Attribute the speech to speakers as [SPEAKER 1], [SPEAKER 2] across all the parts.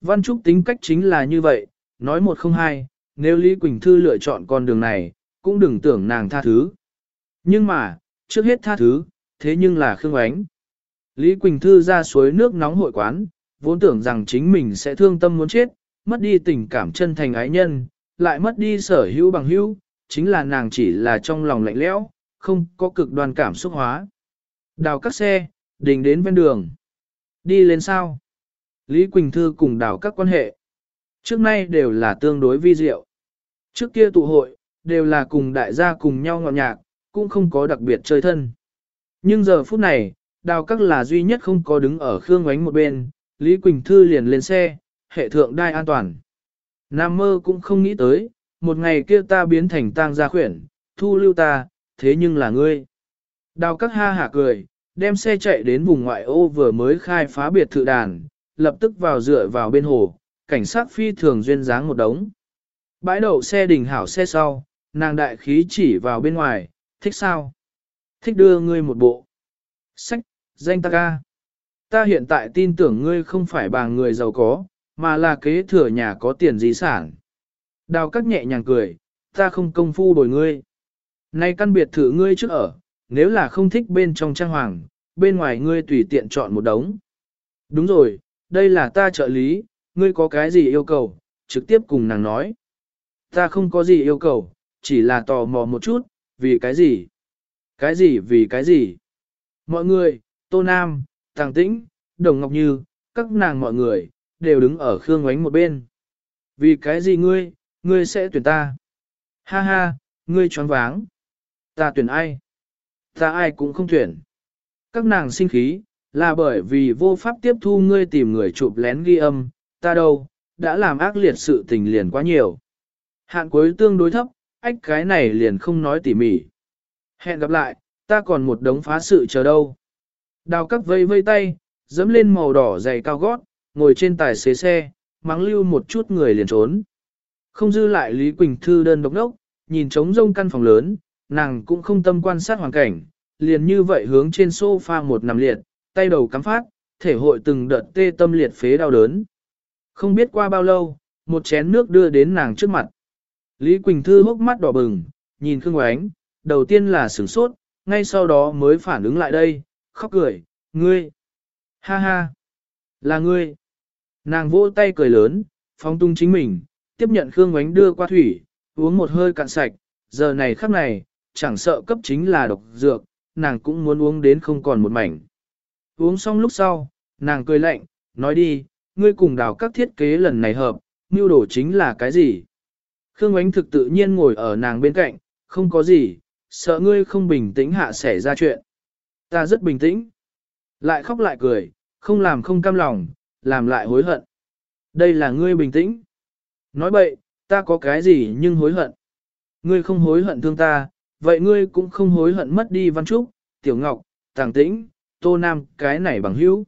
[SPEAKER 1] Văn Trúc tính cách chính là như vậy, nói một không hai, nếu Lý Quỳnh Thư lựa chọn con đường này, cũng đừng tưởng nàng tha thứ. Nhưng mà, trước hết tha thứ, thế nhưng là Khương Ánh. Lý Quỳnh Thư ra suối nước nóng hội quán, vốn tưởng rằng chính mình sẽ thương tâm muốn chết, mất đi tình cảm chân thành ái nhân, lại mất đi sở hữu bằng hữu, chính là nàng chỉ là trong lòng lạnh lẽo, không có cực đoan cảm xúc hóa. Đào các xe, đình đến ven đường. Đi lên sao? Lý Quỳnh Thư cùng đào các quan hệ. Trước nay đều là tương đối vi diệu. Trước kia tụ hội, đều là cùng đại gia cùng nhau ngọt nhạc, cũng không có đặc biệt chơi thân. Nhưng giờ phút này, đào các là duy nhất không có đứng ở Khương Ngoánh một bên, Lý Quỳnh Thư liền lên xe, hệ thượng đai an toàn. Nam mơ cũng không nghĩ tới, một ngày kia ta biến thành tang gia khuyển, thu lưu ta, thế nhưng là ngươi. Đào các ha hả cười, đem xe chạy đến vùng ngoại ô vừa mới khai phá biệt thự đàn, lập tức vào dựa vào bên hồ, cảnh sát phi thường duyên dáng một đống. Bãi đậu xe đình hảo xe sau, nàng đại khí chỉ vào bên ngoài, thích sao? Thích đưa ngươi một bộ. Sách, danh ta ca. Ta hiện tại tin tưởng ngươi không phải bà người giàu có, mà là kế thừa nhà có tiền di sản. Đào các nhẹ nhàng cười, ta không công phu đổi ngươi. Nay căn biệt thự ngươi trước ở, nếu là không thích bên trong trang hoàng, bên ngoài ngươi tùy tiện chọn một đống. Đúng rồi, đây là ta trợ lý, ngươi có cái gì yêu cầu, trực tiếp cùng nàng nói. Ta không có gì yêu cầu, chỉ là tò mò một chút, vì cái gì? Cái gì vì cái gì? Mọi người, Tô Nam, Tàng Tĩnh, Đồng Ngọc Như, các nàng mọi người, đều đứng ở Khương Ngoánh một bên. Vì cái gì ngươi, ngươi sẽ tuyển ta? Ha ha, ngươi choáng váng. Ta tuyển ai? Ta ai cũng không tuyển. Các nàng sinh khí, là bởi vì vô pháp tiếp thu ngươi tìm người chụp lén ghi âm, ta đâu, đã làm ác liệt sự tình liền quá nhiều. Hạn cuối tương đối thấp, ách cái này liền không nói tỉ mỉ. Hẹn gặp lại, ta còn một đống phá sự chờ đâu. Đào các vây vây tay, dẫm lên màu đỏ dày cao gót, ngồi trên tài xế xe, mắng lưu một chút người liền trốn. Không dư lại Lý Quỳnh Thư đơn độc đốc, nhìn trống rông căn phòng lớn, nàng cũng không tâm quan sát hoàn cảnh, liền như vậy hướng trên sofa một nằm liệt, tay đầu cắm phát, thể hội từng đợt tê tâm liệt phế đau đớn. Không biết qua bao lâu, một chén nước đưa đến nàng trước mặt. Lý Quỳnh Thư hốc mắt đỏ bừng, nhìn Khương Oánh, đầu tiên là sửng sốt, ngay sau đó mới phản ứng lại đây, khóc cười, ngươi, ha ha, là ngươi. Nàng vỗ tay cười lớn, phóng tung chính mình, tiếp nhận Khương Oánh đưa qua thủy, uống một hơi cạn sạch, giờ này khắc này, chẳng sợ cấp chính là độc dược, nàng cũng muốn uống đến không còn một mảnh. Uống xong lúc sau, nàng cười lạnh, nói đi, ngươi cùng đào các thiết kế lần này hợp, mưu đồ chính là cái gì? Khương Ánh thực tự nhiên ngồi ở nàng bên cạnh, không có gì, sợ ngươi không bình tĩnh hạ xảy ra chuyện. Ta rất bình tĩnh. Lại khóc lại cười, không làm không cam lòng, làm lại hối hận. Đây là ngươi bình tĩnh. Nói bậy, ta có cái gì nhưng hối hận. Ngươi không hối hận thương ta, vậy ngươi cũng không hối hận mất đi Văn Trúc, Tiểu Ngọc, Tàng Tĩnh, Tô Nam cái này bằng hữu.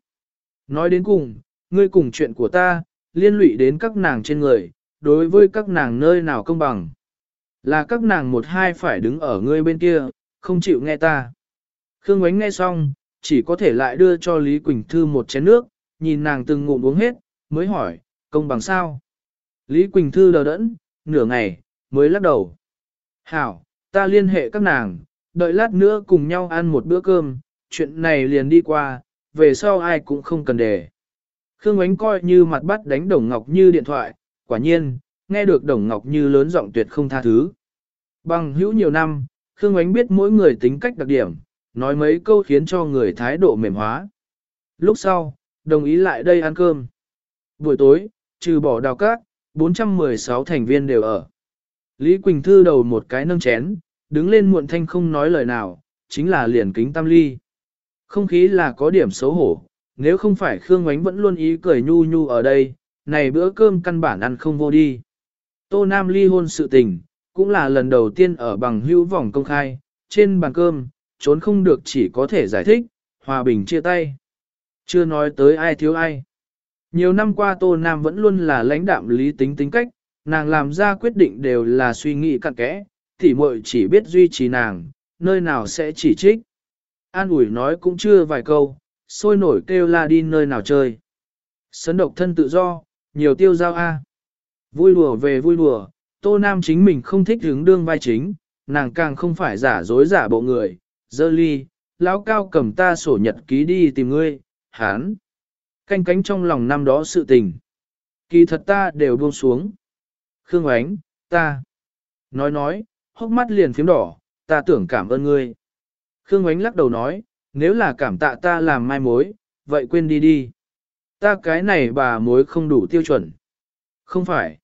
[SPEAKER 1] Nói đến cùng, ngươi cùng chuyện của ta, liên lụy đến các nàng trên người, đối với các nàng nơi nào công bằng. Là các nàng một hai phải đứng ở ngươi bên kia, không chịu nghe ta. Khương Ngoánh nghe xong, chỉ có thể lại đưa cho Lý Quỳnh Thư một chén nước, nhìn nàng từng ngụm uống hết, mới hỏi, công bằng sao? Lý Quỳnh Thư đờ đẫn, nửa ngày, mới lắc đầu. Hảo, ta liên hệ các nàng, đợi lát nữa cùng nhau ăn một bữa cơm, chuyện này liền đi qua, về sau ai cũng không cần để. Khương Ánh coi như mặt bắt đánh Đồng Ngọc Như điện thoại, quả nhiên, nghe được Đồng Ngọc Như lớn giọng tuyệt không tha thứ. Bằng hữu nhiều năm, Khương Ánh biết mỗi người tính cách đặc điểm, nói mấy câu khiến cho người thái độ mềm hóa. Lúc sau, đồng ý lại đây ăn cơm. Buổi tối, trừ bỏ đào cát, 416 thành viên đều ở. Lý Quỳnh Thư đầu một cái nâng chén, đứng lên muộn thanh không nói lời nào, chính là liền kính tam ly. Không khí là có điểm xấu hổ, nếu không phải Khương Ngoánh vẫn luôn ý cười nhu nhu ở đây, này bữa cơm căn bản ăn không vô đi. Tô Nam ly hôn sự tình, cũng là lần đầu tiên ở bằng hữu vòng công khai, trên bàn cơm, trốn không được chỉ có thể giải thích, hòa bình chia tay. Chưa nói tới ai thiếu ai. Nhiều năm qua Tô Nam vẫn luôn là lãnh đạm lý tính tính cách, nàng làm ra quyết định đều là suy nghĩ cặn kẽ, thì muội chỉ biết duy trì nàng, nơi nào sẽ chỉ trích. An ủi nói cũng chưa vài câu, sôi nổi kêu la đi nơi nào chơi. Sấn độc thân tự do, nhiều tiêu giao A. Vui đùa về vui đùa, Tô Nam chính mình không thích hướng đương vai chính, nàng càng không phải giả dối giả bộ người, dơ ly, lão cao cầm ta sổ nhật ký đi tìm ngươi, hán. Canh cánh trong lòng năm đó sự tình. Kỳ thật ta đều buông xuống. Khương ánh, ta. Nói nói, hốc mắt liền phím đỏ, ta tưởng cảm ơn ngươi. Khương Ngoánh lắc đầu nói, nếu là cảm tạ ta làm mai mối, vậy quên đi đi. Ta cái này bà mối không đủ tiêu chuẩn. Không phải.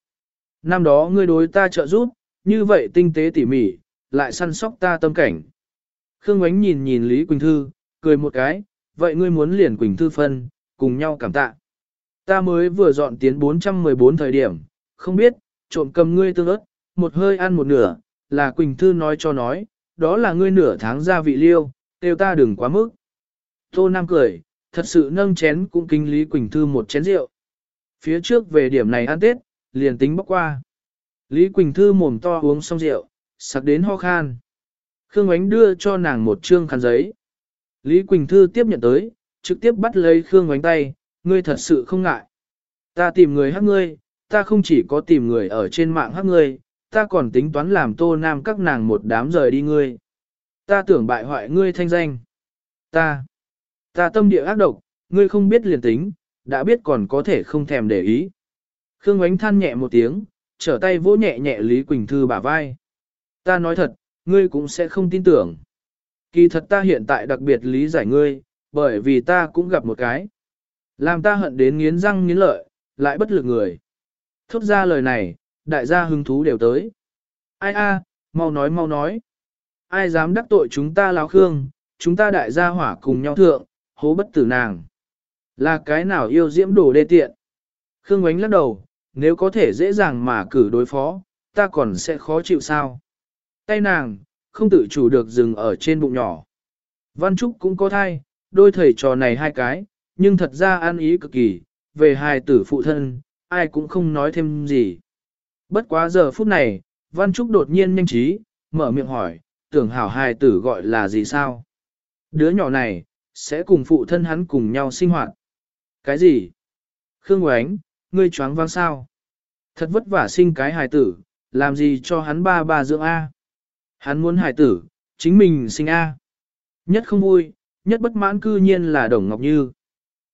[SPEAKER 1] Năm đó ngươi đối ta trợ giúp, như vậy tinh tế tỉ mỉ, lại săn sóc ta tâm cảnh. Khương Ngoánh nhìn nhìn Lý Quỳnh Thư, cười một cái, vậy ngươi muốn liền Quỳnh Thư phân, cùng nhau cảm tạ. Ta mới vừa dọn tiến 414 thời điểm, không biết, trộm cầm ngươi tương ớt, một hơi ăn một nửa, là Quỳnh Thư nói cho nói, đó là ngươi nửa tháng gia vị liêu, tiêu ta đừng quá mức. Tô Nam cười, thật sự nâng chén cũng kính Lý Quỳnh Thư một chén rượu. Phía trước về điểm này ăn Tết, liền tính bóc qua. Lý Quỳnh Thư mồm to uống xong rượu, sặc đến ho khan. Khương Ánh đưa cho nàng một trương khăn giấy. Lý Quỳnh Thư tiếp nhận tới, trực tiếp bắt lấy Khương Ánh tay, ngươi thật sự không ngại. Ta tìm người hát ngươi, ta không chỉ có tìm người ở trên mạng hát ngươi, ta còn tính toán làm tô nam các nàng một đám rời đi ngươi. Ta tưởng bại hoại ngươi thanh danh. Ta, ta tâm địa ác độc, ngươi không biết liền tính, đã biết còn có thể không thèm để ý. Khương Ánh than nhẹ một tiếng, trở tay vỗ nhẹ nhẹ Lý Quỳnh Thư bả vai. Ta nói thật, ngươi cũng sẽ không tin tưởng. Kỳ thật ta hiện tại đặc biệt lý giải ngươi, bởi vì ta cũng gặp một cái. Làm ta hận đến nghiến răng nghiến lợi, lại bất lực người. Thốt ra lời này, đại gia hứng thú đều tới. Ai a, mau nói mau nói. Ai dám đắc tội chúng ta láo khương, chúng ta đại gia hỏa cùng nhau thượng, hố bất tử nàng. Là cái nào yêu diễm đồ đê tiện. Khương ánh lắc đầu, nếu có thể dễ dàng mà cử đối phó, ta còn sẽ khó chịu sao. Tay nàng, không tự chủ được dừng ở trên bụng nhỏ. Văn Trúc cũng có thai, đôi thầy trò này hai cái, nhưng thật ra an ý cực kỳ, về hai tử phụ thân, ai cũng không nói thêm gì. Bất quá giờ phút này, Văn Trúc đột nhiên nhanh trí, mở miệng hỏi, tưởng hảo hài tử gọi là gì sao? Đứa nhỏ này, sẽ cùng phụ thân hắn cùng nhau sinh hoạt. Cái gì? Khương Oánh, ngươi choáng vang sao? Thật vất vả sinh cái hài tử, làm gì cho hắn ba ba dưỡng A? Hắn muốn hài tử, chính mình sinh A. Nhất không vui, nhất bất mãn cư nhiên là Đồng Ngọc Như.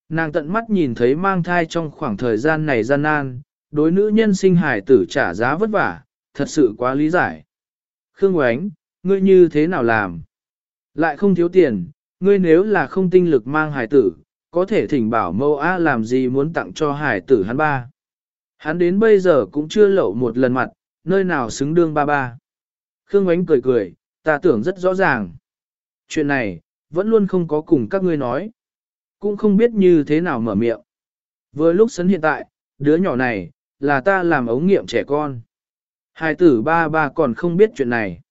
[SPEAKER 1] Nàng tận mắt nhìn thấy mang thai trong khoảng thời gian này gian nan, đối nữ nhân sinh hài tử trả giá vất vả, thật sự quá lý giải. Khương Oánh, ngươi như thế nào làm? Lại không thiếu tiền, ngươi nếu là không tinh lực mang hài tử, có thể thỉnh bảo mâu A làm gì muốn tặng cho hài tử hắn ba. Hắn đến bây giờ cũng chưa lậu một lần mặt, nơi nào xứng đương ba ba. Khương Ngoánh cười cười, ta tưởng rất rõ ràng. Chuyện này, vẫn luôn không có cùng các ngươi nói. Cũng không biết như thế nào mở miệng. Vừa lúc sấn hiện tại, đứa nhỏ này, là ta làm ống nghiệm trẻ con. Hài tử ba ba còn không biết chuyện này.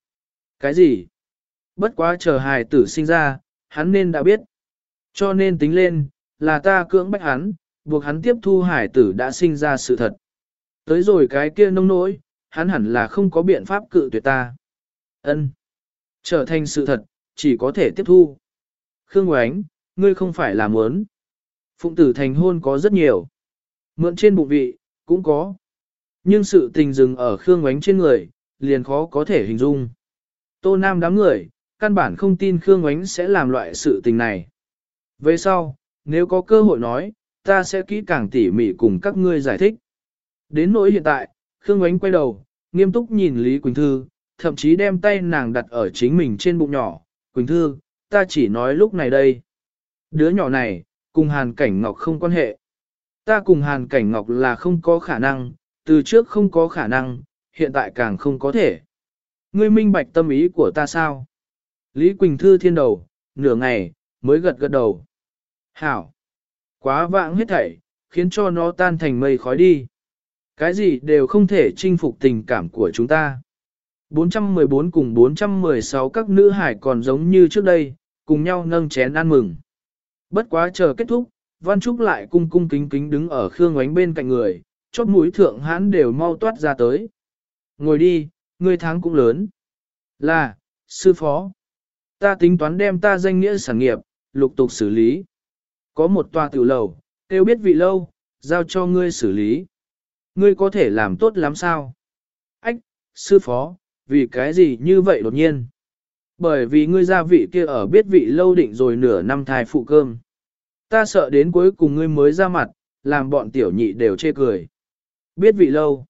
[SPEAKER 1] Cái gì? Bất quá chờ hài tử sinh ra, hắn nên đã biết. Cho nên tính lên, là ta cưỡng bách hắn, buộc hắn tiếp thu hải tử đã sinh ra sự thật. Tới rồi cái kia nông nỗi, hắn hẳn là không có biện pháp cự tuyệt ta. Ân, Trở thành sự thật, chỉ có thể tiếp thu. Khương Oánh, ngươi không phải là muốn. Phụng tử thành hôn có rất nhiều. Mượn trên bụng vị, cũng có. Nhưng sự tình dừng ở Khương Oánh trên người, liền khó có thể hình dung. Tô Nam đám người, căn bản không tin Khương Oánh sẽ làm loại sự tình này. Về sau, nếu có cơ hội nói, ta sẽ kỹ càng tỉ mỉ cùng các ngươi giải thích. Đến nỗi hiện tại, Khương Ngoánh quay đầu, nghiêm túc nhìn Lý Quỳnh Thư, thậm chí đem tay nàng đặt ở chính mình trên bụng nhỏ. Quỳnh Thư, ta chỉ nói lúc này đây. Đứa nhỏ này, cùng Hàn Cảnh Ngọc không quan hệ. Ta cùng Hàn Cảnh Ngọc là không có khả năng, từ trước không có khả năng, hiện tại càng không có thể. Ngươi minh bạch tâm ý của ta sao? Lý Quỳnh Thư thiên đầu, nửa ngày, mới gật gật đầu. Hảo! Quá vãng hết thảy, khiến cho nó tan thành mây khói đi. Cái gì đều không thể chinh phục tình cảm của chúng ta. 414 cùng 416 các nữ hải còn giống như trước đây, cùng nhau nâng chén ăn mừng. Bất quá chờ kết thúc, Văn Trúc lại cung cung kính kính đứng ở Khương Ngoánh bên cạnh người, chót mũi thượng hãn đều mau toát ra tới. Ngồi đi, người tháng cũng lớn. Là, sư phó. Ta tính toán đem ta danh nghĩa sản nghiệp, lục tục xử lý. Có một tòa tiểu lầu, tiêu biết vị lâu, giao cho ngươi xử lý. Ngươi có thể làm tốt lắm sao? Ách, sư phó, vì cái gì như vậy đột nhiên? Bởi vì ngươi gia vị kia ở biết vị lâu định rồi nửa năm thai phụ cơm. Ta sợ đến cuối cùng ngươi mới ra mặt, làm bọn tiểu nhị đều chê cười. Biết vị lâu.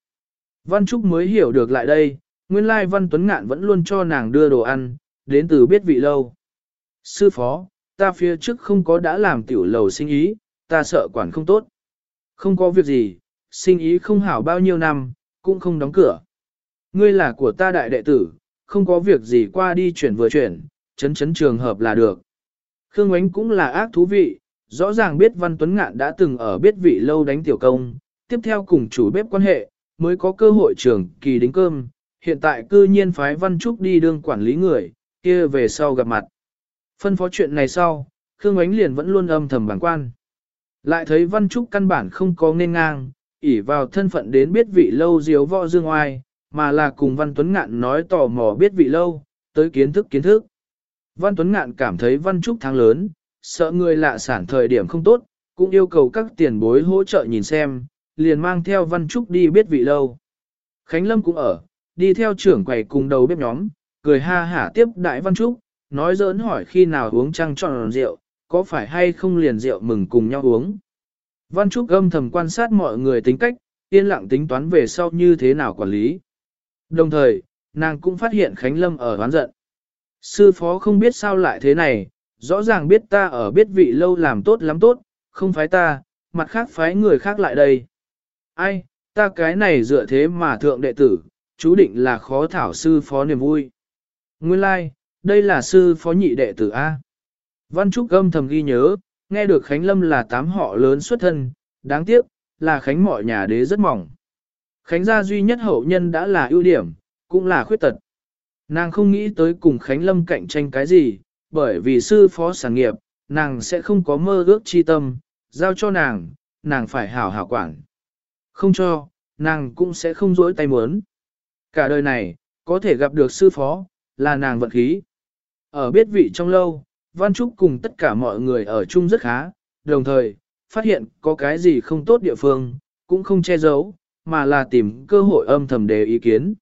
[SPEAKER 1] Văn Trúc mới hiểu được lại đây, nguyên lai Văn Tuấn Ngạn vẫn luôn cho nàng đưa đồ ăn, đến từ biết vị lâu. Sư phó, ta phía trước không có đã làm tiểu lầu sinh ý, ta sợ quản không tốt. Không có việc gì, sinh ý không hảo bao nhiêu năm, cũng không đóng cửa. Ngươi là của ta đại đệ tử, không có việc gì qua đi chuyển vừa chuyển, chấn chấn trường hợp là được. Khương Ánh cũng là ác thú vị, rõ ràng biết Văn Tuấn Ngạn đã từng ở biết vị lâu đánh tiểu công, tiếp theo cùng chủ bếp quan hệ, mới có cơ hội trưởng kỳ đính cơm, hiện tại cư nhiên phái Văn Trúc đi đương quản lý người, kia về sau gặp mặt. Phân phó chuyện này sau, Khương Ánh liền vẫn luôn âm thầm bản quan. Lại thấy Văn Trúc căn bản không có nên ngang, ỉ vào thân phận đến biết vị lâu diếu võ dương oai, mà là cùng Văn Tuấn Ngạn nói tò mò biết vị lâu, tới kiến thức kiến thức. Văn Tuấn Ngạn cảm thấy Văn Trúc thắng lớn, sợ người lạ sản thời điểm không tốt, cũng yêu cầu các tiền bối hỗ trợ nhìn xem, liền mang theo Văn Trúc đi biết vị lâu. Khánh Lâm cũng ở, đi theo trưởng quầy cùng đầu bếp nhóm, cười ha hả tiếp đại Văn Trúc, nói giỡn hỏi khi nào uống trăng tròn rượu, có phải hay không liền rượu mừng cùng nhau uống. Văn Trúc âm thầm quan sát mọi người tính cách, yên lặng tính toán về sau như thế nào quản lý. Đồng thời, nàng cũng phát hiện Khánh Lâm ở oán giận. Sư phó không biết sao lại thế này, rõ ràng biết ta ở biết vị lâu làm tốt lắm tốt, không phái ta, mặt khác phái người khác lại đây. Ai, ta cái này dựa thế mà thượng đệ tử, chú định là khó thảo sư phó niềm vui. Nguyên lai, like, đây là sư phó nhị đệ tử A. Văn Trúc âm thầm ghi nhớ, nghe được Khánh Lâm là tám họ lớn xuất thân, đáng tiếc, là Khánh mọi nhà đế rất mỏng. Khánh gia duy nhất hậu nhân đã là ưu điểm, cũng là khuyết tật. Nàng không nghĩ tới cùng Khánh Lâm cạnh tranh cái gì, bởi vì sư phó sản nghiệp, nàng sẽ không có mơ ước chi tâm, giao cho nàng, nàng phải hảo hảo quản. Không cho, nàng cũng sẽ không dối tay muốn. Cả đời này, có thể gặp được sư phó, là nàng vận khí. Ở biết vị trong lâu, Văn Trúc cùng tất cả mọi người ở chung rất khá, đồng thời, phát hiện có cái gì không tốt địa phương, cũng không che giấu, mà là tìm cơ hội âm thầm đề ý kiến.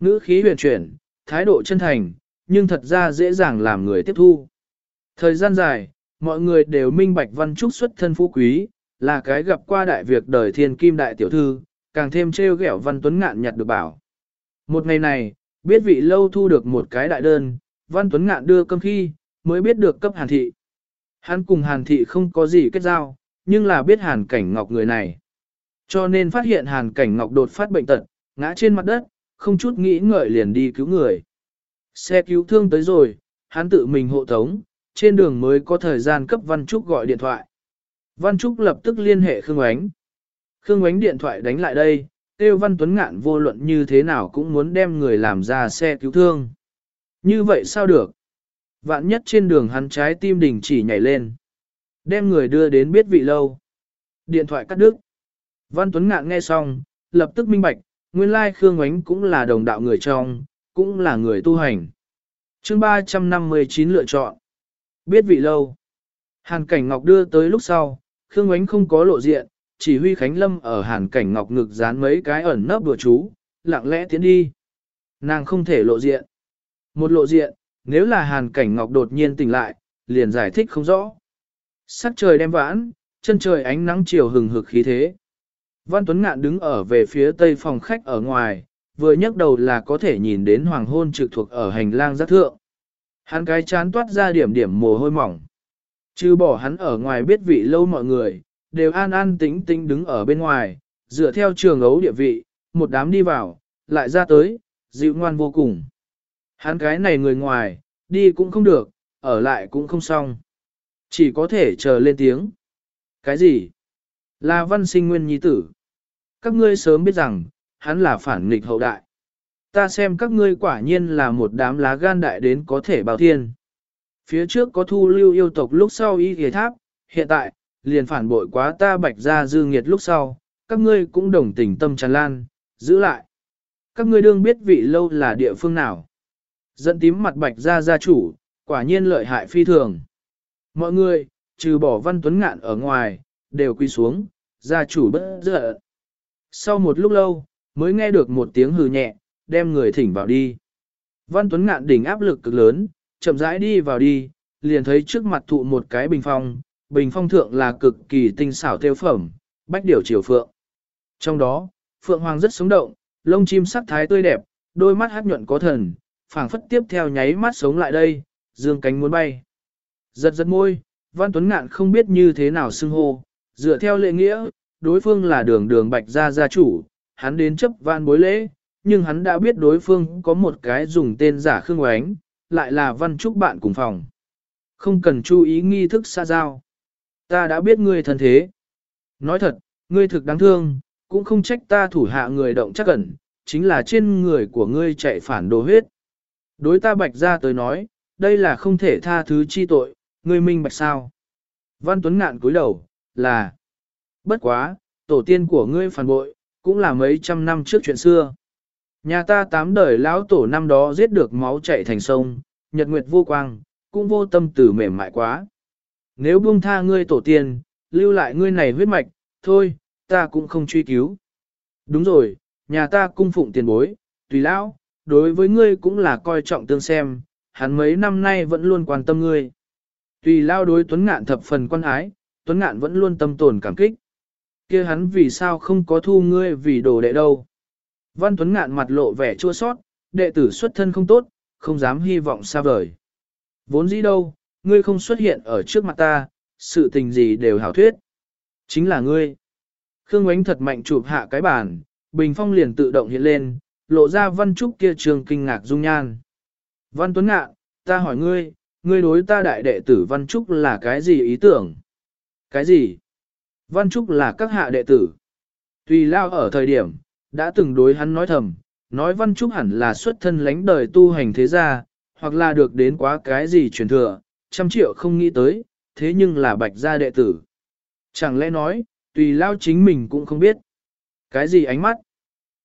[SPEAKER 1] Ngữ khí huyền chuyển, thái độ chân thành, nhưng thật ra dễ dàng làm người tiếp thu. Thời gian dài, mọi người đều minh bạch Văn Trúc xuất thân phú quý, là cái gặp qua đại việc đời thiên kim đại tiểu thư, càng thêm trêu ghẹo Văn Tuấn ngạn nhặt được bảo. Một ngày này, biết vị lâu thu được một cái đại đơn, Văn Tuấn ngạn đưa cơm khi, mới biết được cấp hàn thị. Hắn cùng hàn thị không có gì kết giao, nhưng là biết hàn cảnh ngọc người này. Cho nên phát hiện hàn cảnh ngọc đột phát bệnh tật, ngã trên mặt đất, không chút nghĩ ngợi liền đi cứu người. Xe cứu thương tới rồi, hắn tự mình hộ tống, trên đường mới có thời gian cấp Văn Trúc gọi điện thoại. Văn Trúc lập tức liên hệ Khương Ánh. Khương Ánh điện thoại đánh lại đây, Tiêu Văn Tuấn Ngạn vô luận như thế nào cũng muốn đem người làm ra xe cứu thương. Như vậy sao được? Vạn nhất trên đường hắn trái tim đình chỉ nhảy lên. Đem người đưa đến biết vị lâu. Điện thoại cắt đứt. Văn Tuấn Ngạn nghe xong, lập tức minh bạch, nguyên lai Khương Ánh cũng là đồng đạo người trong, cũng là người tu hành. chương 359 lựa chọn. Biết vị lâu. Hàn Cảnh Ngọc đưa tới lúc sau, Khương Ngoánh không có lộ diện, chỉ huy Khánh Lâm ở Hàn Cảnh Ngọc ngực dán mấy cái ẩn nấp đùa chú, lặng lẽ tiến đi. Nàng không thể lộ diện. Một lộ diện, nếu là Hàn Cảnh Ngọc đột nhiên tỉnh lại, liền giải thích không rõ. Sắc trời đem vãn, chân trời ánh nắng chiều hừng hực khí thế. Văn Tuấn Ngạn đứng ở về phía tây phòng khách ở ngoài, vừa nhấc đầu là có thể nhìn đến hoàng hôn trực thuộc ở hành lang giác thượng. Hắn cái chán toát ra điểm điểm mồ hôi mỏng. Chứ bỏ hắn ở ngoài biết vị lâu mọi người, đều an an tĩnh tĩnh đứng ở bên ngoài, dựa theo trường ấu địa vị, một đám đi vào, lại ra tới, dịu ngoan vô cùng. Hắn cái này người ngoài, đi cũng không được, ở lại cũng không xong. Chỉ có thể chờ lên tiếng. Cái gì? Là văn sinh nguyên nhi tử. Các ngươi sớm biết rằng, hắn là phản nghịch hậu đại. Ta xem các ngươi quả nhiên là một đám lá gan đại đến có thể bảo thiên. Phía trước có thu lưu yêu tộc lúc sau y ghề tháp, hiện tại, liền phản bội quá ta bạch ra dư nghiệt lúc sau, các ngươi cũng đồng tình tâm tràn lan, giữ lại. Các ngươi đương biết vị lâu là địa phương nào. Dẫn tím mặt bạch ra gia chủ, quả nhiên lợi hại phi thường. Mọi người, trừ bỏ văn tuấn ngạn ở ngoài, đều quy xuống, gia chủ bất giận. Sau một lúc lâu, mới nghe được một tiếng hừ nhẹ, đem người thỉnh vào đi. Văn Tuấn ngạn đỉnh áp lực cực lớn, chậm rãi đi vào đi, liền thấy trước mặt thụ một cái bình phong, bình phong thượng là cực kỳ tinh xảo theo phẩm, bách điểu triều phượng. Trong đó, phượng hoàng rất sống động, lông chim sắc thái tươi đẹp, đôi mắt hát nhuận có thần, phảng phất tiếp theo nháy mắt sống lại đây, dương cánh muốn bay. Giật giật môi, Văn Tuấn Ngạn không biết như thế nào xưng hô, dựa theo lệ nghĩa, đối phương là đường đường bạch gia gia chủ, hắn đến chấp van bối lễ, nhưng hắn đã biết đối phương có một cái dùng tên giả khương oánh, lại là Văn Trúc bạn cùng phòng. Không cần chú ý nghi thức xa giao. Ta đã biết ngươi thân thế. Nói thật, ngươi thực đáng thương, cũng không trách ta thủ hạ người động chắc cẩn, chính là trên người của ngươi chạy phản đồ huyết. Đối ta bạch ra tới nói, đây là không thể tha thứ chi tội, ngươi minh bạch sao. Văn Tuấn ngạn cúi đầu, là Bất quá, tổ tiên của ngươi phản bội, cũng là mấy trăm năm trước chuyện xưa. Nhà ta tám đời lão tổ năm đó giết được máu chạy thành sông, nhật nguyệt vô quang, cũng vô tâm tử mềm mại quá. Nếu buông tha ngươi tổ tiên, lưu lại ngươi này huyết mạch, thôi, ta cũng không truy cứu. Đúng rồi, nhà ta cung phụng tiền bối, tùy lão, đối với ngươi cũng là coi trọng tương xem, hắn mấy năm nay vẫn luôn quan tâm ngươi. Tùy lao đối Tuấn Ngạn thập phần quan ái, Tuấn Ngạn vẫn luôn tâm tồn cảm kích kia hắn vì sao không có thu ngươi vì đồ đệ đâu. Văn Tuấn Ngạn mặt lộ vẻ chua sót, đệ tử xuất thân không tốt, không dám hy vọng xa vời. Vốn dĩ đâu, ngươi không xuất hiện ở trước mặt ta, sự tình gì đều hảo thuyết. Chính là ngươi. Khương Ngoánh thật mạnh chụp hạ cái bàn, bình phong liền tự động hiện lên, lộ ra văn trúc kia trường kinh ngạc dung nhan. Văn Tuấn Ngạn, ta hỏi ngươi, ngươi đối ta đại đệ tử văn trúc là cái gì ý tưởng? Cái gì? Văn trúc là các hạ đệ tử. Tùy lao ở thời điểm, đã từng đối hắn nói thầm, nói văn trúc hẳn là xuất thân lánh đời tu hành thế gia, hoặc là được đến quá cái gì truyền thừa, trăm triệu không nghĩ tới, thế nhưng là bạch gia đệ tử. Chẳng lẽ nói, tùy lao chính mình cũng không biết. Cái gì ánh mắt?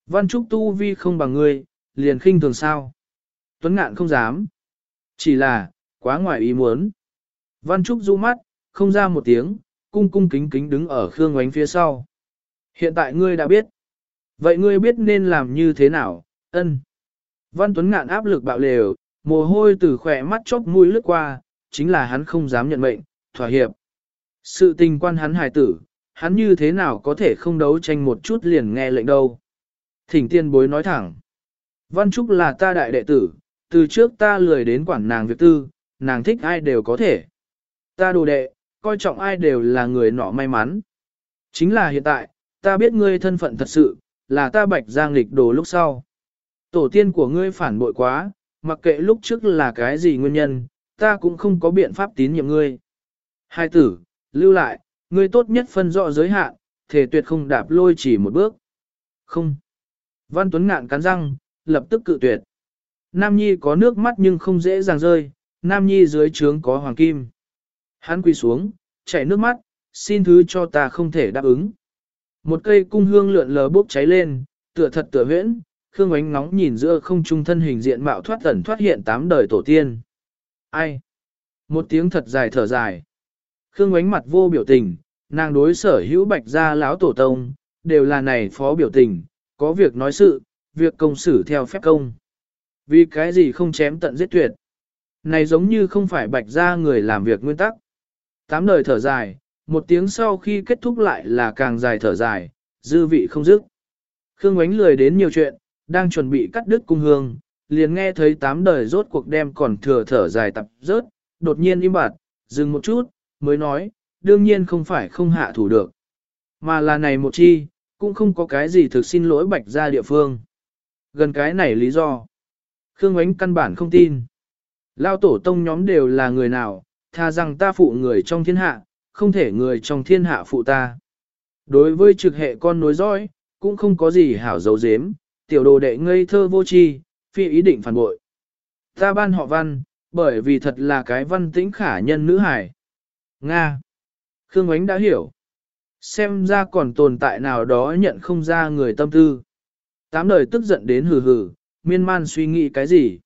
[SPEAKER 1] Văn Trúc tu vi không bằng người, liền khinh thường sao? Tuấn ngạn không dám. Chỉ là, quá ngoài ý muốn. Văn Trúc du mắt, không ra một tiếng, cung cung kính kính đứng ở Khương Ngoánh phía sau. Hiện tại ngươi đã biết. Vậy ngươi biết nên làm như thế nào? Ân. Văn Tuấn ngạn áp lực bạo lều, mồ hôi từ khỏe mắt chóp mũi lướt qua, chính là hắn không dám nhận mệnh, thỏa hiệp. Sự tình quan hắn hài tử, hắn như thế nào có thể không đấu tranh một chút liền nghe lệnh đâu. Thỉnh tiên bối nói thẳng. Văn Trúc là ta đại đệ tử, từ trước ta lười đến quản nàng việc tư, nàng thích ai đều có thể. Ta đồ đệ, coi trọng ai đều là người nọ may mắn. Chính là hiện tại, ta biết ngươi thân phận thật sự, là ta bạch giang lịch đồ lúc sau. Tổ tiên của ngươi phản bội quá, mặc kệ lúc trước là cái gì nguyên nhân, ta cũng không có biện pháp tín nhiệm ngươi. Hai tử, lưu lại, ngươi tốt nhất phân rõ giới hạn, thể tuyệt không đạp lôi chỉ một bước. Không. Văn Tuấn ngạn cắn răng, lập tức cự tuyệt. Nam Nhi có nước mắt nhưng không dễ dàng rơi, Nam Nhi dưới trướng có hoàng kim. Hắn quỳ xuống, chảy nước mắt, xin thứ cho ta không thể đáp ứng. Một cây cung hương lượn lờ bốc cháy lên, tựa thật tựa huyễn, Khương ánh ngóng nhìn giữa không trung thân hình diện mạo thoát tẩn thoát hiện tám đời tổ tiên. Ai? Một tiếng thật dài thở dài. Khương ánh mặt vô biểu tình, nàng đối sở hữu bạch gia lão tổ tông, đều là này phó biểu tình, có việc nói sự, việc công xử theo phép công. Vì cái gì không chém tận giết tuyệt. Này giống như không phải bạch gia người làm việc nguyên tắc. Tám đời thở dài, một tiếng sau khi kết thúc lại là càng dài thở dài, dư vị không dứt. Khương ánh lười đến nhiều chuyện, đang chuẩn bị cắt đứt cung hương, liền nghe thấy tám đời rốt cuộc đem còn thừa thở dài tập rớt, đột nhiên im bặt, dừng một chút, mới nói, đương nhiên không phải không hạ thủ được. Mà là này một chi, cũng không có cái gì thực xin lỗi bạch ra địa phương. Gần cái này lý do. Khương Ánh căn bản không tin. Lao tổ tông nhóm đều là người nào, tha rằng ta phụ người trong thiên hạ, không thể người trong thiên hạ phụ ta. Đối với trực hệ con nối dõi, cũng không có gì hảo dấu dếm, tiểu đồ đệ ngây thơ vô tri, phi ý định phản bội. Ta ban họ văn, bởi vì thật là cái văn tĩnh khả nhân nữ hải. Nga. Khương Ánh đã hiểu. Xem ra còn tồn tại nào đó nhận không ra người tâm tư. Tám đời tức giận đến hừ hừ, miên man suy nghĩ cái gì.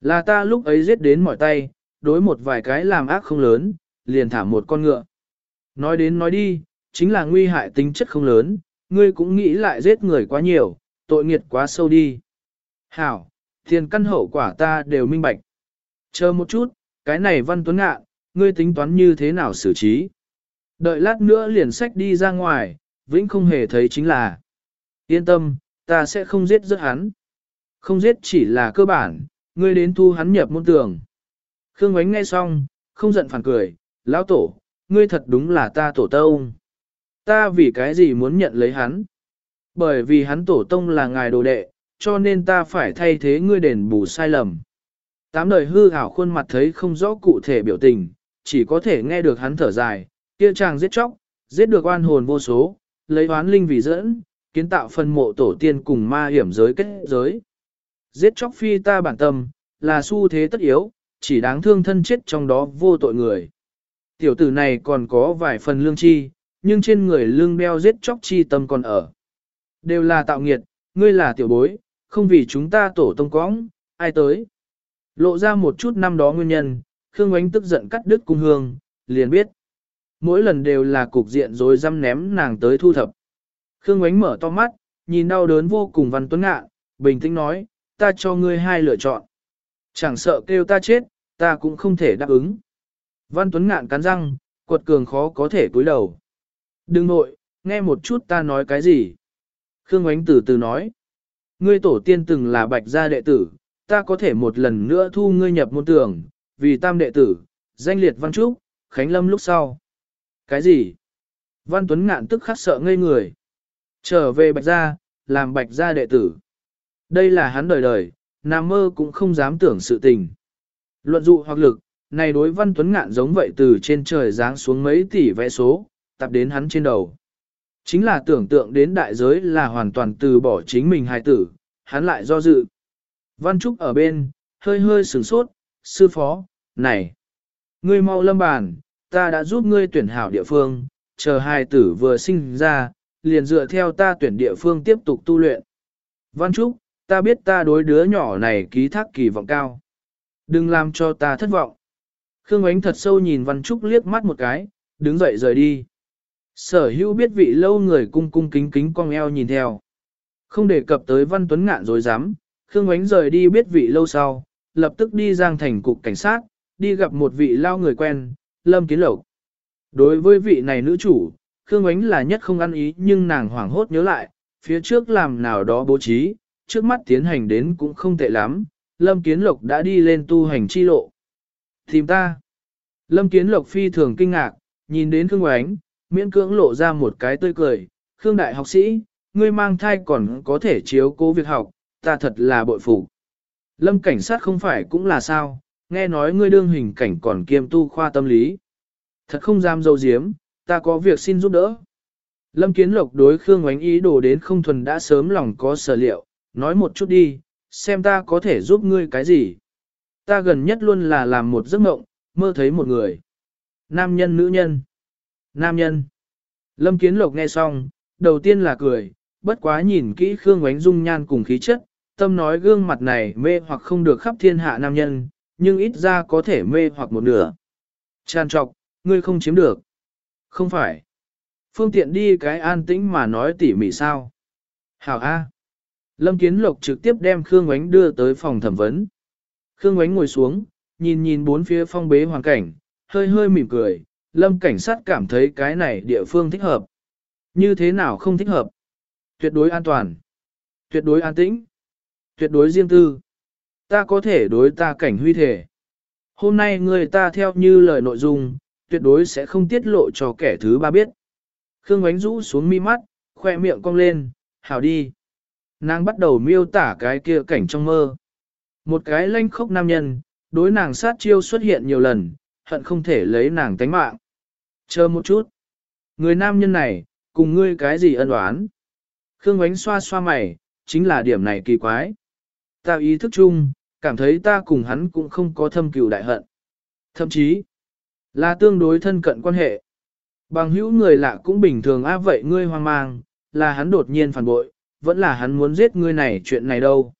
[SPEAKER 1] Là ta lúc ấy giết đến mỏi tay, đối một vài cái làm ác không lớn, liền thả một con ngựa. Nói đến nói đi, chính là nguy hại tính chất không lớn, ngươi cũng nghĩ lại giết người quá nhiều, tội nghiệt quá sâu đi. Hảo, thiền căn hậu quả ta đều minh bạch. Chờ một chút, cái này văn tuấn ngạ, ngươi tính toán như thế nào xử trí. Đợi lát nữa liền sách đi ra ngoài, vĩnh không hề thấy chính là. Yên tâm, ta sẽ không giết rất hắn. Không giết chỉ là cơ bản, ngươi đến thu hắn nhập môn tường. Khương Ngoánh nghe xong, không giận phản cười, lão tổ, ngươi thật đúng là ta tổ tông. Ta vì cái gì muốn nhận lấy hắn? Bởi vì hắn tổ tông là ngài đồ đệ, cho nên ta phải thay thế ngươi đền bù sai lầm. Tám đời hư ảo khuôn mặt thấy không rõ cụ thể biểu tình, chỉ có thể nghe được hắn thở dài, kia chàng giết chóc, giết được oan hồn vô số, lấy oán linh vì dẫn, kiến tạo phân mộ tổ tiên cùng ma hiểm giới kết giới. Giết chóc phi ta bản tâm, là xu thế tất yếu, chỉ đáng thương thân chết trong đó vô tội người. Tiểu tử này còn có vài phần lương chi, nhưng trên người lương đeo giết chóc chi tâm còn ở. Đều là tạo nghiệt, ngươi là tiểu bối, không vì chúng ta tổ tông cõng, ai tới. Lộ ra một chút năm đó nguyên nhân, Khương Ánh tức giận cắt đứt cung hương, liền biết. Mỗi lần đều là cục diện rồi dăm ném nàng tới thu thập. Khương Ánh mở to mắt, nhìn đau đớn vô cùng văn tuấn ngạ, bình tĩnh nói, ta cho ngươi hai lựa chọn. Chẳng sợ kêu ta chết, ta cũng không thể đáp ứng. Văn Tuấn ngạn cắn răng, quật cường khó có thể cúi đầu. Đừng nội, nghe một chút ta nói cái gì. Khương Ánh từ từ nói. Ngươi tổ tiên từng là bạch gia đệ tử, ta có thể một lần nữa thu ngươi nhập môn tưởng, vì tam đệ tử, danh liệt văn trúc, khánh lâm lúc sau. Cái gì? Văn Tuấn ngạn tức khắc sợ ngây người. Trở về bạch gia, làm bạch gia đệ tử. Đây là hắn đời đời, Nam mơ cũng không dám tưởng sự tình. Luận dụ hoặc lực, này đối văn tuấn ngạn giống vậy từ trên trời giáng xuống mấy tỷ vẽ số, tập đến hắn trên đầu. Chính là tưởng tượng đến đại giới là hoàn toàn từ bỏ chính mình hài tử, hắn lại do dự. Văn Trúc ở bên, hơi hơi sửng sốt, sư phó, này, ngươi mau lâm bàn, ta đã giúp ngươi tuyển hảo địa phương, chờ hài tử vừa sinh ra, liền dựa theo ta tuyển địa phương tiếp tục tu luyện. Văn Trúc, ta biết ta đối đứa nhỏ này ký thác kỳ vọng cao. Đừng làm cho ta thất vọng. Khương Ánh thật sâu nhìn Văn Trúc liếc mắt một cái, đứng dậy rời đi. Sở hữu biết vị lâu người cung cung kính kính cong eo nhìn theo. Không đề cập tới Văn Tuấn ngạn rồi dám, Khương Ánh rời đi biết vị lâu sau, lập tức đi giang thành cục cảnh sát, đi gặp một vị lao người quen, Lâm Kiến Lộc. Đối với vị này nữ chủ, Khương Ánh là nhất không ăn ý nhưng nàng hoảng hốt nhớ lại, phía trước làm nào đó bố trí, trước mắt tiến hành đến cũng không tệ lắm, Lâm Kiến Lộc đã đi lên tu hành chi lộ. Tìm ta. Lâm Kiến Lộc phi thường kinh ngạc, nhìn đến Khương Oánh, miễn cưỡng lộ ra một cái tươi cười. Khương đại học sĩ, ngươi mang thai còn có thể chiếu cố việc học, ta thật là bội phục. Lâm cảnh sát không phải cũng là sao, nghe nói ngươi đương hình cảnh còn kiêm tu khoa tâm lý. Thật không dám dâu diếm, ta có việc xin giúp đỡ. Lâm Kiến Lộc đối Khương Oánh ý đồ đến không thuần đã sớm lòng có sở liệu, nói một chút đi, xem ta có thể giúp ngươi cái gì. Ta gần nhất luôn là làm một giấc mộng, mơ thấy một người. Nam nhân nữ nhân. Nam nhân. Lâm Kiến Lộc nghe xong, đầu tiên là cười, bất quá nhìn kỹ Khương Ngoánh dung nhan cùng khí chất, tâm nói gương mặt này mê hoặc không được khắp thiên hạ nam nhân, nhưng ít ra có thể mê hoặc một nửa. Tràn trọc, ngươi không chiếm được. Không phải. Phương tiện đi cái an tĩnh mà nói tỉ mỉ sao. Hảo A. Lâm Kiến Lộc trực tiếp đem Khương Ngoánh đưa tới phòng thẩm vấn. Khương Ngoánh ngồi xuống, nhìn nhìn bốn phía phong bế hoàn cảnh, hơi hơi mỉm cười, Lâm cảnh sát cảm thấy cái này địa phương thích hợp. Như thế nào không thích hợp? Tuyệt đối an toàn, tuyệt đối an tĩnh, tuyệt đối riêng tư. Ta có thể đối ta cảnh huy thể. Hôm nay người ta theo như lời nội dung, tuyệt đối sẽ không tiết lộ cho kẻ thứ ba biết. Khương Ngoánh rũ xuống mi mắt, khoe miệng cong lên, hào đi. Nàng bắt đầu miêu tả cái kia cảnh trong mơ. Một cái lanh khốc nam nhân, đối nàng sát chiêu xuất hiện nhiều lần, hận không thể lấy nàng tánh mạng. Chờ một chút. Người nam nhân này, cùng ngươi cái gì ân oán? Khương Ánh xoa xoa mày, chính là điểm này kỳ quái. Ta ý thức chung, cảm thấy ta cùng hắn cũng không có thâm cừu đại hận. Thậm chí, là tương đối thân cận quan hệ. Bằng hữu người lạ cũng bình thường á vậy ngươi hoang mang, là hắn đột nhiên phản bội, vẫn là hắn muốn giết ngươi này chuyện này đâu.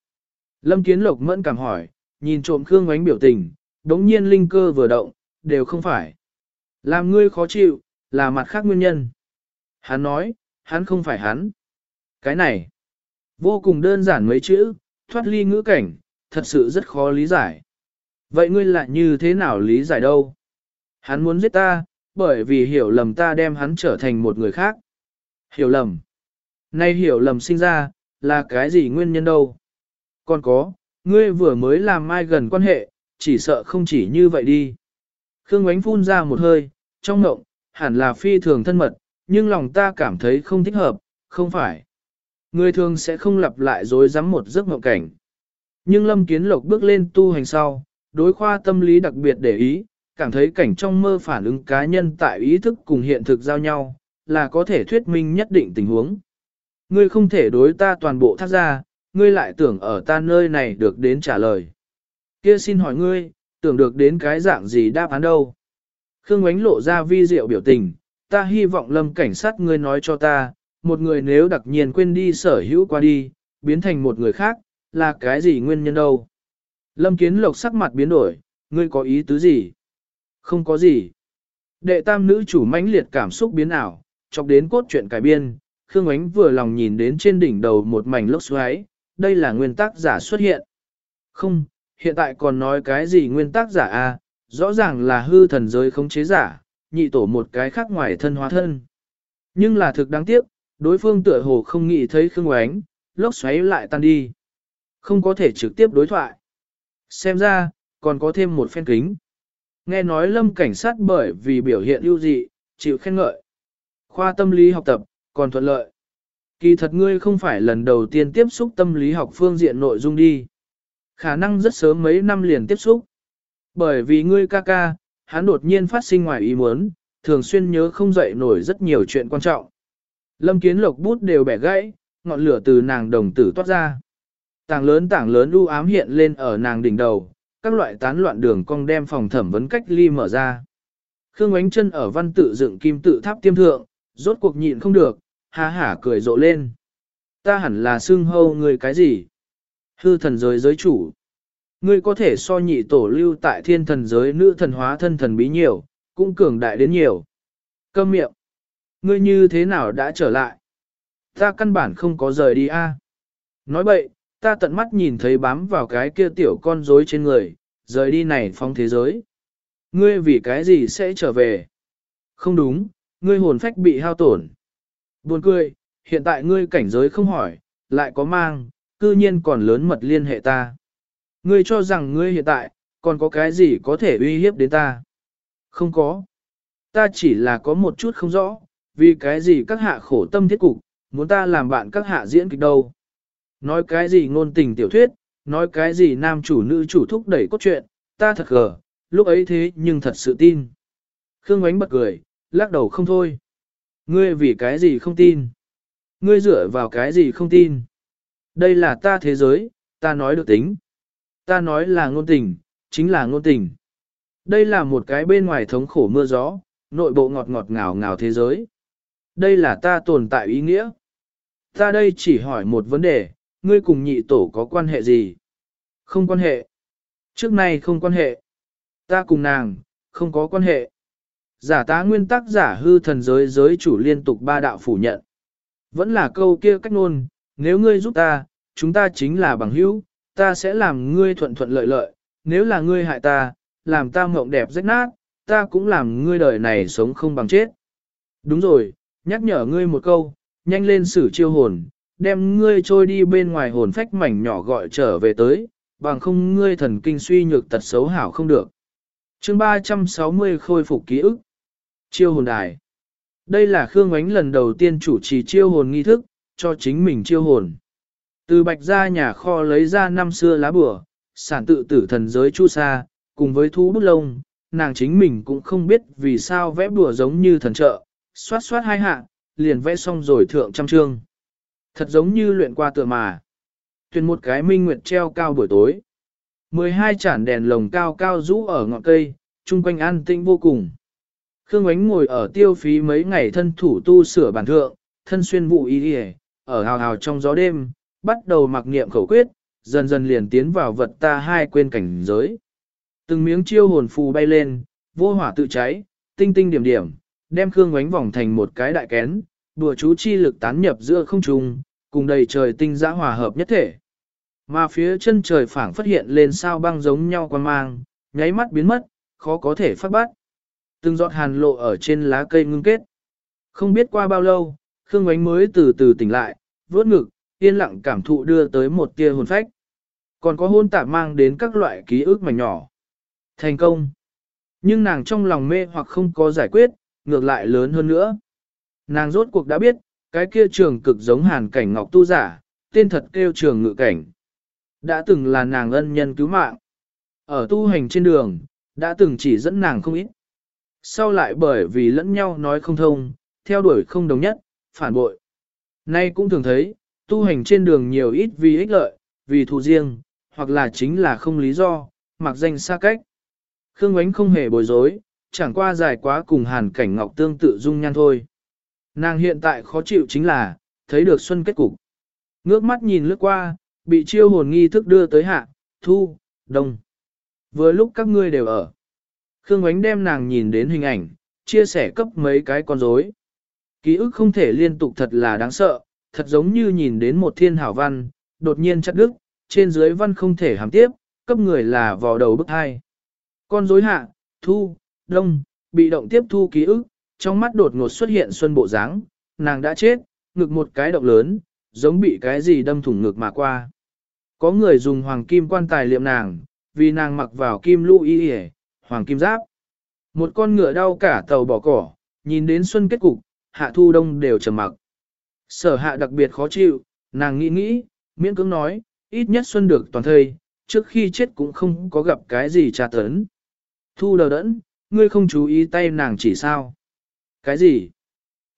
[SPEAKER 1] Lâm Kiến Lộc mẫn cảm hỏi, nhìn trộm Khương Ngoánh biểu tình, đống nhiên linh cơ vừa động, đều không phải. Làm ngươi khó chịu, là mặt khác nguyên nhân. Hắn nói, hắn không phải hắn. Cái này, vô cùng đơn giản mấy chữ, thoát ly ngữ cảnh, thật sự rất khó lý giải. Vậy ngươi lại như thế nào lý giải đâu? Hắn muốn giết ta, bởi vì hiểu lầm ta đem hắn trở thành một người khác. Hiểu lầm. Nay hiểu lầm sinh ra, là cái gì nguyên nhân đâu? Còn có, ngươi vừa mới làm mai gần quan hệ, chỉ sợ không chỉ như vậy đi. Khương Ngoánh phun ra một hơi, trong ngộng, hẳn là phi thường thân mật, nhưng lòng ta cảm thấy không thích hợp, không phải. Người thường sẽ không lặp lại dối rắm một giấc ngộng cảnh. Nhưng Lâm Kiến Lộc bước lên tu hành sau, đối khoa tâm lý đặc biệt để ý, cảm thấy cảnh trong mơ phản ứng cá nhân tại ý thức cùng hiện thực giao nhau, là có thể thuyết minh nhất định tình huống. Ngươi không thể đối ta toàn bộ thác ra, ngươi lại tưởng ở ta nơi này được đến trả lời. Kia xin hỏi ngươi, tưởng được đến cái dạng gì đáp án đâu? Khương Ngoánh lộ ra vi diệu biểu tình, ta hy vọng lâm cảnh sát ngươi nói cho ta, một người nếu đặc nhiên quên đi sở hữu qua đi, biến thành một người khác, là cái gì nguyên nhân đâu? Lâm Kiến Lộc sắc mặt biến đổi, ngươi có ý tứ gì? Không có gì. Đệ tam nữ chủ mãnh liệt cảm xúc biến ảo, chọc đến cốt truyện cải biên, Khương Ánh vừa lòng nhìn đến trên đỉnh đầu một mảnh lốc xoáy, đây là nguyên tắc giả xuất hiện. Không, hiện tại còn nói cái gì nguyên tắc giả a? À? rõ ràng là hư thần giới khống chế giả, nhị tổ một cái khác ngoài thân hóa thân. Nhưng là thực đáng tiếc, đối phương tựa hồ không nghĩ thấy Khương Ánh, lốc xoáy lại tan đi. Không có thể trực tiếp đối thoại. Xem ra, còn có thêm một phen kính. Nghe nói lâm cảnh sát bởi vì biểu hiện ưu dị, chịu khen ngợi. Khoa tâm lý học tập, còn thuận lợi. Kỳ thật ngươi không phải lần đầu tiên tiếp xúc tâm lý học phương diện nội dung đi. Khả năng rất sớm mấy năm liền tiếp xúc. Bởi vì ngươi ca ca, hắn đột nhiên phát sinh ngoài ý muốn, thường xuyên nhớ không dậy nổi rất nhiều chuyện quan trọng. Lâm kiến lộc bút đều bẻ gãy, ngọn lửa từ nàng đồng tử toát ra. Tảng lớn tảng lớn u ám hiện lên ở nàng đỉnh đầu, các loại tán loạn đường cong đem phòng thẩm vấn cách ly mở ra. Khương ánh chân ở văn tự dựng kim tự tháp tiêm thượng, rốt cuộc nhịn không được, ha hả cười rộ lên. Ta hẳn là xưng hâu người cái gì? Hư thần giới giới chủ. Ngươi có thể so nhị tổ lưu tại thiên thần giới nữ thần hóa thân thần bí nhiều, cũng cường đại đến nhiều. Câm miệng. Ngươi như thế nào đã trở lại? Ta căn bản không có rời đi a. Nói bậy, ta tận mắt nhìn thấy bám vào cái kia tiểu con rối trên người, rời đi này phong thế giới. Ngươi vì cái gì sẽ trở về? Không đúng, ngươi hồn phách bị hao tổn. Buồn cười, hiện tại ngươi cảnh giới không hỏi, lại có mang, cư nhiên còn lớn mật liên hệ ta. Ngươi cho rằng ngươi hiện tại, còn có cái gì có thể uy hiếp đến ta? Không có. Ta chỉ là có một chút không rõ, vì cái gì các hạ khổ tâm thiết cục, muốn ta làm bạn các hạ diễn kịch đâu. Nói cái gì ngôn tình tiểu thuyết, nói cái gì nam chủ nữ chủ thúc đẩy cốt truyện, ta thật gờ, lúc ấy thế nhưng thật sự tin. Khương Ánh bật cười, lắc đầu không thôi. Ngươi vì cái gì không tin? Ngươi dựa vào cái gì không tin? Đây là ta thế giới, ta nói được tính. Ta nói là ngôn tình, chính là ngôn tình. Đây là một cái bên ngoài thống khổ mưa gió, nội bộ ngọt ngọt ngào ngào thế giới. Đây là ta tồn tại ý nghĩa. Ta đây chỉ hỏi một vấn đề, ngươi cùng nhị tổ có quan hệ gì? Không quan hệ. Trước nay không quan hệ. Ta cùng nàng, không có quan hệ. Giả tá nguyên tắc giả hư thần giới giới chủ liên tục ba đạo phủ nhận. Vẫn là câu kia cách ngôn nếu ngươi giúp ta, chúng ta chính là bằng hữu, ta sẽ làm ngươi thuận thuận lợi lợi, nếu là ngươi hại ta, làm ta mộng đẹp rách nát, ta cũng làm ngươi đời này sống không bằng chết. Đúng rồi, nhắc nhở ngươi một câu, nhanh lên xử chiêu hồn, đem ngươi trôi đi bên ngoài hồn phách mảnh nhỏ gọi trở về tới, bằng không ngươi thần kinh suy nhược tật xấu hảo không được. chương 360 khôi phục ký ức. Chiêu hồn đài. Đây là Khương Ánh lần đầu tiên chủ trì chiêu hồn nghi thức, cho chính mình chiêu hồn. Từ bạch ra nhà kho lấy ra năm xưa lá bửa, sản tự tử thần giới chu sa, cùng với thú bút lông, nàng chính mình cũng không biết vì sao vẽ bùa giống như thần trợ, xoát xoát hai hạ, liền vẽ xong rồi thượng trăm trương. Thật giống như luyện qua tựa mà. Tuyển một cái minh nguyệt treo cao buổi tối. 12 chản đèn lồng cao cao rũ ở ngọn cây, chung quanh an tĩnh vô cùng. Khương Ánh ngồi ở tiêu phí mấy ngày thân thủ tu sửa bản thượng, thân xuyên vụ y y ở hào hào trong gió đêm, bắt đầu mặc niệm khẩu quyết, dần dần liền tiến vào vật ta hai quên cảnh giới. Từng miếng chiêu hồn phù bay lên, vô hỏa tự cháy, tinh tinh điểm điểm, đem Khương Ánh vòng thành một cái đại kén, đùa chú chi lực tán nhập giữa không trung, cùng đầy trời tinh giã hòa hợp nhất thể. Mà phía chân trời phảng phát hiện lên sao băng giống nhau quan mang, nháy mắt biến mất, khó có thể phát bắt. Từng giọt hàn lộ ở trên lá cây ngưng kết. Không biết qua bao lâu, Khương Ngoánh mới từ từ tỉnh lại, vớt ngực, yên lặng cảm thụ đưa tới một tia hồn phách. Còn có hôn tạp mang đến các loại ký ức mảnh nhỏ. Thành công. Nhưng nàng trong lòng mê hoặc không có giải quyết, ngược lại lớn hơn nữa. Nàng rốt cuộc đã biết, cái kia trường cực giống hàn cảnh ngọc tu giả, tên thật kêu trường ngự cảnh. Đã từng là nàng ân nhân cứu mạng. Ở tu hành trên đường, đã từng chỉ dẫn nàng không ít. Sau lại bởi vì lẫn nhau nói không thông, theo đuổi không đồng nhất, phản bội. Nay cũng thường thấy, tu hành trên đường nhiều ít vì ích lợi, vì thù riêng, hoặc là chính là không lý do, mặc danh xa cách. Khương Ngoánh không hề bối rối, chẳng qua dài quá cùng hàn cảnh ngọc tương tự dung nhan thôi. Nàng hiện tại khó chịu chính là, thấy được xuân kết cục. Ngước mắt nhìn lướt qua, bị chiêu hồn nghi thức đưa tới hạ, thu, đông. Vừa lúc các ngươi đều ở. Khương Ngoánh đem nàng nhìn đến hình ảnh, chia sẻ cấp mấy cái con rối. Ký ức không thể liên tục thật là đáng sợ, thật giống như nhìn đến một thiên hảo văn, đột nhiên chặt đứt, trên dưới văn không thể hàm tiếp, cấp người là vào đầu bức hai. Con rối hạ, thu, đông, bị động tiếp thu ký ức, trong mắt đột ngột xuất hiện xuân bộ dáng, nàng đã chết, ngực một cái động lớn, giống bị cái gì đâm thủng ngực mà qua. Có người dùng hoàng kim quan tài liệm nàng, vì nàng mặc vào kim lũ y hề, hoàng kim giáp. Một con ngựa đau cả tàu bỏ cỏ, nhìn đến xuân kết cục, hạ thu đông đều trầm mặc. Sở hạ đặc biệt khó chịu, nàng nghĩ nghĩ, miễn cưỡng nói, ít nhất xuân được toàn thây, trước khi chết cũng không có gặp cái gì tra tấn. Thu đầu đẫn, ngươi không chú ý tay nàng chỉ sao. Cái gì?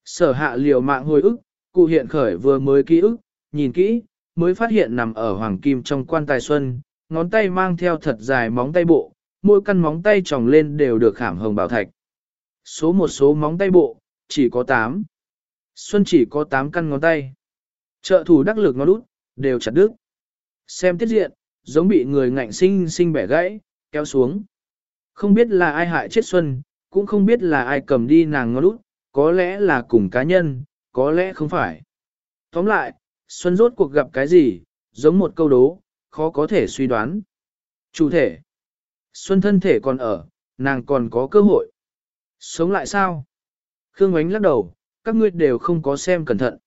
[SPEAKER 1] Sở hạ liều mạng hồi ức, cụ hiện khởi vừa mới ký ức, nhìn kỹ, mới phát hiện nằm ở hoàng kim trong quan tài xuân, ngón tay mang theo thật dài móng tay bộ, mỗi căn móng tay tròng lên đều được khảm hồng bảo thạch. Số một số móng tay bộ, chỉ có 8. Xuân chỉ có 8 căn ngón tay. Trợ thủ đắc lực ngón út, đều chặt đứt. Xem tiết diện, giống bị người ngạnh sinh sinh bẻ gãy, kéo xuống. Không biết là ai hại chết Xuân, cũng không biết là ai cầm đi nàng ngón út, có lẽ là cùng cá nhân, có lẽ không phải. Tóm lại, Xuân rốt cuộc gặp cái gì, giống một câu đố, khó có thể suy đoán. Chủ thể. Xuân thân thể còn ở, nàng còn có cơ hội. Sống lại sao? Khương Ánh lắc đầu, các ngươi đều không có xem cẩn thận.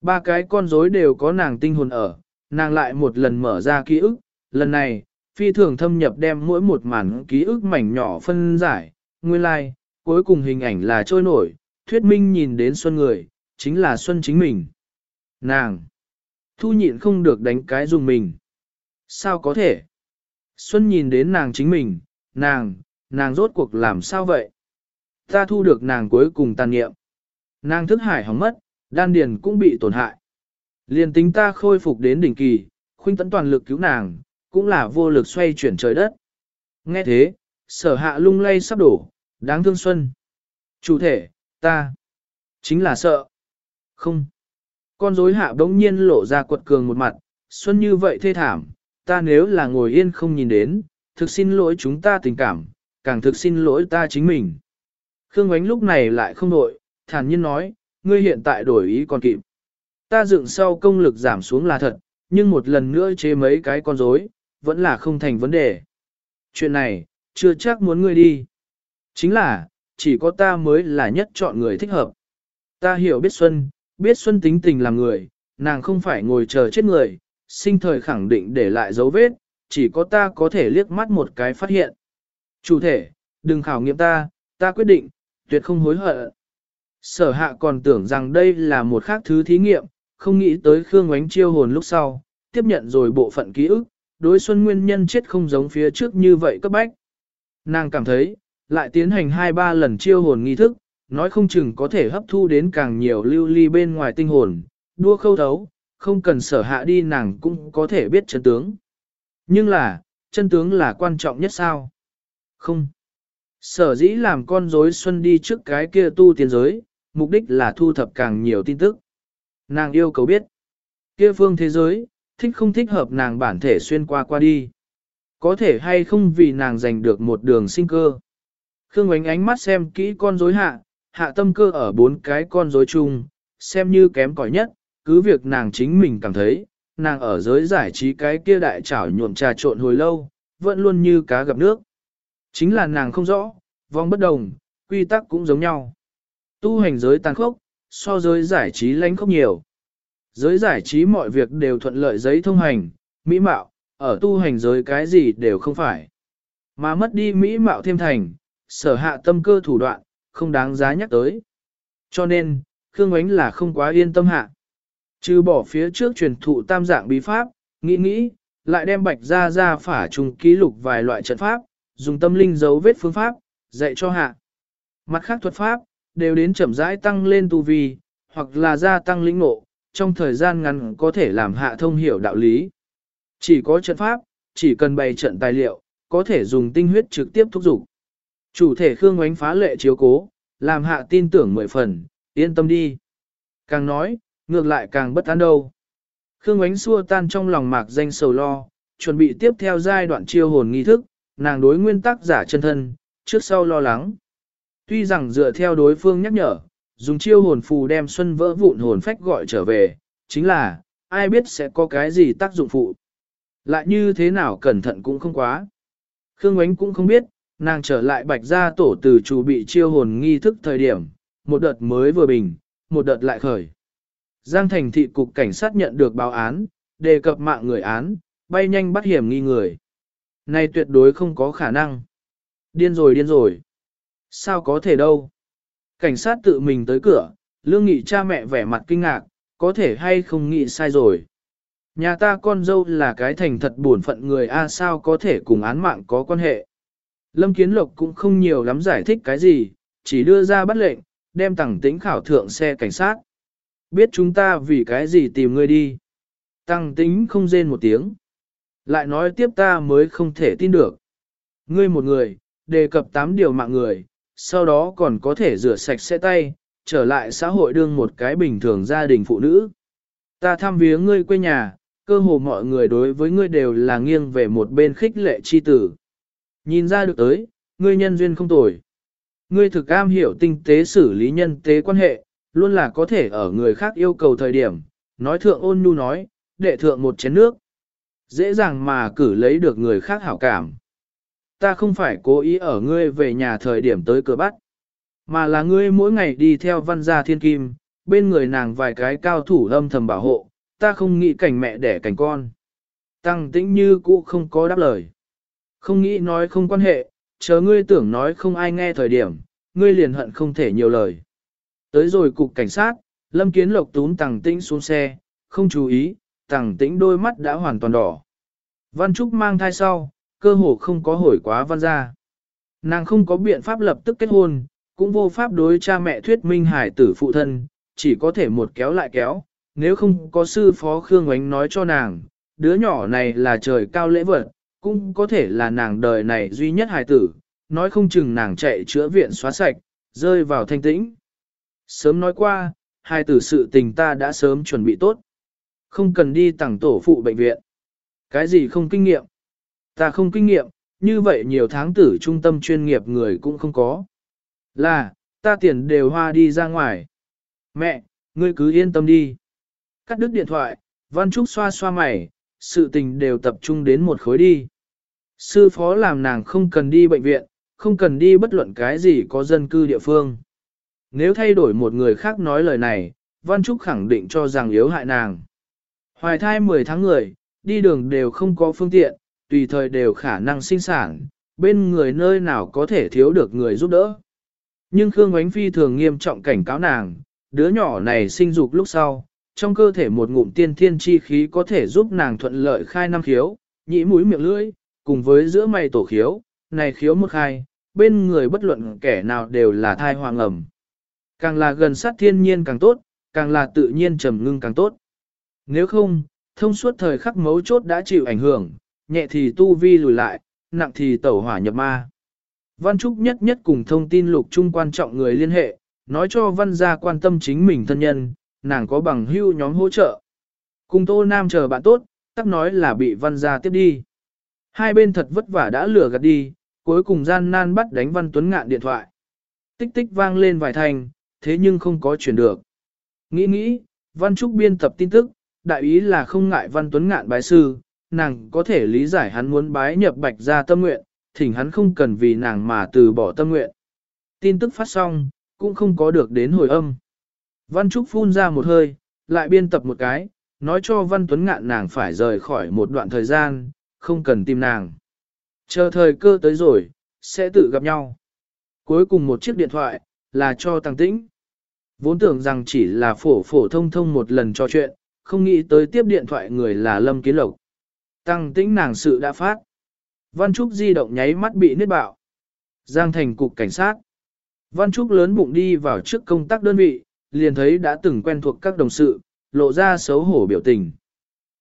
[SPEAKER 1] Ba cái con rối đều có nàng tinh hồn ở, nàng lại một lần mở ra ký ức, lần này, phi thường thâm nhập đem mỗi một màn ký ức mảnh nhỏ phân giải, nguyên lai, like, cuối cùng hình ảnh là trôi nổi, thuyết minh nhìn đến Xuân người, chính là Xuân chính mình. Nàng, thu nhịn không được đánh cái dùng mình. Sao có thể? Xuân nhìn đến nàng chính mình, nàng, nàng rốt cuộc làm sao vậy? Ta thu được nàng cuối cùng tàn nghiệm. Nàng thức hải hỏng mất, đan điền cũng bị tổn hại. liền tính ta khôi phục đến đỉnh kỳ, khuynh tấn toàn lực cứu nàng, cũng là vô lực xoay chuyển trời đất. Nghe thế, sở hạ lung lay sắp đổ, đáng thương Xuân. Chủ thể, ta, chính là sợ. Không. Con rối hạ bỗng nhiên lộ ra quật cường một mặt, Xuân như vậy thê thảm, ta nếu là ngồi yên không nhìn đến, thực xin lỗi chúng ta tình cảm, càng thực xin lỗi ta chính mình. Khương Ngoánh lúc này lại không nội, thản nhiên nói, ngươi hiện tại đổi ý còn kịp. Ta dựng sau công lực giảm xuống là thật, nhưng một lần nữa chế mấy cái con rối, vẫn là không thành vấn đề. Chuyện này, chưa chắc muốn ngươi đi. Chính là, chỉ có ta mới là nhất chọn người thích hợp. Ta hiểu biết Xuân, biết Xuân tính tình làm người, nàng không phải ngồi chờ chết người, sinh thời khẳng định để lại dấu vết, chỉ có ta có thể liếc mắt một cái phát hiện. Chủ thể, đừng khảo nghiệm ta, ta quyết định, tuyệt không hối hận. Sở hạ còn tưởng rằng đây là một khác thứ thí nghiệm, không nghĩ tới Khương Ngoánh chiêu hồn lúc sau, tiếp nhận rồi bộ phận ký ức, đối xuân nguyên nhân chết không giống phía trước như vậy cấp bách. Nàng cảm thấy, lại tiến hành 2-3 lần chiêu hồn nghi thức, nói không chừng có thể hấp thu đến càng nhiều lưu ly bên ngoài tinh hồn, đua khâu thấu, không cần sở hạ đi nàng cũng có thể biết chân tướng. Nhưng là, chân tướng là quan trọng nhất sao? Không. Sở dĩ làm con rối xuân đi trước cái kia tu tiên giới, mục đích là thu thập càng nhiều tin tức. Nàng yêu cầu biết, kia phương thế giới, thích không thích hợp nàng bản thể xuyên qua qua đi. Có thể hay không vì nàng giành được một đường sinh cơ. Khương ánh ánh mắt xem kỹ con rối hạ, hạ tâm cơ ở bốn cái con rối chung, xem như kém cỏi nhất, cứ việc nàng chính mình cảm thấy, nàng ở giới giải trí cái kia đại trảo nhuộm trà trộn hồi lâu, vẫn luôn như cá gặp nước. Chính là nàng không rõ, vong bất đồng, quy tắc cũng giống nhau. Tu hành giới tàn khốc, so giới giải trí lánh khốc nhiều. Giới giải trí mọi việc đều thuận lợi giấy thông hành, mỹ mạo, ở tu hành giới cái gì đều không phải. Mà mất đi mỹ mạo thêm thành, sở hạ tâm cơ thủ đoạn, không đáng giá nhắc tới. Cho nên, Khương Ngoánh là không quá yên tâm hạ. Trừ bỏ phía trước truyền thụ tam dạng bí pháp, nghĩ nghĩ, lại đem bạch ra ra phả trùng ký lục vài loại trận pháp, dùng tâm linh dấu vết phương pháp, dạy cho hạ. Mặt khác thuật pháp, đều đến chậm rãi tăng lên tu vi, hoặc là gia tăng lĩnh ngộ, trong thời gian ngắn có thể làm hạ thông hiểu đạo lý. Chỉ có trận pháp, chỉ cần bày trận tài liệu, có thể dùng tinh huyết trực tiếp thúc dục. Chủ thể Khương Ngoánh phá lệ chiếu cố, làm hạ tin tưởng mười phần, yên tâm đi. Càng nói, ngược lại càng bất an đâu. Khương ánh xua tan trong lòng mạc danh sầu lo, chuẩn bị tiếp theo giai đoạn chiêu hồn nghi thức, nàng đối nguyên tắc giả chân thân, trước sau lo lắng. Tuy rằng dựa theo đối phương nhắc nhở, dùng chiêu hồn phù đem xuân vỡ vụn hồn phách gọi trở về, chính là, ai biết sẽ có cái gì tác dụng phụ. Lại như thế nào cẩn thận cũng không quá. Khương Ánh cũng không biết, nàng trở lại bạch gia tổ từ chủ bị chiêu hồn nghi thức thời điểm, một đợt mới vừa bình, một đợt lại khởi. Giang thành thị cục cảnh sát nhận được báo án, đề cập mạng người án, bay nhanh bắt hiểm nghi người. Này tuyệt đối không có khả năng. Điên rồi điên rồi. Sao có thể đâu? Cảnh sát tự mình tới cửa, lương nghị cha mẹ vẻ mặt kinh ngạc, có thể hay không nghĩ sai rồi. Nhà ta con dâu là cái thành thật buồn phận người A sao có thể cùng án mạng có quan hệ. Lâm Kiến Lộc cũng không nhiều lắm giải thích cái gì, chỉ đưa ra bắt lệnh, đem tẳng tính khảo thượng xe cảnh sát. Biết chúng ta vì cái gì tìm ngươi đi. Tăng tính không rên một tiếng. Lại nói tiếp ta mới không thể tin được. Ngươi một người, đề cập tám điều mạng người, sau đó còn có thể rửa sạch sẽ tay, trở lại xã hội đương một cái bình thường gia đình phụ nữ. Ta thăm viếng ngươi quê nhà, cơ hồ mọi người đối với ngươi đều là nghiêng về một bên khích lệ chi tử. Nhìn ra được tới, ngươi nhân duyên không tồi. Ngươi thực am hiểu tinh tế xử lý nhân tế quan hệ, luôn là có thể ở người khác yêu cầu thời điểm, nói thượng ôn nhu nói, đệ thượng một chén nước. Dễ dàng mà cử lấy được người khác hảo cảm. Ta không phải cố ý ở ngươi về nhà thời điểm tới cửa bắt, mà là ngươi mỗi ngày đi theo văn gia thiên kim, bên người nàng vài cái cao thủ âm thầm bảo hộ, ta không nghĩ cảnh mẹ đẻ cảnh con. Tăng tĩnh như cũ không có đáp lời. Không nghĩ nói không quan hệ, chờ ngươi tưởng nói không ai nghe thời điểm, ngươi liền hận không thể nhiều lời. Tới rồi cục cảnh sát, Lâm Kiến Lộc túm Tằng Tĩnh xuống xe, không chú ý, Tằng Tĩnh đôi mắt đã hoàn toàn đỏ. Văn Trúc mang thai sau, cơ hồ không có hồi quá văn ra. Nàng không có biện pháp lập tức kết hôn, cũng vô pháp đối cha mẹ thuyết minh hải tử phụ thân, chỉ có thể một kéo lại kéo, nếu không có sư phó Khương Ánh nói cho nàng, đứa nhỏ này là trời cao lễ vật, cũng có thể là nàng đời này duy nhất hải tử, nói không chừng nàng chạy chữa viện xóa sạch, rơi vào thanh tĩnh. Sớm nói qua, hai tử sự tình ta đã sớm chuẩn bị tốt. Không cần đi tặng tổ phụ bệnh viện. Cái gì không kinh nghiệm? Ta không kinh nghiệm, như vậy nhiều tháng tử trung tâm chuyên nghiệp người cũng không có. Là, ta tiền đều hoa đi ra ngoài. Mẹ, ngươi cứ yên tâm đi. Cắt đứt điện thoại, Văn Trúc xoa xoa mày, sự tình đều tập trung đến một khối đi. Sư phó làm nàng không cần đi bệnh viện, không cần đi bất luận cái gì có dân cư địa phương. Nếu thay đổi một người khác nói lời này, Văn Trúc khẳng định cho rằng yếu hại nàng. Hoài thai 10 tháng người, đi đường đều không có phương tiện, tùy thời đều khả năng sinh sản, bên người nơi nào có thể thiếu được người giúp đỡ. Nhưng Khương Ngoánh Phi thường nghiêm trọng cảnh cáo nàng, đứa nhỏ này sinh dục lúc sau, trong cơ thể một ngụm tiên thiên chi khí có thể giúp nàng thuận lợi khai năm khiếu, nhĩ mũi miệng lưỡi, cùng với giữa mày tổ khiếu, này khiếu một khai, bên người bất luận kẻ nào đều là thai hoàng ẩm. Càng là gần sát thiên nhiên càng tốt, càng là tự nhiên trầm ngưng càng tốt. Nếu không, thông suốt thời khắc mấu chốt đã chịu ảnh hưởng, nhẹ thì tu vi lùi lại, nặng thì tẩu hỏa nhập ma. Văn Trúc nhất nhất cùng thông tin lục trung quan trọng người liên hệ, nói cho văn gia quan tâm chính mình thân nhân, nàng có bằng hưu nhóm hỗ trợ. Cùng Tô Nam chờ bạn tốt, tắc nói là bị văn gia tiếp đi. Hai bên thật vất vả đã lừa gạt đi, cuối cùng gian nan bắt đánh văn tuấn ngạn điện thoại. Tích tích vang lên vài thành, thế nhưng không có chuyển được. Nghĩ nghĩ, Văn Trúc biên tập tin tức, đại ý là không ngại Văn Tuấn ngạn bái sư, nàng có thể lý giải hắn muốn bái nhập bạch ra tâm nguyện, thỉnh hắn không cần vì nàng mà từ bỏ tâm nguyện. Tin tức phát xong, cũng không có được đến hồi âm. Văn Trúc phun ra một hơi, lại biên tập một cái, nói cho Văn Tuấn ngạn nàng phải rời khỏi một đoạn thời gian, không cần tìm nàng. Chờ thời cơ tới rồi, sẽ tự gặp nhau. Cuối cùng một chiếc điện thoại, là cho Tăng Tĩnh. Vốn tưởng rằng chỉ là phổ phổ thông thông một lần trò chuyện, không nghĩ tới tiếp điện thoại người là Lâm Kiến Lộc. Tăng Tĩnh nàng sự đã phát. Văn Trúc di động nháy mắt bị nứt bạo. Giang thành cục cảnh sát. Văn Trúc lớn bụng đi vào trước công tác đơn vị, liền thấy đã từng quen thuộc các đồng sự, lộ ra xấu hổ biểu tình.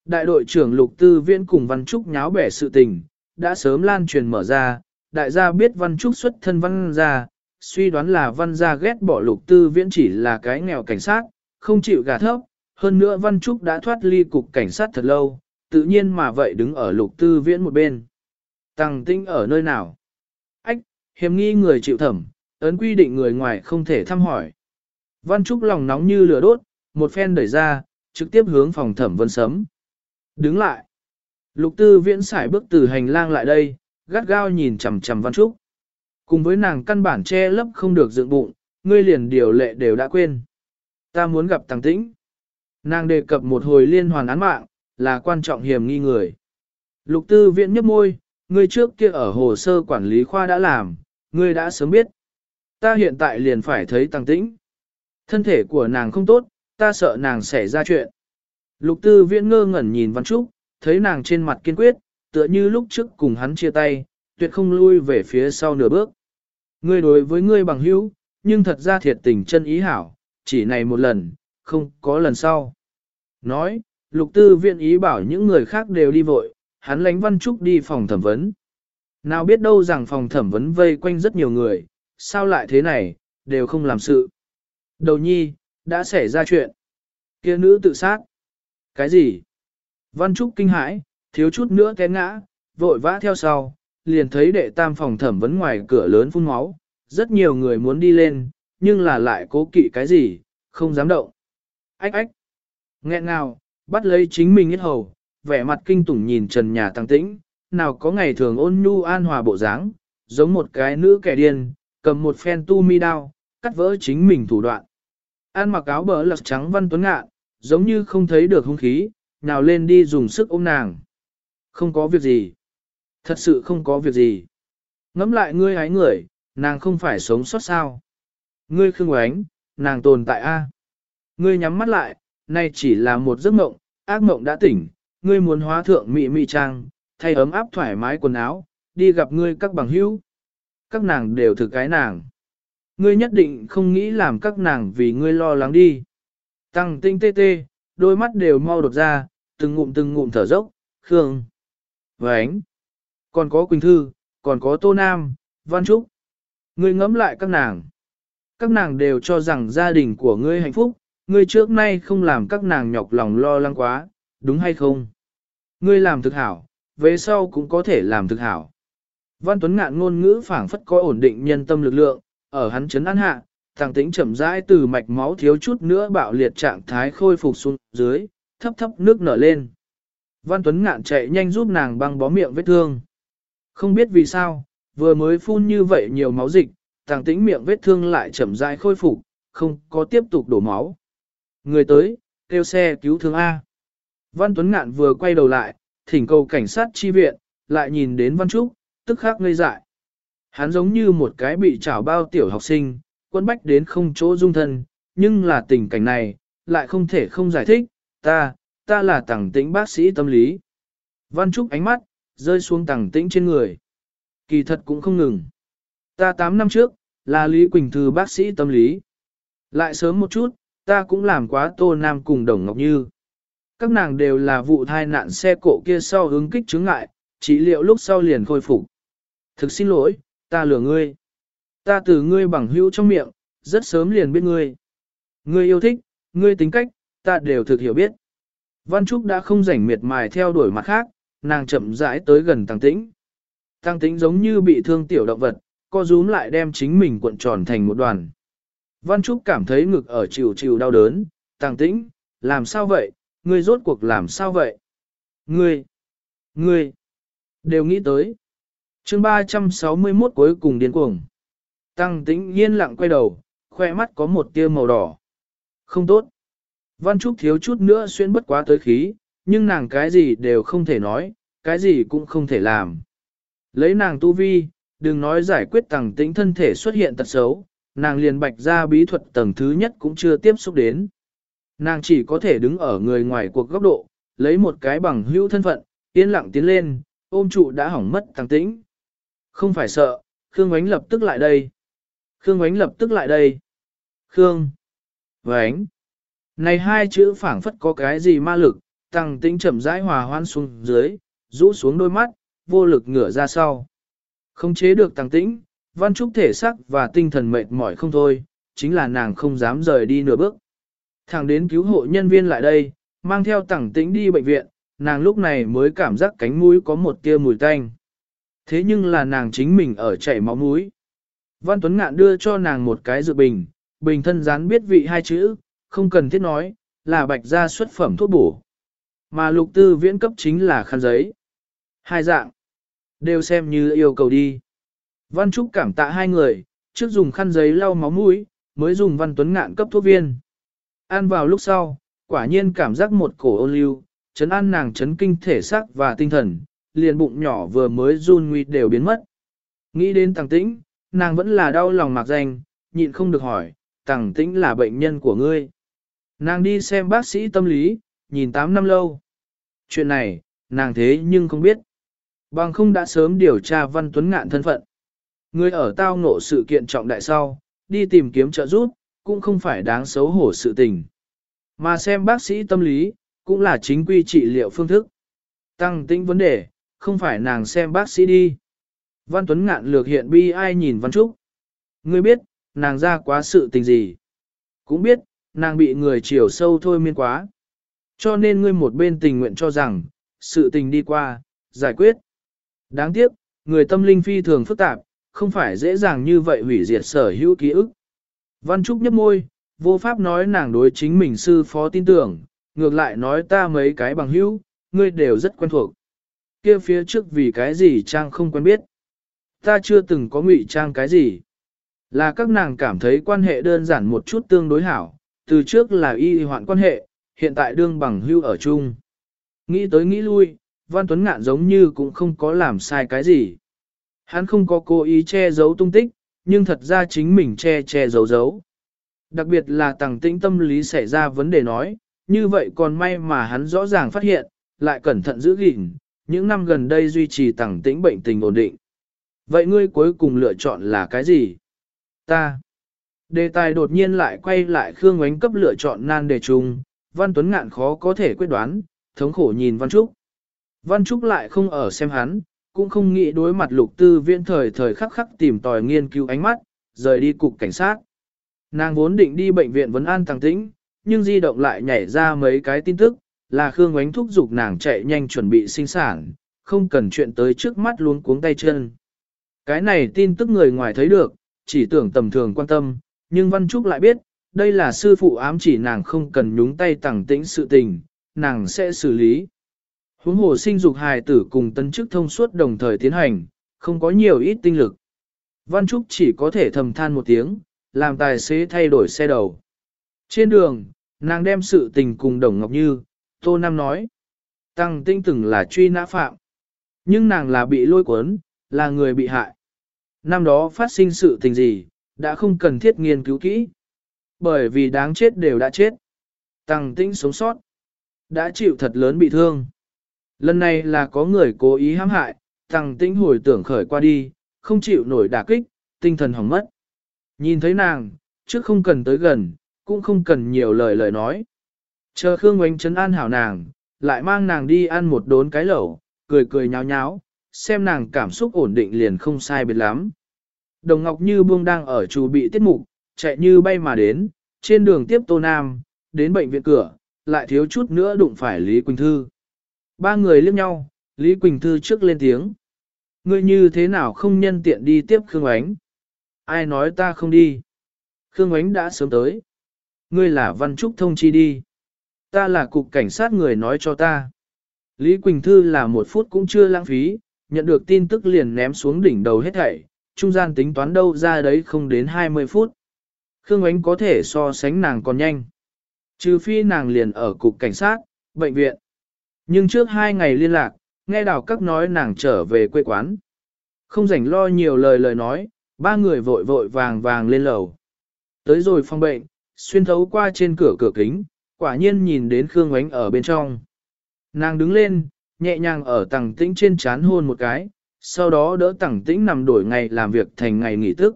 [SPEAKER 1] Đại đội trưởng Lục Tư Viễn cùng Văn Trúc nháo bẻ sự tình, đã sớm lan truyền mở ra, đại gia biết Văn Trúc xuất thân Văn gia, suy đoán là Văn gia ghét bỏ Lục Tư Viễn chỉ là cái nghèo cảnh sát, không chịu gà thấp, hơn nữa Văn Trúc đã thoát ly cục cảnh sát thật lâu, tự nhiên mà vậy đứng ở Lục Tư Viễn một bên. Tăng tinh ở nơi nào? Ách, hiểm nghi người chịu thẩm, ấn quy định người ngoài không thể thăm hỏi. Văn Trúc lòng nóng như lửa đốt, một phen đẩy ra, trực tiếp hướng phòng thẩm vân sấm. Đứng lại. Lục tư viễn xài bước từ hành lang lại đây, gắt gao nhìn chằm chằm Văn Trúc. Cùng với nàng căn bản che lấp không được dựng bụng, ngươi liền điều lệ đều đã quên. Ta muốn gặp Tăng Tĩnh. Nàng đề cập một hồi liên hoàn án mạng, là quan trọng hiểm nghi người. Lục tư viện nhấp môi, ngươi trước kia ở hồ sơ quản lý khoa đã làm, ngươi đã sớm biết. Ta hiện tại liền phải thấy Tăng Tĩnh. Thân thể của nàng không tốt, ta sợ nàng xảy ra chuyện. Lục tư viện ngơ ngẩn nhìn Văn Trúc, thấy nàng trên mặt kiên quyết, tựa như lúc trước cùng hắn chia tay, tuyệt không lui về phía sau nửa bước. Ngươi đối với ngươi bằng hữu, nhưng thật ra thiệt tình chân ý hảo, chỉ này một lần, không có lần sau. Nói, lục tư viện ý bảo những người khác đều đi vội, hắn lánh Văn Trúc đi phòng thẩm vấn. Nào biết đâu rằng phòng thẩm vấn vây quanh rất nhiều người, sao lại thế này, đều không làm sự. Đầu nhi, đã xảy ra chuyện. kia nữ tự sát. Cái gì? Văn Trúc kinh hãi, thiếu chút nữa té ngã, vội vã theo sau, liền thấy đệ tam phòng thẩm vấn ngoài cửa lớn phun máu, rất nhiều người muốn đi lên, nhưng là lại cố kỵ cái gì, không dám động. Ách ách! Nghẹn ngào, bắt lấy chính mình ít hầu, vẻ mặt kinh tủng nhìn trần nhà tăng tĩnh, nào có ngày thường ôn nhu an hòa bộ dáng, giống một cái nữ kẻ điên, cầm một phen tu mi đao, cắt vỡ chính mình thủ đoạn. An mặc áo bờ lật trắng văn tuấn ngạ, giống như không thấy được hung khí, nào lên đi dùng sức ôm nàng. Không có việc gì. Thật sự không có việc gì. Ngắm lại ngươi hái người, nàng không phải sống sót sao. Ngươi khương oánh, nàng tồn tại a. Ngươi nhắm mắt lại, nay chỉ là một giấc mộng, ác mộng đã tỉnh, ngươi muốn hóa thượng mị mị trang, thay ấm áp thoải mái quần áo, đi gặp ngươi các bằng hữu. Các nàng đều thực cái nàng. Ngươi nhất định không nghĩ làm các nàng vì ngươi lo lắng đi. Tăng tinh tê tê, đôi mắt đều mau đột ra, từng ngụm từng ngụm thở dốc, Khương. Vánh, ánh. Còn có Quỳnh Thư, còn có Tô Nam, Văn Trúc. Ngươi ngẫm lại các nàng. Các nàng đều cho rằng gia đình của ngươi hạnh phúc, ngươi trước nay không làm các nàng nhọc lòng lo lắng quá, đúng hay không? Ngươi làm thực hảo, về sau cũng có thể làm thực hảo. Văn Tuấn ngạn ngôn ngữ phảng phất có ổn định nhân tâm lực lượng, ở hắn chấn an hạ, thằng tĩnh chậm rãi từ mạch máu thiếu chút nữa bạo liệt trạng thái khôi phục xuống dưới, thấp thấp nước nở lên. Văn Tuấn ngạn chạy nhanh giúp nàng băng bó miệng vết thương. Không biết vì sao, vừa mới phun như vậy nhiều máu dịch, tàng tĩnh miệng vết thương lại chậm rãi khôi phục, không có tiếp tục đổ máu. Người tới, kêu xe cứu thương A. Văn Tuấn ngạn vừa quay đầu lại, thỉnh cầu cảnh sát chi viện, lại nhìn đến Văn Trúc, tức khắc ngây dại. Hắn giống như một cái bị trảo bao tiểu học sinh, quân bách đến không chỗ dung thân, nhưng là tình cảnh này, lại không thể không giải thích, ta, ta là tàng tĩnh bác sĩ tâm lý. Văn Trúc ánh mắt, rơi xuống tàng tĩnh trên người. Kỳ thật cũng không ngừng. Ta 8 năm trước, là Lý Quỳnh Thư bác sĩ tâm lý. Lại sớm một chút, ta cũng làm quá Tô Nam cùng Đồng Ngọc Như. Các nàng đều là vụ thai nạn xe cộ kia sau hướng kích chứng ngại, chỉ liệu lúc sau liền khôi phục. Thực xin lỗi, ta lừa ngươi. Ta từ ngươi bằng hữu trong miệng, rất sớm liền biết ngươi. Ngươi yêu thích, ngươi tính cách, ta đều thực hiểu biết. Văn Trúc đã không rảnh miệt mài theo đuổi mặt khác, nàng chậm rãi tới gần Tăng Tĩnh. Tăng Tĩnh giống như bị thương tiểu động vật, co rúm lại đem chính mình cuộn tròn thành một đoàn. Văn Trúc cảm thấy ngực ở chịu chịu đau đớn, Tăng Tĩnh, làm sao vậy, ngươi rốt cuộc làm sao vậy? Ngươi, ngươi, đều nghĩ tới. chương 361 cuối cùng điên cuồng. Tăng tĩnh yên lặng quay đầu, khoe mắt có một tia màu đỏ. Không tốt. Văn Trúc thiếu chút nữa xuyên bất quá tới khí, nhưng nàng cái gì đều không thể nói, cái gì cũng không thể làm. Lấy nàng tu vi, đừng nói giải quyết tàng tĩnh thân thể xuất hiện tật xấu, nàng liền bạch ra bí thuật tầng thứ nhất cũng chưa tiếp xúc đến. Nàng chỉ có thể đứng ở người ngoài cuộc góc độ, lấy một cái bằng hữu thân phận, yên lặng tiến lên, ôm trụ đã hỏng mất tàng tĩnh. Không phải sợ, Khương Ngoánh lập tức lại đây. Khương Ngoánh lập tức lại đây. Khương. Ngoánh. Này hai chữ phảng phất có cái gì ma lực, tăng tĩnh chậm rãi hòa hoan xuống dưới, rũ xuống đôi mắt, vô lực ngửa ra sau. Không chế được tăng tĩnh, văn trúc thể sắc và tinh thần mệt mỏi không thôi, chính là nàng không dám rời đi nửa bước. Thẳng đến cứu hộ nhân viên lại đây, mang theo tăng tĩnh đi bệnh viện, nàng lúc này mới cảm giác cánh mũi có một tia mùi tanh. Thế nhưng là nàng chính mình ở chảy máu mũi. Văn Tuấn Ngạn đưa cho nàng một cái dược bình, bình thân rán biết vị hai chữ, không cần thiết nói, là bạch gia xuất phẩm thuốc bổ. Mà lục tư viễn cấp chính là khăn giấy. Hai dạng, đều xem như yêu cầu đi. Văn Trúc cảm tạ hai người, trước dùng khăn giấy lau máu mũi, mới dùng Văn Tuấn Ngạn cấp thuốc viên. Ăn vào lúc sau, quả nhiên cảm giác một cổ ô lưu, chấn an nàng chấn kinh thể xác và tinh thần, liền bụng nhỏ vừa mới run nguy đều biến mất. Nghĩ đến tàng tĩnh, nàng vẫn là đau lòng mạc danh, nhịn không được hỏi, tàng tĩnh là bệnh nhân của ngươi. Nàng đi xem bác sĩ tâm lý, nhìn tám năm lâu. Chuyện này, nàng thế nhưng không biết. Bằng không đã sớm điều tra Văn Tuấn Ngạn thân phận. Người ở tao ngộ sự kiện trọng đại sau, đi tìm kiếm trợ giúp, cũng không phải đáng xấu hổ sự tình. Mà xem bác sĩ tâm lý, cũng là chính quy trị liệu phương thức. Tăng tĩnh vấn đề, không phải nàng xem bác sĩ đi. Văn Tuấn Ngạn lược hiện bi ai nhìn Văn Trúc. Ngươi biết, nàng ra quá sự tình gì. Cũng biết, nàng bị người chiều sâu thôi miên quá. Cho nên ngươi một bên tình nguyện cho rằng, sự tình đi qua, giải quyết. Đáng tiếc, người tâm linh phi thường phức tạp, không phải dễ dàng như vậy hủy diệt sở hữu ký ức. Văn Trúc nhấp môi, vô pháp nói nàng đối chính mình sư phó tin tưởng, ngược lại nói ta mấy cái bằng hữu, ngươi đều rất quen thuộc. Kia phía trước vì cái gì Trang không quen biết. Ta chưa từng có ngụy Trang cái gì. Là các nàng cảm thấy quan hệ đơn giản một chút tương đối hảo, từ trước là y hoạn quan hệ, hiện tại đương bằng hưu ở chung. Nghĩ tới nghĩ lui, Văn Tuấn Ngạn giống như cũng không có làm sai cái gì. Hắn không có cố ý che giấu tung tích, nhưng thật ra chính mình che che giấu giấu. Đặc biệt là tàng tĩnh tâm lý xảy ra vấn đề nói, như vậy còn may mà hắn rõ ràng phát hiện, lại cẩn thận giữ gìn, những năm gần đây duy trì tàng tĩnh bệnh tình ổn định. Vậy ngươi cuối cùng lựa chọn là cái gì? Ta. Đề tài đột nhiên lại quay lại Khương Ngoánh cấp lựa chọn nan đề chung, Văn Tuấn Ngạn khó có thể quyết đoán, thống khổ nhìn Văn Trúc. Văn Trúc lại không ở xem hắn, cũng không nghĩ đối mặt lục tư viễn thời thời khắc khắc tìm tòi nghiên cứu ánh mắt, rời đi cục cảnh sát. Nàng vốn định đi bệnh viện vấn an tăng tĩnh, nhưng di động lại nhảy ra mấy cái tin tức, là Khương Ngoánh thúc giục nàng chạy nhanh chuẩn bị sinh sản, không cần chuyện tới trước mắt luôn cuống tay chân. Cái này tin tức người ngoài thấy được, chỉ tưởng tầm thường quan tâm, nhưng Văn Trúc lại biết, đây là sư phụ ám chỉ nàng không cần nhúng tay tẳng tĩnh sự tình, nàng sẽ xử lý. Huống hồ sinh dục hài tử cùng tân chức thông suốt đồng thời tiến hành, không có nhiều ít tinh lực. Văn Trúc chỉ có thể thầm than một tiếng, làm tài xế thay đổi xe đầu. Trên đường, nàng đem sự tình cùng Đồng Ngọc Như, Tô Nam nói. Tăng tinh từng là truy nã phạm. Nhưng nàng là bị lôi cuốn, là người bị hại. Năm đó phát sinh sự tình gì, đã không cần thiết nghiên cứu kỹ. Bởi vì đáng chết đều đã chết. Tăng tinh sống sót. Đã chịu thật lớn bị thương. Lần này là có người cố ý hãm hại, tăng tinh hồi tưởng khởi qua đi, không chịu nổi đả kích, tinh thần hỏng mất. Nhìn thấy nàng, trước không cần tới gần, cũng không cần nhiều lời lời nói. Chờ Khương Ngoánh chấn an hảo nàng, lại mang nàng đi ăn một đốn cái lẩu, cười cười nháo nháo, xem nàng cảm xúc ổn định liền không sai biệt lắm. Đồng Ngọc Như buông đang ở chủ bị tiết mục, chạy như bay mà đến, trên đường tiếp Tô Nam, đến bệnh viện cửa, lại thiếu chút nữa đụng phải Lý Quỳnh Thư. Ba người liếc nhau, Lý Quỳnh Thư trước lên tiếng. Ngươi như thế nào không nhân tiện đi tiếp Khương Ánh? Ai nói ta không đi? Khương Ánh đã sớm tới. Ngươi là Văn Trúc thông chi đi. Ta là cục cảnh sát người nói cho ta. Lý Quỳnh Thư là một phút cũng chưa lãng phí, nhận được tin tức liền ném xuống đỉnh đầu hết thảy, trung gian tính toán đâu ra đấy không đến 20 phút. Khương Ánh có thể so sánh nàng còn nhanh. Trừ phi nàng liền ở cục cảnh sát, bệnh viện. Nhưng trước hai ngày liên lạc, nghe đào các nói nàng trở về quê quán. Không rảnh lo nhiều lời lời nói, ba người vội vội vàng vàng lên lầu. Tới rồi phòng bệnh, xuyên thấu qua trên cửa cửa kính, quả nhiên nhìn đến Khương Ánh ở bên trong. Nàng đứng lên, nhẹ nhàng ở tầng tĩnh trên chán hôn một cái, sau đó đỡ tầng tĩnh nằm đổi ngày làm việc thành ngày nghỉ tức.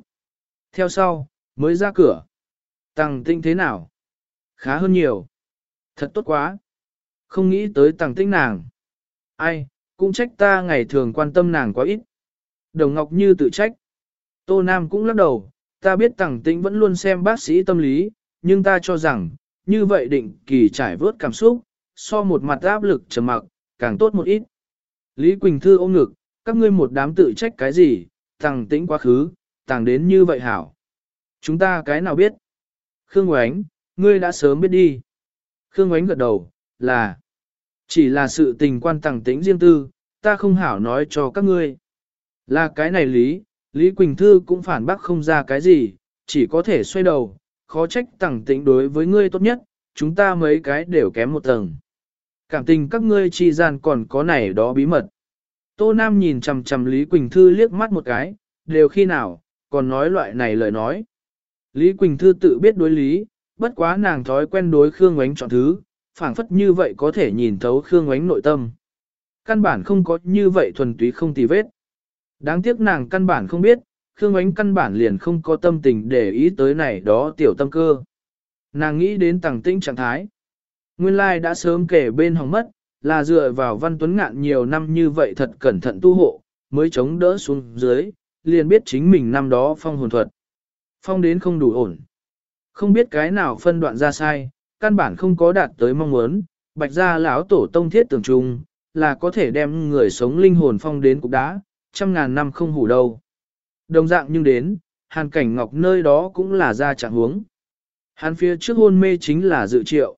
[SPEAKER 1] Theo sau, mới ra cửa. Tằng Tinh thế nào? Khá hơn nhiều. Thật tốt quá. Không nghĩ tới Tằng Tinh nàng. Ai, cũng trách ta ngày thường quan tâm nàng quá ít. Đồng Ngọc Như tự trách. Tô Nam cũng lắc đầu, ta biết Tằng Tinh vẫn luôn xem bác sĩ tâm lý, nhưng ta cho rằng, như vậy định kỳ trải vớt cảm xúc, so một mặt áp lực trầm mặc, càng tốt một ít. Lý Quỳnh Thư ôm ngực, các ngươi một đám tự trách cái gì, tàng tĩnh quá khứ, tàng đến như vậy hảo. Chúng ta cái nào biết? Khương Ngoánh, ngươi đã sớm biết đi. Khương Ngoánh gật đầu, là, chỉ là sự tình quan tẳng tính riêng tư, ta không hảo nói cho các ngươi. Là cái này Lý, Lý Quỳnh Thư cũng phản bác không ra cái gì, chỉ có thể xoay đầu, khó trách tẳng tính đối với ngươi tốt nhất, chúng ta mấy cái đều kém một tầng. Cảm tình các ngươi chi gian còn có này đó bí mật. Tô Nam nhìn chằm chằm Lý Quỳnh Thư liếc mắt một cái, đều khi nào, còn nói loại này lời nói. Lý Quỳnh Thư tự biết đối lý, bất quá nàng thói quen đối Khương Ngoánh chọn thứ, phảng phất như vậy có thể nhìn thấu Khương Ngoánh nội tâm. Căn bản không có như vậy thuần túy không tì vết. Đáng tiếc nàng căn bản không biết, Khương Ngoánh căn bản liền không có tâm tình để ý tới này đó tiểu tâm cơ. Nàng nghĩ đến tàng tĩnh trạng thái. Nguyên lai đã sớm kể bên hỏng mất, là dựa vào văn tuấn ngạn nhiều năm như vậy thật cẩn thận tu hộ, mới chống đỡ xuống dưới, liền biết chính mình năm đó phong hồn thuật. Phong đến không đủ ổn. Không biết cái nào phân đoạn ra sai, căn bản không có đạt tới mong muốn, bạch gia lão tổ tông thiết tưởng trung, là có thể đem người sống linh hồn phong đến cục đá, trăm ngàn năm không hủ đâu. Đồng dạng nhưng đến, hàn cảnh ngọc nơi đó cũng là ra trạng huống. Hắn phía trước hôn mê chính là dự triệu.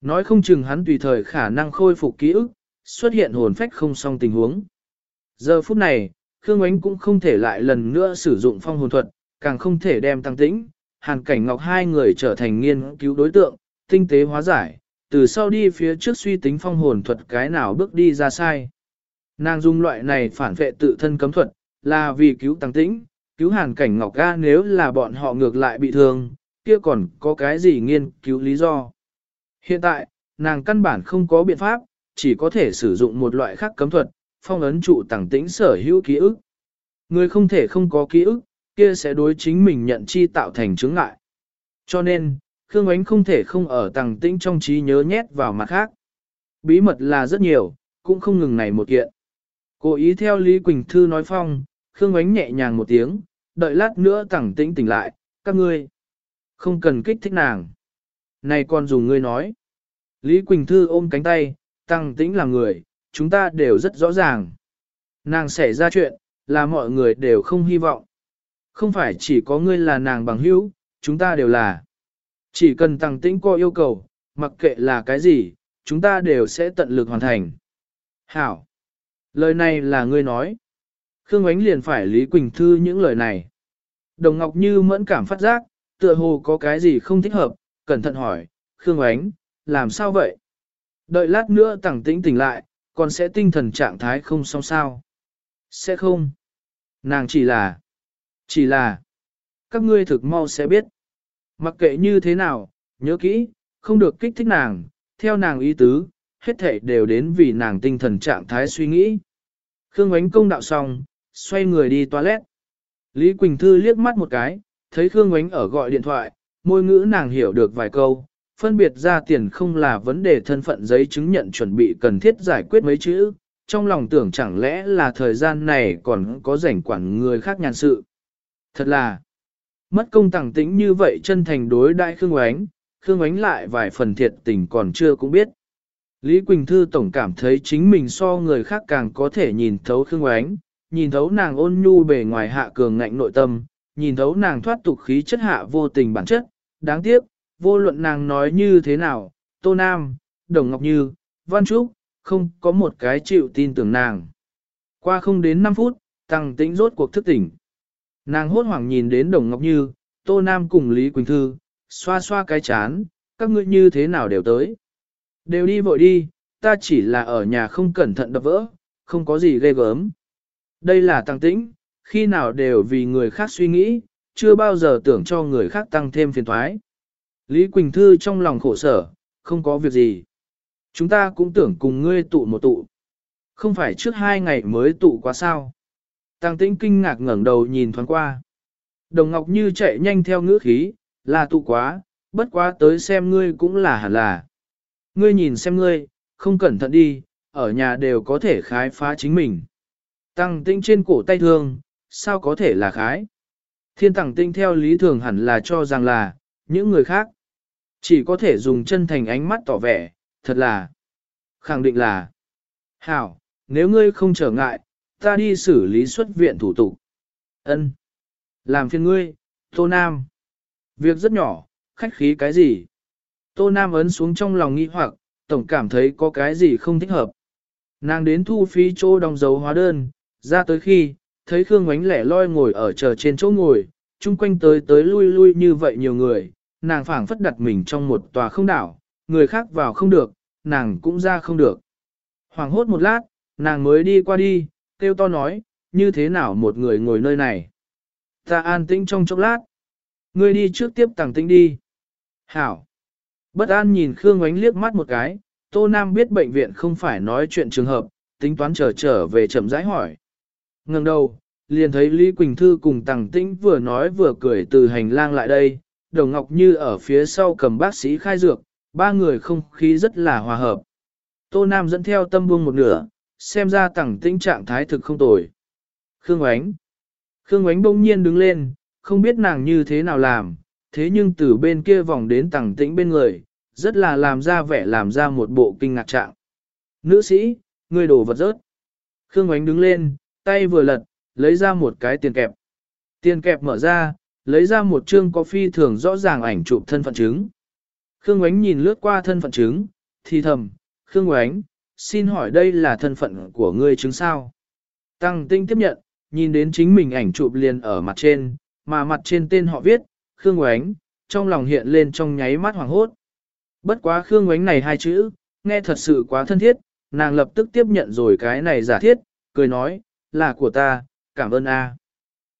[SPEAKER 1] Nói không chừng hắn tùy thời khả năng khôi phục ký ức, xuất hiện hồn phách không song tình huống. Giờ phút này, Khương Ánh cũng không thể lại lần nữa sử dụng phong hồn thuật, càng không thể đem tăng tĩnh, hàn cảnh ngọc hai người trở thành nghiên cứu đối tượng, tinh tế hóa giải, từ sau đi phía trước suy tính phong hồn thuật cái nào bước đi ra sai. Nàng dùng loại này phản vệ tự thân cấm thuật, là vì cứu tăng tĩnh, cứu hàn cảnh ngọc ga nếu là bọn họ ngược lại bị thương, kia còn có cái gì nghiên cứu lý do. Hiện tại, nàng căn bản không có biện pháp, chỉ có thể sử dụng một loại khác cấm thuật, phong ấn trụ tàng tĩnh sở hữu ký ức. Người không thể không có ký ức, kia sẽ đối chính mình nhận chi tạo thành chứng ngại. Cho nên, Khương Ánh không thể không ở tàng tĩnh trong trí nhớ nhét vào mặt khác. Bí mật là rất nhiều, cũng không ngừng này một kiện. Cố ý theo Lý Quỳnh Thư nói phong, Khương Ánh nhẹ nhàng một tiếng, đợi lát nữa tàng tĩnh tỉnh lại, các ngươi. Không cần kích thích nàng. Này còn dùng ngươi nói. Lý Quỳnh Thư ôm cánh tay, tăng tĩnh là người, chúng ta đều rất rõ ràng. Nàng xảy ra chuyện, là mọi người đều không hy vọng. Không phải chỉ có ngươi là nàng bằng hữu, chúng ta đều là. Chỉ cần tăng tĩnh có yêu cầu, mặc kệ là cái gì, chúng ta đều sẽ tận lực hoàn thành. Hảo! Lời này là ngươi nói. Khương Ánh liền phải Lý Quỳnh Thư những lời này. Đồng Ngọc Như mẫn cảm phát giác, tựa hồ có cái gì không thích hợp, cẩn thận hỏi, Khương Ánh, làm sao vậy? Đợi lát nữa tẳng tĩnh tỉnh lại, còn sẽ tinh thần trạng thái không xong sao? Sẽ không. Nàng chỉ là, chỉ là, các ngươi thực mau sẽ biết. Mặc kệ như thế nào, nhớ kỹ, không được kích thích nàng, theo nàng ý tứ, hết thể đều đến vì nàng tinh thần trạng thái suy nghĩ. Khương Ánh công đạo xong, xoay người đi toilet. Lý Quỳnh Thư liếc mắt một cái, thấy Khương Ánh ở gọi điện thoại, môi ngữ nàng hiểu được vài câu, phân biệt ra tiền không là vấn đề thân phận giấy chứng nhận chuẩn bị cần thiết giải quyết mấy chữ, trong lòng tưởng chẳng lẽ là thời gian này còn có rảnh quản người khác nhàn sự. Thật là, mất công tẳng tĩnh như vậy chân thành đối đại Khương Oánh, Khương Oánh lại vài phần thiệt tình còn chưa cũng biết. Lý Quỳnh Thư tổng cảm thấy chính mình so người khác càng có thể nhìn thấu Khương Oánh, nhìn thấu nàng ôn nhu bề ngoài hạ cường ngạnh nội tâm, nhìn thấu nàng thoát tục khí chất hạ vô tình bản chất, đáng tiếc, vô luận nàng nói như thế nào, Tô Nam, Đồng Ngọc Như, Văn Trúc, không có một cái chịu tin tưởng nàng. Qua không đến 5 phút, Tăng Tĩnh rốt cuộc thức tỉnh. Nàng hốt hoảng nhìn đến Đồng Ngọc Như, Tô Nam cùng Lý Quỳnh Thư, xoa xoa cái chán, các ngươi như thế nào đều tới. Đều đi vội đi, ta chỉ là ở nhà không cẩn thận đập vỡ, không có gì ghê gớm. Đây là Tăng Tĩnh, khi nào đều vì người khác suy nghĩ, chưa bao giờ tưởng cho người khác tăng thêm phiền thoái. Lý Quỳnh Thư trong lòng khổ sở, không có việc gì. Chúng ta cũng tưởng cùng ngươi tụ một tụ. Không phải trước hai ngày mới tụ quá sao. Tăng tĩnh kinh ngạc ngẩng đầu nhìn thoáng qua. Đồng Ngọc Như chạy nhanh theo ngữ khí, là tụ quá, bất quá tới xem ngươi cũng là hẳn là. Ngươi nhìn xem ngươi, không cẩn thận đi, ở nhà đều có thể khái phá chính mình. Tăng tĩnh trên cổ tay thương, sao có thể là khái? Thiên tăng tinh theo lý thường hẳn là cho rằng là, những người khác, chỉ có thể dùng chân thành ánh mắt tỏ vẻ, thật là, khẳng định là, hảo, nếu ngươi không trở ngại, ta đi xử lý xuất viện thủ tục. Ân, Làm phiền ngươi, Tô Nam. Việc rất nhỏ, khách khí cái gì? Tô Nam ấn xuống trong lòng nghi hoặc, tổng cảm thấy có cái gì không thích hợp. Nàng đến thu phí chỗ đóng dấu hóa đơn, ra tới khi, thấy Khương Ngoánh lẻ loi ngồi ở chờ trên chỗ ngồi, chung quanh tới tới lui lui như vậy nhiều người, nàng phảng phất đặt mình trong một tòa không đảo, người khác vào không được, nàng cũng ra không được. Hoàng hốt một lát, nàng mới đi qua đi, kêu to nói, như thế nào một người ngồi nơi này. Ta an tĩnh trong chốc lát. Ngươi đi trước tiếp tàng tĩnh đi. Hảo. Bất an nhìn Khương Ngoánh liếc mắt một cái, Tô Nam biết bệnh viện không phải nói chuyện trường hợp, tính toán trở trở về chậm rãi hỏi. Ngừng đầu, liền thấy Lý Quỳnh Thư cùng Tằng Tĩnh vừa nói vừa cười từ hành lang lại đây, Đồng Ngọc Như ở phía sau cầm bác sĩ khai dược, ba người không khí rất là hòa hợp. Tô Nam dẫn theo tâm buông một nửa, xem ra tẳng Tĩnh trạng thái thực không tồi. Khương Ánh Khương Ánh bỗng nhiên đứng lên, không biết nàng như thế nào làm, thế nhưng từ bên kia vòng đến tẳng Tĩnh bên người, rất là làm ra vẻ làm ra một bộ kinh ngạc trạng. Nữ sĩ, người đổ vật rớt. Khương Ánh đứng lên, tay vừa lật, lấy ra một cái tiền kẹp. Tiền kẹp mở ra, lấy ra một chương có phi thường rõ ràng ảnh chụp thân phận chứng. Khương Ánh nhìn lướt qua thân phận chứng, thì thầm, Khương Ánh, xin hỏi đây là thân phận của ngươi chứng sao? Tăng tinh tiếp nhận, nhìn đến chính mình ảnh chụp liền ở mặt trên, mà mặt trên tên họ viết, Khương Ngoánh, trong lòng hiện lên trong nháy mắt hoàng hốt. Bất quá Khương Ngoánh này hai chữ, nghe thật sự quá thân thiết, nàng lập tức tiếp nhận rồi cái này giả thiết, cười nói, là của ta, cảm ơn a.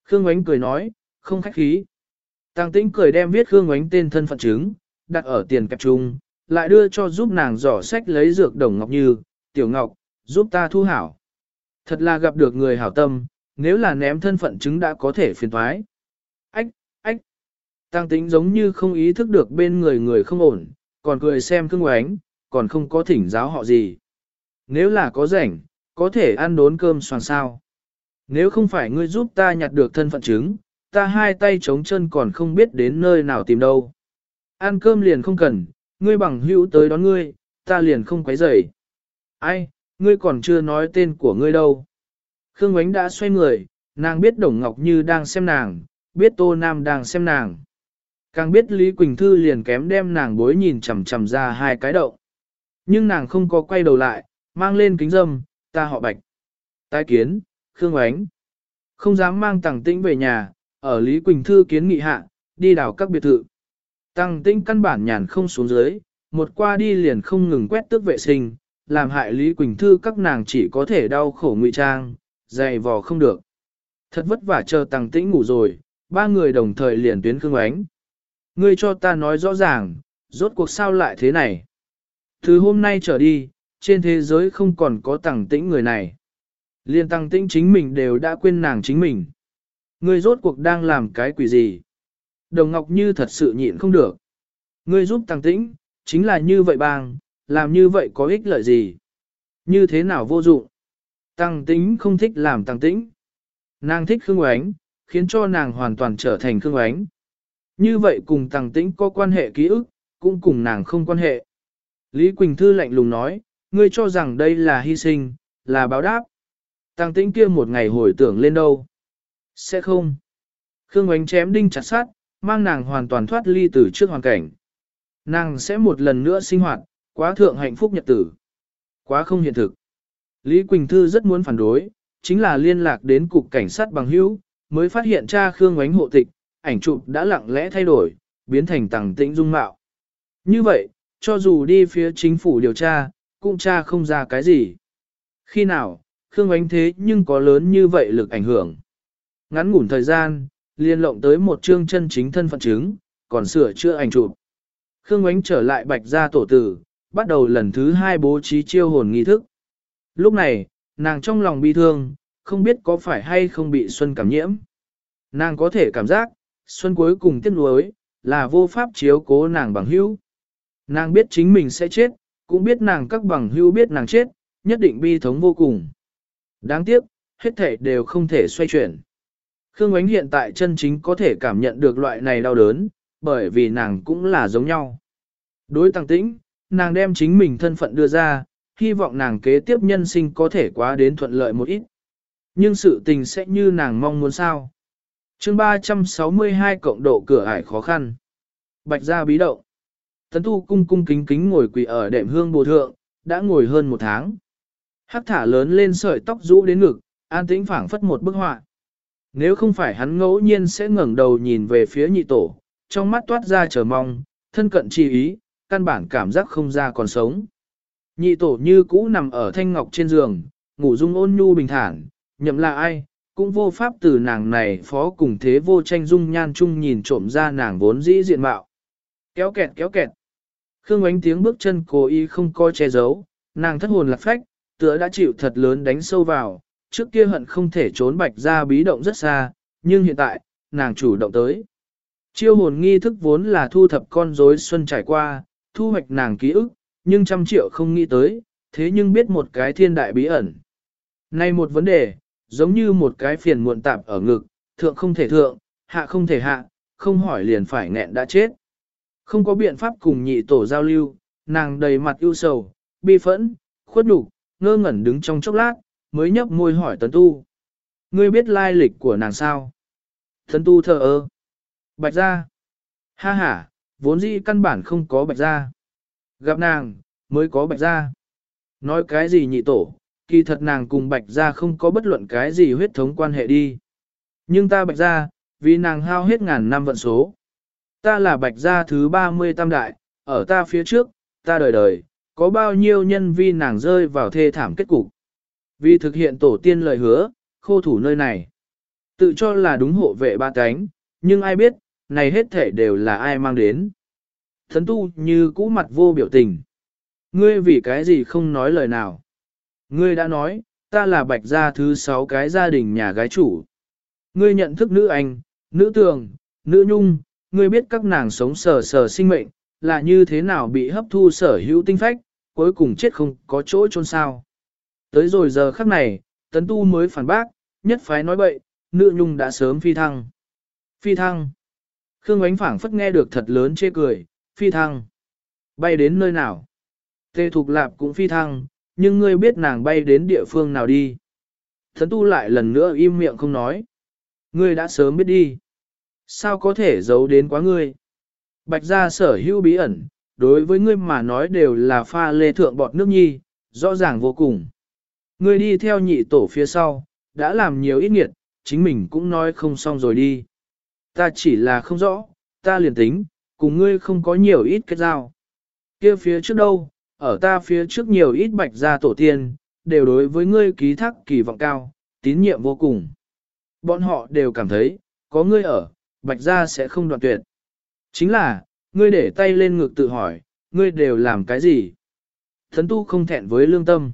[SPEAKER 1] Khương Ngoánh cười nói, không khách khí. Tăng tĩnh cười đem viết Khương Ngoánh tên thân phận chứng, đặt ở tiền kẹp chung, lại đưa cho giúp nàng giỏ sách lấy dược đồng ngọc như, tiểu ngọc, giúp ta thu hảo. Thật là gặp được người hảo tâm, nếu là ném thân phận chứng đã có thể phiền thoái. Ách, ách. Tăng tính giống như không ý thức được bên người người không ổn, còn cười xem cưng Ngoánh, còn không có thỉnh giáo họ gì. Nếu là có rảnh, có thể ăn đốn cơm soàn sao. Nếu không phải ngươi giúp ta nhặt được thân phận chứng, ta hai tay chống chân còn không biết đến nơi nào tìm đâu. Ăn cơm liền không cần, ngươi bằng hữu tới đón ngươi, ta liền không quấy rầy. Ai, ngươi còn chưa nói tên của ngươi đâu. Khương Ngoánh đã xoay người, nàng biết Đồng Ngọc Như đang xem nàng, biết Tô Nam đang xem nàng. Càng biết Lý Quỳnh Thư liền kém đem nàng bối nhìn chằm chằm ra hai cái đậu. Nhưng nàng không có quay đầu lại, mang lên kính dâm, ta họ bạch. Tái kiến, Khương Ngoánh. Không dám mang tàng Tĩnh về nhà, ở Lý Quỳnh Thư kiến nghị hạ, đi đào các biệt thự. Tăng Tĩnh căn bản nhàn không xuống dưới, một qua đi liền không ngừng quét tước vệ sinh, làm hại Lý Quỳnh Thư các nàng chỉ có thể đau khổ ngụy trang, dày vò không được. Thật vất vả chờ Tăng Tĩnh ngủ rồi, ba người đồng thời liền tuyến Khương ánh. Ngươi cho ta nói rõ ràng, rốt cuộc sao lại thế này. Từ hôm nay trở đi, trên thế giới không còn có Tăng Tĩnh người này. Liên tăng tĩnh chính mình đều đã quên nàng chính mình. Ngươi rốt cuộc đang làm cái quỷ gì? Đồng Ngọc Như thật sự nhịn không được. Ngươi giúp tăng tĩnh, chính là như vậy bang, làm như vậy có ích lợi gì? Như thế nào vô dụng? Tăng tĩnh không thích làm tăng tĩnh. Nàng thích Khương Oánh, khiến cho nàng hoàn toàn trở thành Khương Oánh. Như vậy cùng tăng tĩnh có quan hệ ký ức, cũng cùng nàng không quan hệ. Lý Quỳnh Thư lạnh lùng nói, ngươi cho rằng đây là hy sinh, là báo đáp. Tăng tĩnh kia một ngày hồi tưởng lên đâu? Sẽ không. Khương Oánh chém đinh chặt sát, mang nàng hoàn toàn thoát ly từ trước hoàn cảnh. Nàng sẽ một lần nữa sinh hoạt, Quá thượng hạnh phúc nhật tử. Quá không hiện thực. Lý Quỳnh Thư rất muốn phản đối, chính là liên lạc đến cục cảnh sát bằng hữu, mới phát hiện cha Khương Ngoánh hộ tịch, ảnh chụp đã lặng lẽ thay đổi, biến thành tàng tĩnh dung mạo. Như vậy, cho dù đi phía chính phủ điều tra, cũng cha không ra cái gì. Khi nào, Khương Ngoánh thế nhưng có lớn như vậy lực ảnh hưởng. Ngắn ngủn thời gian, liên lộng tới một chương chân chính thân phận chứng, còn sửa chữa ảnh chụp. Khương Ngoánh trở lại bạch gia tổ tử, bắt đầu lần thứ hai bố trí chiêu hồn nghi thức. Lúc này, nàng trong lòng bi thương, không biết có phải hay không bị Xuân cảm nhiễm. Nàng có thể cảm giác, Xuân cuối cùng tiếc nuối, là vô pháp chiếu cố nàng bằng hữu. Nàng biết chính mình sẽ chết, cũng biết nàng các bằng hữu biết nàng chết, nhất định bi thống vô cùng. Đáng tiếc, hết thể đều không thể xoay chuyển. Khương Ngoánh hiện tại chân chính có thể cảm nhận được loại này đau đớn, bởi vì nàng cũng là giống nhau. Đối tăng tĩnh, nàng đem chính mình thân phận đưa ra, hy vọng nàng kế tiếp nhân sinh có thể quá đến thuận lợi một ít. Nhưng sự tình sẽ như nàng mong muốn sao. chương 362 cộng độ cửa ải khó khăn. Bạch gia bí động. Tấn tu cung cung kính kính ngồi quỳ ở đệm hương bồ thượng, đã ngồi hơn một tháng. Hắc thả lớn lên sợi tóc rũ đến ngực, an tĩnh phảng phất một bức họa. Nếu không phải hắn ngẫu nhiên sẽ ngẩng đầu nhìn về phía nhị tổ, trong mắt toát ra chờ mong, thân cận chi ý, căn bản cảm giác không ra còn sống. Nhị tổ như cũ nằm ở thanh ngọc trên giường, ngủ dung ôn nhu bình thản, nhậm là ai, cũng vô pháp từ nàng này phó cùng thế vô tranh dung nhan chung nhìn trộm ra nàng vốn dĩ diện mạo. Kéo kẹt kéo kẹt. Khương ánh tiếng bước chân cố ý không coi che giấu, nàng thất hồn lạc phách, tựa đã chịu thật lớn đánh sâu vào, trước kia hận không thể trốn bạch ra bí động rất xa, nhưng hiện tại, nàng chủ động tới. Chiêu hồn nghi thức vốn là thu thập con rối xuân trải qua, thu hoạch nàng ký ức, nhưng trăm triệu không nghĩ tới, thế nhưng biết một cái thiên đại bí ẩn. Nay một vấn đề, giống như một cái phiền muộn tạp ở ngực, thượng không thể thượng, hạ không thể hạ, không hỏi liền phải nghẹn đã chết. Không có biện pháp cùng nhị tổ giao lưu, nàng đầy mặt ưu sầu, bi phẫn, khuất nhục, ngơ ngẩn đứng trong chốc lát, mới nhấp môi hỏi tấn tu. Ngươi biết lai lịch của nàng sao? Tấn tu thờ ơ. Bạch ra. Ha ha, vốn dĩ căn bản không có bạch ra. Gặp nàng, mới có bạch ra. Nói cái gì nhị tổ, kỳ thật nàng cùng bạch ra không có bất luận cái gì huyết thống quan hệ đi. Nhưng ta bạch ra, vì nàng hao hết ngàn năm vận số. Ta là bạch gia thứ 30 tam đại, ở ta phía trước, ta đời đời, có bao nhiêu nhân vi nàng rơi vào thê thảm kết cục. Vì thực hiện tổ tiên lời hứa, khô thủ nơi này. Tự cho là đúng hộ vệ ba cánh, nhưng ai biết, này hết thể đều là ai mang đến. Thấn tu như cũ mặt vô biểu tình. Ngươi vì cái gì không nói lời nào. Ngươi đã nói, ta là bạch gia thứ sáu cái gia đình nhà gái chủ. Ngươi nhận thức nữ anh, nữ tường, nữ nhung, ngươi biết các nàng sống sờ sờ sinh mệnh, là như thế nào bị hấp thu sở hữu tinh phách, cuối cùng chết không có chỗ chôn sao. Tới rồi giờ khắc này, tấn tu mới phản bác, nhất phái nói bậy, nữ nhung đã sớm phi thăng. Phi thăng. Khương ánh phảng phất nghe được thật lớn chê cười, phi thăng. Bay đến nơi nào? Tê Thục Lạp cũng phi thăng, nhưng ngươi biết nàng bay đến địa phương nào đi. Thấn tu lại lần nữa im miệng không nói. Ngươi đã sớm biết đi. Sao có thể giấu đến quá ngươi? Bạch gia sở hữu bí ẩn, đối với ngươi mà nói đều là pha lê thượng bọt nước nhi, rõ ràng vô cùng. Ngươi đi theo nhị tổ phía sau, đã làm nhiều ít nghiệt, chính mình cũng nói không xong rồi đi. Ta chỉ là không rõ, ta liền tính, cùng ngươi không có nhiều ít kết giao. kia phía trước đâu, ở ta phía trước nhiều ít bạch gia tổ tiên, đều đối với ngươi ký thác kỳ vọng cao, tín nhiệm vô cùng. Bọn họ đều cảm thấy, có ngươi ở, bạch gia sẽ không đoạn tuyệt. Chính là, ngươi để tay lên ngực tự hỏi, ngươi đều làm cái gì? Thấn tu không thẹn với lương tâm.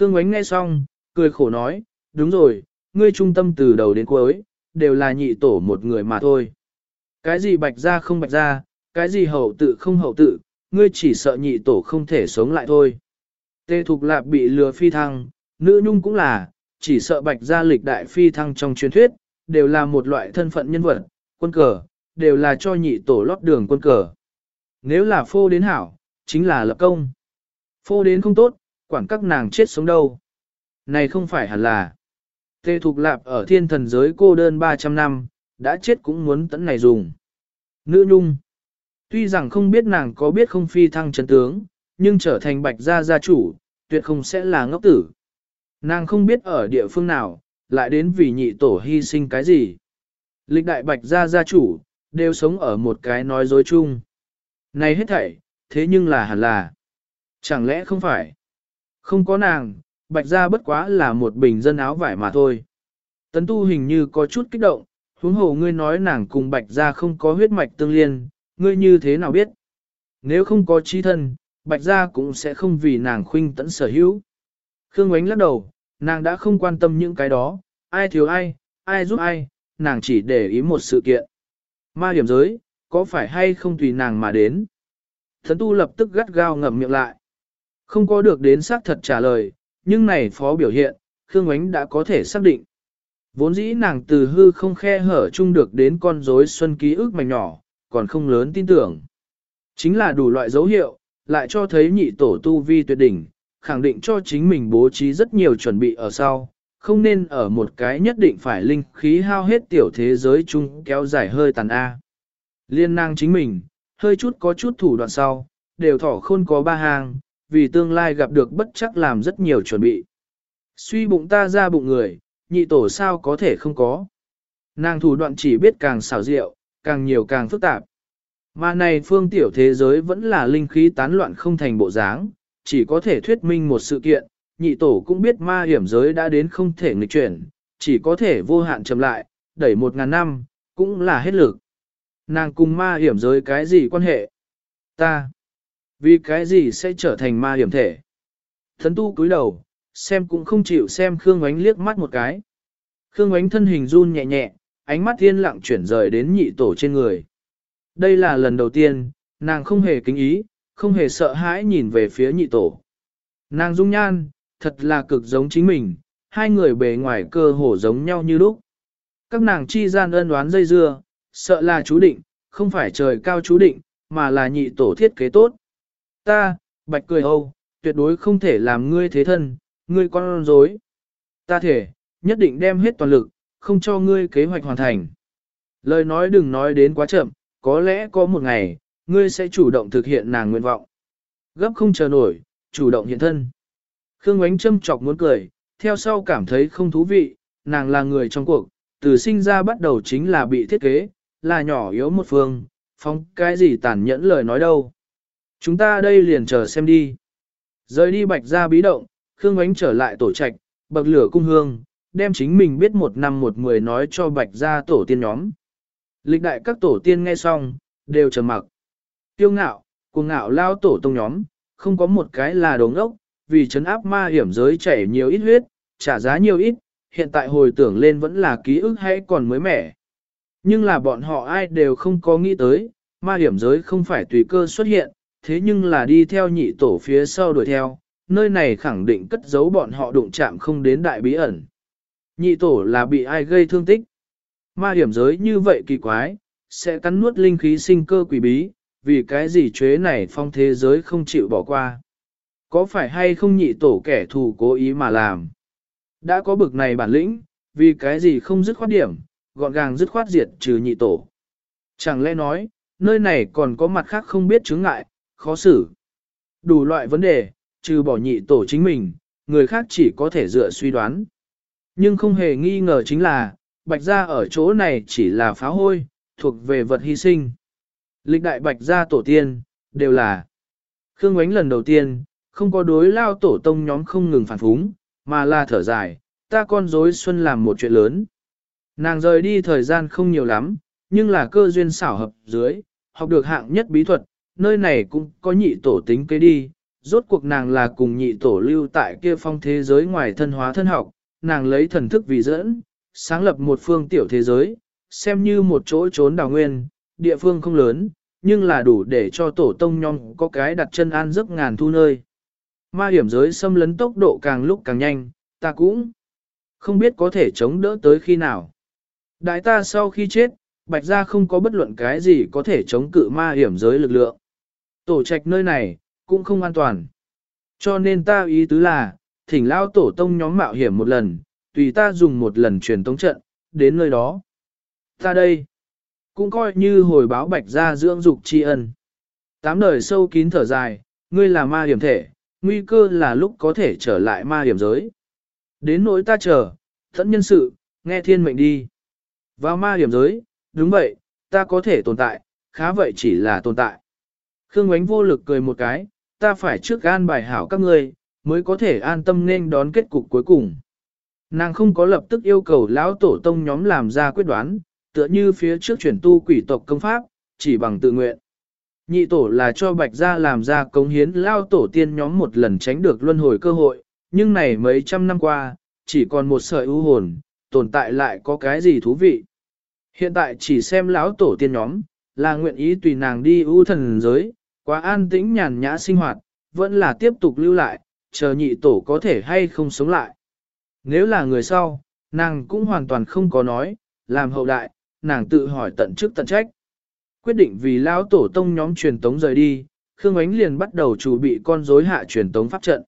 [SPEAKER 1] Khương Ngoánh nghe xong, cười khổ nói, đúng rồi, ngươi trung tâm từ đầu đến cuối, đều là nhị tổ một người mà thôi. Cái gì bạch gia không bạch gia, cái gì hậu tự không hậu tự, ngươi chỉ sợ nhị tổ không thể sống lại thôi. Tê Thục Lạp bị lừa phi thăng, nữ nhung cũng là, chỉ sợ bạch gia lịch đại phi thăng trong truyền thuyết, đều là một loại thân phận nhân vật, quân cờ, đều là cho nhị tổ lót đường quân cờ. Nếu là phô đến hảo, chính là lập công. Phô đến không tốt, quản các nàng chết sống đâu. Này không phải hẳn là. Tê Thục Lạp ở thiên thần giới cô đơn 300 năm, đã chết cũng muốn tấn này dùng. Nữ Nhung. Tuy rằng không biết nàng có biết không phi thăng chấn tướng, nhưng trở thành bạch gia gia chủ, tuyệt không sẽ là ngốc tử. Nàng không biết ở địa phương nào, lại đến vì nhị tổ hy sinh cái gì. Lịch đại bạch gia gia chủ, đều sống ở một cái nói dối chung. Này hết thảy, thế nhưng là hẳn là. Chẳng lẽ không phải? Không có nàng, bạch gia bất quá là một bình dân áo vải mà thôi. Tấn tu hình như có chút kích động, huống hồ ngươi nói nàng cùng bạch gia không có huyết mạch tương liên, ngươi như thế nào biết? Nếu không có trí thân, bạch gia cũng sẽ không vì nàng khuynh tẫn sở hữu. Khương Ngoánh lắc đầu, nàng đã không quan tâm những cái đó, ai thiếu ai, ai giúp ai, nàng chỉ để ý một sự kiện. Ma điểm giới, có phải hay không tùy nàng mà đến? Thần tu lập tức gắt gao ngậm miệng lại. Không có được đến xác thật trả lời, nhưng này phó biểu hiện, Khương Ánh đã có thể xác định. Vốn dĩ nàng từ hư không khe hở chung được đến con rối xuân ký ức mảnh nhỏ, còn không lớn tin tưởng. Chính là đủ loại dấu hiệu, lại cho thấy nhị tổ tu vi tuyệt đỉnh, khẳng định cho chính mình bố trí rất nhiều chuẩn bị ở sau, không nên ở một cái nhất định phải linh khí hao hết tiểu thế giới chung kéo dài hơi tàn A. Liên năng chính mình, hơi chút có chút thủ đoạn sau, đều thỏ khôn có ba hàng, vì tương lai gặp được bất chắc làm rất nhiều chuẩn bị. Suy bụng ta ra bụng người, nhị tổ sao có thể không có. Nàng thủ đoạn chỉ biết càng xảo diệu, càng nhiều càng phức tạp. Mà này phương tiểu thế giới vẫn là linh khí tán loạn không thành bộ dáng, chỉ có thể thuyết minh một sự kiện, nhị tổ cũng biết ma hiểm giới đã đến không thể nghịch chuyển, chỉ có thể vô hạn chậm lại, đẩy một ngàn năm, cũng là hết lực. Nàng cùng ma hiểm giới cái gì quan hệ? Ta. Vì cái gì sẽ trở thành ma hiểm thể? Thấn tu cúi đầu, xem cũng không chịu xem Khương Ánh liếc mắt một cái. Khương Ánh thân hình run nhẹ nhẹ, ánh mắt thiên lặng chuyển rời đến nhị tổ trên người. Đây là lần đầu tiên, nàng không hề kính ý, không hề sợ hãi nhìn về phía nhị tổ. Nàng dung nhan, thật là cực giống chính mình, hai người bề ngoài cơ hồ giống nhau như lúc. Các nàng chi gian ân đoán dây dưa, sợ là chú định, không phải trời cao chú định, mà là nhị tổ thiết kế tốt. Ta, bạch cười âu, tuyệt đối không thể làm ngươi thế thân, ngươi con dối. Ta thể, nhất định đem hết toàn lực, không cho ngươi kế hoạch hoàn thành. Lời nói đừng nói đến quá chậm, có lẽ có một ngày, ngươi sẽ chủ động thực hiện nàng nguyện vọng. Gấp không chờ nổi, chủ động hiện thân. Khương Ngoánh châm chọc muốn cười, theo sau cảm thấy không thú vị, nàng là người trong cuộc, từ sinh ra bắt đầu chính là bị thiết kế, là nhỏ yếu một phương, phong cái gì tàn nhẫn lời nói đâu. Chúng ta đây liền chờ xem đi. Rời đi bạch ra bí động, Khương Ngoánh trở lại tổ trạch, bậc lửa cung hương, đem chính mình biết một năm một mười nói cho bạch ra tổ tiên nhóm. Lịch đại các tổ tiên nghe xong, đều trầm mặc. Tiêu ngạo, cuồng ngạo lao tổ tông nhóm, không có một cái là đống ốc, vì chấn áp ma hiểm giới chảy nhiều ít huyết, trả giá nhiều ít, hiện tại hồi tưởng lên vẫn là ký ức hay còn mới mẻ. Nhưng là bọn họ ai đều không có nghĩ tới, ma hiểm giới không phải tùy cơ xuất hiện, thế nhưng là đi theo nhị tổ phía sau đuổi theo, nơi này khẳng định cất giấu bọn họ đụng chạm không đến đại bí ẩn. Nhị tổ là bị ai gây thương tích. Ma hiểm giới như vậy kỳ quái, sẽ cắn nuốt linh khí sinh cơ quỷ bí, vì cái gì chế này phong thế giới không chịu bỏ qua. Có phải hay không nhị tổ kẻ thù cố ý mà làm? Đã có bực này bản lĩnh, vì cái gì không dứt khoát điểm, gọn gàng dứt khoát diệt trừ nhị tổ. Chẳng lẽ nói, nơi này còn có mặt khác không biết chứng ngại, khó xử. Đủ loại vấn đề, trừ bỏ nhị tổ chính mình, người khác chỉ có thể dựa suy đoán. Nhưng không hề nghi ngờ chính là, bạch gia ở chỗ này chỉ là phá hôi, thuộc về vật hy sinh. Lịch đại bạch gia tổ tiên, đều là. Khương Ngoánh lần đầu tiên, không có đối lao tổ tông nhóm không ngừng phản phúng, mà là thở dài, ta con dối xuân làm một chuyện lớn. Nàng rời đi thời gian không nhiều lắm, nhưng là cơ duyên xảo hợp dưới, học được hạng nhất bí thuật, nơi này cũng có nhị tổ tính kế đi, rốt cuộc nàng là cùng nhị tổ lưu tại kia phong thế giới ngoài thân hóa thân học, nàng lấy thần thức vì dẫn, sáng lập một phương tiểu thế giới, xem như một chỗ trốn đào nguyên, địa phương không lớn, nhưng là đủ để cho tổ tông nhong có cái đặt chân an giấc ngàn thu nơi. Ma hiểm giới xâm lấn tốc độ càng lúc càng nhanh, ta cũng không biết có thể chống đỡ tới khi nào. Đại ta sau khi chết, bạch gia không có bất luận cái gì có thể chống cự ma hiểm giới lực lượng. Tổ trạch nơi này, cũng không an toàn. Cho nên ta ý tứ là, thỉnh lao tổ tông nhóm mạo hiểm một lần, tùy ta dùng một lần truyền tống trận, đến nơi đó. Ta đây, cũng coi như hồi báo bạch gia dưỡng dục tri ân. Tám đời sâu kín thở dài, ngươi là ma hiểm thể, nguy cơ là lúc có thể trở lại ma hiểm giới. Đến nỗi ta chờ, thẫn nhân sự, nghe thiên mệnh đi. Vào ma hiểm giới, đúng vậy, ta có thể tồn tại, khá vậy chỉ là tồn tại. Khương Ngoánh vô lực cười một cái, ta phải trước gan bài hảo các ngươi, mới có thể an tâm nên đón kết cục cuối cùng. Nàng không có lập tức yêu cầu lão tổ tông nhóm làm ra quyết đoán, tựa như phía trước chuyển tu quỷ tộc công pháp, chỉ bằng tự nguyện. Nhị tổ là cho bạch gia làm ra cống hiến lao tổ tiên nhóm một lần tránh được luân hồi cơ hội, nhưng này mấy trăm năm qua, chỉ còn một sợi ưu hồn, tồn tại lại có cái gì thú vị. Hiện tại chỉ xem lão tổ tiên nhóm, là nguyện ý tùy nàng đi ưu thần giới, quá an tĩnh nhàn nhã sinh hoạt, vẫn là tiếp tục lưu lại, chờ nhị tổ có thể hay không sống lại. Nếu là người sau, nàng cũng hoàn toàn không có nói, làm hậu đại, nàng tự hỏi tận trước tận trách. Quyết định vì lão tổ tông nhóm truyền tống rời đi, Khương Ánh liền bắt đầu chuẩn bị con rối hạ truyền tống pháp trận.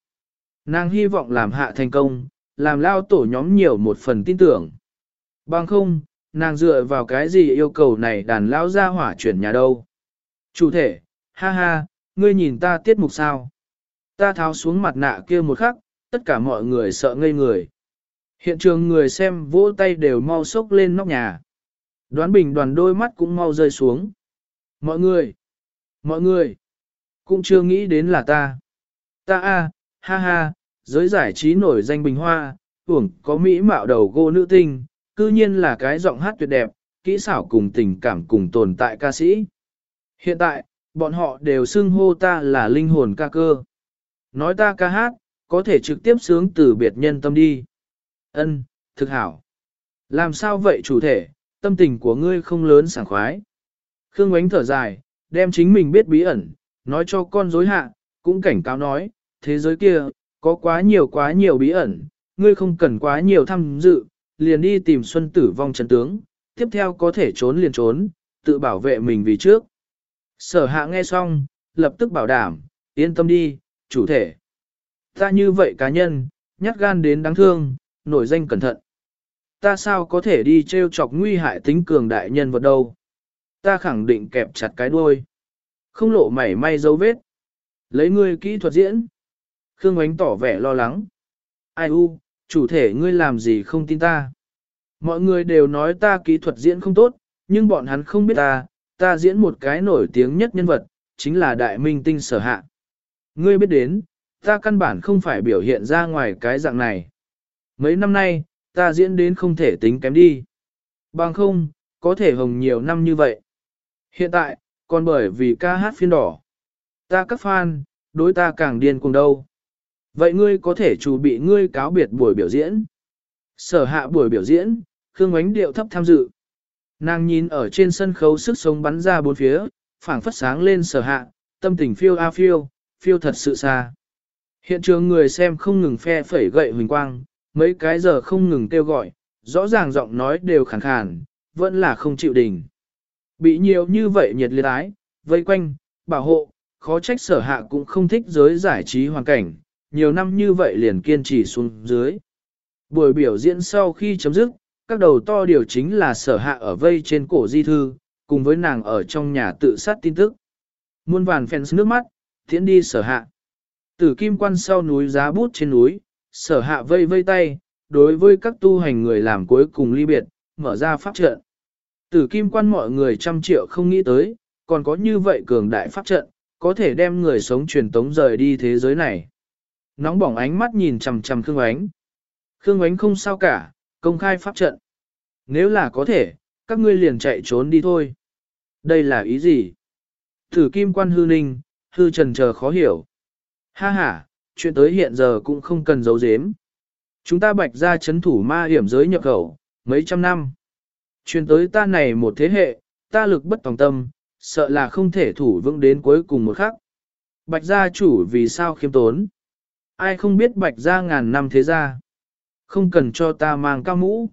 [SPEAKER 1] Nàng hy vọng làm hạ thành công, làm lao tổ nhóm nhiều một phần tin tưởng. Bằng không, nàng dựa vào cái gì yêu cầu này đàn lao ra hỏa chuyển nhà đâu. Chủ thể, ha ha, ngươi nhìn ta tiết mục sao. Ta tháo xuống mặt nạ kia một khắc, tất cả mọi người sợ ngây người. Hiện trường người xem vỗ tay đều mau sốc lên nóc nhà. Đoán bình đoàn đôi mắt cũng mau rơi xuống. Mọi người, mọi người, cũng chưa nghĩ đến là ta. Ta a, ha ha, giới giải trí nổi danh bình hoa, uổng có mỹ mạo đầu gô nữ tinh, cư nhiên là cái giọng hát tuyệt đẹp, kỹ xảo cùng tình cảm cùng tồn tại ca sĩ. Hiện tại, bọn họ đều xưng hô ta là linh hồn ca cơ. Nói ta ca hát, có thể trực tiếp sướng từ biệt nhân tâm đi. Ân, thực hảo. Làm sao vậy chủ thể, tâm tình của ngươi không lớn sảng khoái. Khương Ngoánh thở dài, đem chính mình biết bí ẩn, nói cho con dối hạ, cũng cảnh cáo nói, thế giới kia, có quá nhiều quá nhiều bí ẩn, ngươi không cần quá nhiều tham dự, liền đi tìm xuân tử vong chân tướng, tiếp theo có thể trốn liền trốn, tự bảo vệ mình vì trước. Sở hạ nghe xong, lập tức bảo đảm, yên tâm đi, chủ thể. Ta như vậy cá nhân, nhát gan đến đáng thương, nổi danh cẩn thận. Ta sao có thể đi trêu chọc nguy hại tính cường đại nhân vật đâu. Ta khẳng định kẹp chặt cái đuôi. Không lộ mảy may dấu vết. Lấy ngươi kỹ thuật diễn. Khương Ánh tỏ vẻ lo lắng. Ai u, chủ thể ngươi làm gì không tin ta. Mọi người đều nói ta kỹ thuật diễn không tốt, nhưng bọn hắn không biết ta, ta diễn một cái nổi tiếng nhất nhân vật, chính là đại minh tinh sở hạ. Ngươi biết đến, ta căn bản không phải biểu hiện ra ngoài cái dạng này. Mấy năm nay, ta diễn đến không thể tính kém đi. Bằng không, có thể hồng nhiều năm như vậy. Hiện tại, còn bởi vì ca hát phiên đỏ. Ta các fan, đối ta càng điên cùng đâu. Vậy ngươi có thể chủ bị ngươi cáo biệt buổi biểu diễn. Sở hạ buổi biểu diễn, Khương Ánh điệu thấp tham dự. Nàng nhìn ở trên sân khấu sức sống bắn ra bốn phía, phảng phất sáng lên sở hạ, tâm tình phiêu a phiêu, phiêu thật sự xa. Hiện trường người xem không ngừng phe phẩy gậy huỳnh quang, mấy cái giờ không ngừng kêu gọi, rõ ràng giọng nói đều khàn khàn, vẫn là không chịu đình. Bị nhiều như vậy nhiệt liệt ái, vây quanh, bảo hộ, khó trách sở hạ cũng không thích giới giải trí hoàn cảnh, nhiều năm như vậy liền kiên trì xuống dưới. Buổi biểu diễn sau khi chấm dứt, các đầu to điều chính là sở hạ ở vây trên cổ di thư, cùng với nàng ở trong nhà tự sát tin tức. Muôn vàn fans nước mắt, thiện đi sở hạ. Tử kim quan sau núi giá bút trên núi, sở hạ vây vây tay, đối với các tu hành người làm cuối cùng ly biệt, mở ra pháp trận. Tử kim quan mọi người trăm triệu không nghĩ tới, còn có như vậy cường đại pháp trận, có thể đem người sống truyền tống rời đi thế giới này. Nóng bỏng ánh mắt nhìn chằm chằm Khương Ánh. Khương Ánh không sao cả, công khai pháp trận. Nếu là có thể, các ngươi liền chạy trốn đi thôi. Đây là ý gì? Thử kim quan hư ninh, hư trần chờ khó hiểu. Ha ha, chuyện tới hiện giờ cũng không cần giấu giếm. Chúng ta bạch ra chấn thủ ma hiểm giới nhập khẩu, mấy trăm năm. Chuyện tới ta này một thế hệ, ta lực bất tòng tâm, sợ là không thể thủ vững đến cuối cùng một khắc. Bạch gia chủ vì sao khiêm tốn? Ai không biết bạch gia ngàn năm thế gia? Không cần cho ta mang cao mũ.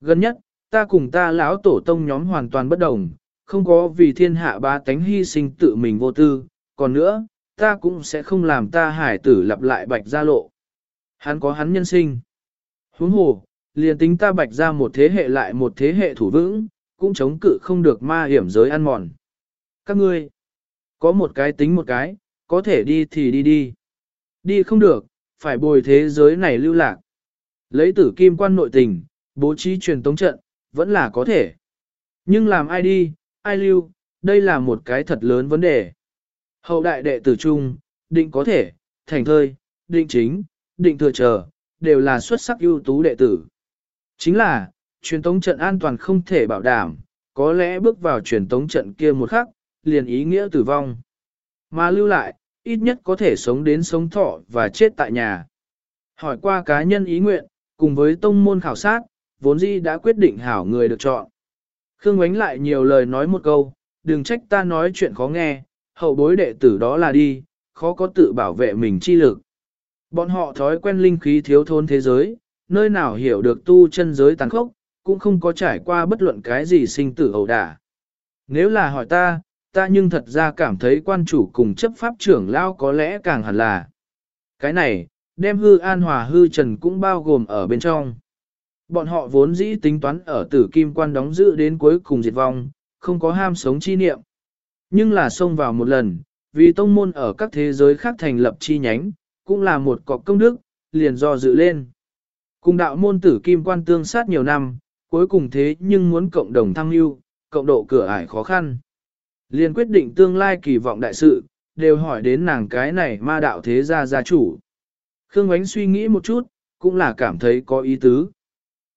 [SPEAKER 1] Gần nhất, ta cùng ta lão tổ tông nhóm hoàn toàn bất đồng, không có vì thiên hạ ba tánh hy sinh tự mình vô tư, còn nữa, ta cũng sẽ không làm ta hải tử lặp lại bạch gia lộ. Hắn có hắn nhân sinh. Huống hồ, liền tính ta bạch ra một thế hệ lại một thế hệ thủ vững, cũng chống cự không được ma hiểm giới ăn mòn. Các ngươi, có một cái tính một cái, có thể đi thì đi đi. Đi không được, phải bồi thế giới này lưu lạc. Lấy tử kim quan nội tình, bố trí truyền tống trận, vẫn là có thể. Nhưng làm ai đi, ai lưu, đây là một cái thật lớn vấn đề. Hậu đại đệ tử trung, định có thể, thành thơi, định chính, định thừa chờ, đều là xuất sắc ưu tú đệ tử. Chính là, truyền tống trận an toàn không thể bảo đảm, có lẽ bước vào truyền tống trận kia một khắc, liền ý nghĩa tử vong. Mà lưu lại, ít nhất có thể sống đến sống thọ và chết tại nhà. Hỏi qua cá nhân ý nguyện, cùng với tông môn khảo sát, vốn dĩ đã quyết định hảo người được chọn. Khương Ngoánh lại nhiều lời nói một câu, đừng trách ta nói chuyện khó nghe, hậu bối đệ tử đó là đi, khó có tự bảo vệ mình chi lực. Bọn họ thói quen linh khí thiếu thốn thế giới, nơi nào hiểu được tu chân giới tàn khốc, cũng không có trải qua bất luận cái gì sinh tử ẩu đả. Nếu là hỏi ta, ta nhưng thật ra cảm thấy quan chủ cùng chấp pháp trưởng lao có lẽ càng hẳn là. Cái này, đem hư an hòa hư trần cũng bao gồm ở bên trong. Bọn họ vốn dĩ tính toán ở tử kim quan đóng giữ đến cuối cùng diệt vong, không có ham sống chi niệm. Nhưng là xông vào một lần, vì tông môn ở các thế giới khác thành lập chi nhánh, cũng là một cọc công đức, liền do dự lên. Cùng đạo môn tử kim quan tương sát nhiều năm, cuối cùng thế nhưng muốn cộng đồng thăng lưu, cộng độ cửa ải khó khăn. Liền quyết định tương lai kỳ vọng đại sự, đều hỏi đến nàng cái này ma đạo thế gia gia chủ. Khương Ánh suy nghĩ một chút, cũng là cảm thấy có ý tứ.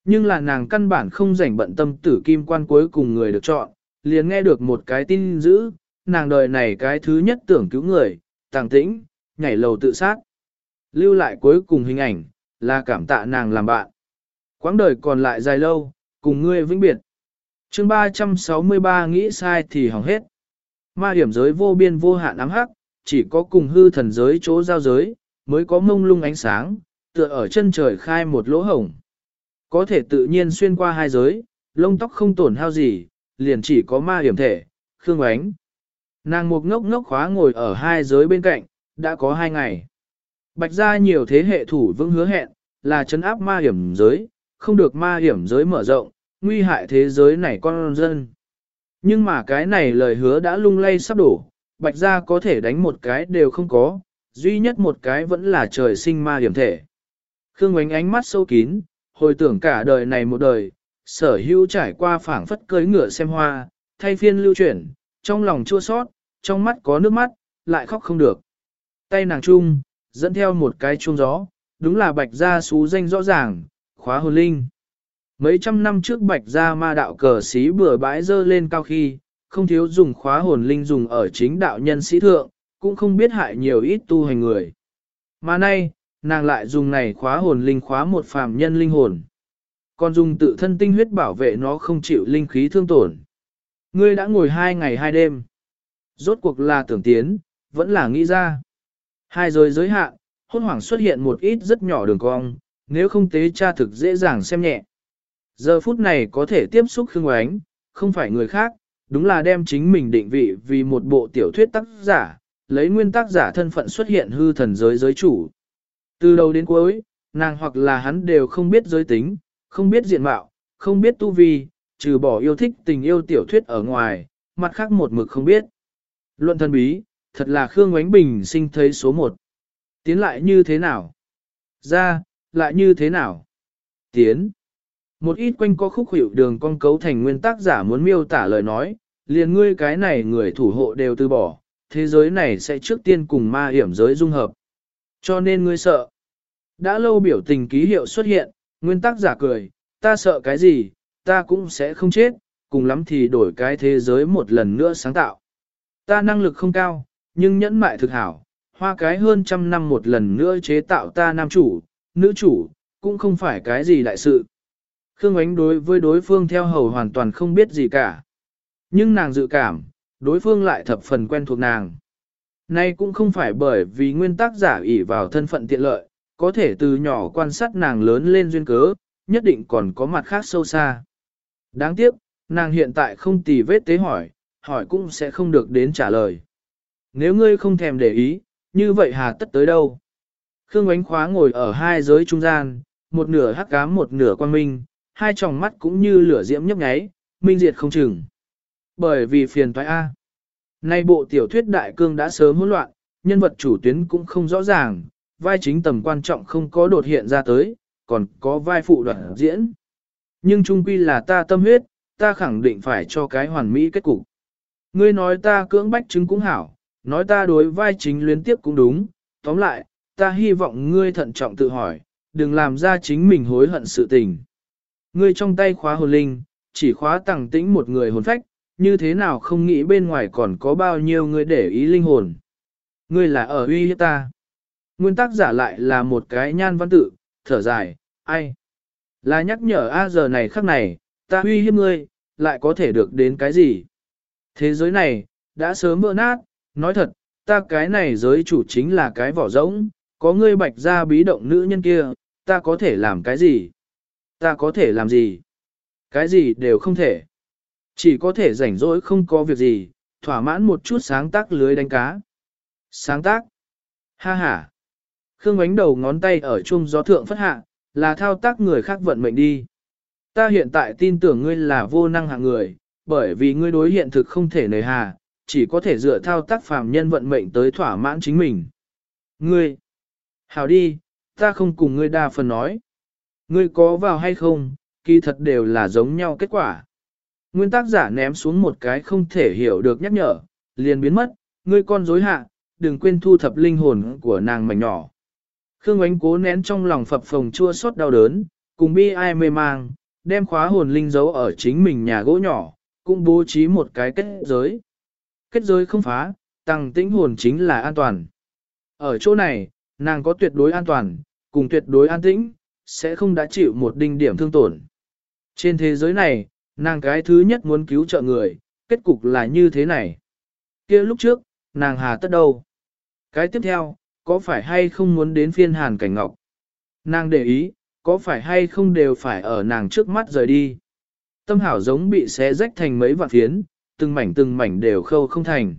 [SPEAKER 1] Nhưng là nàng căn bản không rảnh bận tâm tử kim quan cuối cùng người được chọn, liền nghe được một cái tin dữ, nàng đời này cái thứ nhất tưởng cứu người, tàng tĩnh, nhảy lầu tự sát. Lưu lại cuối cùng hình ảnh, là cảm tạ nàng làm bạn. Quãng đời còn lại dài lâu, cùng ngươi vĩnh biệt. chương 363 nghĩ sai thì hỏng hết. Ma hiểm giới vô biên vô hạn ám hắc, chỉ có cùng hư thần giới chỗ giao giới, mới có mông lung ánh sáng, tựa ở chân trời khai một lỗ hổng. Có thể tự nhiên xuyên qua hai giới, lông tóc không tổn hao gì, liền chỉ có ma hiểm thể, khương ánh. Nàng một ngốc ngốc khóa ngồi ở hai giới bên cạnh, đã có hai ngày. Bạch ra nhiều thế hệ thủ vững hứa hẹn, là chấn áp ma hiểm giới, không được ma hiểm giới mở rộng, nguy hại thế giới này con dân. Nhưng mà cái này lời hứa đã lung lay sắp đổ, bạch ra có thể đánh một cái đều không có, duy nhất một cái vẫn là trời sinh ma hiểm thể. Khương Ngoánh ánh mắt sâu kín, hồi tưởng cả đời này một đời, sở hữu trải qua phảng phất cưới ngựa xem hoa, thay phiên lưu chuyển, trong lòng chua sót, trong mắt có nước mắt, lại khóc không được. Tay nàng chung, dẫn theo một cái chuông gió, đúng là bạch gia xú danh rõ ràng, khóa hồn linh. Mấy trăm năm trước bạch gia ma đạo cờ xí bừa bãi dơ lên cao khi, không thiếu dùng khóa hồn linh dùng ở chính đạo nhân sĩ thượng, cũng không biết hại nhiều ít tu hành người. Mà nay, nàng lại dùng này khóa hồn linh khóa một phàm nhân linh hồn. Còn dùng tự thân tinh huyết bảo vệ nó không chịu linh khí thương tổn. Ngươi đã ngồi hai ngày hai đêm. Rốt cuộc là tưởng tiến, vẫn là nghĩ ra. Hai rồi giới hạn, hốt hoảng xuất hiện một ít rất nhỏ đường cong, nếu không tế tra thực dễ dàng xem nhẹ. Giờ phút này có thể tiếp xúc Khương Oánh, không phải người khác, đúng là đem chính mình định vị vì một bộ tiểu thuyết tác giả, lấy nguyên tác giả thân phận xuất hiện hư thần giới giới chủ. Từ đầu đến cuối, nàng hoặc là hắn đều không biết giới tính, không biết diện mạo, không biết tu vi, trừ bỏ yêu thích tình yêu tiểu thuyết ở ngoài, mặt khác một mực không biết. Luận thân bí, thật là Khương Ngoánh Bình sinh thấy số một. Tiến lại như thế nào? Ra, lại như thế nào? Tiến. Một ít quanh có khúc hiệu đường con cấu thành nguyên tác giả muốn miêu tả lời nói, liền ngươi cái này người thủ hộ đều từ bỏ, thế giới này sẽ trước tiên cùng ma hiểm giới dung hợp. Cho nên ngươi sợ. Đã lâu biểu tình ký hiệu xuất hiện, nguyên tắc giả cười, ta sợ cái gì, ta cũng sẽ không chết, cùng lắm thì đổi cái thế giới một lần nữa sáng tạo. Ta năng lực không cao, nhưng nhẫn mại thực hảo, hoa cái hơn trăm năm một lần nữa chế tạo ta nam chủ, nữ chủ, cũng không phải cái gì đại sự. Khương Ánh đối với đối phương theo hầu hoàn toàn không biết gì cả. Nhưng nàng dự cảm, đối phương lại thập phần quen thuộc nàng. Nay cũng không phải bởi vì nguyên tắc giả ỷ vào thân phận tiện lợi, có thể từ nhỏ quan sát nàng lớn lên duyên cớ, nhất định còn có mặt khác sâu xa. Đáng tiếc, nàng hiện tại không tì vết tế hỏi, hỏi cũng sẽ không được đến trả lời. Nếu ngươi không thèm để ý, như vậy hà tất tới đâu? Khương ánh khóa ngồi ở hai giới trung gian, một nửa hắc ám một nửa quan minh, hai tròng mắt cũng như lửa diễm nhấp nháy, minh diệt không chừng. Bởi vì phiền toái A. Nay bộ tiểu thuyết đại cương đã sớm hỗn loạn, nhân vật chủ tuyến cũng không rõ ràng, vai chính tầm quan trọng không có đột hiện ra tới, còn có vai phụ đoạn diễn. Nhưng trung quy là ta tâm huyết, ta khẳng định phải cho cái hoàn mỹ kết cục. Ngươi nói ta cưỡng bách chứng cũng hảo, nói ta đối vai chính luyến tiếp cũng đúng, tóm lại, ta hy vọng ngươi thận trọng tự hỏi, đừng làm ra chính mình hối hận sự tình. Ngươi trong tay khóa hồn linh, chỉ khóa tẳng tĩnh một người hồn phách, như thế nào không nghĩ bên ngoài còn có bao nhiêu người để ý linh hồn. Ngươi là ở uy hiếp ta. Nguyên tắc giả lại là một cái nhan văn tự, thở dài, ai? Là nhắc nhở A giờ này khắc này, ta uy hiếp ngươi, lại có thể được đến cái gì? Thế giới này, đã sớm vỡ nát, nói thật, ta cái này giới chủ chính là cái vỏ rỗng, có ngươi bạch ra bí động nữ nhân kia, ta có thể làm cái gì? Ta có thể làm gì? Cái gì đều không thể. Chỉ có thể rảnh rỗi không có việc gì, thỏa mãn một chút sáng tác lưới đánh cá. Sáng tác? Ha ha! Khương ánh đầu ngón tay ở chung gió thượng phất hạ, là thao tác người khác vận mệnh đi. Ta hiện tại tin tưởng ngươi là vô năng hạng người, bởi vì ngươi đối hiện thực không thể nề hà, chỉ có thể dựa thao tác phàm nhân vận mệnh tới thỏa mãn chính mình. Ngươi! hào đi, ta không cùng ngươi đa phần nói. Ngươi có vào hay không, kỳ thật đều là giống nhau kết quả. Nguyên tác giả ném xuống một cái không thể hiểu được nhắc nhở, liền biến mất, ngươi con dối hạ, đừng quên thu thập linh hồn của nàng mảnh nhỏ. Khương ánh cố nén trong lòng phập phồng chua xót đau đớn, cùng bi ai mê mang, đem khóa hồn linh giấu ở chính mình nhà gỗ nhỏ, cũng bố trí một cái kết giới. Kết giới không phá, tăng tĩnh hồn chính là an toàn. Ở chỗ này, nàng có tuyệt đối an toàn, cùng tuyệt đối an tĩnh, sẽ không đã chịu một đinh điểm thương tổn. Trên thế giới này, nàng cái thứ nhất muốn cứu trợ người, kết cục là như thế này. kia lúc trước, nàng hà tất đâu? Cái tiếp theo, có phải hay không muốn đến phiên hàn cảnh ngọc? Nàng để ý, có phải hay không đều phải ở nàng trước mắt rời đi? Tâm hảo giống bị xé rách thành mấy vạn phiến, từng mảnh từng mảnh đều khâu không thành.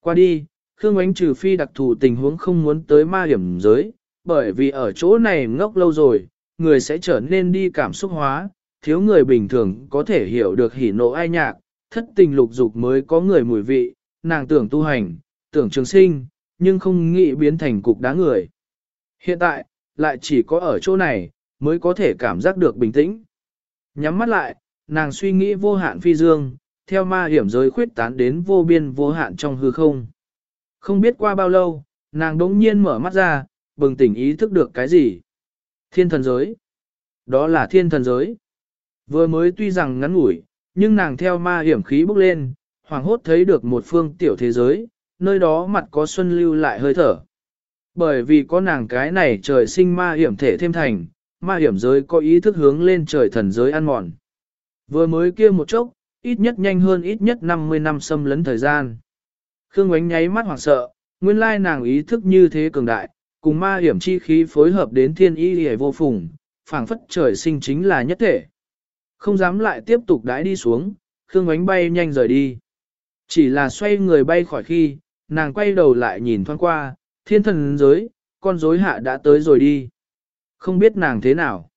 [SPEAKER 1] Qua đi, Khương Ánh trừ phi đặc thù tình huống không muốn tới ma hiểm giới, bởi vì ở chỗ này ngốc lâu rồi, người sẽ trở nên đi cảm xúc hóa, thiếu người bình thường có thể hiểu được hỉ nộ ai nhạc, thất tình lục dục mới có người mùi vị, nàng tưởng tu hành, tưởng trường sinh, nhưng không nghĩ biến thành cục đá người. Hiện tại, lại chỉ có ở chỗ này, mới có thể cảm giác được bình tĩnh. Nhắm mắt lại, nàng suy nghĩ vô hạn phi dương, theo ma hiểm giới khuyết tán đến vô biên vô hạn trong hư không. Không biết qua bao lâu, nàng đống nhiên mở mắt ra, bừng tỉnh ý thức được cái gì. Thiên thần giới. Đó là thiên thần giới. Vừa mới tuy rằng ngắn ngủi, nhưng nàng theo ma hiểm khí bốc lên, hoàng hốt thấy được một phương tiểu thế giới, nơi đó mặt có xuân lưu lại hơi thở. Bởi vì có nàng cái này trời sinh ma hiểm thể thêm thành, ma hiểm giới có ý thức hướng lên trời thần giới ăn mòn. Vừa mới kia một chốc, ít nhất nhanh hơn ít nhất 50 năm xâm lấn thời gian. Khương Ngoánh nháy mắt hoảng sợ, nguyên lai nàng ý thức như thế cường đại, cùng ma hiểm chi khí phối hợp đến thiên y hề vô phùng, phảng phất trời sinh chính là nhất thể. Không dám lại tiếp tục đãi đi xuống, Khương Ngoánh bay nhanh rời đi. Chỉ là xoay người bay khỏi khi, nàng quay đầu lại nhìn thoáng qua, thiên thần giới, con rối hạ đã tới rồi đi. Không biết nàng thế nào.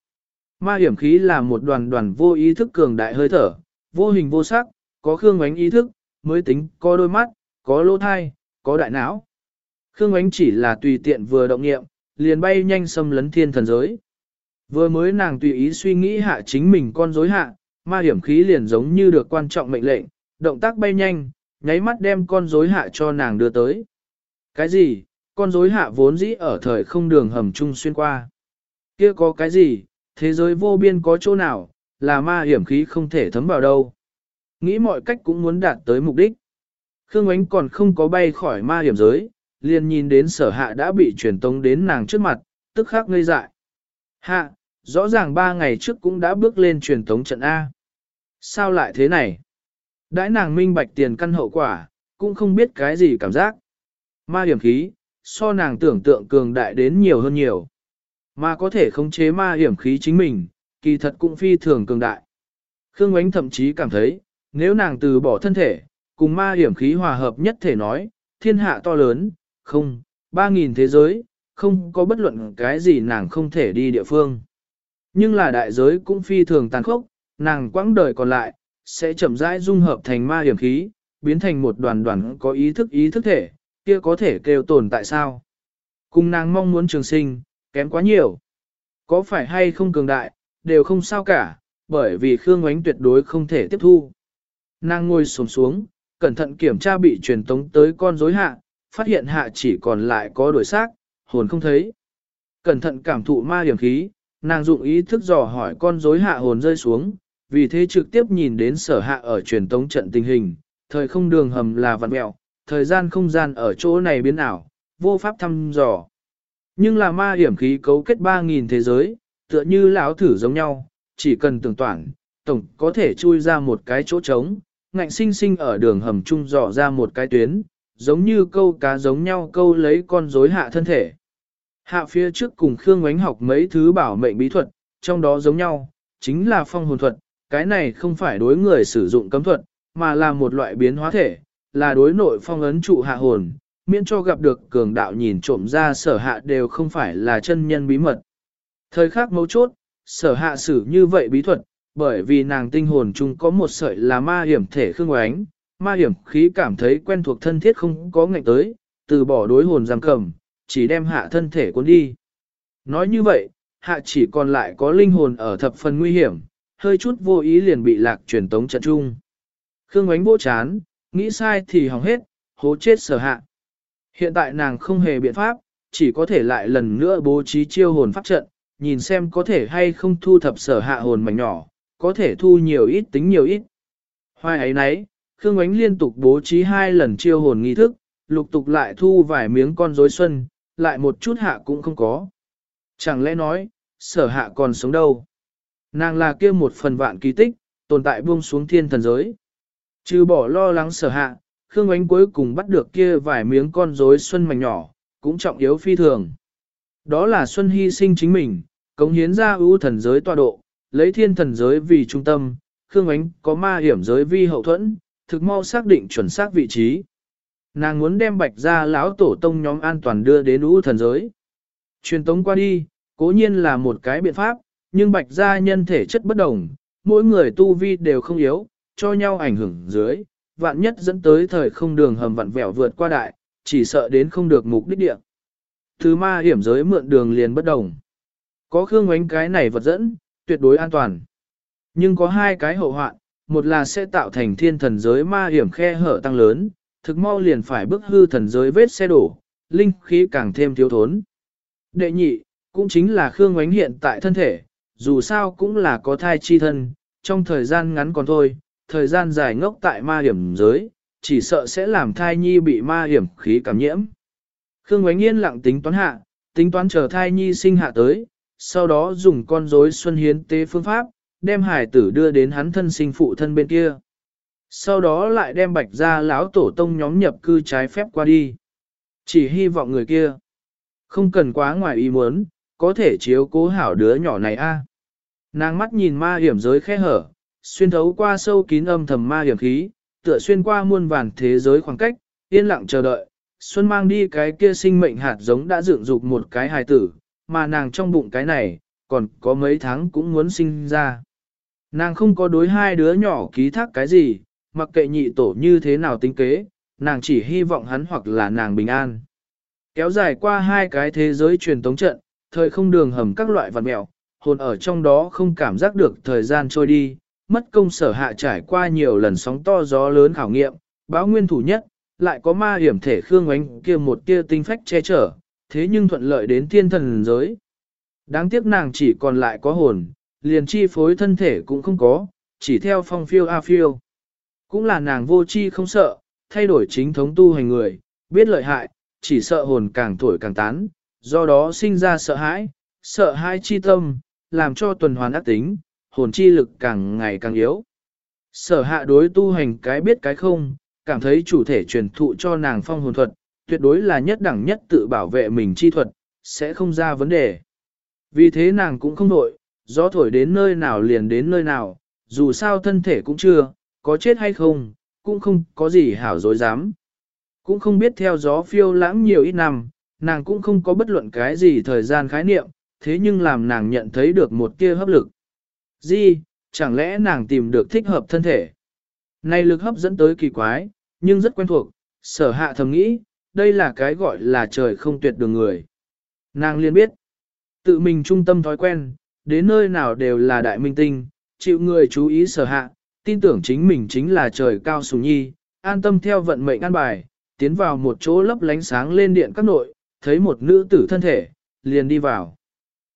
[SPEAKER 1] Ma hiểm khí là một đoàn đoàn vô ý thức cường đại hơi thở, vô hình vô sắc, có Khương Ngoánh ý thức, mới tính có đôi mắt, có lỗ thai, có đại não. Khương Ngoánh chỉ là tùy tiện vừa động nghiệm, liền bay nhanh xâm lấn thiên thần giới. Vừa mới nàng tùy ý suy nghĩ hạ chính mình con rối hạ, ma hiểm khí liền giống như được quan trọng mệnh lệnh, động tác bay nhanh, nháy mắt đem con rối hạ cho nàng đưa tới. Cái gì, con rối hạ vốn dĩ ở thời không đường hầm chung xuyên qua. Kia có cái gì, thế giới vô biên có chỗ nào, là ma hiểm khí không thể thấm vào đâu. Nghĩ mọi cách cũng muốn đạt tới mục đích. Khương Ánh còn không có bay khỏi ma hiểm giới, liền nhìn đến sở hạ đã bị truyền tống đến nàng trước mặt, tức khắc ngây dại. Hạ, rõ ràng ba ngày trước cũng đã bước lên truyền tống trận A. Sao lại thế này? Đãi nàng minh bạch tiền căn hậu quả, cũng không biết cái gì cảm giác. Ma hiểm khí, so nàng tưởng tượng cường đại đến nhiều hơn nhiều. Mà có thể khống chế ma hiểm khí chính mình, kỳ thật cũng phi thường cường đại. Khương Ngoánh thậm chí cảm thấy, nếu nàng từ bỏ thân thể, cùng ma hiểm khí hòa hợp nhất thể nói, thiên hạ to lớn, không, ba nghìn thế giới, không có bất luận cái gì nàng không thể đi địa phương. Nhưng là đại giới cũng phi thường tàn khốc, nàng quãng đời còn lại, sẽ chậm rãi dung hợp thành ma hiểm khí, biến thành một đoàn đoàn có ý thức ý thức thể, kia có thể kêu tồn tại sao? Cùng nàng mong muốn trường sinh, kém quá nhiều. Có phải hay không cường đại, đều không sao cả, bởi vì Khương Ngoánh tuyệt đối không thể tiếp thu. Nàng ngồi xuống xuống, cẩn thận kiểm tra bị truyền tống tới con rối hạ, phát hiện hạ chỉ còn lại có đổi xác, hồn không thấy. Cẩn thận cảm thụ ma hiểm khí, nàng dụng ý thức dò hỏi con rối hạ hồn rơi xuống, vì thế trực tiếp nhìn đến sở hạ ở truyền tống trận tình hình, thời không đường hầm là vặn mẹo, thời gian không gian ở chỗ này biến ảo, vô pháp thăm dò. Nhưng là ma hiểm khí cấu kết 3.000 thế giới, tựa như lão thử giống nhau, chỉ cần tưởng toản, tổng có thể chui ra một cái chỗ trống, ngạnh sinh sinh ở đường hầm trung dò ra một cái tuyến, giống như câu cá giống nhau câu lấy con rối hạ thân thể. Hạ phía trước cùng Khương Ngoánh học mấy thứ bảo mệnh bí thuật, trong đó giống nhau, chính là phong hồn thuật, cái này không phải đối người sử dụng cấm thuật, mà là một loại biến hóa thể, là đối nội phong ấn trụ hạ hồn, miễn cho gặp được cường đạo nhìn trộm ra sở hạ đều không phải là chân nhân bí mật. Thời khắc mấu chốt, sở hạ sử như vậy bí thuật, bởi vì nàng tinh hồn chung có một sợi là ma hiểm thể khương Ngoánh, ma hiểm khí cảm thấy quen thuộc thân thiết không có ngạnh tới, từ bỏ đối hồn giam cầm, chỉ đem hạ thân thể cuốn đi. Nói như vậy, hạ chỉ còn lại có linh hồn ở thập phần nguy hiểm, hơi chút vô ý liền bị lạc truyền tống trận chung. Khương Ánh vô chán, nghĩ sai thì hỏng hết, hố chết sở hạ. Hiện tại nàng không hề biện pháp, chỉ có thể lại lần nữa bố trí chiêu hồn pháp trận, nhìn xem có thể hay không thu thập sở hạ hồn mảnh nhỏ, có thể thu nhiều ít tính nhiều ít. Hoài ấy nấy, Khương Ánh liên tục bố trí hai lần chiêu hồn nghi thức, lục tục lại thu vài miếng con rối xuân, lại một chút hạ cũng không có. Chẳng lẽ nói, sở hạ còn sống đâu? Nàng là kia một phần vạn kỳ tích, tồn tại buông xuống thiên thần giới. Trừ bỏ lo lắng sở hạ, Khương Ánh cuối cùng bắt được kia vài miếng con rối xuân mảnh nhỏ, cũng trọng yếu phi thường. Đó là Xuân hy sinh chính mình, cống hiến ra ưu thần giới tọa độ, lấy thiên thần giới vì trung tâm, Khương Ánh có ma hiểm giới vi hậu thuẫn, thực mau xác định chuẩn xác vị trí. Nàng muốn đem bạch ra lão tổ tông nhóm an toàn đưa đến ưu thần giới. Truyền tống qua đi, cố nhiên là một cái biện pháp, nhưng bạch gia nhân thể chất bất đồng, mỗi người tu vi đều không yếu, cho nhau ảnh hưởng dưới, vạn nhất dẫn tới thời không đường hầm vặn vẹo vượt qua đại, chỉ sợ đến không được mục đích địa. Thứ ma hiểm giới mượn đường liền bất đồng. Có khương ánh cái này vật dẫn, tuyệt đối an toàn. Nhưng có hai cái hậu hoạn, một là sẽ tạo thành thiên thần giới ma hiểm khe hở tăng lớn, thực mau liền phải bức hư thần giới vết xe đổ, linh khí càng thêm thiếu thốn. Đệ nhị, cũng chính là Khương Ngoánh hiện tại thân thể, dù sao cũng là có thai chi thân, trong thời gian ngắn còn thôi, thời gian dài ngốc tại ma hiểm giới, chỉ sợ sẽ làm thai nhi bị ma hiểm khí cảm nhiễm. Khương Ngoánh yên lặng tính toán hạ, tính toán chờ thai nhi sinh hạ tới, sau đó dùng con rối xuân hiến tế phương pháp, đem hải tử đưa đến hắn thân sinh phụ thân bên kia. Sau đó lại đem bạch ra lão tổ tông nhóm nhập cư trái phép qua đi. Chỉ hy vọng người kia không cần quá ngoài ý muốn, có thể chiếu cố hảo đứa nhỏ này a. Nàng mắt nhìn ma hiểm giới khe hở, xuyên thấu qua sâu kín âm thầm ma hiểm khí, tựa xuyên qua muôn vàn thế giới khoảng cách, yên lặng chờ đợi. Xuân mang đi cái kia sinh mệnh hạt giống đã dựng dục một cái hài tử, mà nàng trong bụng cái này, còn có mấy tháng cũng muốn sinh ra. Nàng không có đối hai đứa nhỏ ký thác cái gì, mặc kệ nhị tổ như thế nào tính kế, nàng chỉ hy vọng hắn hoặc là nàng bình an. Kéo dài qua hai cái thế giới truyền tống trận, thời không đường hầm các loại vật mẹo, hồn ở trong đó không cảm giác được thời gian trôi đi, mất công sở hạ trải qua nhiều lần sóng to gió lớn khảo nghiệm, báo nguyên thủ nhất, lại có ma hiểm thể khương ánh kia một tia tinh phách che chở, thế nhưng thuận lợi đến thiên thần giới. Đáng tiếc nàng chỉ còn lại có hồn, liền chi phối thân thể cũng không có, chỉ theo phong phiêu a phiêu. Cũng là nàng vô chi không sợ, thay đổi chính thống tu hành người, biết lợi hại, chỉ sợ hồn càng tuổi càng tán, do đó sinh ra sợ hãi, sợ hãi chi tâm, làm cho tuần hoàn ác tính, hồn chi lực càng ngày càng yếu. Sở hạ đối tu hành cái biết cái không, cảm thấy chủ thể truyền thụ cho nàng phong hồn thuật, tuyệt đối là nhất đẳng nhất tự bảo vệ mình chi thuật, sẽ không ra vấn đề. Vì thế nàng cũng không đổi, gió thổi đến nơi nào liền đến nơi nào, dù sao thân thể cũng chưa, có chết hay không, cũng không có gì hảo dối dám. Cũng không biết theo gió phiêu lãng nhiều ít năm, nàng cũng không có bất luận cái gì thời gian khái niệm, thế nhưng làm nàng nhận thấy được một tia hấp lực. Gì, chẳng lẽ nàng tìm được thích hợp thân thể? Này lực hấp dẫn tới kỳ quái, nhưng rất quen thuộc, sở hạ thầm nghĩ, đây là cái gọi là trời không tuyệt đường người. Nàng liên biết, tự mình trung tâm thói quen, đến nơi nào đều là đại minh tinh, chịu người chú ý sở hạ, tin tưởng chính mình chính là trời cao sùng nhi, an tâm theo vận mệnh an bài, tiến vào một chỗ lấp lánh sáng lên điện các nội, thấy một nữ tử thân thể, liền đi vào.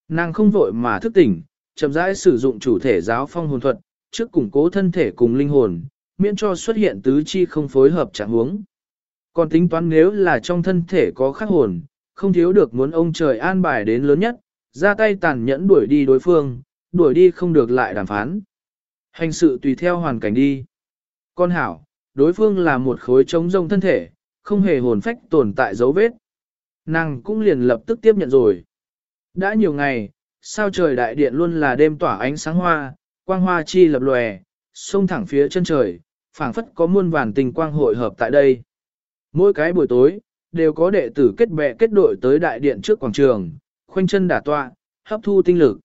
[SPEAKER 1] Nàng không vội mà thức tỉnh, chậm rãi sử dụng chủ thể giáo phong hồn thuật, trước củng cố thân thể cùng linh hồn, miễn cho xuất hiện tứ chi không phối hợp trạng huống. Còn tính toán nếu là trong thân thể có khắc hồn, không thiếu được muốn ông trời an bài đến lớn nhất, ra tay tàn nhẫn đuổi đi đối phương, đuổi đi không được lại đàm phán. Hành sự tùy theo hoàn cảnh đi. Con hảo, đối phương là một khối trống rông thân thể, không hề hồn phách tồn tại dấu vết. Nàng cũng liền lập tức tiếp nhận rồi. Đã nhiều ngày, sao trời đại điện luôn là đêm tỏa ánh sáng hoa, quang hoa chi lập lòe, sông thẳng phía chân trời, phảng phất có muôn vàn tình quang hội hợp tại đây. Mỗi cái buổi tối, đều có đệ tử kết bè kết đội tới đại điện trước quảng trường, khoanh chân đả tọa, hấp thu tinh lực.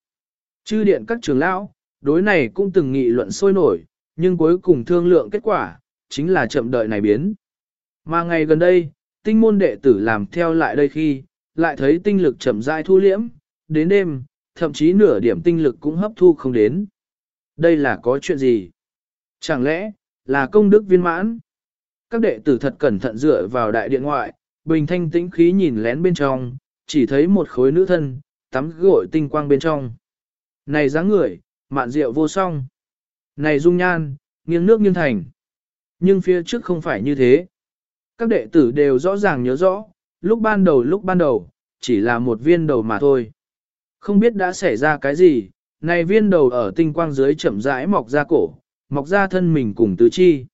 [SPEAKER 1] Chư điện các trường lão, đối này cũng từng nghị luận sôi nổi, nhưng cuối cùng thương lượng kết quả, chính là chậm đợi này biến. Mà ngày gần đây, tinh môn đệ tử làm theo lại đây khi, lại thấy tinh lực chậm rãi thu liễm, đến đêm, thậm chí nửa điểm tinh lực cũng hấp thu không đến. Đây là có chuyện gì? Chẳng lẽ, là công đức viên mãn? Các đệ tử thật cẩn thận dựa vào đại điện ngoại, bình thanh tĩnh khí nhìn lén bên trong, chỉ thấy một khối nữ thân, tắm gội tinh quang bên trong. Này dáng người, mạn rượu vô song. Này dung nhan, nghiêng nước nghiêng thành. Nhưng phía trước không phải như thế. Các đệ tử đều rõ ràng nhớ rõ, lúc ban đầu lúc ban đầu, chỉ là một viên đầu mà thôi. Không biết đã xảy ra cái gì, này viên đầu ở tinh quang dưới chậm rãi mọc ra cổ, mọc ra thân mình cùng tứ chi.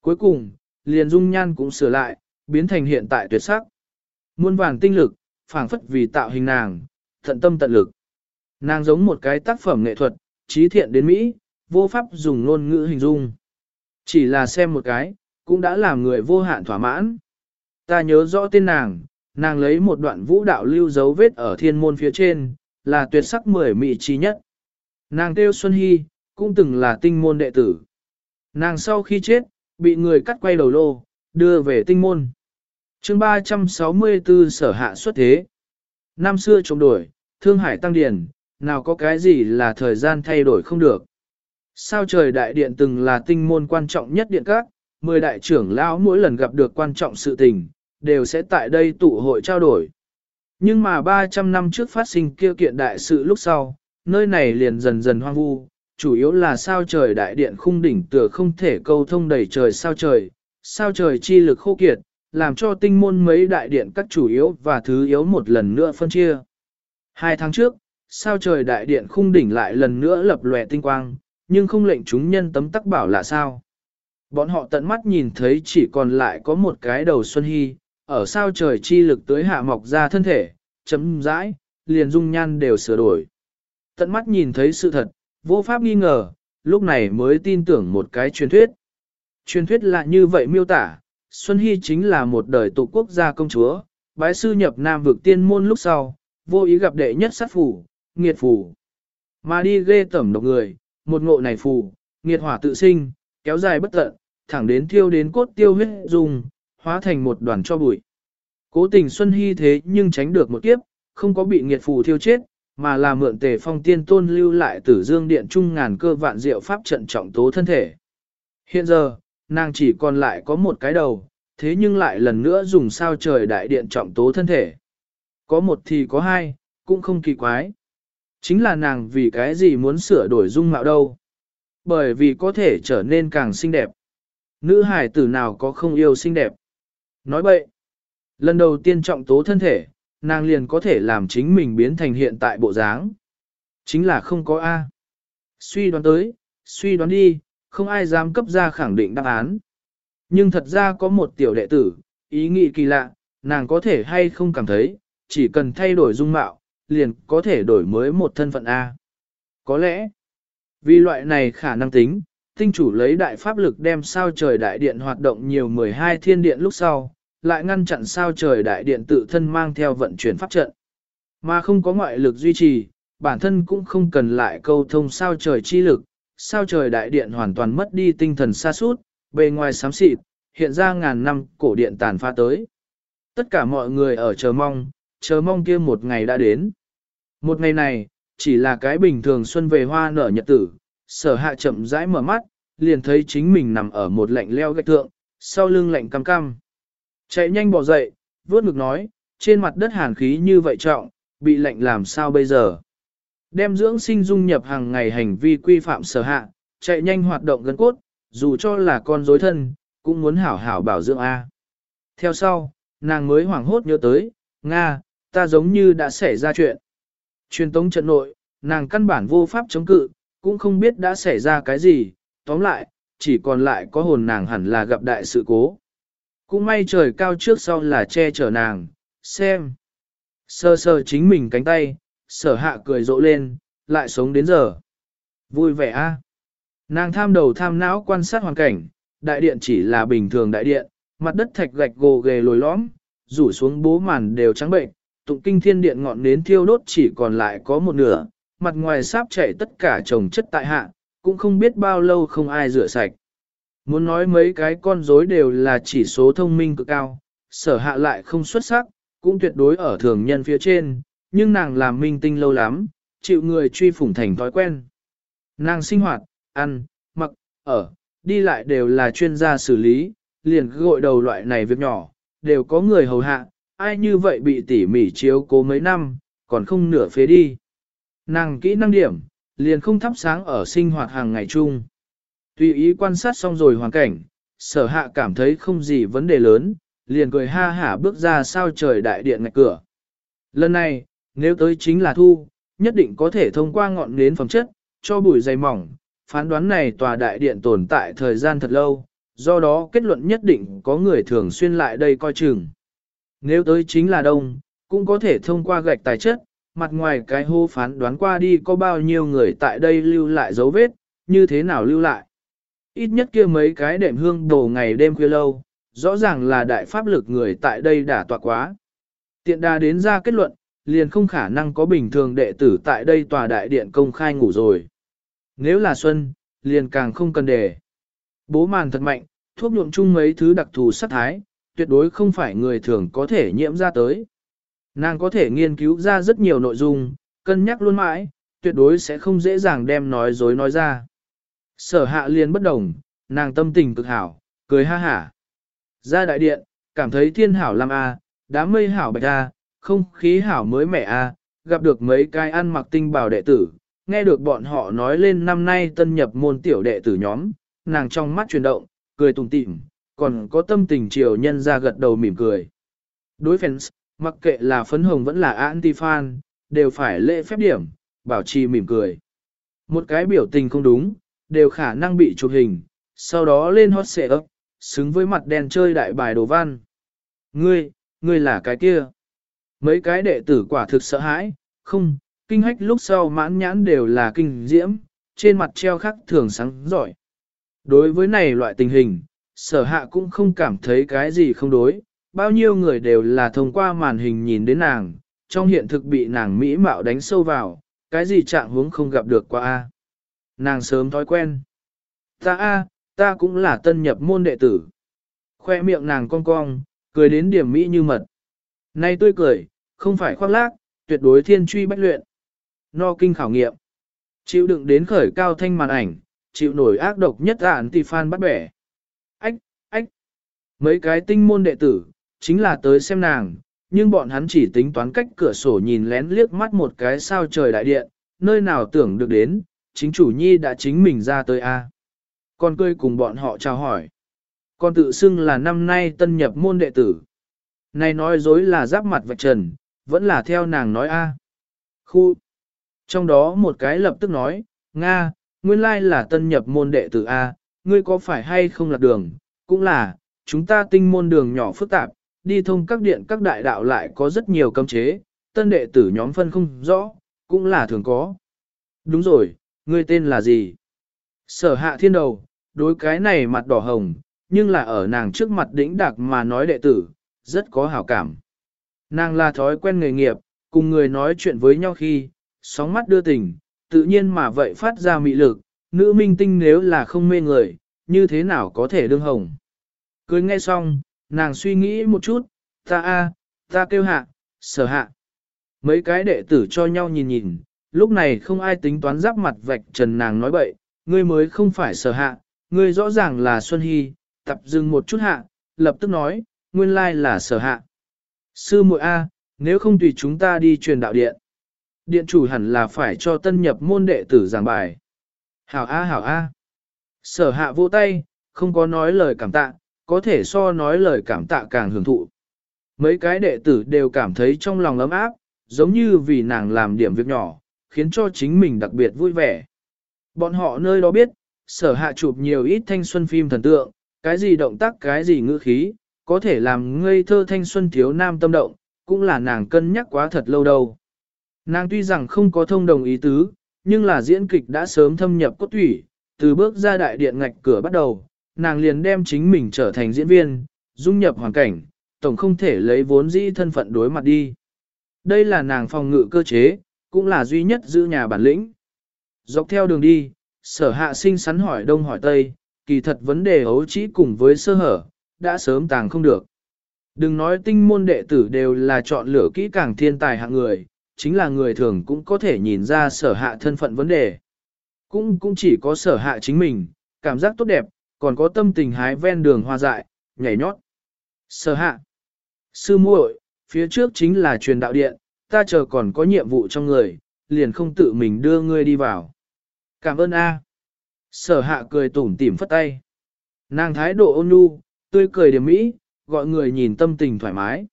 [SPEAKER 1] Cuối cùng, liền dung nhan cũng sửa lại, biến thành hiện tại tuyệt sắc. Muôn vàng tinh lực, phảng phất vì tạo hình nàng, thận tâm tận lực. Nàng giống một cái tác phẩm nghệ thuật, trí thiện đến Mỹ, vô pháp dùng ngôn ngữ hình dung. Chỉ là xem một cái, cũng đã làm người vô hạn thỏa mãn. Ta nhớ rõ tên nàng, nàng lấy một đoạn vũ đạo lưu dấu vết ở thiên môn phía trên, là tuyệt sắc mười mỹ trí nhất. Nàng kêu Xuân Hy, cũng từng là tinh môn đệ tử. Nàng sau khi chết, bị người cắt quay đầu lô, đưa về tinh môn chương 364 sở hạ xuất thế. Năm xưa chống đổi, Thương Hải Tăng Điển, nào có cái gì là thời gian thay đổi không được. Sao trời đại điện từng là tinh môn quan trọng nhất điện các, mười đại trưởng lão mỗi lần gặp được quan trọng sự tình, đều sẽ tại đây tụ hội trao đổi. Nhưng mà 300 năm trước phát sinh kia kiện đại sự lúc sau, nơi này liền dần dần hoang vu, chủ yếu là sao trời đại điện khung đỉnh tựa không thể câu thông đầy trời sao trời, sao trời chi lực khô kiệt, làm cho tinh môn mấy đại điện các chủ yếu và thứ yếu một lần nữa phân chia. Hai tháng trước, sao trời đại điện khung đỉnh lại lần nữa lập lòe tinh quang, nhưng không lệnh chúng nhân tấm tắc bảo là sao. Bọn họ tận mắt nhìn thấy chỉ còn lại có một cái đầu Xuân Hy, ở sao trời chi lực tới hạ mọc ra thân thể, chấm rãi, liền dung nhan đều sửa đổi. Tận mắt nhìn thấy sự thật, vô pháp nghi ngờ, lúc này mới tin tưởng một cái truyền thuyết. Truyền thuyết là như vậy miêu tả, Xuân Hy chính là một đời tụ quốc gia công chúa, bái sư nhập nam vực tiên môn lúc sau, vô ý gặp đệ nhất sát phủ, nghiệt phủ. Mà đi ghê tẩm độc người, một ngộ này phủ, nghiệt hỏa tự sinh, kéo dài bất tận, thẳng đến thiêu đến cốt tiêu huyết dùng, hóa thành một đoàn cho bụi. Cố tình Xuân Hy thế nhưng tránh được một kiếp, không có bị nghiệt phù thiêu chết, mà là mượn tề phong tiên tôn lưu lại tử dương điện trung ngàn cơ vạn diệu pháp trận trọng tố thân thể. Hiện giờ, nàng chỉ còn lại có một cái đầu, thế nhưng lại lần nữa dùng sao trời đại điện trọng tố thân thể. Có một thì có hai, cũng không kỳ quái. Chính là nàng vì cái gì muốn sửa đổi dung mạo đâu. Bởi vì có thể trở nên càng xinh đẹp. Nữ hải tử nào có không yêu xinh đẹp. Nói vậy, Lần đầu tiên trọng tố thân thể, nàng liền có thể làm chính mình biến thành hiện tại bộ dáng. Chính là không có A. Suy đoán tới, suy đoán đi, không ai dám cấp ra khẳng định đáp án. Nhưng thật ra có một tiểu đệ tử, ý nghĩ kỳ lạ, nàng có thể hay không cảm thấy, chỉ cần thay đổi dung mạo, liền có thể đổi mới một thân phận A. Có lẽ, vì loại này khả năng tính, tinh chủ lấy đại pháp lực đem sao trời đại điện hoạt động nhiều 12 thiên điện lúc sau, lại ngăn chặn sao trời đại điện tự thân mang theo vận chuyển pháp trận. Mà không có ngoại lực duy trì, bản thân cũng không cần lại câu thông sao trời chi lực, sao trời đại điện hoàn toàn mất đi tinh thần xa suốt, bề ngoài xám xịt, hiện ra ngàn năm cổ điện tàn pha tới. Tất cả mọi người ở chờ mong, chờ mong kia một ngày đã đến. Một ngày này, chỉ là cái bình thường xuân về hoa nở nhật tử, sở hạ chậm rãi mở mắt, liền thấy chính mình nằm ở một lạnh leo gạch thượng, sau lưng lạnh cam cam. Chạy nhanh bỏ dậy, vuốt ngực nói, trên mặt đất hàn khí như vậy trọng, bị lạnh làm sao bây giờ. Đem dưỡng sinh dung nhập hàng ngày hành vi quy phạm sở hạ, chạy nhanh hoạt động gần cốt, dù cho là con dối thân, cũng muốn hảo hảo bảo dưỡng A. Theo sau, nàng mới hoảng hốt nhớ tới, Nga, ta giống như đã xảy ra chuyện. Truyền tống trận nội, nàng căn bản vô pháp chống cự, cũng không biết đã xảy ra cái gì, tóm lại, chỉ còn lại có hồn nàng hẳn là gặp đại sự cố. Cũng may trời cao trước sau là che chở nàng, xem. Sơ sơ chính mình cánh tay, sở hạ cười rộ lên, lại sống đến giờ. Vui vẻ a. Nàng tham đầu tham não quan sát hoàn cảnh, đại điện chỉ là bình thường đại điện, mặt đất thạch gạch gồ ghề lồi lõm, rủ xuống bố màn đều trắng bệnh, tụng kinh thiên điện ngọn nến thiêu đốt chỉ còn lại có một nửa, mặt ngoài sáp chảy tất cả trồng chất tại hạ, cũng không biết bao lâu không ai rửa sạch. Muốn nói mấy cái con rối đều là chỉ số thông minh cực cao, sở hạ lại không xuất sắc, cũng tuyệt đối ở thường nhân phía trên, nhưng nàng làm minh tinh lâu lắm, chịu người truy phủng thành thói quen. Nàng sinh hoạt, ăn, mặc, ở, đi lại đều là chuyên gia xử lý, liền gội đầu loại này việc nhỏ, đều có người hầu hạ, ai như vậy bị tỉ mỉ chiếu cố mấy năm, còn không nửa phế đi. Nàng kỹ năng điểm, liền không thắp sáng ở sinh hoạt hàng ngày chung. Tùy ý quan sát xong rồi hoàn cảnh, sở hạ cảm thấy không gì vấn đề lớn, liền cười ha hả bước ra sao trời đại điện ngạch cửa. Lần này, nếu tới chính là thu, nhất định có thể thông qua ngọn nến phẩm chất, cho bụi dày mỏng, phán đoán này tòa đại điện tồn tại thời gian thật lâu, do đó kết luận nhất định có người thường xuyên lại đây coi chừng. Nếu tới chính là đông, cũng có thể thông qua gạch tài chất, mặt ngoài cái hô phán đoán qua đi có bao nhiêu người tại đây lưu lại dấu vết, như thế nào lưu lại. Ít nhất kia mấy cái đệm hương đồ ngày đêm khuya lâu, rõ ràng là đại pháp lực người tại đây đã tọa quá. Tiện đà đến ra kết luận, liền không khả năng có bình thường đệ tử tại đây tòa đại điện công khai ngủ rồi. Nếu là Xuân, liền càng không cần để. Bố màn thật mạnh, thuốc nhuộm chung mấy thứ đặc thù sát thái, tuyệt đối không phải người thường có thể nhiễm ra tới. Nàng có thể nghiên cứu ra rất nhiều nội dung, cân nhắc luôn mãi, tuyệt đối sẽ không dễ dàng đem nói dối nói ra. Sở hạ liền bất đồng, nàng tâm tình cực hảo, cười ha hả. Ra đại điện, cảm thấy thiên hảo làm a, đám mây hảo bạch a, không khí hảo mới mẻ a, gặp được mấy cái ăn mặc tinh bảo đệ tử, nghe được bọn họ nói lên năm nay tân nhập môn tiểu đệ tử nhóm, nàng trong mắt chuyển động, cười tùng tịm, còn có tâm tình chiều nhân ra gật đầu mỉm cười. Đối fans, mặc kệ là phấn hồng vẫn là anti-fan, đều phải lễ phép điểm, bảo trì mỉm cười. Một cái biểu tình không đúng, đều khả năng bị chụp hình, sau đó lên hot xệ ấp, xứng với mặt đen chơi đại bài đồ văn. Ngươi, ngươi là cái kia. Mấy cái đệ tử quả thực sợ hãi, không, kinh hách lúc sau mãn nhãn đều là kinh diễm, trên mặt treo khắc thường sáng giỏi. Đối với này loại tình hình, sở hạ cũng không cảm thấy cái gì không đối, bao nhiêu người đều là thông qua màn hình nhìn đến nàng, trong hiện thực bị nàng mỹ mạo đánh sâu vào, cái gì trạng huống không gặp được qua a. Nàng sớm thói quen. Ta a, ta cũng là tân nhập môn đệ tử. Khoe miệng nàng cong cong, cười đến điểm mỹ như mật. Nay tươi cười, không phải khoác lác, tuyệt đối thiên truy bách luyện. No kinh khảo nghiệm. Chịu đựng đến khởi cao thanh màn ảnh, chịu nổi ác độc nhất ản tì phan bắt bẻ. Ách, ách. Mấy cái tinh môn đệ tử, chính là tới xem nàng, nhưng bọn hắn chỉ tính toán cách cửa sổ nhìn lén liếc mắt một cái sao trời đại điện, nơi nào tưởng được đến, chính chủ nhi đã chính mình ra tới a. Con cười cùng bọn họ chào hỏi. Con tự xưng là năm nay tân nhập môn đệ tử. Này nói dối là giáp mặt vạch trần, vẫn là theo nàng nói a. Khu. Trong đó một cái lập tức nói, Nga, nguyên lai là tân nhập môn đệ tử A, ngươi có phải hay không lạc đường, cũng là, chúng ta tinh môn đường nhỏ phức tạp, đi thông các điện các đại đạo lại có rất nhiều cấm chế, tân đệ tử nhóm phân không rõ, cũng là thường có. Đúng rồi, ngươi tên là gì? Sở hạ thiên đầu, đối cái này mặt đỏ hồng, nhưng là ở nàng trước mặt đỉnh đạc mà nói đệ tử, rất có hảo cảm. Nàng là thói quen nghề nghiệp, cùng người nói chuyện với nhau khi, sóng mắt đưa tình, tự nhiên mà vậy phát ra mị lực, nữ minh tinh nếu là không mê người, như thế nào có thể đương hồng. Cười nghe xong, nàng suy nghĩ một chút, Ta a, ta kêu hạ, sở hạ. Mấy cái đệ tử cho nhau nhìn nhìn, lúc này không ai tính toán giáp mặt vạch trần nàng nói bậy, ngươi mới không phải sở hạ, ngươi rõ ràng là Xuân Hy, tập dừng một chút hạ, lập tức nói, nguyên lai là sở hạ. Sư muội A, nếu không tùy chúng ta đi truyền đạo điện. Điện chủ hẳn là phải cho tân nhập môn đệ tử giảng bài. Hảo A hảo A. Sở hạ vỗ tay, không có nói lời cảm tạ, có thể so nói lời cảm tạ càng hưởng thụ. Mấy cái đệ tử đều cảm thấy trong lòng ấm áp, giống như vì nàng làm điểm việc nhỏ, khiến cho chính mình đặc biệt vui vẻ. Bọn họ nơi đó biết, sở hạ chụp nhiều ít thanh xuân phim thần tượng, cái gì động tác cái gì ngữ khí, có thể làm ngây thơ thanh xuân thiếu nam tâm động, cũng là nàng cân nhắc quá thật lâu đâu. Nàng tuy rằng không có thông đồng ý tứ, nhưng là diễn kịch đã sớm thâm nhập cốt thủy, từ bước ra đại điện ngạch cửa bắt đầu, nàng liền đem chính mình trở thành diễn viên, dung nhập hoàn cảnh, tổng không thể lấy vốn dĩ thân phận đối mặt đi. Đây là nàng phòng ngự cơ chế, cũng là duy nhất giữ nhà bản lĩnh. Dọc theo đường đi, sở hạ sinh sắn hỏi đông hỏi tây, kỳ thật vấn đề ấu trĩ cùng với sơ hở, đã sớm tàng không được. Đừng nói tinh môn đệ tử đều là chọn lựa kỹ càng thiên tài hạng người, chính là người thường cũng có thể nhìn ra sở hạ thân phận vấn đề. Cũng cũng chỉ có sở hạ chính mình, cảm giác tốt đẹp, còn có tâm tình hái ven đường hoa dại, nhảy nhót. Sở hạ. Sư muội, phía trước chính là truyền đạo điện, ta chờ còn có nhiệm vụ trong người, liền không tự mình đưa ngươi đi vào. Cảm ơn A. Sở hạ cười tủm tỉm phất tay. Nàng thái độ ôn nhu, tươi cười điểm mỹ, gọi người nhìn tâm tình thoải mái.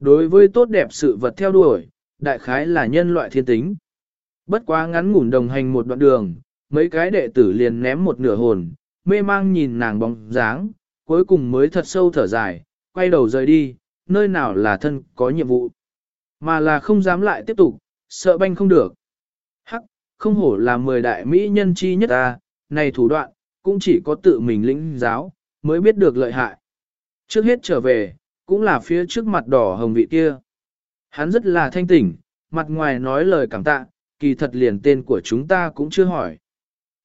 [SPEAKER 1] Đối với tốt đẹp sự vật theo đuổi, đại khái là nhân loại thiên tính. Bất quá ngắn ngủn đồng hành một đoạn đường, mấy cái đệ tử liền ném một nửa hồn, mê mang nhìn nàng bóng dáng, cuối cùng mới thật sâu thở dài, quay đầu rời đi, nơi nào là thân có nhiệm vụ. Mà là không dám lại tiếp tục, sợ banh không được. Hắc, không hổ là mười đại mỹ nhân chi nhất ta, này thủ đoạn, cũng chỉ có tự mình lĩnh giáo, mới biết được lợi hại. Trước hết trở về, cũng là phía trước mặt đỏ hồng vị kia. Hắn rất là thanh tỉnh, mặt ngoài nói lời cảm tạ, kỳ thật liền tên của chúng ta cũng chưa hỏi.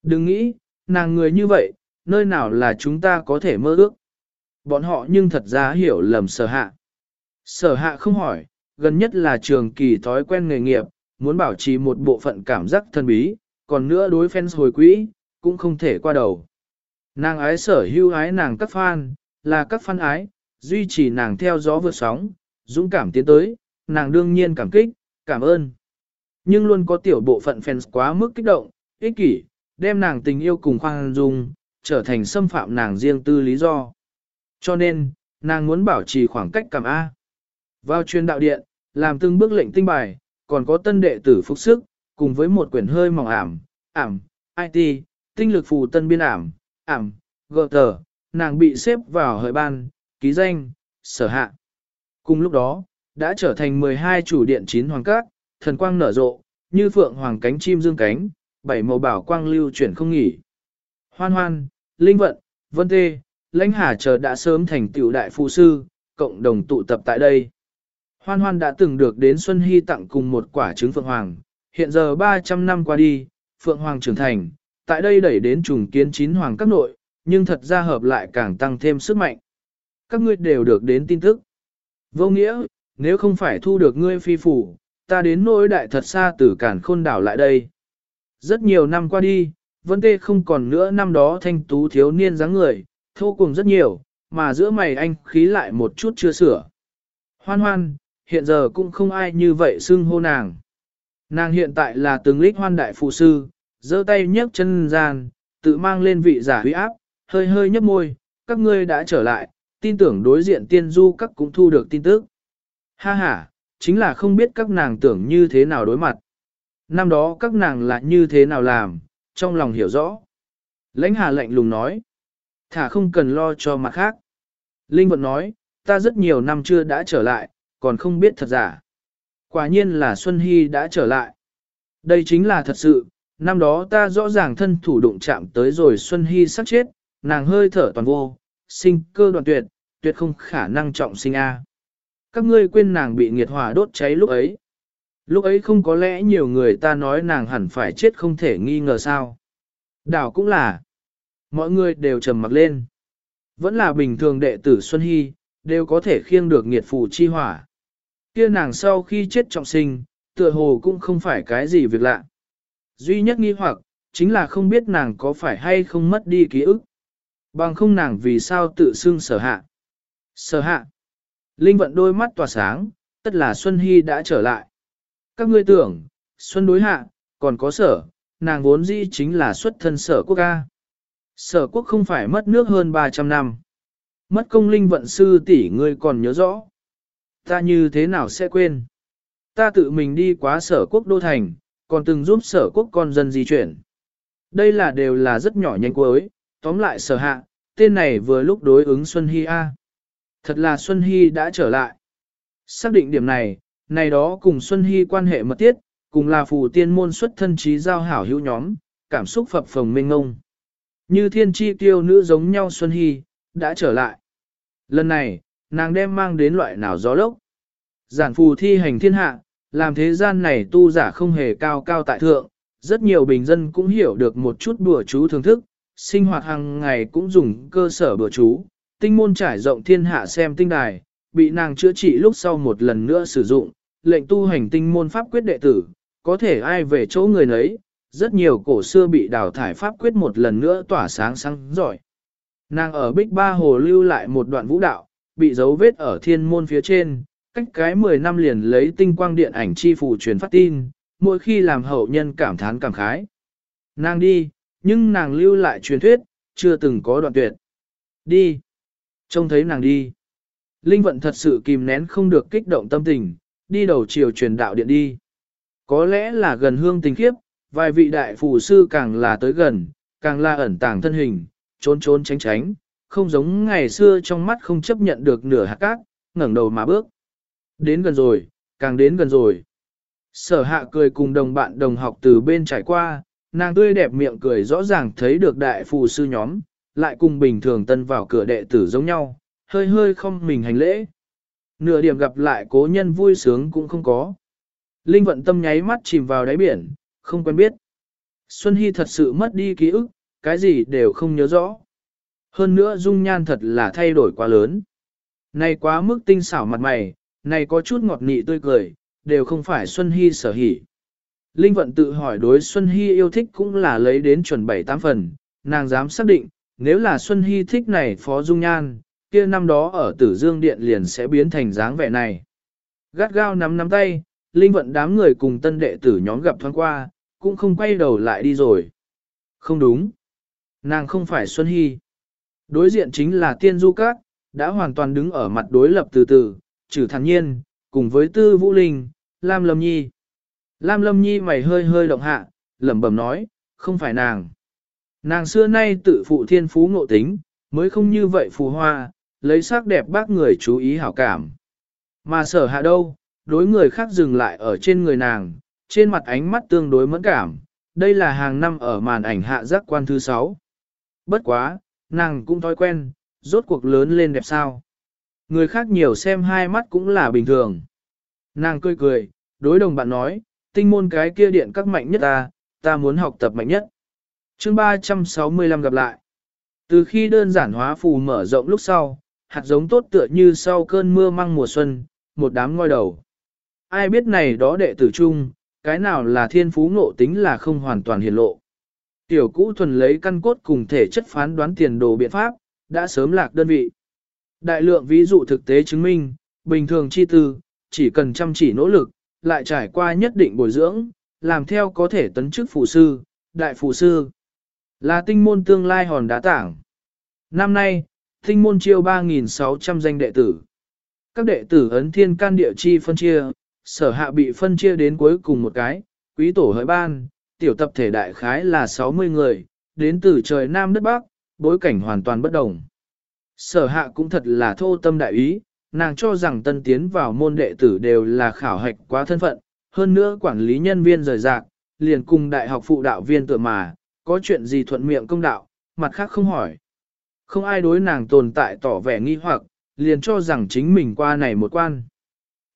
[SPEAKER 1] Đừng nghĩ, nàng người như vậy, nơi nào là chúng ta có thể mơ ước. Bọn họ nhưng thật ra hiểu lầm sở hạ. Sở hạ không hỏi, gần nhất là trường kỳ thói quen nghề nghiệp, muốn bảo trì một bộ phận cảm giác thân bí, còn nữa đối fans hồi quỹ, cũng không thể qua đầu. Nàng ái sở hưu ái nàng các fan, là các fan ái, duy trì nàng theo gió vượt sóng, dũng cảm tiến tới, nàng đương nhiên cảm kích, cảm ơn. Nhưng luôn có tiểu bộ phận fans quá mức kích động, ích kỷ, đem nàng tình yêu cùng khoan dung, trở thành xâm phạm nàng riêng tư lý do. Cho nên, nàng muốn bảo trì khoảng cách cảm A. Vào truyền đạo điện, làm từng bước lệnh tinh bài, còn có tân đệ tử phục sức, cùng với một quyển hơi mỏng ảm, ảm, IT, tinh lực phù tân biên ảm, ảm, gờ tờ, nàng bị xếp vào hợi ban, ký danh, sở hạ. Cùng lúc đó, đã trở thành 12 chủ điện chín hoàng các, thần quang nở rộ, như phượng hoàng cánh chim dương cánh, bảy màu bảo quang lưu chuyển không nghỉ. Hoan hoan, linh vận, vân tê, lãnh hà chờ đã sớm thành tiểu đại phụ sư, cộng đồng tụ tập tại đây. Hoan hoan đã từng được đến Xuân Hy tặng cùng một quả trứng Phượng Hoàng, hiện giờ 300 năm qua đi, Phượng Hoàng trưởng thành, tại đây đẩy đến trùng kiến chín hoàng các nội, nhưng thật ra hợp lại càng tăng thêm sức mạnh. Các ngươi đều được đến tin tức. Vô nghĩa, nếu không phải thu được ngươi phi phủ, ta đến nỗi đại thật xa từ cản khôn đảo lại đây. Rất nhiều năm qua đi, vấn tê không còn nữa năm đó thanh tú thiếu niên dáng người, thô cùng rất nhiều, mà giữa mày anh khí lại một chút chưa sửa. Hoan hoan, hiện giờ cũng không ai như vậy xưng hô nàng. Nàng hiện tại là từng lích hoan đại phụ sư, giơ tay nhấc chân gian, tự mang lên vị giả huy áp, hơi hơi nhấp môi, các ngươi đã trở lại, tin tưởng đối diện tiên du các cũng thu được tin tức. Ha ha, chính là không biết các nàng tưởng như thế nào đối mặt. Năm đó các nàng là như thế nào làm, trong lòng hiểu rõ. Lãnh hà lạnh lùng nói, thả không cần lo cho mặt khác. Linh vận nói, ta rất nhiều năm chưa đã trở lại, còn không biết thật giả. Quả nhiên là Xuân Hy đã trở lại. Đây chính là thật sự, năm đó ta rõ ràng thân thủ đụng chạm tới rồi Xuân Hy sắp chết, nàng hơi thở toàn vô, sinh cơ đoạn tuyệt, tuyệt không khả năng trọng sinh A. Các ngươi quên nàng bị nghiệt hỏa đốt cháy lúc ấy. Lúc ấy không có lẽ nhiều người ta nói nàng hẳn phải chết không thể nghi ngờ sao. Đảo cũng là. Mọi người đều trầm mặc lên. Vẫn là bình thường đệ tử Xuân Hy, đều có thể khiêng được nghiệt phù chi hỏa. Kia nàng sau khi chết trọng sinh, tựa hồ cũng không phải cái gì việc lạ. Duy nhất nghi hoặc, chính là không biết nàng có phải hay không mất đi ký ức. Bằng không nàng vì sao tự xưng sở hạ. Sở hạ. Linh vận đôi mắt tỏa sáng, tất là Xuân Hy đã trở lại. Các ngươi tưởng, Xuân đối hạ, còn có sở, nàng vốn dĩ chính là xuất thân sở quốc ca. Sở quốc không phải mất nước hơn 300 năm. Mất công linh vận sư tỷ ngươi còn nhớ rõ. Ta như thế nào sẽ quên? Ta tự mình đi quá sở quốc đô thành, còn từng giúp sở quốc con dân di chuyển. Đây là đều là rất nhỏ nhanh cuối, tóm lại sở hạ, tên này vừa lúc đối ứng Xuân Hy A. Thật là Xuân Hy đã trở lại. Xác định điểm này, này đó cùng Xuân Hy quan hệ mật thiết, cùng là phù tiên môn xuất thân trí giao hảo hữu nhóm, cảm xúc phập phồng mênh ngông. Như thiên chi tiêu nữ giống nhau Xuân Hy, đã trở lại. Lần này, nàng đem mang đến loại nào gió lốc. Giản phù thi hành thiên hạ, làm thế gian này tu giả không hề cao cao tại thượng, rất nhiều bình dân cũng hiểu được một chút bùa chú thưởng thức, sinh hoạt hàng ngày cũng dùng cơ sở bùa chú, tinh môn trải rộng thiên hạ xem tinh đài, bị nàng chữa trị lúc sau một lần nữa sử dụng, lệnh tu hành tinh môn pháp quyết đệ tử, có thể ai về chỗ người nấy, rất nhiều cổ xưa bị đào thải pháp quyết một lần nữa tỏa sáng sáng giỏi. Nàng ở Bích Ba Hồ lưu lại một đoạn vũ đạo, bị dấu vết ở thiên môn phía trên, cách cái 10 năm liền lấy tinh quang điện ảnh chi phủ truyền phát tin, mỗi khi làm hậu nhân cảm thán cảm khái. Nàng đi, nhưng nàng lưu lại truyền thuyết, chưa từng có đoạn tuyệt. Đi. Trông thấy nàng đi. Linh vận thật sự kìm nén không được kích động tâm tình, đi đầu chiều truyền đạo điện đi. Có lẽ là gần hương tình khiếp, vài vị đại phù sư càng là tới gần, càng là ẩn tàng thân hình, trốn trốn tránh tránh, không giống ngày xưa trong mắt không chấp nhận được nửa hạt cát, ngẩng đầu mà bước. Đến gần rồi, càng đến gần rồi. Sở hạ cười cùng đồng bạn đồng học từ bên trải qua, nàng tươi đẹp miệng cười rõ ràng thấy được đại phù sư nhóm, lại cùng bình thường tân vào cửa đệ tử giống nhau, hơi hơi không mình hành lễ. Nửa điểm gặp lại cố nhân vui sướng cũng không có. Linh vận tâm nháy mắt chìm vào đáy biển, không quen biết. Xuân Hy thật sự mất đi ký ức, cái gì đều không nhớ rõ. Hơn nữa dung nhan thật là thay đổi quá lớn. Này quá mức tinh xảo mặt mày, này có chút ngọt nị tươi cười, đều không phải Xuân Hy sở hỉ. Linh vận tự hỏi đối Xuân Hy yêu thích cũng là lấy đến chuẩn bảy tám phần, nàng dám xác định, nếu là Xuân Hy thích này phó dung nhan, kia năm đó ở tử dương điện liền sẽ biến thành dáng vẻ này. Gắt gao nắm nắm tay, Linh vận đám người cùng tân đệ tử nhóm gặp thoáng qua, cũng không quay đầu lại đi rồi. Không đúng. Nàng không phải Xuân Hy. Đối diện chính là tiên du các, đã hoàn toàn đứng ở mặt đối lập từ từ, trừ thản nhiên, cùng với tư vũ linh, Lam Lâm Nhi. Lam Lâm Nhi mày hơi hơi động hạ, lẩm bẩm nói, không phải nàng. Nàng xưa nay tự phụ thiên phú ngộ tính, mới không như vậy phù hoa, lấy sắc đẹp bác người chú ý hảo cảm. Mà sở hạ đâu, đối người khác dừng lại ở trên người nàng, trên mặt ánh mắt tương đối mẫn cảm, đây là hàng năm ở màn ảnh hạ giác quan thứ sáu. Bất quá, nàng cũng thói quen, rốt cuộc lớn lên đẹp sao. Người khác nhiều xem hai mắt cũng là bình thường. Nàng cười cười, đối đồng bạn nói, tinh môn cái kia điện các mạnh nhất ta, ta muốn học tập mạnh nhất. chương 365 gặp lại. Từ khi đơn giản hóa phù mở rộng lúc sau, hạt giống tốt tựa như sau cơn mưa măng mùa xuân, một đám ngôi đầu. Ai biết này đó đệ tử chung, cái nào là thiên phú ngộ tính là không hoàn toàn hiển lộ. Tiểu cũ thuần lấy căn cốt cùng thể chất phán đoán tiền đồ biện pháp, đã sớm lạc đơn vị. Đại lượng ví dụ thực tế chứng minh, bình thường chi tư, chỉ cần chăm chỉ nỗ lực, lại trải qua nhất định bồi dưỡng, làm theo có thể tấn chức phụ sư, đại phụ sư. Là tinh môn tương lai hòn đá tảng. Năm nay, tinh môn chiêu 3.600 danh đệ tử. Các đệ tử ấn thiên can địa chi phân chia, sở hạ bị phân chia đến cuối cùng một cái, quý tổ hỡi ban, tiểu tập thể đại khái là 60 người, đến từ trời Nam đất Bắc, bối cảnh hoàn toàn bất đồng. Sở hạ cũng thật là thô tâm đại ý, nàng cho rằng tân tiến vào môn đệ tử đều là khảo hạch quá thân phận, hơn nữa quản lý nhân viên rời rạc, liền cùng đại học phụ đạo viên tựa mà, có chuyện gì thuận miệng công đạo, mặt khác không hỏi. Không ai đối nàng tồn tại tỏ vẻ nghi hoặc, liền cho rằng chính mình qua này một quan.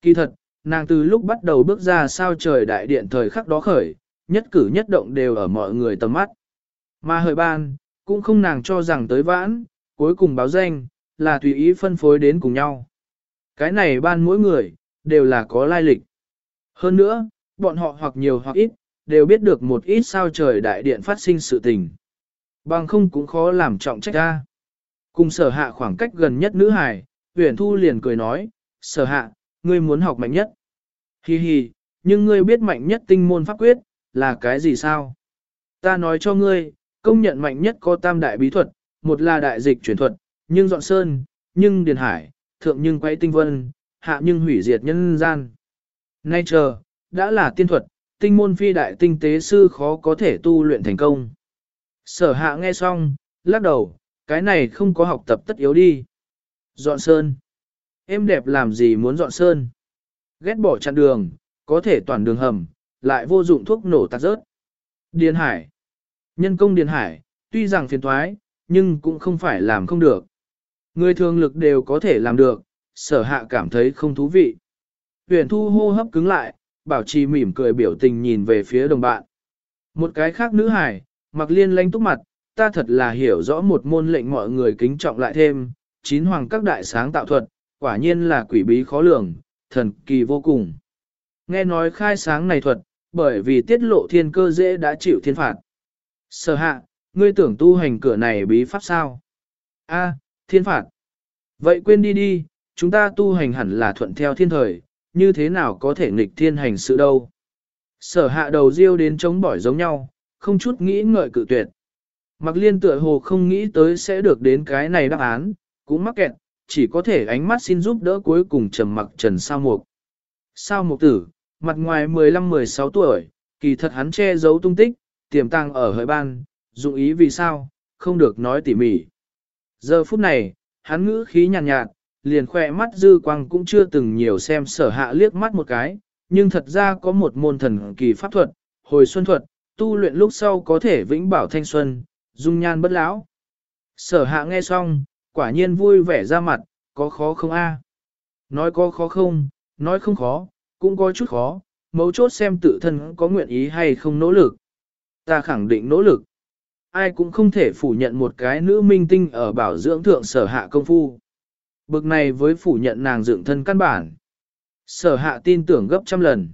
[SPEAKER 1] Kỳ thật, nàng từ lúc bắt đầu bước ra sao trời đại điện thời khắc đó khởi, nhất cử nhất động đều ở mọi người tầm mắt. Mà hời ban, cũng không nàng cho rằng tới vãn, cuối cùng báo danh, là tùy ý phân phối đến cùng nhau. Cái này ban mỗi người, đều là có lai lịch. Hơn nữa, bọn họ hoặc nhiều hoặc ít, đều biết được một ít sao trời đại điện phát sinh sự tình. Bằng không cũng khó làm trọng trách ra. Cùng sở hạ khoảng cách gần nhất nữ hải, huyền thu liền cười nói, sở hạ, ngươi muốn học mạnh nhất. Hi hi, nhưng ngươi biết mạnh nhất tinh môn pháp quyết, là cái gì sao? Ta nói cho ngươi, công nhận mạnh nhất có tam đại bí thuật, một là đại dịch chuyển thuật, nhưng dọn sơn, nhưng điền hải, thượng nhưng quay tinh vân, hạ nhưng hủy diệt nhân gian. Nay chờ, đã là tiên thuật, tinh môn phi đại tinh tế sư khó có thể tu luyện thành công. Sở hạ nghe xong, lắc đầu, cái này không có học tập tất yếu đi. Dọn sơn. Em đẹp làm gì muốn dọn sơn? Ghét bỏ chặn đường, có thể toàn đường hầm, lại vô dụng thuốc nổ tạt rớt. Điền hải. Nhân công điền hải, tuy rằng phiền thoái, nhưng cũng không phải làm không được. Người thường lực đều có thể làm được, sở hạ cảm thấy không thú vị. Huyền thu hô hấp cứng lại, bảo trì mỉm cười biểu tình nhìn về phía đồng bạn. Một cái khác nữ hải, mặc liên lanh túc mặt, ta thật là hiểu rõ một môn lệnh mọi người kính trọng lại thêm, chín hoàng các đại sáng tạo thuật, quả nhiên là quỷ bí khó lường, thần kỳ vô cùng. Nghe nói khai sáng này thuật, bởi vì tiết lộ thiên cơ dễ đã chịu thiên phạt. Sở hạ, ngươi tưởng tu hành cửa này bí pháp sao? A, thiên phạt. Vậy quên đi đi, chúng ta tu hành hẳn là thuận theo thiên thời, như thế nào có thể nghịch thiên hành sự đâu. Sở hạ đầu riêu đến chống bỏi giống nhau, không chút nghĩ ngợi cự tuyệt. Mặc liên tựa hồ không nghĩ tới sẽ được đến cái này đáp án, cũng mắc kẹt, chỉ có thể ánh mắt xin giúp đỡ cuối cùng trầm mặc trần sao mục. Sao mục tử, mặt ngoài 15-16 tuổi, kỳ thật hắn che giấu tung tích, tiềm tàng ở hợi ban, dụng ý vì sao, không được nói tỉ mỉ. Giờ phút này, hắn ngữ khí nhàn nhạt, nhạt, liền khỏe mắt dư quang cũng chưa từng nhiều xem sở hạ liếc mắt một cái, nhưng thật ra có một môn thần kỳ pháp thuật, hồi xuân thuật, tu luyện lúc sau có thể vĩnh bảo thanh xuân, dung nhan bất lão. Sở hạ nghe xong, quả nhiên vui vẻ ra mặt, có khó không a? Nói có khó không, nói không khó, cũng có chút khó, mấu chốt xem tự thân có nguyện ý hay không nỗ lực. Ta khẳng định nỗ lực. Ai cũng không thể phủ nhận một cái nữ minh tinh ở bảo dưỡng thượng sở hạ công phu. Bực này với phủ nhận nàng dựng thân căn bản. Sở hạ tin tưởng gấp trăm lần.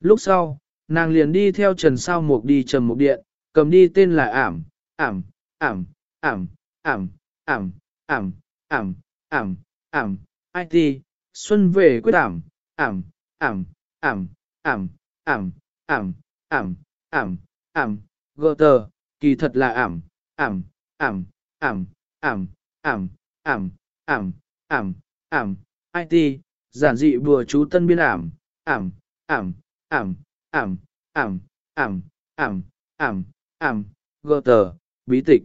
[SPEAKER 1] Lúc sau, nàng liền đi theo Trần Sao Mục đi trầm Mục điện, cầm đi tên là ảm, ảm, ảm, ảm, ảm, ảm, ảm, ảm, ảm, ảm, IT, xuân về quyết ảm, ảm, ảm, ảm, ảm, ảm, ảm, ảm, ảm, ảm, gờ tờ, kỳ thật là ảm, ảm, ảm, ảm, ảm, ảm, ảm, ảm, ảm, ảm, IT, giản dị bùa chú tân biên ảm, ảm, ảm, ảm, ảm, ảm, ảm, ảm, ảm, ảm, gờ tờ, bí tịch.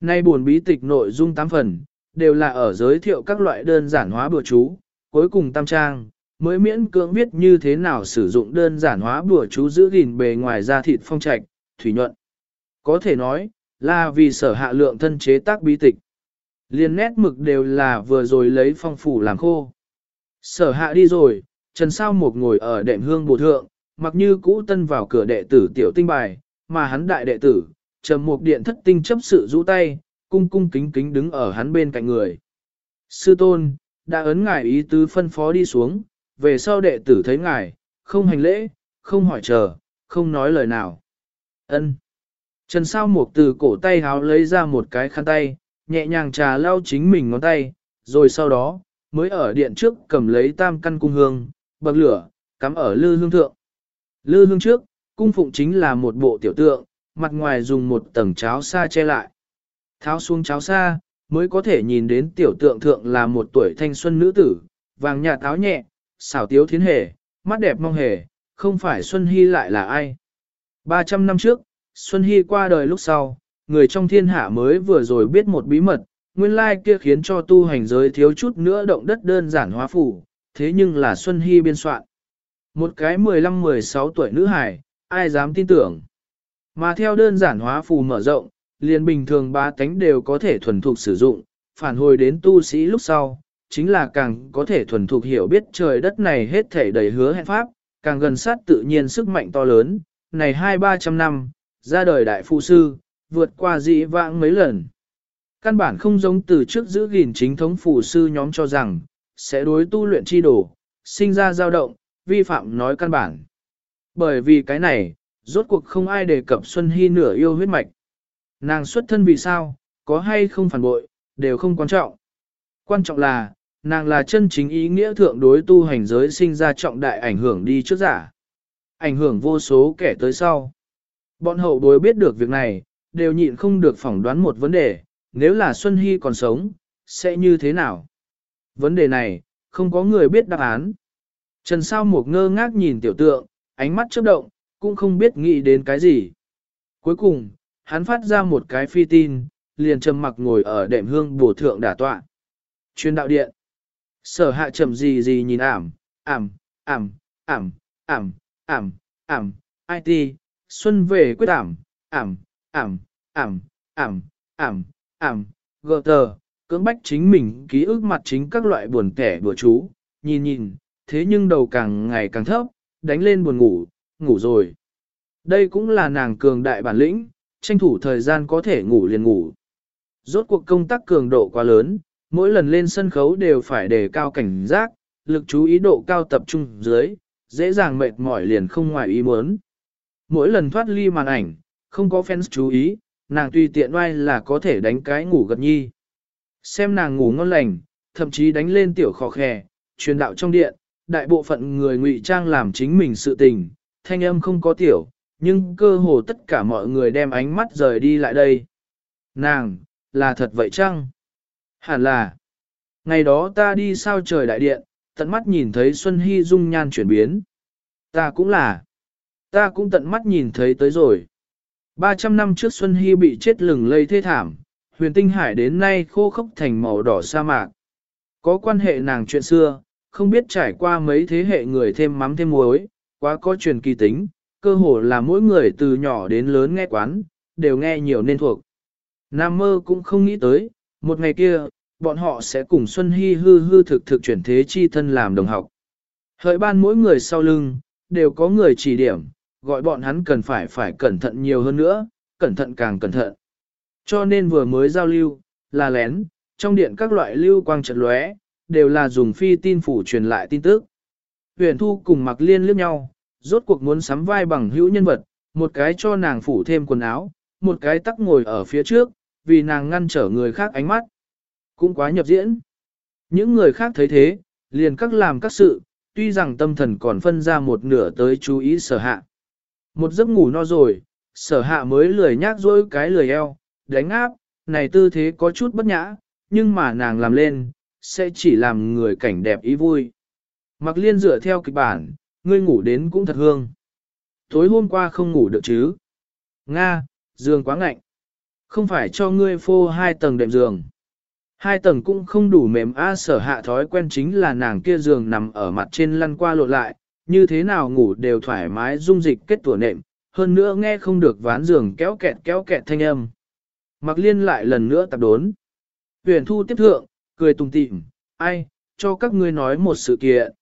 [SPEAKER 1] Nay buồn bí tịch nội dung 8 phần, đều là ở giới thiệu các loại đơn giản hóa bùa chú, cuối cùng tam trang, mới miễn cưỡng viết như thế nào sử dụng đơn giản hóa bùa chú giữ gìn bề ngoài da thịt phong trạch, thủy nhuận. Có thể nói, là vì sở hạ lượng thân chế tác bí tịch. Liên nét mực đều là vừa rồi lấy phong phủ làm khô. Sở hạ đi rồi, Trần Sao một ngồi ở đệm hương bổ thượng, mặc như cũ tân vào cửa đệ tử tiểu tinh bài, mà hắn đại đệ tử, trầm một điện thất tinh chấp sự rũ tay, cung cung kính kính đứng ở hắn bên cạnh người. Sư tôn, đã ấn ngài ý tứ phân phó đi xuống, về sau đệ tử thấy ngài, không hành lễ, không hỏi chờ, không nói lời nào. Ân. Trần sao một từ cổ tay háo lấy ra một cái khăn tay, nhẹ nhàng trà lau chính mình ngón tay, rồi sau đó, mới ở điện trước cầm lấy tam căn cung hương, bậc lửa, cắm ở lư hương thượng. Lư hương trước, cung phụng chính là một bộ tiểu tượng, mặt ngoài dùng một tầng cháo xa che lại. Tháo xuống cháo xa, mới có thể nhìn đến tiểu tượng thượng là một tuổi thanh xuân nữ tử, vàng nhạt táo nhẹ, xảo tiếu thiến hề, mắt đẹp mong hề, không phải Xuân Hy lại là ai. 300 năm trước, Xuân Hy qua đời lúc sau, người trong thiên hạ mới vừa rồi biết một bí mật, nguyên lai kia khiến cho tu hành giới thiếu chút nữa động đất đơn giản hóa phủ, thế nhưng là Xuân Hy biên soạn. Một cái 15-16 tuổi nữ hải, ai dám tin tưởng. Mà theo đơn giản hóa phù mở rộng, liền bình thường ba tánh đều có thể thuần thục sử dụng, phản hồi đến tu sĩ lúc sau, chính là càng có thể thuần thục hiểu biết trời đất này hết thể đầy hứa hẹn pháp, càng gần sát tự nhiên sức mạnh to lớn, này hai ba trăm năm, ra đời đại phu sư, vượt qua dĩ vãng mấy lần. Căn bản không giống từ trước giữ gìn chính thống phù sư nhóm cho rằng, sẽ đối tu luyện chi đồ, sinh ra dao động, vi phạm nói căn bản. Bởi vì cái này, rốt cuộc không ai đề cập Xuân Hy nửa yêu huyết mạch. Nàng xuất thân vì sao, có hay không phản bội, đều không quan trọng. Quan trọng là, nàng là chân chính ý nghĩa thượng đối tu hành giới sinh ra trọng đại ảnh hưởng đi trước giả. Ảnh hưởng vô số kẻ tới sau. Bọn hậu bối biết được việc này, đều nhịn không được phỏng đoán một vấn đề, nếu là Xuân Hy còn sống, sẽ như thế nào? Vấn đề này, không có người biết đáp án. Trần Sao một ngơ ngác nhìn tiểu tượng, ánh mắt chớp động, cũng không biết nghĩ đến cái gì. Cuối cùng, hắn phát ra một cái phi tin, liền trầm mặc ngồi ở đệm hương bổ thượng đả tọa. Chuyên đạo điện. Sở hạ trầm gì gì nhìn ảm, ảm, ảm, ảm, ảm, ảm, ảm, IT, xuân về quyết ảm, ảm, ảm, ảm, ảm, ảm, ảm, gờ tờ, cưỡng bách chính mình ký ức mặt chính các loại buồn kẻ bữa chú, nhìn nhìn, thế nhưng đầu càng ngày càng thấp, đánh lên buồn ngủ, ngủ rồi. Đây cũng là nàng cường đại bản lĩnh, tranh thủ thời gian có thể ngủ liền ngủ. Rốt cuộc công tác cường độ quá lớn, mỗi lần lên sân khấu đều phải đề cao cảnh giác, lực chú ý độ cao tập trung dưới, dễ dàng mệt mỏi liền không ngoài ý muốn. Mỗi lần thoát ly màn ảnh, không có fans chú ý, nàng tùy tiện oai là có thể đánh cái ngủ gật nhi. Xem nàng ngủ ngon lành, thậm chí đánh lên tiểu khò khè, truyền đạo trong điện, đại bộ phận người ngụy trang làm chính mình sự tình, thanh âm không có tiểu, nhưng cơ hồ tất cả mọi người đem ánh mắt rời đi lại đây. Nàng, là thật vậy chăng? Hẳn là, ngày đó ta đi sao trời đại điện, tận mắt nhìn thấy Xuân Hy dung nhan chuyển biến. Ta cũng là, ta cũng tận mắt nhìn thấy tới rồi. 300 năm trước Xuân Hy bị chết lừng lây thê thảm, huyền tinh hải đến nay khô khốc thành màu đỏ sa mạc. Có quan hệ nàng chuyện xưa, không biết trải qua mấy thế hệ người thêm mắm thêm muối, quá có truyền kỳ tính, cơ hồ là mỗi người từ nhỏ đến lớn nghe quán, đều nghe nhiều nên thuộc. Nam mơ cũng không nghĩ tới, một ngày kia, bọn họ sẽ cùng Xuân Hy hư hư thực thực chuyển thế chi thân làm đồng học. Hợi ban mỗi người sau lưng, đều có người chỉ điểm, gọi bọn hắn cần phải phải cẩn thận nhiều hơn nữa, cẩn thận càng cẩn thận. Cho nên vừa mới giao lưu, là lén, trong điện các loại lưu quang trận lóe, đều là dùng phi tin phủ truyền lại tin tức. Huyền Thu cùng mặc liên liếc nhau, rốt cuộc muốn sắm vai bằng hữu nhân vật, một cái cho nàng phủ thêm quần áo, một cái tắc ngồi ở phía trước, vì nàng ngăn trở người khác ánh mắt. Cũng quá nhập diễn. Những người khác thấy thế, liền các làm các sự, tuy rằng tâm thần còn phân ra một nửa tới chú ý sở hạ. Một giấc ngủ no rồi, sở hạ mới lười nhác dỗi cái lười eo, đánh áp, này tư thế có chút bất nhã, nhưng mà nàng làm lên, sẽ chỉ làm người cảnh đẹp ý vui. Mặc liên dựa theo kịch bản, ngươi ngủ đến cũng thật hương. Tối hôm qua không ngủ được chứ. Nga, giường quá ngạnh. Không phải cho ngươi phô hai tầng đệm giường. Hai tầng cũng không đủ mềm a sở hạ thói quen chính là nàng kia giường nằm ở mặt trên lăn qua lộn lại, như thế nào ngủ đều thoải mái dung dịch kết tủa nệm, hơn nữa nghe không được ván giường kéo kẹt kéo kẹt thanh âm. Mặc liên lại lần nữa tập đốn. Huyền thu tiếp thượng, cười tùng tịm, ai, cho các ngươi nói một sự kiện.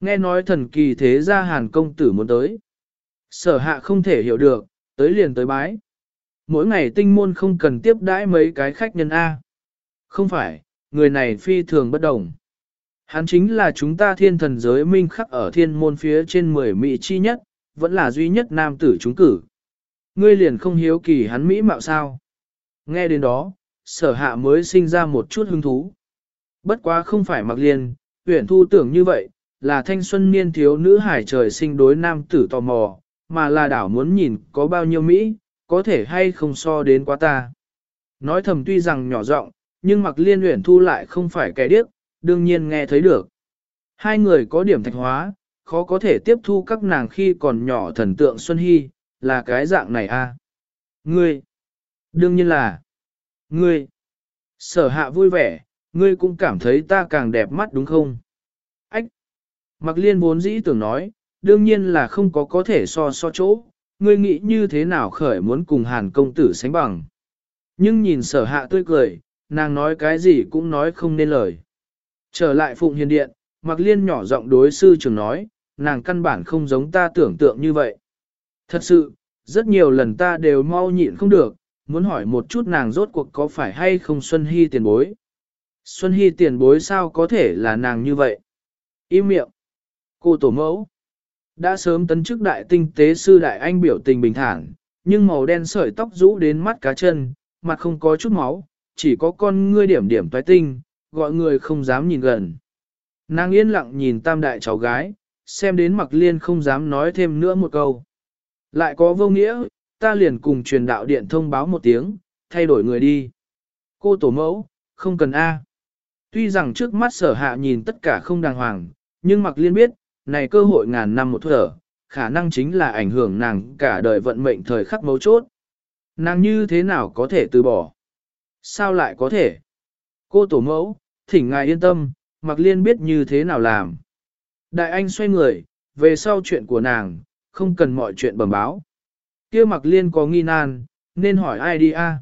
[SPEAKER 1] Nghe nói thần kỳ thế gia hàn công tử muốn tới. Sở hạ không thể hiểu được, tới liền tới bái. Mỗi ngày tinh môn không cần tiếp đãi mấy cái khách nhân A. Không phải, người này phi thường bất đồng. Hắn chính là chúng ta thiên thần giới minh khắc ở thiên môn phía trên mười mỹ chi nhất, vẫn là duy nhất nam tử chúng cử. Ngươi liền không hiếu kỳ hắn mỹ mạo sao. Nghe đến đó, sở hạ mới sinh ra một chút hứng thú. Bất quá không phải mặc liền, huyện thu tưởng như vậy, là thanh xuân niên thiếu nữ hải trời sinh đối nam tử tò mò, mà là đảo muốn nhìn có bao nhiêu Mỹ, có thể hay không so đến quá ta. Nói thầm tuy rằng nhỏ giọng, nhưng mặc liên luyện thu lại không phải kẻ điếc, đương nhiên nghe thấy được. Hai người có điểm thạch hóa, khó có thể tiếp thu các nàng khi còn nhỏ thần tượng Xuân Hy, là cái dạng này a à? Ngươi, đương nhiên là, ngươi, sở hạ vui vẻ, ngươi cũng cảm thấy ta càng đẹp mắt đúng không? Ách, mặc liên vốn dĩ tưởng nói, đương nhiên là không có có thể so so chỗ, ngươi nghĩ như thế nào khởi muốn cùng hàn công tử sánh bằng. Nhưng nhìn sở hạ tươi cười, nàng nói cái gì cũng nói không nên lời. Trở lại Phụng Hiền Điện, Mạc Liên nhỏ giọng đối sư trưởng nói, nàng căn bản không giống ta tưởng tượng như vậy. Thật sự, rất nhiều lần ta đều mau nhịn không được, muốn hỏi một chút nàng rốt cuộc có phải hay không Xuân Hy tiền bối. Xuân Hy tiền bối sao có thể là nàng như vậy? Im miệng. Cô tổ mẫu. Đã sớm tấn chức đại tinh tế sư đại anh biểu tình bình thản, nhưng màu đen sợi tóc rũ đến mắt cá chân, mặt không có chút máu, chỉ có con ngươi điểm điểm toái tinh, gọi người không dám nhìn gần. Nàng yên lặng nhìn tam đại cháu gái, xem đến mặc liên không dám nói thêm nữa một câu. Lại có vô nghĩa, ta liền cùng truyền đạo điện thông báo một tiếng, thay đổi người đi. Cô tổ mẫu, không cần A. Tuy rằng trước mắt sở hạ nhìn tất cả không đàng hoàng, nhưng mặc liên biết, này cơ hội ngàn năm một thở, khả năng chính là ảnh hưởng nàng cả đời vận mệnh thời khắc mấu chốt. Nàng như thế nào có thể từ bỏ? Sao lại có thể? Cô tổ mẫu, thỉnh ngài yên tâm, mặc liên biết như thế nào làm. Đại anh xoay người, về sau chuyện của nàng, không cần mọi chuyện bẩm báo. kia mặc liên có nghi nan, nên hỏi ai đi a?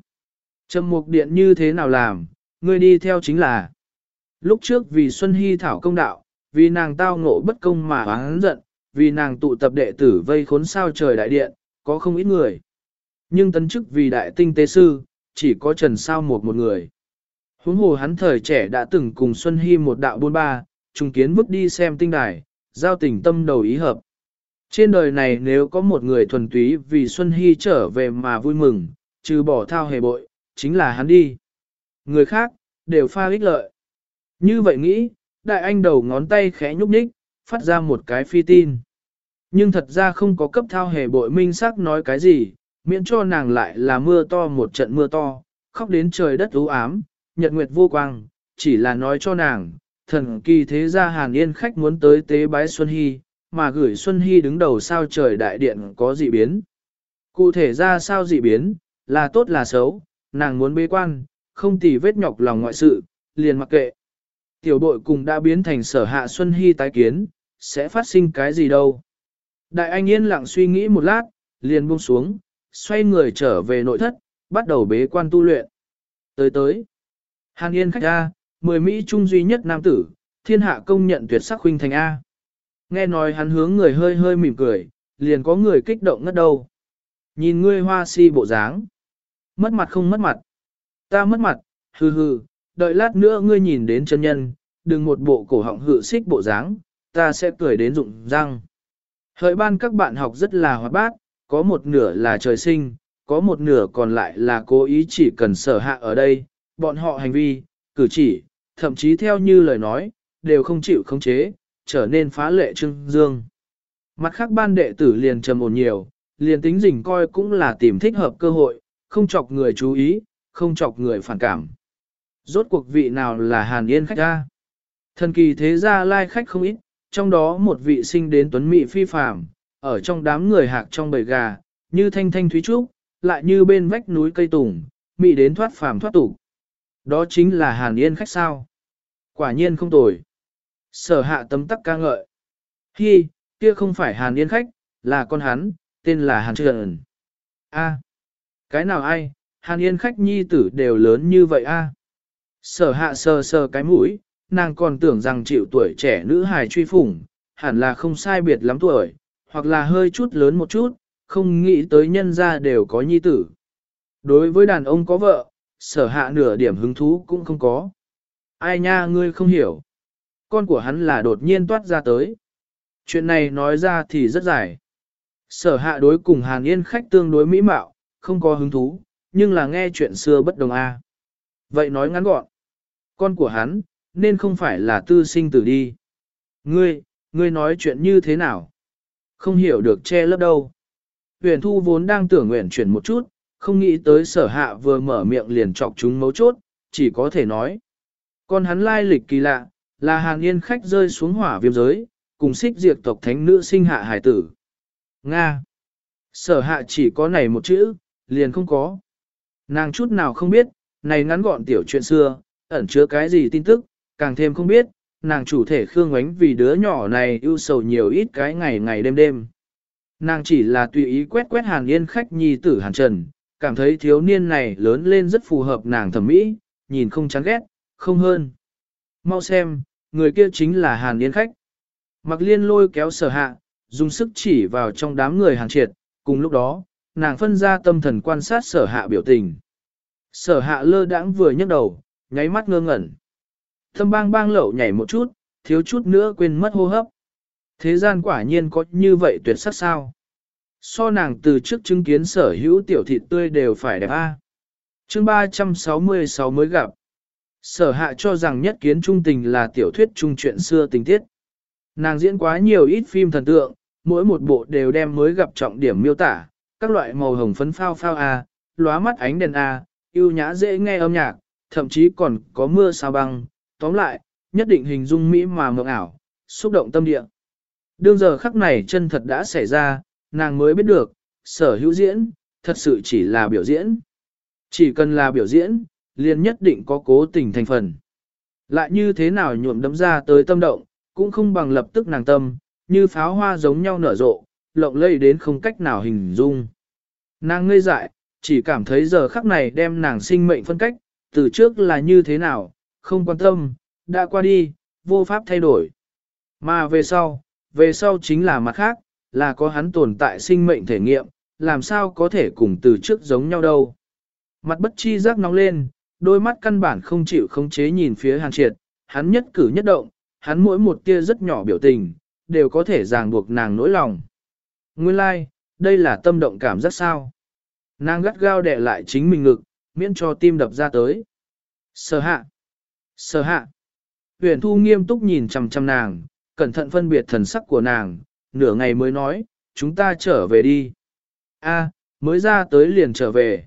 [SPEAKER 1] Trầm mục điện như thế nào làm, người đi theo chính là. Lúc trước vì Xuân Hy thảo công đạo, vì nàng tao ngộ bất công mà oán giận, vì nàng tụ tập đệ tử vây khốn sao trời đại điện, có không ít người. Nhưng tấn chức vì đại tinh tế sư, chỉ có Trần Sao một một người. Huống hồ hắn thời trẻ đã từng cùng Xuân Hy một đạo buôn ba, trùng kiến bước đi xem tinh đài, giao tình tâm đầu ý hợp. Trên đời này nếu có một người thuần túy vì Xuân Hy trở về mà vui mừng, trừ bỏ thao hề bội, chính là hắn đi. Người khác, đều pha ích lợi. Như vậy nghĩ, đại anh đầu ngón tay khẽ nhúc nhích, phát ra một cái phi tin. Nhưng thật ra không có cấp thao hề bội minh sắc nói cái gì, miễn cho nàng lại là mưa to một trận mưa to, khóc đến trời đất u ám, nhật nguyệt vô quang, chỉ là nói cho nàng, thần kỳ thế gia Hàn Yên khách muốn tới tế bái Xuân Hy, mà gửi Xuân Hy đứng đầu sao trời đại điện có dị biến. Cụ thể ra sao dị biến, là tốt là xấu, nàng muốn bế quan, không tỉ vết nhọc lòng ngoại sự, liền mặc kệ. Tiểu đội cùng đã biến thành sở hạ Xuân Hy tái kiến, sẽ phát sinh cái gì đâu. Đại anh yên lặng suy nghĩ một lát, liền buông xuống, xoay người trở về nội thất, bắt đầu bế quan tu luyện. Tới tới, Hàn Yên khách A, mười Mỹ trung duy nhất nam tử, thiên hạ công nhận tuyệt sắc huynh thành A. Nghe nói hắn hướng người hơi hơi mỉm cười, liền có người kích động ngất đầu. Nhìn ngươi hoa si bộ dáng. Mất mặt không mất mặt. Ta mất mặt, hừ hừ, đợi lát nữa ngươi nhìn đến chân nhân, đừng một bộ cổ họng hự xích bộ dáng, ta sẽ cười đến rụng răng. Hợi ban các bạn học rất là hoạt bát, có một nửa là trời sinh, có một nửa còn lại là cố ý chỉ cần sở hạ ở đây, bọn họ hành vi, cử chỉ, thậm chí theo như lời nói, đều không chịu khống chế, trở nên phá lệ trưng dương. Mặt khác ban đệ tử liền trầm ổn nhiều, liền tính rình coi cũng là tìm thích hợp cơ hội, không chọc người chú ý, không chọc người phản cảm. Rốt cuộc vị nào là Hàn Yên khách ra? Thần kỳ thế gia lai khách không ít, trong đó một vị sinh đến tuấn mỹ phi phàm, ở trong đám người hạc trong bầy gà, như thanh thanh thúy trúc, lại như bên vách núi cây tùng, mỹ đến thoát phàm thoát tục. Đó chính là Hàn Yên khách sao. Quả nhiên không tồi. Sở hạ tấm tắc ca ngợi. Hi, kia không phải Hàn Yên khách, là con hắn, tên là Hàn Trần. A, cái nào ai, Hàn Yên khách nhi tử đều lớn như vậy a. Sở hạ sờ sờ cái mũi, nàng còn tưởng rằng chịu tuổi trẻ nữ hài truy phủng, hẳn là không sai biệt lắm tuổi, hoặc là hơi chút lớn một chút, không nghĩ tới nhân ra đều có nhi tử. Đối với đàn ông có vợ, sở hạ nửa điểm hứng thú cũng không có. Ai nha ngươi không hiểu. Con của hắn là đột nhiên toát ra tới. Chuyện này nói ra thì rất dài. Sở hạ đối cùng Hàn Yên khách tương đối mỹ mạo, không có hứng thú, nhưng là nghe chuyện xưa bất đồng a. Vậy nói ngắn gọn. Con của hắn, nên không phải là tư sinh tử đi. Ngươi, ngươi nói chuyện như thế nào? Không hiểu được che lấp đâu. Huyền thu vốn đang tưởng nguyện chuyển một chút, không nghĩ tới sở hạ vừa mở miệng liền chọc chúng mấu chốt, chỉ có thể nói. Còn hắn lai lịch kỳ lạ, là hàng yên khách rơi xuống hỏa viêm giới, cùng xích diệt tộc thánh nữ sinh hạ hải tử. Nga. Sở hạ chỉ có này một chữ, liền không có. Nàng chút nào không biết, này ngắn gọn tiểu chuyện xưa, ẩn chứa cái gì tin tức, càng thêm không biết, nàng chủ thể Khương ánh vì đứa nhỏ này ưu sầu nhiều ít cái ngày ngày đêm đêm. Nàng chỉ là tùy ý quét quét hàn yên khách nhi tử hàn trần, cảm thấy thiếu niên này lớn lên rất phù hợp nàng thẩm mỹ, nhìn không chán ghét, không hơn. Mau xem, người kia chính là hàn yên khách. Mặc liên lôi kéo sở hạ, dùng sức chỉ vào trong đám người hàn triệt, cùng lúc đó, nàng phân ra tâm thần quan sát sở hạ biểu tình. Sở hạ lơ đãng vừa nhấc đầu, nháy mắt ngơ ngẩn. Thâm bang bang lậu nhảy một chút, thiếu chút nữa quên mất hô hấp. Thế gian quả nhiên có như vậy tuyệt sắc sao. So nàng từ trước chứng kiến sở hữu tiểu thịt tươi đều phải đẹp a. À. Chương 366 mới gặp. Sở hạ cho rằng nhất kiến trung tình là tiểu thuyết trung chuyện xưa tình tiết. Nàng diễn quá nhiều ít phim thần tượng, mỗi một bộ đều đem mới gặp trọng điểm miêu tả, các loại màu hồng phấn phao phao A, lóa mắt ánh đèn A, yêu nhã dễ nghe âm nhạc, thậm chí còn có mưa sao băng, tóm lại, nhất định hình dung mỹ mà mộng ảo, xúc động tâm địa. Đương giờ khắc này chân thật đã xảy ra, nàng mới biết được, sở hữu diễn, thật sự chỉ là biểu diễn. Chỉ cần là biểu diễn, liền nhất định có cố tình thành phần. Lại như thế nào nhuộm đấm ra tới tâm động, cũng không bằng lập tức nàng tâm, như pháo hoa giống nhau nở rộ, lộng lây đến không cách nào hình dung. Nàng ngây dại, chỉ cảm thấy giờ khắc này đem nàng sinh mệnh phân cách, từ trước là như thế nào, không quan tâm, đã qua đi, vô pháp thay đổi. Mà về sau, về sau chính là mặt khác, là có hắn tồn tại sinh mệnh thể nghiệm, làm sao có thể cùng từ trước giống nhau đâu. Mặt bất chi giác nóng lên, đôi mắt căn bản không chịu khống chế nhìn phía hàn triệt, hắn nhất cử nhất động, hắn mỗi một tia rất nhỏ biểu tình, đều có thể ràng buộc nàng nỗi lòng. Nguyên lai, like, đây là tâm động cảm giác sao. Nàng gắt gao đè lại chính mình ngực, miễn cho tim đập ra tới. Sở hạ. Sở hạ. Huyền thu nghiêm túc nhìn chằm chằm nàng, cẩn thận phân biệt thần sắc của nàng, nửa ngày mới nói, chúng ta trở về đi. A, mới ra tới liền trở về.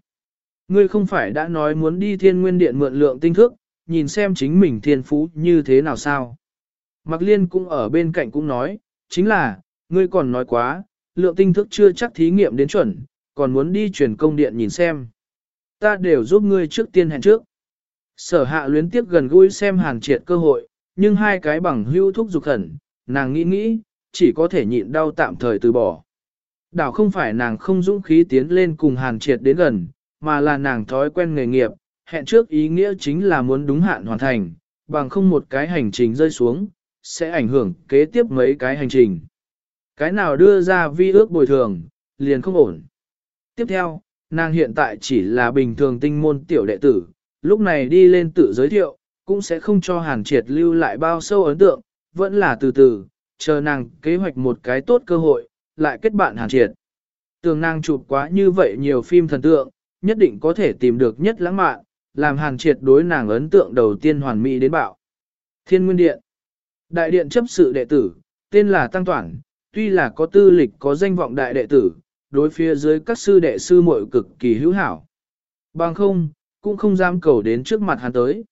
[SPEAKER 1] Ngươi không phải đã nói muốn đi thiên nguyên điện mượn lượng tinh thức, nhìn xem chính mình thiên phú như thế nào sao. Mạc Liên cũng ở bên cạnh cũng nói, chính là, ngươi còn nói quá, lượng tinh thức chưa chắc thí nghiệm đến chuẩn, còn muốn đi truyền công điện nhìn xem. Ta đều giúp ngươi trước tiên hẹn trước. Sở hạ luyến tiếp gần gũi xem hàn triệt cơ hội, nhưng hai cái bằng hưu thúc dục khẩn, nàng nghĩ nghĩ, chỉ có thể nhịn đau tạm thời từ bỏ. Đảo không phải nàng không dũng khí tiến lên cùng hàn triệt đến gần, mà là nàng thói quen nghề nghiệp, hẹn trước ý nghĩa chính là muốn đúng hạn hoàn thành, bằng không một cái hành trình rơi xuống, sẽ ảnh hưởng kế tiếp mấy cái hành trình. Cái nào đưa ra vi ước bồi thường, liền không ổn. Tiếp theo, nàng hiện tại chỉ là bình thường tinh môn tiểu đệ tử, lúc này đi lên tự giới thiệu, cũng sẽ không cho hàn triệt lưu lại bao sâu ấn tượng, vẫn là từ từ, chờ nàng kế hoạch một cái tốt cơ hội, lại kết bạn hàn triệt. Tường nàng chụp quá như vậy nhiều phim thần tượng, nhất định có thể tìm được nhất lãng mạn, làm hàn triệt đối nàng ấn tượng đầu tiên hoàn mỹ đến bạo. Thiên Nguyên Điện Đại điện chấp sự đệ tử, tên là Tăng Toản, tuy là có tư lịch có danh vọng đại đệ tử, đối phía dưới các sư đệ sư muội cực kỳ hữu hảo. Bằng không, cũng không dám cầu đến trước mặt hắn tới.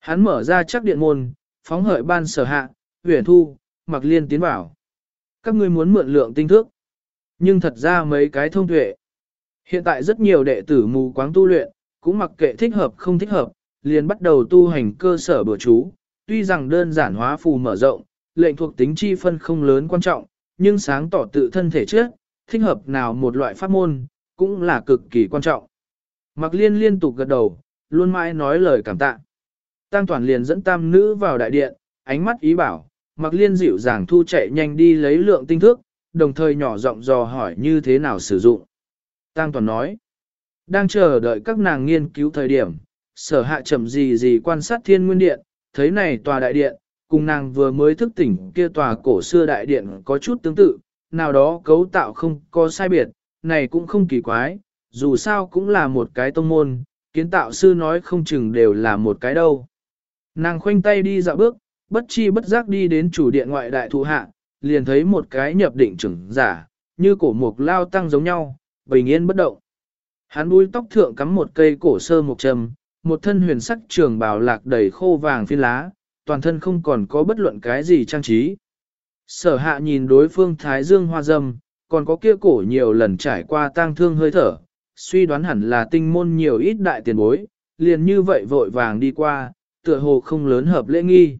[SPEAKER 1] Hắn mở ra chắc điện môn, phóng hợi ban sở hạ, huyền thu, mặc liên tiến vào. Các ngươi muốn mượn lượng tinh thước. Nhưng thật ra mấy cái thông tuệ. Hiện tại rất nhiều đệ tử mù quáng tu luyện, cũng mặc kệ thích hợp không thích hợp, liền bắt đầu tu hành cơ sở bữa chú. Tuy rằng đơn giản hóa phù mở rộng, lệnh thuộc tính chi phân không lớn quan trọng, nhưng sáng tỏ tự thân thể trước, thích hợp nào một loại pháp môn, cũng là cực kỳ quan trọng. Mặc liên liên tục gật đầu, luôn mãi nói lời cảm tạ. Tăng toàn liền dẫn tam nữ vào đại điện, ánh mắt ý bảo, Mạc liên dịu dàng thu chạy nhanh đi lấy lượng tinh thước, đồng thời nhỏ giọng dò hỏi như thế nào sử dụng. Tăng toàn nói, đang chờ đợi các nàng nghiên cứu thời điểm, sở hạ chậm gì gì quan sát thiên nguyên điện, thấy này tòa đại điện, cùng nàng vừa mới thức tỉnh kia tòa cổ xưa đại điện có chút tương tự, nào đó cấu tạo không có sai biệt, này cũng không kỳ quái, dù sao cũng là một cái tông môn, kiến tạo sư nói không chừng đều là một cái đâu. Nàng khoanh tay đi dạo bước, bất chi bất giác đi đến chủ điện ngoại đại thụ hạ, liền thấy một cái nhập định trưởng giả, như cổ mục lao tăng giống nhau, bình yên bất động. Hắn đuôi tóc thượng cắm một cây cổ sơ mục trầm, một thân huyền sắc trường bào lạc đầy khô vàng phi lá, toàn thân không còn có bất luận cái gì trang trí. Sở hạ nhìn đối phương thái dương hoa dâm, còn có kia cổ nhiều lần trải qua tang thương hơi thở, suy đoán hẳn là tinh môn nhiều ít đại tiền bối, liền như vậy vội vàng đi qua, tựa hồ không lớn hợp lễ nghi.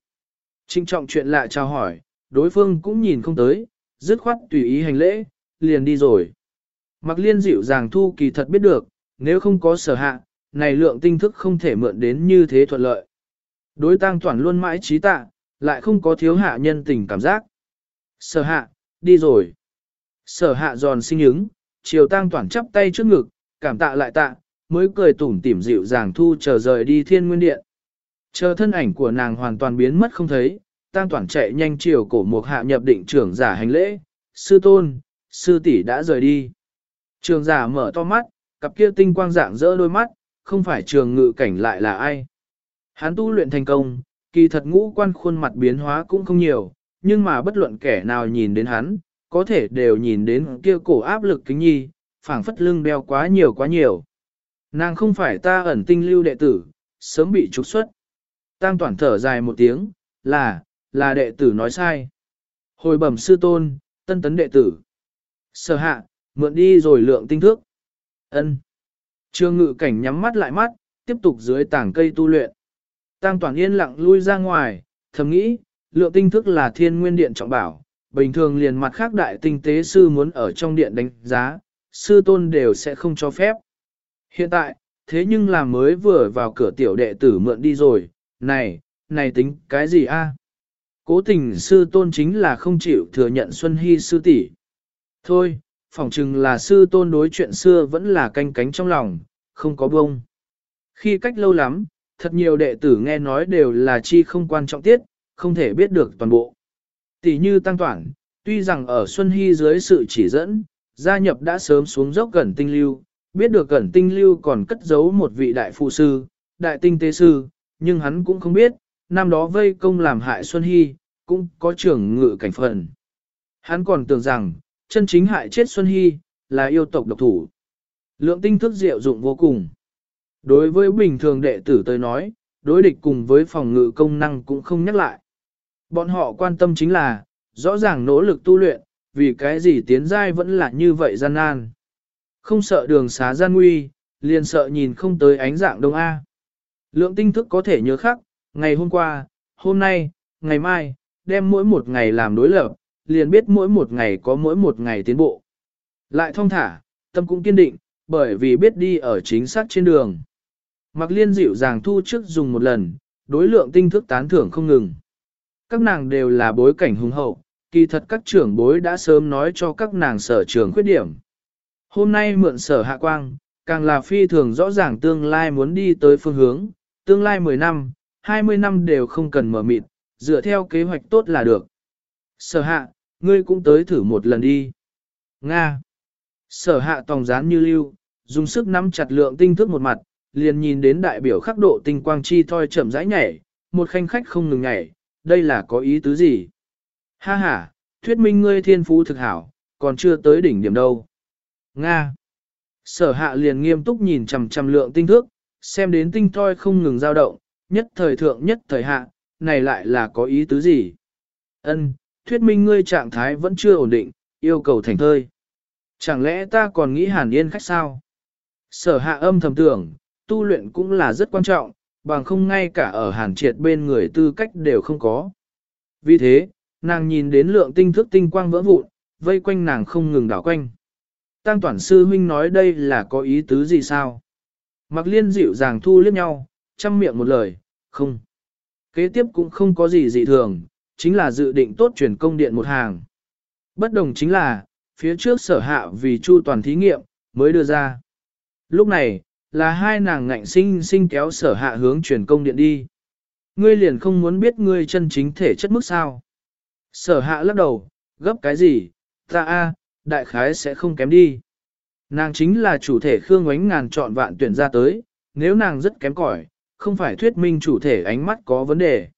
[SPEAKER 1] Trinh trọng chuyện lạ chào hỏi, đối phương cũng nhìn không tới, dứt khoát tùy ý hành lễ, liền đi rồi. Mặc liên dịu dàng thu kỳ thật biết được, nếu không có sở hạ, này lượng tinh thức không thể mượn đến như thế thuận lợi. Đối tăng toàn luôn mãi trí tạ, lại không có thiếu hạ nhân tình cảm giác. Sở hạ, đi rồi. Sở hạ giòn sinh ứng, chiều tăng toàn chắp tay trước ngực, cảm tạ lại tạ, mới cười tủm tỉm dịu dàng thu chờ rời đi thiên nguyên điện. Chờ thân ảnh của nàng hoàn toàn biến mất không thấy, tam toàn chạy nhanh chiều cổ một hạ nhập định trưởng giả hành lễ, sư tôn, sư tỷ đã rời đi. Trường giả mở to mắt, cặp kia tinh quang dạng dỡ đôi mắt, không phải trường ngự cảnh lại là ai. Hắn tu luyện thành công, kỳ thật ngũ quan khuôn mặt biến hóa cũng không nhiều, nhưng mà bất luận kẻ nào nhìn đến hắn, có thể đều nhìn đến kia cổ áp lực kính nhi, phảng phất lưng đeo quá nhiều quá nhiều. Nàng không phải ta ẩn tinh lưu đệ tử, sớm bị trục xuất. Tăng toàn thở dài một tiếng, là, là đệ tử nói sai. Hồi bẩm sư tôn, tân tấn đệ tử. Sở hạ, mượn đi rồi lượng tinh thước. ân Trương ngự cảnh nhắm mắt lại mắt, tiếp tục dưới tảng cây tu luyện. Tăng toàn yên lặng lui ra ngoài, thầm nghĩ, lượng tinh thức là thiên nguyên điện trọng bảo, bình thường liền mặt khác đại tinh tế sư muốn ở trong điện đánh giá, sư tôn đều sẽ không cho phép. Hiện tại, thế nhưng là mới vừa vào cửa tiểu đệ tử mượn đi rồi, này, này tính cái gì a? Cố tình sư tôn chính là không chịu thừa nhận Xuân Hy sư tỷ. Thôi, phỏng chừng là sư tôn đối chuyện xưa vẫn là canh cánh trong lòng, không có bông. Khi cách lâu lắm, thật nhiều đệ tử nghe nói đều là chi không quan trọng tiết, không thể biết được toàn bộ. Tỷ như tăng toản, tuy rằng ở Xuân Hy dưới sự chỉ dẫn, gia nhập đã sớm xuống dốc gần tinh lưu, biết được gần tinh lưu còn cất giấu một vị đại phụ sư, đại tinh tế sư, nhưng hắn cũng không biết, năm đó vây công làm hại Xuân Hy, cũng có trưởng ngự cảnh phần. Hắn còn tưởng rằng, chân chính hại chết Xuân Hy, là yêu tộc độc thủ. Lượng tinh thức diệu dụng vô cùng. Đối với bình thường đệ tử tới nói, đối địch cùng với phòng ngự công năng cũng không nhắc lại. Bọn họ quan tâm chính là, rõ ràng nỗ lực tu luyện, vì cái gì tiến giai vẫn là như vậy gian nan. Không sợ đường xá gian nguy, liền sợ nhìn không tới ánh dạng đông A. Lượng tinh thức có thể nhớ khắc, ngày hôm qua, hôm nay, ngày mai, đem mỗi một ngày làm đối lập, liền biết mỗi một ngày có mỗi một ngày tiến bộ. Lại thông thả, tâm cũng kiên định, bởi vì biết đi ở chính xác trên đường. Mặc liên dịu dàng thu trước dùng một lần, đối lượng tinh thức tán thưởng không ngừng. Các nàng đều là bối cảnh hùng hậu, kỳ thật các trưởng bối đã sớm nói cho các nàng sở trường khuyết điểm. Hôm nay mượn sở hạ quang, càng là phi thường rõ ràng tương lai muốn đi tới phương hướng, tương lai 10 năm, 20 năm đều không cần mở mịt, dựa theo kế hoạch tốt là được. Sở hạ, ngươi cũng tới thử một lần đi. Nga. Sở hạ tòng gián như lưu, dùng sức nắm chặt lượng tinh thức một mặt, liền nhìn đến đại biểu khắc độ tinh quang chi thoi chậm rãi nhảy, một khanh khách không ngừng nhảy, đây là có ý tứ gì? Ha ha, thuyết minh ngươi thiên phú thực hảo, còn chưa tới đỉnh điểm đâu. Nga. Sở hạ liền nghiêm túc nhìn chằm chằm lượng tinh thước, xem đến tinh thoi không ngừng dao động, nhất thời thượng nhất thời hạ, này lại là có ý tứ gì? Ân, thuyết minh ngươi trạng thái vẫn chưa ổn định, yêu cầu thành thơi. Chẳng lẽ ta còn nghĩ hàn yên khách sao? Sở hạ âm thầm tưởng, tu luyện cũng là rất quan trọng, bằng không ngay cả ở hàn triệt bên người tư cách đều không có. Vì thế, nàng nhìn đến lượng tinh thức tinh quang vỡ vụn, vây quanh nàng không ngừng đảo quanh. Tăng Toản Sư Huynh nói đây là có ý tứ gì sao? Mặc liên dịu dàng thu liếc nhau, chăm miệng một lời, không. Kế tiếp cũng không có gì dị thường, chính là dự định tốt chuyển công điện một hàng. Bất đồng chính là, phía trước sở hạ vì chu toàn thí nghiệm, mới đưa ra. Lúc này, là hai nàng ngạnh sinh sinh kéo sở hạ hướng truyền công điện đi. Ngươi liền không muốn biết ngươi chân chính thể chất mức sao. Sở hạ lắc đầu, gấp cái gì, ta a, đại khái sẽ không kém đi. Nàng chính là chủ thể Khương Ngoánh ngàn chọn vạn tuyển ra tới, nếu nàng rất kém cỏi, không phải thuyết minh chủ thể ánh mắt có vấn đề.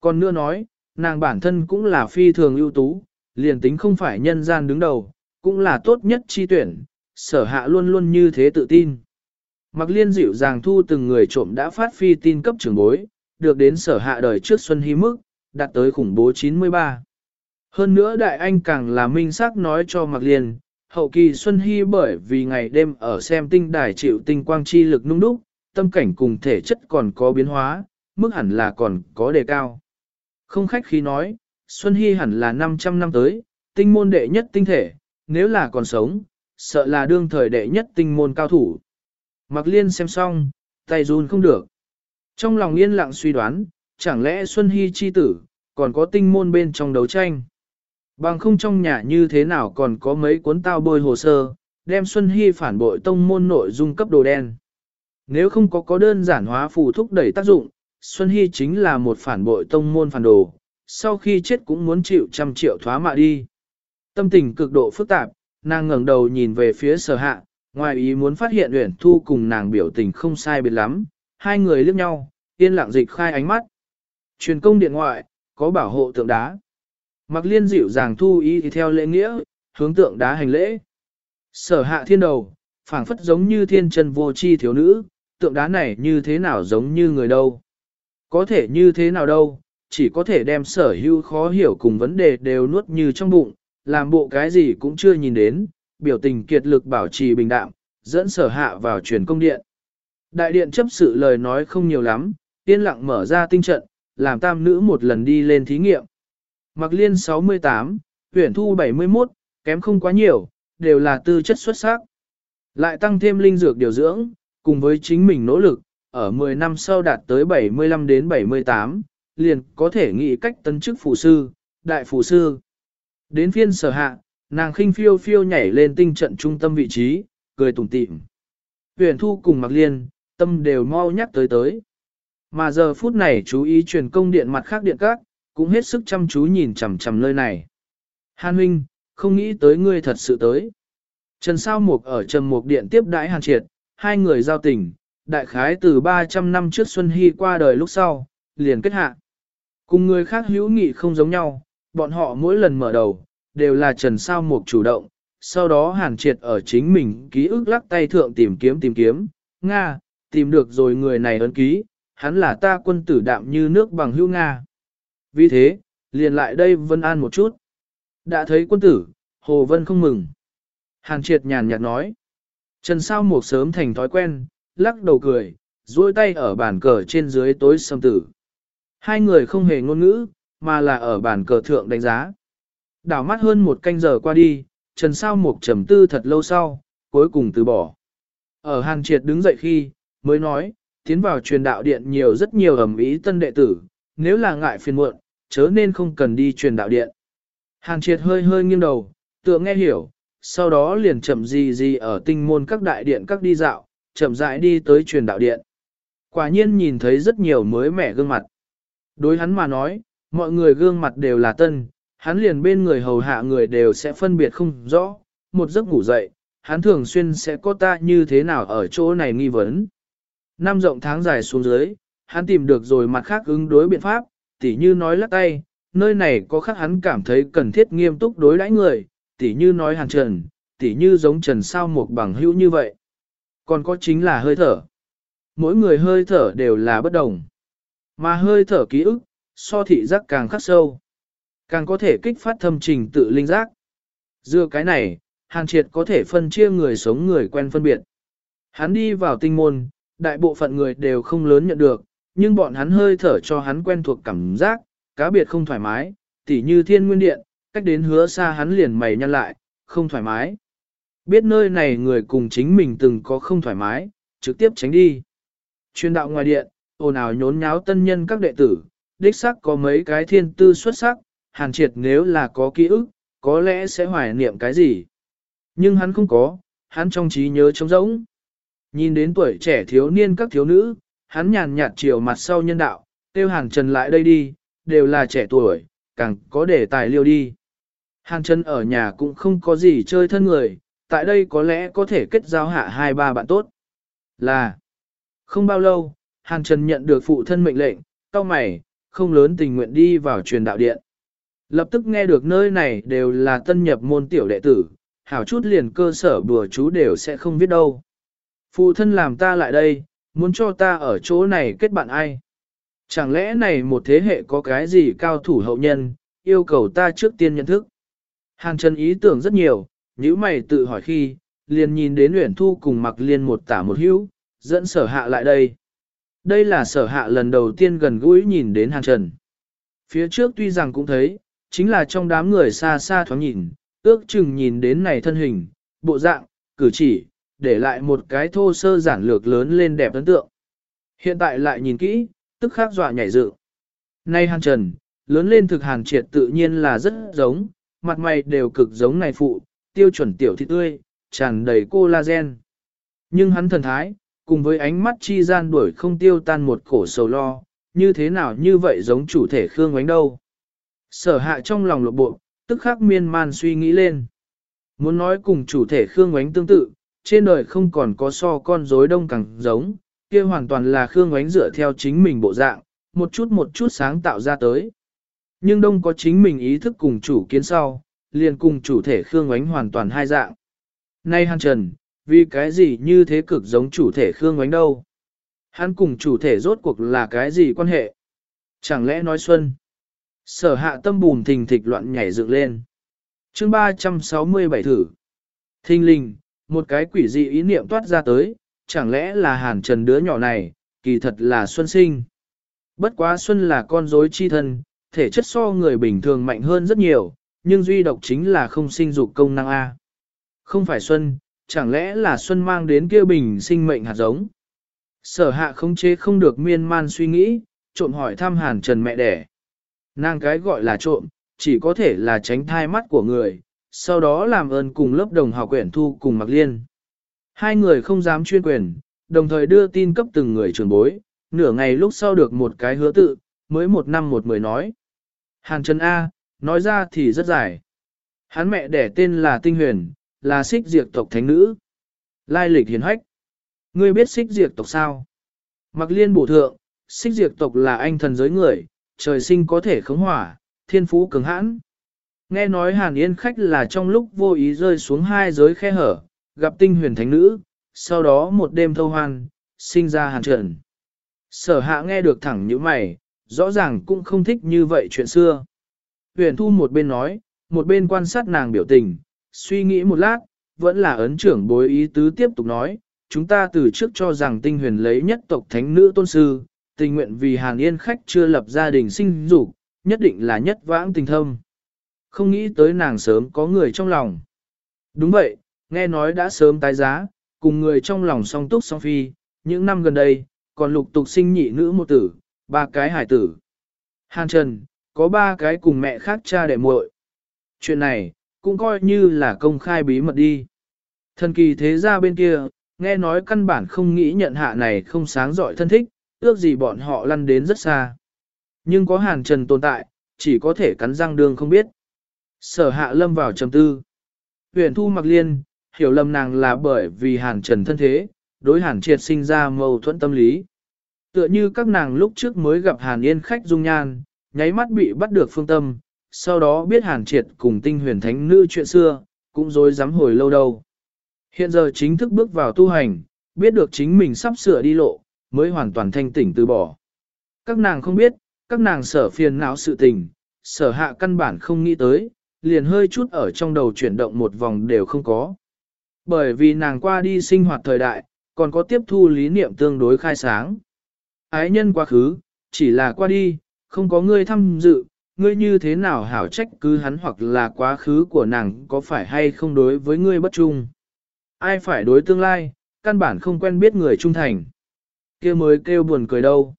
[SPEAKER 1] Còn nữa nói, nàng bản thân cũng là phi thường ưu tú, liền tính không phải nhân gian đứng đầu, cũng là tốt nhất chi tuyển, sở hạ luôn luôn như thế tự tin. Mặc liên dịu dàng thu từng người trộm đã phát phi tin cấp trưởng bối, được đến sở hạ đời trước Xuân Hy mức, đạt tới khủng bố 93. Hơn nữa đại anh càng là minh xác nói cho Mạc Liên, hậu kỳ Xuân Hy bởi vì ngày đêm ở xem tinh đài chịu tinh quang chi lực nung đúc, tâm cảnh cùng thể chất còn có biến hóa, mức hẳn là còn có đề cao. Không khách khí nói, Xuân Hy hẳn là 500 năm tới, tinh môn đệ nhất tinh thể, nếu là còn sống, sợ là đương thời đệ nhất tinh môn cao thủ. Mặc Liên xem xong, tay run không được. Trong lòng yên lặng suy đoán, chẳng lẽ Xuân Hy chi tử, còn có tinh môn bên trong đấu tranh. Bằng không trong nhà như thế nào còn có mấy cuốn tao bôi hồ sơ, đem Xuân Hy phản bội tông môn nội dung cấp đồ đen. Nếu không có có đơn giản hóa phù thúc đẩy tác dụng, Xuân Hy chính là một phản bội tông môn phản đồ, sau khi chết cũng muốn chịu trăm triệu thoá mạ đi. Tâm tình cực độ phức tạp, nàng ngẩng đầu nhìn về phía sở hạ, ngoài ý muốn phát hiện Uyển Thu cùng nàng biểu tình không sai biệt lắm, hai người liếc nhau, yên lặng dịch khai ánh mắt. Truyền công điện ngoại, có bảo hộ tượng đá. Mặc liên dịu dàng thu ý theo lễ nghĩa, hướng tượng đá hành lễ. Sở hạ thiên đầu, phảng phất giống như thiên chân vô chi thiếu nữ, tượng đá này như thế nào giống như người đâu. Có thể như thế nào đâu, chỉ có thể đem sở hữu khó hiểu cùng vấn đề đều nuốt như trong bụng, làm bộ cái gì cũng chưa nhìn đến, biểu tình kiệt lực bảo trì bình đạm, dẫn sở hạ vào truyền công điện. Đại điện chấp sự lời nói không nhiều lắm, yên lặng mở ra tinh trận, làm tam nữ một lần đi lên thí nghiệm. Mặc liên 68, huyển thu 71, kém không quá nhiều, đều là tư chất xuất sắc. Lại tăng thêm linh dược điều dưỡng, cùng với chính mình nỗ lực, ở 10 năm sau đạt tới 75 đến 78, liền có thể nghĩ cách tấn chức phụ sư, đại phụ sư. Đến phiên sở hạ, nàng khinh phiêu phiêu nhảy lên tinh trận trung tâm vị trí, cười tủm tỉm. Huyền thu cùng mặc liên, tâm đều mau nhắc tới tới. Mà giờ phút này chú ý truyền công điện mặt khác điện các, cũng hết sức chăm chú nhìn chằm chằm nơi này. Hàn huynh, không nghĩ tới ngươi thật sự tới. Trần Sao Mục ở Trầm Mục Điện tiếp đãi Hàn Triệt, hai người giao tình, đại khái từ 300 năm trước Xuân Hy qua đời lúc sau, liền kết hạ. Cùng người khác hữu nghị không giống nhau, bọn họ mỗi lần mở đầu, đều là Trần Sao Mục chủ động, sau đó Hàn Triệt ở chính mình ký ức lắc tay thượng tìm kiếm tìm kiếm, Nga, tìm được rồi người này ấn ký, hắn là ta quân tử đạm như nước bằng hữu Nga. Vì thế, liền lại đây Vân An một chút. Đã thấy quân tử, Hồ Vân không mừng. Hàn triệt nhàn nhạt nói. Trần sao một sớm thành thói quen, lắc đầu cười, duỗi tay ở bàn cờ trên dưới tối sâm tử. Hai người không hề ngôn ngữ, mà là ở bàn cờ thượng đánh giá. Đảo mắt hơn một canh giờ qua đi, Trần sao một trầm tư thật lâu sau, cuối cùng từ bỏ. Ở Hàn triệt đứng dậy khi, mới nói, tiến vào truyền đạo điện nhiều rất nhiều ẩm ý tân đệ tử, nếu là ngại phiền muộn, chớ nên không cần đi truyền đạo điện. Hàn triệt hơi hơi nghiêng đầu, tựa nghe hiểu, sau đó liền chậm gì gì ở tinh môn các đại điện các đi dạo, chậm rãi đi tới truyền đạo điện. Quả nhiên nhìn thấy rất nhiều mới mẻ gương mặt. Đối hắn mà nói, mọi người gương mặt đều là tân, hắn liền bên người hầu hạ người đều sẽ phân biệt không rõ, một giấc ngủ dậy, hắn thường xuyên sẽ có ta như thế nào ở chỗ này nghi vấn. Năm rộng tháng dài xuống dưới, hắn tìm được rồi mặt khác ứng đối biện pháp, tỉ như nói lắc tay, nơi này có khác hắn cảm thấy cần thiết nghiêm túc đối đãi người, tỉ như nói hàn trần, tỉ như giống trần sao một bằng hữu như vậy. Còn có chính là hơi thở. Mỗi người hơi thở đều là bất đồng. Mà hơi thở ký ức, so thị giác càng khắc sâu. Càng có thể kích phát thâm trình tự linh giác. Dựa cái này, hàn triệt có thể phân chia người sống người quen phân biệt. Hắn đi vào tinh môn, đại bộ phận người đều không lớn nhận được, nhưng bọn hắn hơi thở cho hắn quen thuộc cảm giác, cá biệt không thoải mái, tỉ như thiên nguyên điện, cách đến hứa xa hắn liền mày nhăn lại, không thoải mái. Biết nơi này người cùng chính mình từng có không thoải mái, trực tiếp tránh đi. Chuyên đạo ngoài điện, ồn ào nhốn nháo tân nhân các đệ tử, đích sắc có mấy cái thiên tư xuất sắc, hàn triệt nếu là có ký ức, có lẽ sẽ hoài niệm cái gì. Nhưng hắn không có, hắn trong trí nhớ trống rỗng. Nhìn đến tuổi trẻ thiếu niên các thiếu nữ, hắn nhàn nhạt chiều mặt sau nhân đạo, tiêu hàn trần lại đây đi, đều là trẻ tuổi, càng có để tài liêu đi. Hàn Trần ở nhà cũng không có gì chơi thân người, tại đây có lẽ có thể kết giao hạ hai ba bạn tốt. Là, không bao lâu, Hàn Trần nhận được phụ thân mệnh lệnh, cao mày, không lớn tình nguyện đi vào truyền đạo điện. Lập tức nghe được nơi này đều là tân nhập môn tiểu đệ tử, hảo chút liền cơ sở bùa chú đều sẽ không biết đâu. Phụ thân làm ta lại đây, muốn cho ta ở chỗ này kết bạn ai? Chẳng lẽ này một thế hệ có cái gì cao thủ hậu nhân, yêu cầu ta trước tiên nhận thức? Hàn Trần ý tưởng rất nhiều, nếu mày tự hỏi khi, liền nhìn đến Uyển Thu cùng mặc liên một tả một hữu, dẫn sở hạ lại đây. Đây là sở hạ lần đầu tiên gần gũi nhìn đến Hàn Trần. Phía trước tuy rằng cũng thấy, chính là trong đám người xa xa thoáng nhìn, ước chừng nhìn đến này thân hình, bộ dạng, cử chỉ, để lại một cái thô sơ giản lược lớn lên đẹp ấn tượng. Hiện tại lại nhìn kỹ, tức khắc dọa nhảy dựng. Nay Hàn Trần, lớn lên thực Hàn Triệt tự nhiên là rất giống, mặt mày đều cực giống này phụ, tiêu chuẩn tiểu thị tươi, tràn đầy collagen. Nhưng hắn thần thái, cùng với ánh mắt chi gian đuổi không tiêu tan một cổ sầu lo, như thế nào như vậy giống chủ thể Khương Ngoánh đâu. Sở hạ trong lòng lộ bộ, tức khắc miên man suy nghĩ lên. Muốn nói cùng chủ thể Khương Ngoánh tương tự, trên đời không còn có so con rối đông càng giống, kia hoàn toàn là Khương Ngoánh dựa theo chính mình bộ dạng, một chút một chút sáng tạo ra tới. Nhưng đông có chính mình ý thức cùng chủ kiến sau, liền cùng chủ thể Khương Ngoánh hoàn toàn hai dạng. Nay Hàn Trần, vì cái gì như thế cực giống chủ thể Khương Ngoánh đâu? Hắn cùng chủ thể rốt cuộc là cái gì quan hệ? Chẳng lẽ nói xuân? Sở hạ tâm bùn thình thịch loạn nhảy dựng lên. chương 367 thử. Thinh linh, một cái quỷ dị ý niệm toát ra tới, chẳng lẽ là hàn trần đứa nhỏ này, kỳ thật là xuân sinh. Bất quá xuân là con rối chi thân, thể chất so người bình thường mạnh hơn rất nhiều, nhưng duy độc chính là không sinh dục công năng A. Không phải xuân, chẳng lẽ là xuân mang đến kia bình sinh mệnh hạt giống. Sở hạ không chế không được miên man suy nghĩ, trộm hỏi thăm hàn trần mẹ đẻ. Nàng cái gọi là trộm, chỉ có thể là tránh thai mắt của người, sau đó làm ơn cùng lớp đồng học quyển thu cùng mặc liên. Hai người không dám chuyên quyền, đồng thời đưa tin cấp từng người trưởng bối, nửa ngày lúc sau được một cái hứa tự, mới một năm một mười nói. Hàn Trần A, nói ra thì rất dài. Hắn mẹ đẻ tên là Tinh Huyền, là xích diệt tộc thánh nữ. Lai lịch hiền hách. Ngươi biết xích diệt tộc sao? Mặc liên bổ thượng, xích diệt tộc là anh thần giới người, trời sinh có thể khống hỏa, thiên phú cứng hãn. Nghe nói Hàn Yên khách là trong lúc vô ý rơi xuống hai giới khe hở, gặp tinh huyền thánh nữ, sau đó một đêm thâu hoan, sinh ra Hàn Trần. Sở hạ nghe được thẳng như mày, rõ ràng cũng không thích như vậy chuyện xưa. Huyền thu một bên nói, một bên quan sát nàng biểu tình, suy nghĩ một lát, vẫn là ấn trưởng bối ý tứ tiếp tục nói, chúng ta từ trước cho rằng tinh huyền lấy nhất tộc thánh nữ tôn sư, tình nguyện vì Hàn Yên khách chưa lập gia đình sinh dục, nhất định là nhất vãng tình thâm. Không nghĩ tới nàng sớm có người trong lòng. Đúng vậy, nghe nói đã sớm tái giá, cùng người trong lòng song túc song phi, những năm gần đây, còn lục tục sinh nhị nữ một tử, ba cái hải tử. Hàn Trần, có ba cái cùng mẹ khác cha đệ muội. Chuyện này, cũng coi như là công khai bí mật đi. Thần kỳ thế gia bên kia, nghe nói căn bản không nghĩ nhận hạ này không sáng giỏi thân thích, ước gì bọn họ lăn đến rất xa. Nhưng có hàn trần tồn tại, chỉ có thể cắn răng đường không biết. Sở hạ lâm vào trầm tư. Huyền thu mặc liên, hiểu lầm nàng là bởi vì hàn trần thân thế, đối hàn triệt sinh ra mâu thuẫn tâm lý. Tựa như các nàng lúc trước mới gặp hàn yên khách dung nhan, nháy mắt bị bắt được phương tâm, sau đó biết hàn triệt cùng tinh huyền thánh nữ chuyện xưa, cũng dối dám hồi lâu đâu. Hiện giờ chính thức bước vào tu hành, biết được chính mình sắp sửa đi lộ, mới hoàn toàn thanh tỉnh từ bỏ. Các nàng không biết, các nàng sở phiền não sự tình, sở hạ căn bản không nghĩ tới, liền hơi chút ở trong đầu chuyển động một vòng đều không có. Bởi vì nàng qua đi sinh hoạt thời đại, còn có tiếp thu lý niệm tương đối khai sáng. Ái nhân quá khứ, chỉ là qua đi, không có ngươi tham dự, ngươi như thế nào hảo trách cứ hắn hoặc là quá khứ của nàng có phải hay không đối với ngươi bất trung. Ai phải đối tương lai, căn bản không quen biết người trung thành. kia mới kêu buồn cười đâu.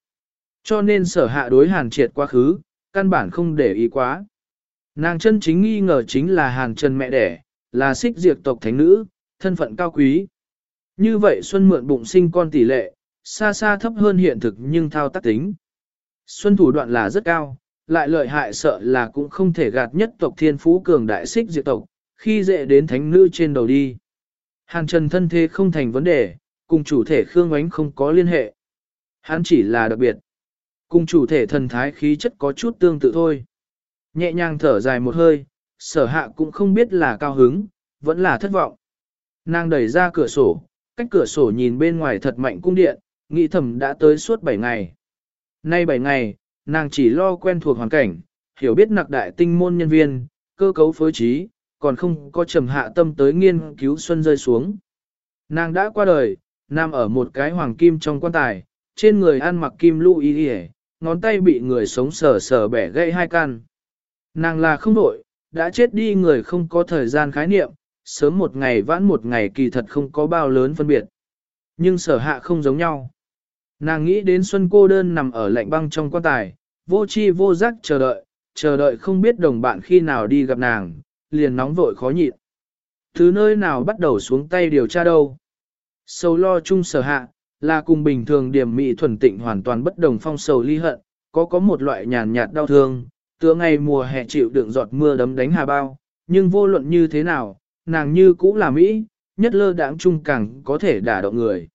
[SPEAKER 1] Cho nên sở hạ đối hàn triệt quá khứ, căn bản không để ý quá. Nàng chân chính nghi ngờ chính là hàn trần mẹ đẻ, là xích diệt tộc thánh nữ, thân phận cao quý. Như vậy Xuân mượn bụng sinh con tỷ lệ, xa xa thấp hơn hiện thực nhưng thao tác tính. Xuân thủ đoạn là rất cao, lại lợi hại sợ là cũng không thể gạt nhất tộc thiên phú cường đại xích diệt tộc, khi dễ đến thánh nữ trên đầu đi. Hàn Trần thân thế không thành vấn đề, cùng chủ thể Khương Ánh không có liên hệ. Hắn chỉ là đặc biệt. Cùng chủ thể thần thái khí chất có chút tương tự thôi. Nhẹ nhàng thở dài một hơi, sở hạ cũng không biết là cao hứng, vẫn là thất vọng. Nàng đẩy ra cửa sổ, cách cửa sổ nhìn bên ngoài thật mạnh cung điện, nghĩ thầm đã tới suốt 7 ngày. Nay 7 ngày, nàng chỉ lo quen thuộc hoàn cảnh, hiểu biết nặc đại tinh môn nhân viên, cơ cấu phối trí, còn không có trầm hạ tâm tới nghiên cứu xuân rơi xuống. Nàng đã qua đời, nằm ở một cái hoàng kim trong quan tài, trên người ăn mặc kim lũ y y ngón tay bị người sống sờ sờ bẻ gãy hai căn. Nàng là không đổi, đã chết đi người không có thời gian khái niệm, sớm một ngày vãn một ngày kỳ thật không có bao lớn phân biệt. Nhưng sở hạ không giống nhau. Nàng nghĩ đến Xuân cô đơn nằm ở lạnh băng trong quan tài, vô chi vô giác chờ đợi, chờ đợi không biết đồng bạn khi nào đi gặp nàng, liền nóng vội khó nhịn. Thứ nơi nào bắt đầu xuống tay điều tra đâu. Sầu lo chung sở hạ, là cùng bình thường điểm mị thuần tịnh hoàn toàn bất đồng phong sầu ly hận, có có một loại nhàn nhạt đau thương, tựa ngày mùa hè chịu đựng giọt mưa đấm đánh hà bao, nhưng vô luận như thế nào, nàng như cũ là Mỹ, nhất lơ đãng chung càng có thể đả động người.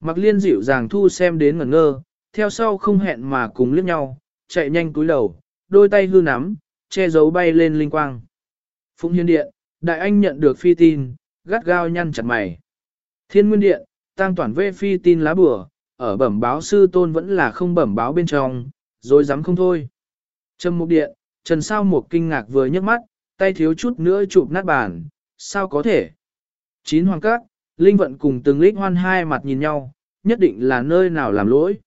[SPEAKER 1] Mặc liên dịu dàng thu xem đến ngẩn ngơ, theo sau không hẹn mà cùng liếc nhau, chạy nhanh túi đầu, đôi tay hư nắm, che giấu bay lên linh quang. Phụng Hiên Điện, đại anh nhận được phi tin, gắt gao nhăn chặt mày. Thiên Nguyên Điện, tăng toàn vê phi tin lá bùa, ở bẩm báo sư tôn vẫn là không bẩm báo bên trong, rồi dám không thôi. Trầm mục điện, trần sao một kinh ngạc vừa nhấc mắt, tay thiếu chút nữa chụp nát bàn, sao có thể. Chín hoàng các, linh vận cùng từng lích hoan hai mặt nhìn nhau, nhất định là nơi nào làm lỗi.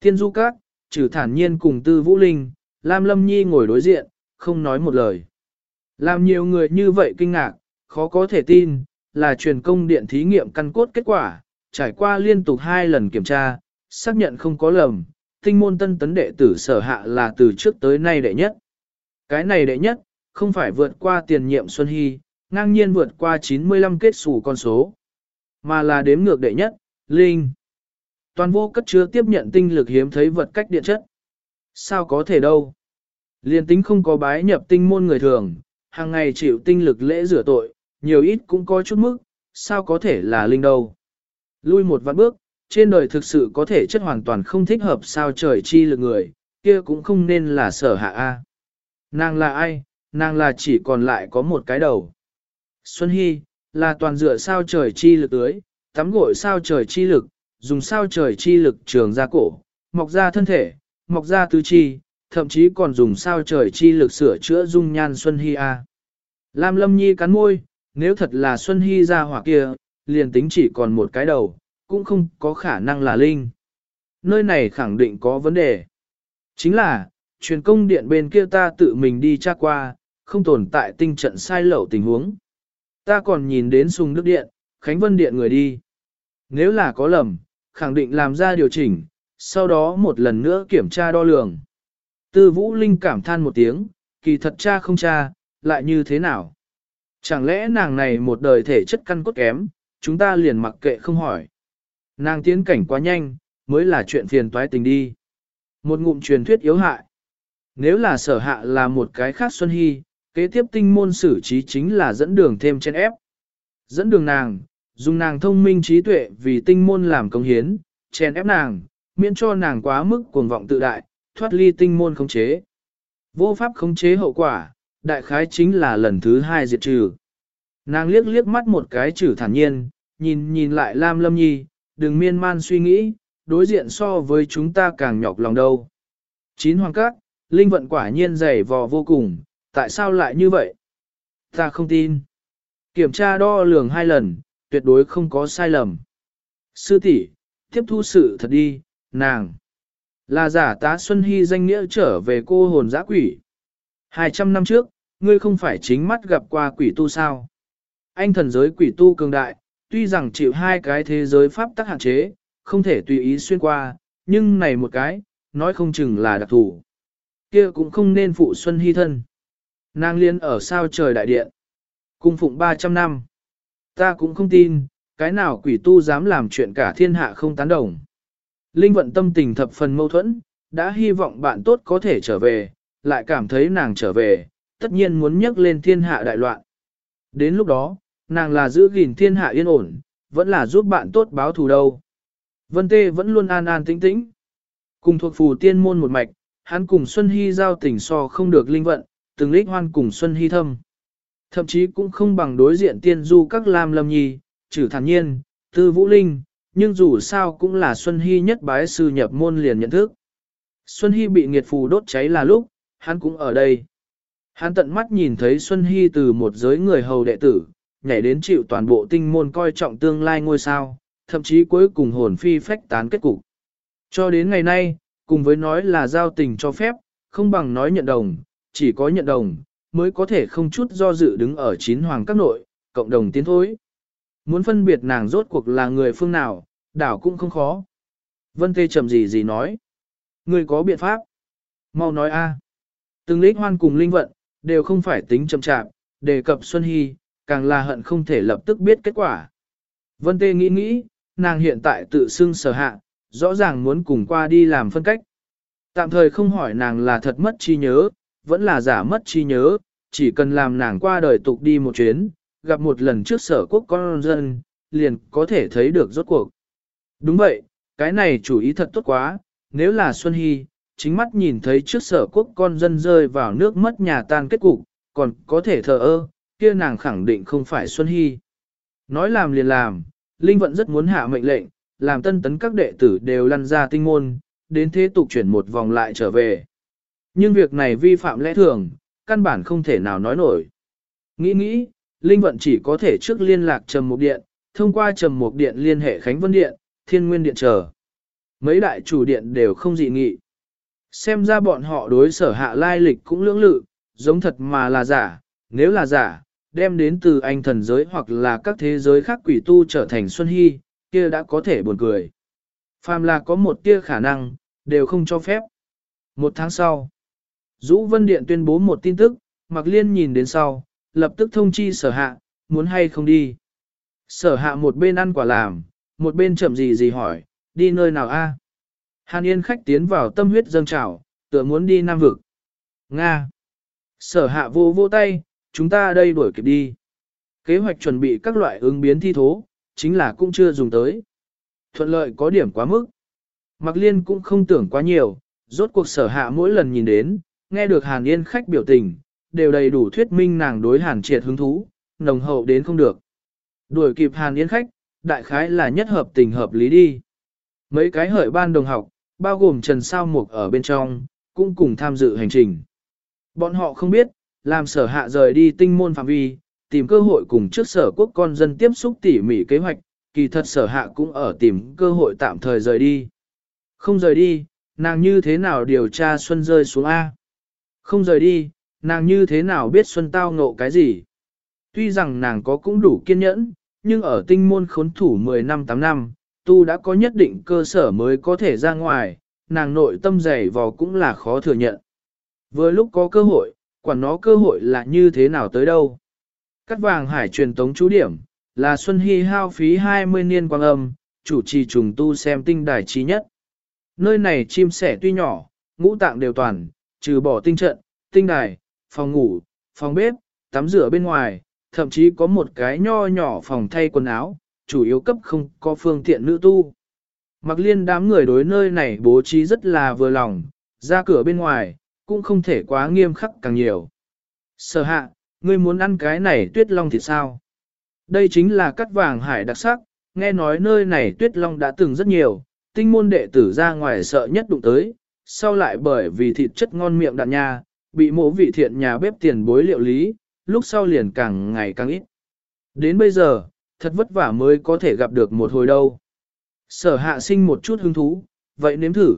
[SPEAKER 1] Tiên du các, trừ thản nhiên cùng tư vũ linh, Lam Lâm Nhi ngồi đối diện, không nói một lời. Làm nhiều người như vậy kinh ngạc, khó có thể tin, là truyền công điện thí nghiệm căn cốt kết quả, trải qua liên tục hai lần kiểm tra, xác nhận không có lầm, tinh môn tân tấn đệ tử sở hạ là từ trước tới nay đệ nhất. Cái này đệ nhất, không phải vượt qua tiền nhiệm Xuân Hy, ngang nhiên vượt qua 95 kết xù con số, mà là đếm ngược đệ nhất, Linh. Toàn vô cất chứa tiếp nhận tinh lực hiếm thấy vật cách điện chất. Sao có thể đâu? Liên tính không có bái nhập tinh môn người thường, hàng ngày chịu tinh lực lễ rửa tội, nhiều ít cũng có chút mức, sao có thể là linh đâu? Lui một vạn bước, trên đời thực sự có thể chất hoàn toàn không thích hợp sao trời chi lực người, kia cũng không nên là sở hạ A. Nàng là ai? Nàng là chỉ còn lại có một cái đầu. Xuân Hy, là toàn dựa sao trời chi lực tưới, tắm gội sao trời chi lực, dùng sao trời chi lực trường ra cổ, mọc ra thân thể, mọc ra tứ chi, thậm chí còn dùng sao trời chi lực sửa chữa dung nhan Xuân Hy A. Lam Lâm Nhi cắn môi, nếu thật là Xuân Hy ra hỏa kia, liền tính chỉ còn một cái đầu, cũng không có khả năng là linh. Nơi này khẳng định có vấn đề. Chính là, truyền công điện bên kia ta tự mình đi tra qua, không tồn tại tinh trận sai lậu tình huống. Ta còn nhìn đến sùng đức điện, Khánh Vân điện người đi. Nếu là có lầm, khẳng định làm ra điều chỉnh, sau đó một lần nữa kiểm tra đo lường. Tư Vũ Linh cảm than một tiếng, kỳ thật cha không cha, lại như thế nào? Chẳng lẽ nàng này một đời thể chất căn cốt kém, chúng ta liền mặc kệ không hỏi. Nàng tiến cảnh quá nhanh, mới là chuyện phiền toái tình đi. Một ngụm truyền thuyết yếu hại. Nếu là sở hạ là một cái khác Xuân Hy, kế tiếp tinh môn xử trí chính là dẫn đường thêm trên ép. Dẫn đường nàng, dùng nàng thông minh trí tuệ vì tinh môn làm công hiến, chèn ép nàng, miễn cho nàng quá mức cuồng vọng tự đại, thoát ly tinh môn khống chế. Vô pháp khống chế hậu quả, đại khái chính là lần thứ hai diệt trừ. Nàng liếc liếc mắt một cái trừ thản nhiên, nhìn nhìn lại Lam Lâm Nhi, đừng miên man suy nghĩ, đối diện so với chúng ta càng nhọc lòng đâu. Chín hoàng các, linh vận quả nhiên dày vò vô cùng, tại sao lại như vậy? Ta không tin. Kiểm tra đo lường hai lần, tuyệt đối không có sai lầm. Sư tỷ, tiếp thu sự thật đi, nàng. Là giả tá Xuân Hy danh nghĩa trở về cô hồn giã quỷ. 200 năm trước, ngươi không phải chính mắt gặp qua quỷ tu sao? Anh thần giới quỷ tu cường đại, tuy rằng chịu hai cái thế giới pháp tắc hạn chế, không thể tùy ý xuyên qua, nhưng này một cái, nói không chừng là đặc thù, kia cũng không nên phụ Xuân Hy thân. Nàng liên ở sao trời đại điện. Cung phụng 300 năm. Ta cũng không tin, cái nào quỷ tu dám làm chuyện cả thiên hạ không tán đồng. Linh vận tâm tình thập phần mâu thuẫn, đã hy vọng bạn tốt có thể trở về, lại cảm thấy nàng trở về, tất nhiên muốn nhắc lên thiên hạ đại loạn. Đến lúc đó, nàng là giữ gìn thiên hạ yên ổn, vẫn là giúp bạn tốt báo thù đâu. Vân Tê vẫn luôn an an tĩnh tĩnh. Cùng thuộc phù tiên môn một mạch, hắn cùng Xuân Hy giao tình so không được linh vận, từng lích hoan cùng Xuân Hy thâm. Thậm chí cũng không bằng đối diện tiên du các lam lâm nhi, trừ thản nhiên, tư vũ linh, nhưng dù sao cũng là Xuân Hy nhất bái sư nhập môn liền nhận thức. Xuân Hy bị nghiệt phù đốt cháy là lúc, hắn cũng ở đây. Hắn tận mắt nhìn thấy Xuân Hy từ một giới người hầu đệ tử, nhảy đến chịu toàn bộ tinh môn coi trọng tương lai ngôi sao, thậm chí cuối cùng hồn phi phách tán kết cục. Cho đến ngày nay, cùng với nói là giao tình cho phép, không bằng nói nhận đồng, chỉ có nhận đồng, mới có thể không chút do dự đứng ở chín hoàng các nội, cộng đồng tiến thối. Muốn phân biệt nàng rốt cuộc là người phương nào, đảo cũng không khó. Vân Tê chậm gì gì nói. Người có biện pháp. Mau nói a. Từng lý hoan cùng linh vận, đều không phải tính chậm chạp, đề cập Xuân Hy, càng là hận không thể lập tức biết kết quả. Vân Tê nghĩ nghĩ, nàng hiện tại tự xưng sở hạ, rõ ràng muốn cùng qua đi làm phân cách. Tạm thời không hỏi nàng là thật mất chi nhớ, vẫn là giả mất chi nhớ, chỉ cần làm nàng qua đời tục đi một chuyến, gặp một lần trước sở quốc con dân, liền có thể thấy được rốt cuộc. Đúng vậy, cái này chủ ý thật tốt quá, nếu là Xuân Hy, chính mắt nhìn thấy trước sở quốc con dân rơi vào nước mất nhà tan kết cục, còn có thể thờ ơ, kia nàng khẳng định không phải Xuân Hy. Nói làm liền làm, Linh Vận rất muốn hạ mệnh lệnh, làm tân tấn các đệ tử đều lăn ra tinh môn, đến thế tục chuyển một vòng lại trở về. Nhưng việc này vi phạm lẽ thường, căn bản không thể nào nói nổi. Nghĩ nghĩ, Linh Vận chỉ có thể trước liên lạc Trầm Mục Điện, thông qua Trầm Mục Điện liên hệ Khánh Vân Điện, Thiên Nguyên Điện chờ. Mấy đại chủ điện đều không dị nghị. Xem ra bọn họ đối sở hạ lai lịch cũng lưỡng lự, giống thật mà là giả, nếu là giả, đem đến từ anh thần giới hoặc là các thế giới khác quỷ tu trở thành Xuân Hy, kia đã có thể buồn cười. Phàm là có một tia khả năng, đều không cho phép. Một tháng sau, Dũ Vân Điện tuyên bố một tin tức, Mạc Liên nhìn đến sau, lập tức thông chi sở hạ, muốn hay không đi. Sở hạ một bên ăn quả làm, một bên chậm gì gì hỏi, đi nơi nào a? Hàn Yên khách tiến vào tâm huyết dâng trào, tựa muốn đi Nam Vực. Nga. Sở hạ vô vô tay, chúng ta đây đuổi kịp đi. Kế hoạch chuẩn bị các loại ứng biến thi thố, chính là cũng chưa dùng tới. Thuận lợi có điểm quá mức. Mạc Liên cũng không tưởng quá nhiều, rốt cuộc sở hạ mỗi lần nhìn đến, nghe được Hàn Yên khách biểu tình, đều đầy đủ thuyết minh nàng đối Hàn triệt hứng thú, nồng hậu đến không được. Đuổi kịp Hàn Yên khách, đại khái là nhất hợp tình hợp lý đi. Mấy cái hợi ban đồng học, bao gồm Trần Sao Mục ở bên trong, cũng cùng tham dự hành trình. Bọn họ không biết, làm sở hạ rời đi tinh môn phạm vi, tìm cơ hội cùng trước sở quốc con dân tiếp xúc tỉ mỉ kế hoạch, kỳ thật sở hạ cũng ở tìm cơ hội tạm thời rời đi. Không rời đi, nàng như thế nào điều tra Xuân rơi xuống A? Không rời đi, nàng như thế nào biết Xuân tao ngộ cái gì? Tuy rằng nàng có cũng đủ kiên nhẫn, nhưng ở tinh môn khốn thủ 10 năm 8 năm, tu đã có nhất định cơ sở mới có thể ra ngoài, nàng nội tâm dày vò cũng là khó thừa nhận. Vừa lúc có cơ hội, quản nó cơ hội là như thế nào tới đâu. Cắt vàng hải truyền tống chú điểm, là Xuân Hy hao phí 20 niên quang âm, chủ trì trùng tu xem tinh đài trí nhất. Nơi này chim sẻ tuy nhỏ, ngũ tạng đều toàn, trừ bỏ tinh trận, tinh đài, phòng ngủ, phòng bếp, tắm rửa bên ngoài, thậm chí có một cái nho nhỏ phòng thay quần áo, chủ yếu cấp không có phương tiện nữ tu. Mặc liên đám người đối nơi này bố trí rất là vừa lòng, ra cửa bên ngoài, cũng không thể quá nghiêm khắc càng nhiều. Sở hạ, ngươi muốn ăn cái này tuyết long thì sao? Đây chính là cắt vàng hải đặc sắc, nghe nói nơi này tuyết long đã từng rất nhiều, tinh môn đệ tử ra ngoài sợ nhất đụng tới, sau lại bởi vì thịt chất ngon miệng đạn nha, bị mộ vị thiện nhà bếp tiền bối liệu lý, lúc sau liền càng ngày càng ít. Đến bây giờ, thật vất vả mới có thể gặp được một hồi đâu. Sở hạ sinh một chút hứng thú, vậy nếm thử.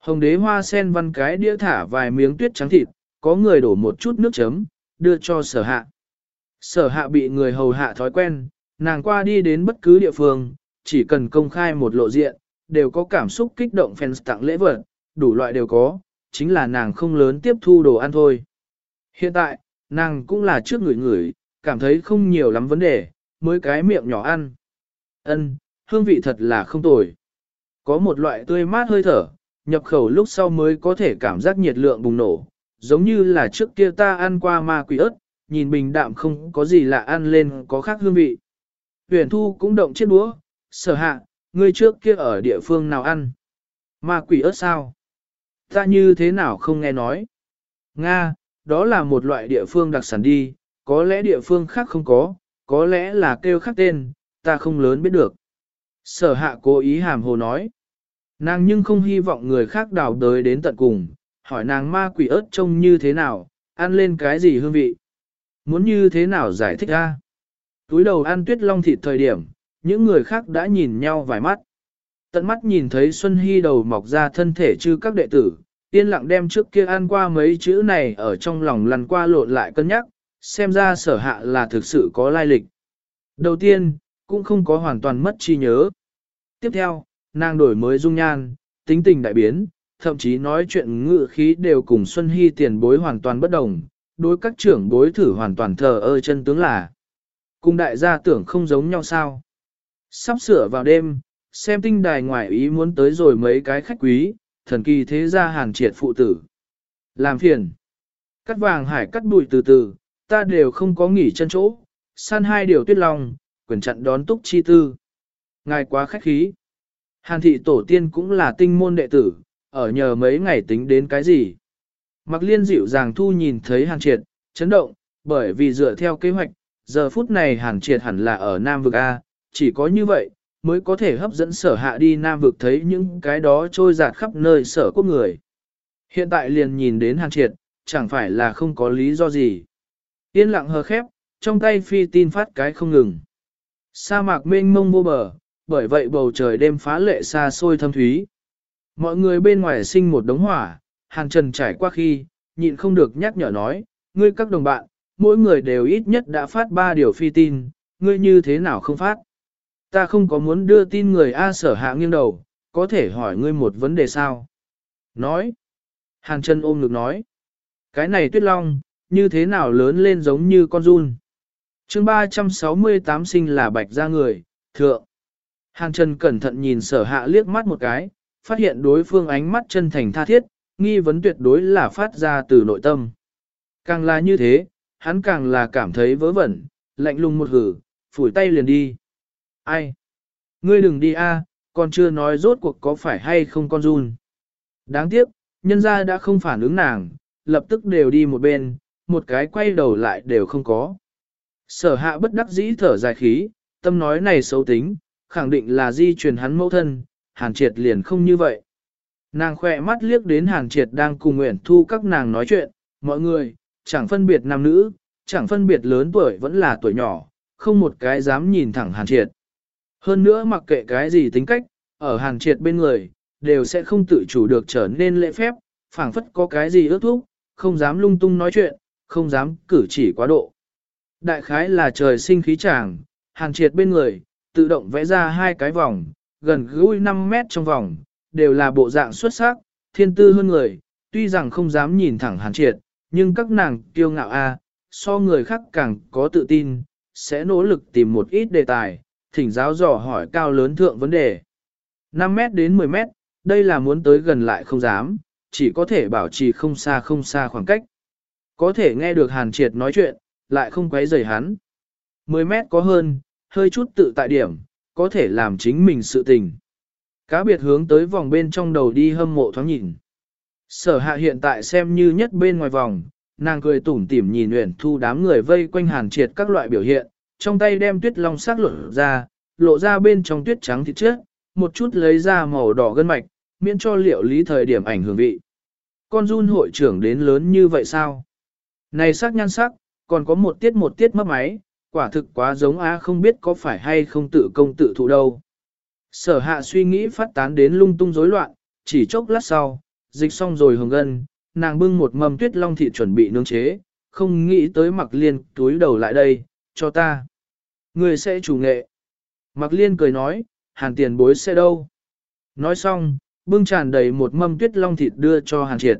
[SPEAKER 1] Hồng đế hoa sen văn cái đĩa thả vài miếng tuyết trắng thịt, có người đổ một chút nước chấm, đưa cho sở hạ. Sở hạ bị người hầu hạ thói quen, nàng qua đi đến bất cứ địa phương, chỉ cần công khai một lộ diện, đều có cảm xúc kích động fans tặng lễ vật, đủ loại đều có, chính là nàng không lớn tiếp thu đồ ăn thôi. Hiện tại, nàng cũng là trước người người, cảm thấy không nhiều lắm vấn đề, mới cái miệng nhỏ ăn. Ân, hương vị thật là không tồi. Có một loại tươi mát hơi thở, nhập khẩu lúc sau mới có thể cảm giác nhiệt lượng bùng nổ, giống như là trước kia ta ăn qua ma quỷ ớt, nhìn bình đạm không có gì lạ ăn lên có khác hương vị. Huyền thu cũng động chiếc đũa, sở hạ, ngươi trước kia ở địa phương nào ăn? Ma quỷ ớt sao? Ta như thế nào không nghe nói? Nga, đó là một loại địa phương đặc sản đi, có lẽ địa phương khác không có, có lẽ là kêu khác tên, ta không lớn biết được. Sở hạ cố ý hàm hồ nói. Nàng nhưng không hy vọng người khác đào đới đến tận cùng, hỏi nàng ma quỷ ớt trông như thế nào, ăn lên cái gì hương vị. Muốn như thế nào giải thích ra? Túi đầu ăn tuyết long thịt thời điểm, những người khác đã nhìn nhau vài mắt. Tận mắt nhìn thấy Xuân Hy đầu mọc ra thân thể chư các đệ tử, yên lặng đem trước kia ăn qua mấy chữ này ở trong lòng lăn qua lộn lại cân nhắc, xem ra sở hạ là thực sự có lai lịch. Đầu tiên, cũng không có hoàn toàn mất trí nhớ. Tiếp theo, nàng đổi mới dung nhan, tính tình đại biến, thậm chí nói chuyện ngự khí đều cùng Xuân Hy tiền bối hoàn toàn bất đồng, đối các trưởng bối thử hoàn toàn thờ ơ chân tướng là. Cùng đại gia tưởng không giống nhau sao. Sắp sửa vào đêm, xem tinh đài ngoại ý muốn tới rồi mấy cái khách quý, thần kỳ thế gia hàn triệt phụ tử. Làm phiền. Cắt vàng hải cắt bụi từ từ, ta đều không có nghỉ chân chỗ, san hai điều tuyết lòng, quyền chặn đón túc chi tư. Ngài quá khách khí. Hàn thị tổ tiên cũng là tinh môn đệ tử, ở nhờ mấy ngày tính đến cái gì. Mặc liên dịu dàng thu nhìn thấy hàn triệt, chấn động, bởi vì dựa theo kế hoạch, giờ phút này hàn triệt hẳn là ở Nam vực A, chỉ có như vậy, mới có thể hấp dẫn sở hạ đi Nam vực thấy những cái đó trôi giạt khắp nơi sở quốc người. Hiện tại liền nhìn đến hàn triệt, chẳng phải là không có lý do gì. Yên lặng hờ khép, trong tay phi tin phát cái không ngừng. Sa mạc mênh mông vô bờ, bởi vậy bầu trời đêm phá lệ xa xôi thâm thúy. Mọi người bên ngoài sinh một đống hỏa, hàng trần trải qua khi, nhịn không được nhắc nhở nói, ngươi các đồng bạn, mỗi người đều ít nhất đã phát ba điều phi tin, ngươi như thế nào không phát? Ta không có muốn đưa tin người A sở hạ nghiêng đầu, có thể hỏi ngươi một vấn đề sao? Nói. Hàn Trần ôm ngực nói. Cái này tuyết long, như thế nào lớn lên giống như con run? chương 368 sinh là bạch ra người, thượng. Hàn Trần cẩn thận nhìn sở hạ liếc mắt một cái, phát hiện đối phương ánh mắt chân thành tha thiết, nghi vấn tuyệt đối là phát ra từ nội tâm. Càng là như thế, hắn càng là cảm thấy vớ vẩn, lạnh lùng một hử, phủi tay liền đi. Ai? Ngươi đừng đi a, còn chưa nói rốt cuộc có phải hay không con run. Đáng tiếc, nhân gia đã không phản ứng nàng, lập tức đều đi một bên, một cái quay đầu lại đều không có. Sở hạ bất đắc dĩ thở dài khí, tâm nói này xấu tính, khẳng định là di truyền hắn mẫu thân, hàn triệt liền không như vậy. Nàng khỏe mắt liếc đến hàn triệt đang cùng nguyện thu các nàng nói chuyện, mọi người, chẳng phân biệt nam nữ, chẳng phân biệt lớn tuổi vẫn là tuổi nhỏ, không một cái dám nhìn thẳng hàn triệt. Hơn nữa mặc kệ cái gì tính cách, ở hàn triệt bên người, đều sẽ không tự chủ được trở nên lễ phép, phảng phất có cái gì ước thúc, không dám lung tung nói chuyện, không dám cử chỉ quá độ. Đại khái là trời sinh khí chàng, hàn triệt bên người, tự động vẽ ra hai cái vòng, gần gũi 5 mét trong vòng, đều là bộ dạng xuất sắc, thiên tư hơn người, tuy rằng không dám nhìn thẳng hàn triệt, nhưng các nàng kiêu ngạo a, so người khác càng có tự tin, sẽ nỗ lực tìm một ít đề tài, thỉnh giáo dò hỏi cao lớn thượng vấn đề. 5 mét đến 10 mét, đây là muốn tới gần lại không dám, chỉ có thể bảo trì không xa không xa khoảng cách. Có thể nghe được hàn triệt nói chuyện, lại không quấy rầy hắn. 10 mét có hơn, hơi chút tự tại điểm, có thể làm chính mình sự tình. Cá biệt hướng tới vòng bên trong đầu đi hâm mộ thoáng nhìn. Sở hạ hiện tại xem như nhất bên ngoài vòng, nàng cười tủm tỉm nhìn Uyển Thu đám người vây quanh hàn triệt các loại biểu hiện, trong tay đem tuyết long sắc lộ ra, lộ ra bên trong tuyết trắng thịt trước, một chút lấy ra màu đỏ gân mạch, miễn cho liệu lý thời điểm ảnh hưởng vị. Con run hội trưởng đến lớn như vậy sao? Này sắc nhan sắc, còn có một tiết một tiết mất máy, quả thực quá giống á không biết có phải hay không tự công tự thụ đâu. Sở hạ suy nghĩ phát tán đến lung tung rối loạn, chỉ chốc lát sau, dịch xong rồi hồng gân, nàng bưng một mâm tuyết long thịt chuẩn bị nướng chế, không nghĩ tới mặc liên túi đầu lại đây, cho ta. Người sẽ chủ nghệ. Mặc liên cười nói, hàn tiền bối sẽ đâu. Nói xong, bưng tràn đầy một mâm tuyết long thịt đưa cho hàn triệt.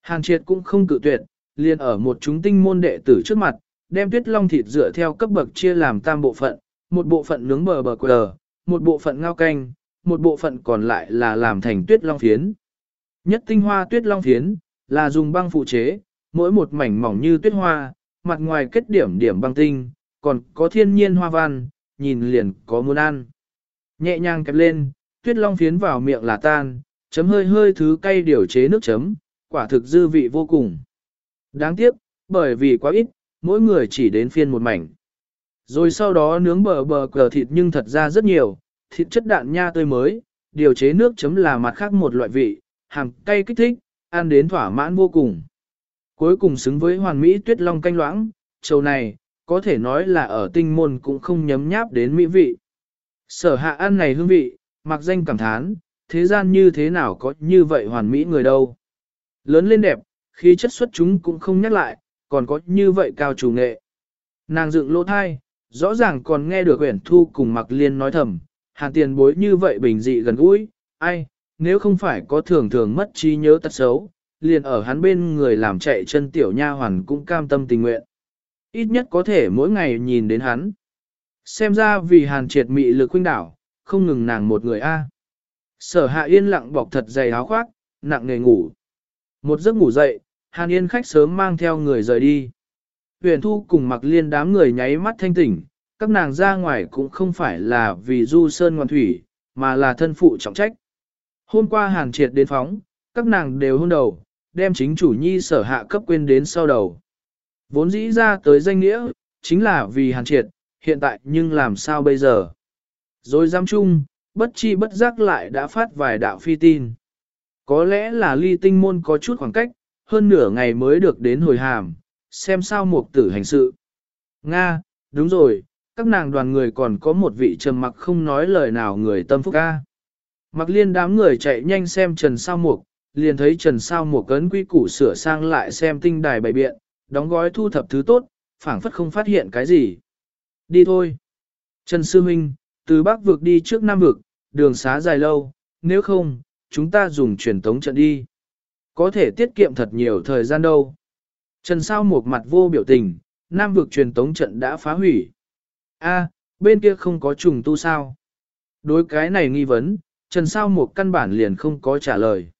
[SPEAKER 1] Hàn triệt cũng không cự tuyệt, liền ở một chúng tinh môn đệ tử trước mặt, đem tuyết long thịt dựa theo cấp bậc chia làm tam bộ phận, một bộ phận nướng bờ bờ quờ, một bộ phận ngao canh, một bộ phận còn lại là làm thành tuyết long phiến. Nhất tinh hoa tuyết long phiến, là dùng băng phụ chế, mỗi một mảnh mỏng như tuyết hoa, mặt ngoài kết điểm điểm băng tinh, còn có thiên nhiên hoa văn, nhìn liền có muốn ăn. Nhẹ nhàng kẹp lên, tuyết long phiến vào miệng là tan, chấm hơi hơi thứ cay điều chế nước chấm, quả thực dư vị vô cùng. Đáng tiếc, bởi vì quá ít, mỗi người chỉ đến phiên một mảnh. Rồi sau đó nướng bờ bờ cờ thịt nhưng thật ra rất nhiều, thịt chất đạn nha tươi mới, điều chế nước chấm là mặt khác một loại vị, hàng cay kích thích, ăn đến thỏa mãn vô cùng. Cuối cùng xứng với hoàn mỹ tuyết long canh loãng, châu này, có thể nói là ở tinh môn cũng không nhấm nháp đến mỹ vị. Sở hạ ăn này hương vị, mặc danh cảm thán, thế gian như thế nào có như vậy hoàn mỹ người đâu. Lớn lên đẹp, khi chất xuất chúng cũng không nhắc lại, còn có như vậy cao chủ nghệ. Nàng dựng lỗ thai, rõ ràng còn nghe được Uyển Thu cùng Mặc Liên nói thầm, hàn tiền bối như vậy bình dị gần gũi, ai, nếu không phải có thường thường mất trí nhớ tật xấu, liền ở hắn bên người làm chạy chân tiểu nha hoàn cũng cam tâm tình nguyện. Ít nhất có thể mỗi ngày nhìn đến hắn. Xem ra vì hàn triệt mị lực huynh đảo, không ngừng nàng một người a. À. Sở hạ yên lặng bọc thật dày áo khoác, nặng nề ngủ. Một giấc ngủ dậy, hàn yên khách sớm mang theo người rời đi. Huyền thu cùng mặc liên đám người nháy mắt thanh tỉnh, các nàng ra ngoài cũng không phải là vì du sơn ngoan thủy, mà là thân phụ trọng trách. Hôm qua hàn triệt đến phóng, các nàng đều hôn đầu, đem chính chủ nhi sở hạ cấp quên đến sau đầu. Vốn dĩ ra tới danh nghĩa, chính là vì hàn triệt, hiện tại nhưng làm sao bây giờ? Rồi giam chung, bất chi bất giác lại đã phát vài đạo phi tin. Có lẽ là ly tinh môn có chút khoảng cách, hơn nửa ngày mới được đến hồi hàm, xem sao mục tử hành sự. Nga, đúng rồi, các nàng đoàn người còn có một vị trầm mặc không nói lời nào người tâm phúc ca. Mặc liên đám người chạy nhanh xem Trần Sao Mục, liền thấy Trần Sao Mục cấn quy củ sửa sang lại xem tinh đài bày biện, đóng gói thu thập thứ tốt, phảng phất không phát hiện cái gì. Đi thôi. Trần Sư Minh, từ Bắc vực đi trước Nam vực, đường xá dài lâu, nếu không, chúng ta dùng truyền tống trận đi. Có thể tiết kiệm thật nhiều thời gian đâu. Trần Sao một mặt vô biểu tình, Nam vực truyền tống trận đã phá hủy. A, bên kia không có trùng tu sao? Đối cái này nghi vấn, Trần Sao một căn bản liền không có trả lời.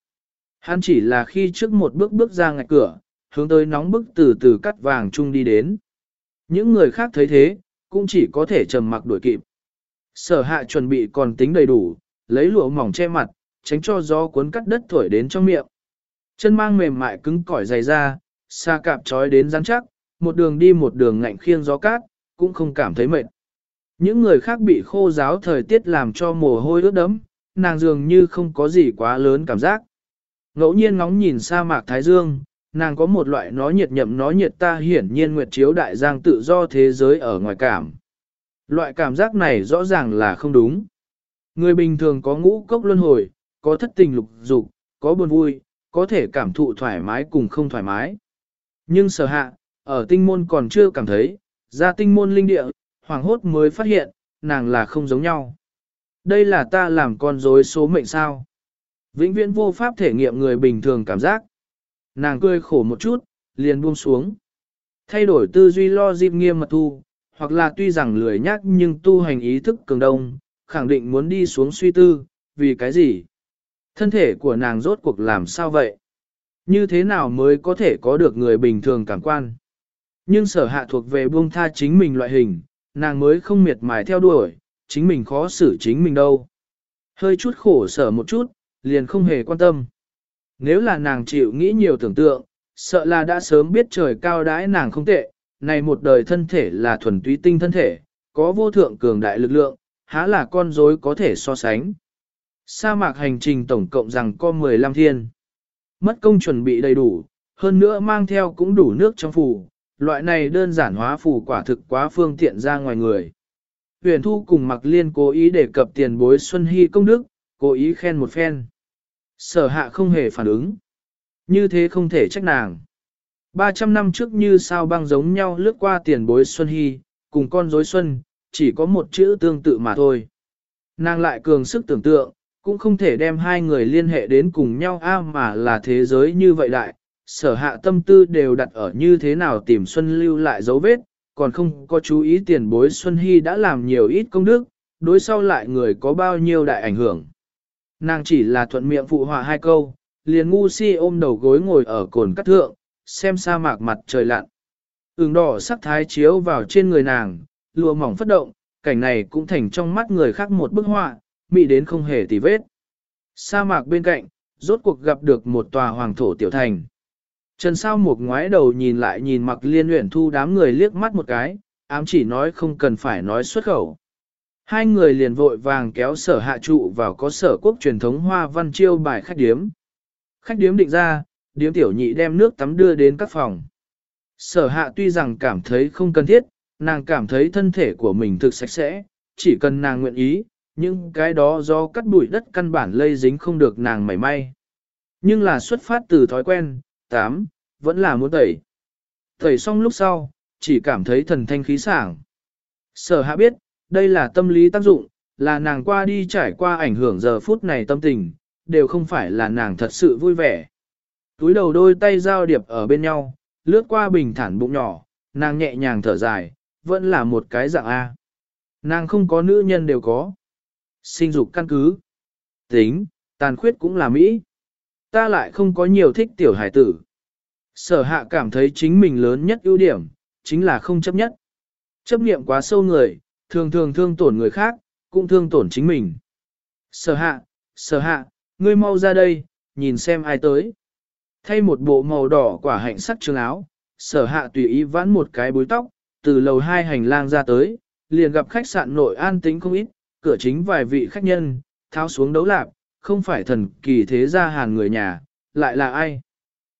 [SPEAKER 1] Hắn chỉ là khi trước một bước bước ra ngạch cửa, hướng tới nóng bức từ từ cắt vàng chung đi đến. Những người khác thấy thế, cũng chỉ có thể trầm mặc đuổi kịp. Sở hạ chuẩn bị còn tính đầy đủ, lấy lụa mỏng che mặt, tránh cho gió cuốn cắt đất thổi đến trong miệng. Chân mang mềm mại cứng cỏi dày ra, xa cạp trói đến rắn chắc, một đường đi một đường ngạnh khiêng gió cát, cũng không cảm thấy mệt. Những người khác bị khô giáo thời tiết làm cho mồ hôi ướt đẫm, nàng dường như không có gì quá lớn cảm giác. Ngẫu nhiên ngóng nhìn sa mạc Thái Dương, nàng có một loại nó nhiệt nhậm nó nhiệt ta hiển nhiên nguyệt chiếu đại giang tự do thế giới ở ngoài cảm. Loại cảm giác này rõ ràng là không đúng. Người bình thường có ngũ cốc luân hồi, có thất tình lục dục, có buồn vui, có thể cảm thụ thoải mái cùng không thoải mái. Nhưng sở hạ, ở tinh môn còn chưa cảm thấy, ra tinh môn linh địa, hoàng hốt mới phát hiện, nàng là không giống nhau. Đây là ta làm con rối số mệnh sao. Vĩnh viễn vô pháp thể nghiệm người bình thường cảm giác. Nàng cười khổ một chút, liền buông xuống. Thay đổi tư duy lo dịp nghiêm mật thu, hoặc là tuy rằng lười nhắc nhưng tu hành ý thức cường đông, khẳng định muốn đi xuống suy tư, vì cái gì? Thân thể của nàng rốt cuộc làm sao vậy? Như thế nào mới có thể có được người bình thường cảm quan? Nhưng sở hạ thuộc về buông tha chính mình loại hình, nàng mới không miệt mài theo đuổi, chính mình khó xử chính mình đâu. Hơi chút khổ sở một chút, liền không hề quan tâm. Nếu là nàng chịu nghĩ nhiều tưởng tượng, sợ là đã sớm biết trời cao đãi nàng không tệ, này một đời thân thể là thuần túy tinh thân thể, có vô thượng cường đại lực lượng, há là con rối có thể so sánh. Sa mạc hành trình tổng cộng rằng có 15 thiên. Mất công chuẩn bị đầy đủ, hơn nữa mang theo cũng đủ nước trong phủ, loại này đơn giản hóa phủ quả thực quá phương tiện ra ngoài người. Huyền Thu cùng Mặc Liên cố ý đề cập tiền bối Xuân Hy công đức, cố ý khen một phen. Sở hạ không hề phản ứng. Như thế không thể trách nàng. 300 năm trước như sao băng giống nhau lướt qua tiền bối Xuân Hy, cùng con rối Xuân, chỉ có một chữ tương tự mà thôi. Nàng lại cường sức tưởng tượng, cũng không thể đem hai người liên hệ đến cùng nhau a mà là thế giới như vậy đại, sở hạ tâm tư đều đặt ở như thế nào tìm Xuân lưu lại dấu vết, còn không có chú ý tiền bối Xuân Hy đã làm nhiều ít công đức, đối sau lại người có bao nhiêu đại ảnh hưởng. Nàng chỉ là thuận miệng phụ họa hai câu, liền ngu si ôm đầu gối ngồi ở cồn cắt thượng, xem sa mạc mặt trời lặn. Ứng đỏ sắc thái chiếu vào trên người nàng, lùa mỏng phất động, cảnh này cũng thành trong mắt người khác một bức họa, mị đến không hề tì vết. Sa mạc bên cạnh, rốt cuộc gặp được một tòa hoàng thổ tiểu thành. Trần sao một ngoái đầu nhìn lại nhìn mặc liên luyện thu đám người liếc mắt một cái, ám chỉ nói không cần phải nói xuất khẩu. Hai người liền vội vàng kéo sở hạ trụ vào có sở quốc truyền thống hoa văn chiêu bài khách điếm. Khách điếm định ra, điếm tiểu nhị đem nước tắm đưa đến các phòng. Sở hạ tuy rằng cảm thấy không cần thiết, nàng cảm thấy thân thể của mình thực sạch sẽ, chỉ cần nàng nguyện ý, những cái đó do cắt bụi đất căn bản lây dính không được nàng mảy may. Nhưng là xuất phát từ thói quen, tám, vẫn là muốn tẩy. Tẩy xong lúc sau, chỉ cảm thấy thần thanh khí sảng. Sở hạ biết, đây là tâm lý tác dụng, là nàng qua đi trải qua ảnh hưởng giờ phút này tâm tình, đều không phải là nàng thật sự vui vẻ. Túi đầu đôi tay giao điệp ở bên nhau, lướt qua bình thản bụng nhỏ, nàng nhẹ nhàng thở dài, vẫn là một cái dạng A. Nàng không có nữ nhân đều có. Sinh dục căn cứ. Tính, tàn khuyết cũng là Mỹ. Ta lại không có nhiều thích tiểu hải tử. Sở hạ cảm thấy chính mình lớn nhất ưu điểm, chính là không chấp nhất. Chấp niệm quá sâu người, thường thường thương tổn người khác, cũng thương tổn chính mình. Sở hạ, sở hạ, ngươi mau ra đây, nhìn xem ai tới. Thay một bộ màu đỏ quả hạnh sắc trường áo, sở hạ tùy ý vãn một cái búi tóc, từ lầu hai hành lang ra tới, liền gặp khách sạn nội an tính không ít, cửa chính vài vị khách nhân, tháo xuống đấu lạp, không phải thần kỳ thế gia hàn người nhà, lại là ai?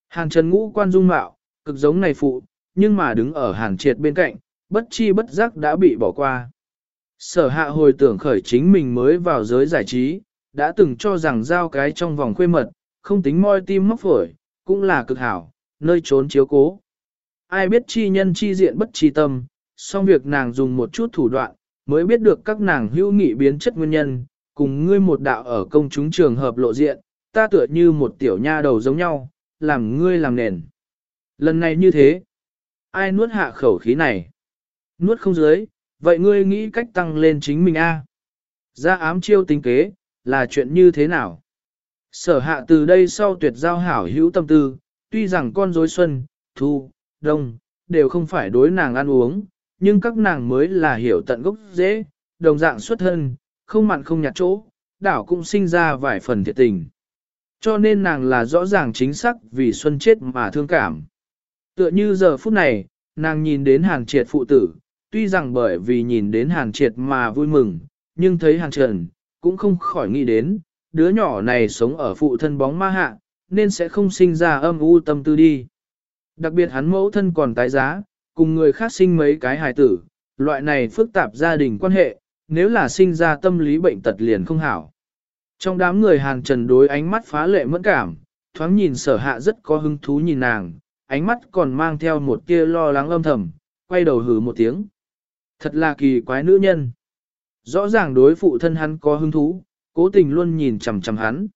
[SPEAKER 1] Hàn Trần Ngũ quan dung mạo, cực giống này phụ, nhưng mà đứng ở hàn triệt bên cạnh, bất chi bất giác đã bị bỏ qua. Sở hạ hồi tưởng khởi chính mình mới vào giới giải trí, đã từng cho rằng giao cái trong vòng khuê mật, không tính moi tim móc phổi, cũng là cực hảo, nơi trốn chiếu cố. Ai biết chi nhân chi diện bất chi tâm, song việc nàng dùng một chút thủ đoạn, mới biết được các nàng hữu nghị biến chất nguyên nhân, cùng ngươi một đạo ở công chúng trường hợp lộ diện, ta tựa như một tiểu nha đầu giống nhau, làm ngươi làm nền. Lần này như thế, ai nuốt hạ khẩu khí này? Nuốt không dưới, vậy ngươi nghĩ cách tăng lên chính mình a? Ra ám chiêu tính kế, là chuyện như thế nào? Sở hạ từ đây sau tuyệt giao hảo hữu tâm tư, tuy rằng con rối xuân, thu, đông, đều không phải đối nàng ăn uống, nhưng các nàng mới là hiểu tận gốc dễ, đồng dạng xuất thân, không mặn không nhạt chỗ, đảo cũng sinh ra vài phần thiệt tình. Cho nên nàng là rõ ràng chính xác vì Xuân chết mà thương cảm. Tựa như giờ phút này, nàng nhìn đến hàn triệt phụ tử, tuy rằng bởi vì nhìn đến hàn triệt mà vui mừng, nhưng thấy hàn trần, cũng không khỏi nghĩ đến, đứa nhỏ này sống ở phụ thân bóng ma hạ, nên sẽ không sinh ra âm u tâm tư đi. Đặc biệt hắn mẫu thân còn tái giá, cùng người khác sinh mấy cái hài tử, loại này phức tạp gia đình quan hệ, nếu là sinh ra tâm lý bệnh tật liền không hảo. Trong đám người hàng trần đối ánh mắt phá lệ mẫn cảm, thoáng nhìn sở hạ rất có hứng thú nhìn nàng, ánh mắt còn mang theo một tia lo lắng âm thầm, quay đầu hừ một tiếng. Thật là kỳ quái nữ nhân. Rõ ràng đối phụ thân hắn có hứng thú, cố tình luôn nhìn chằm chằm hắn.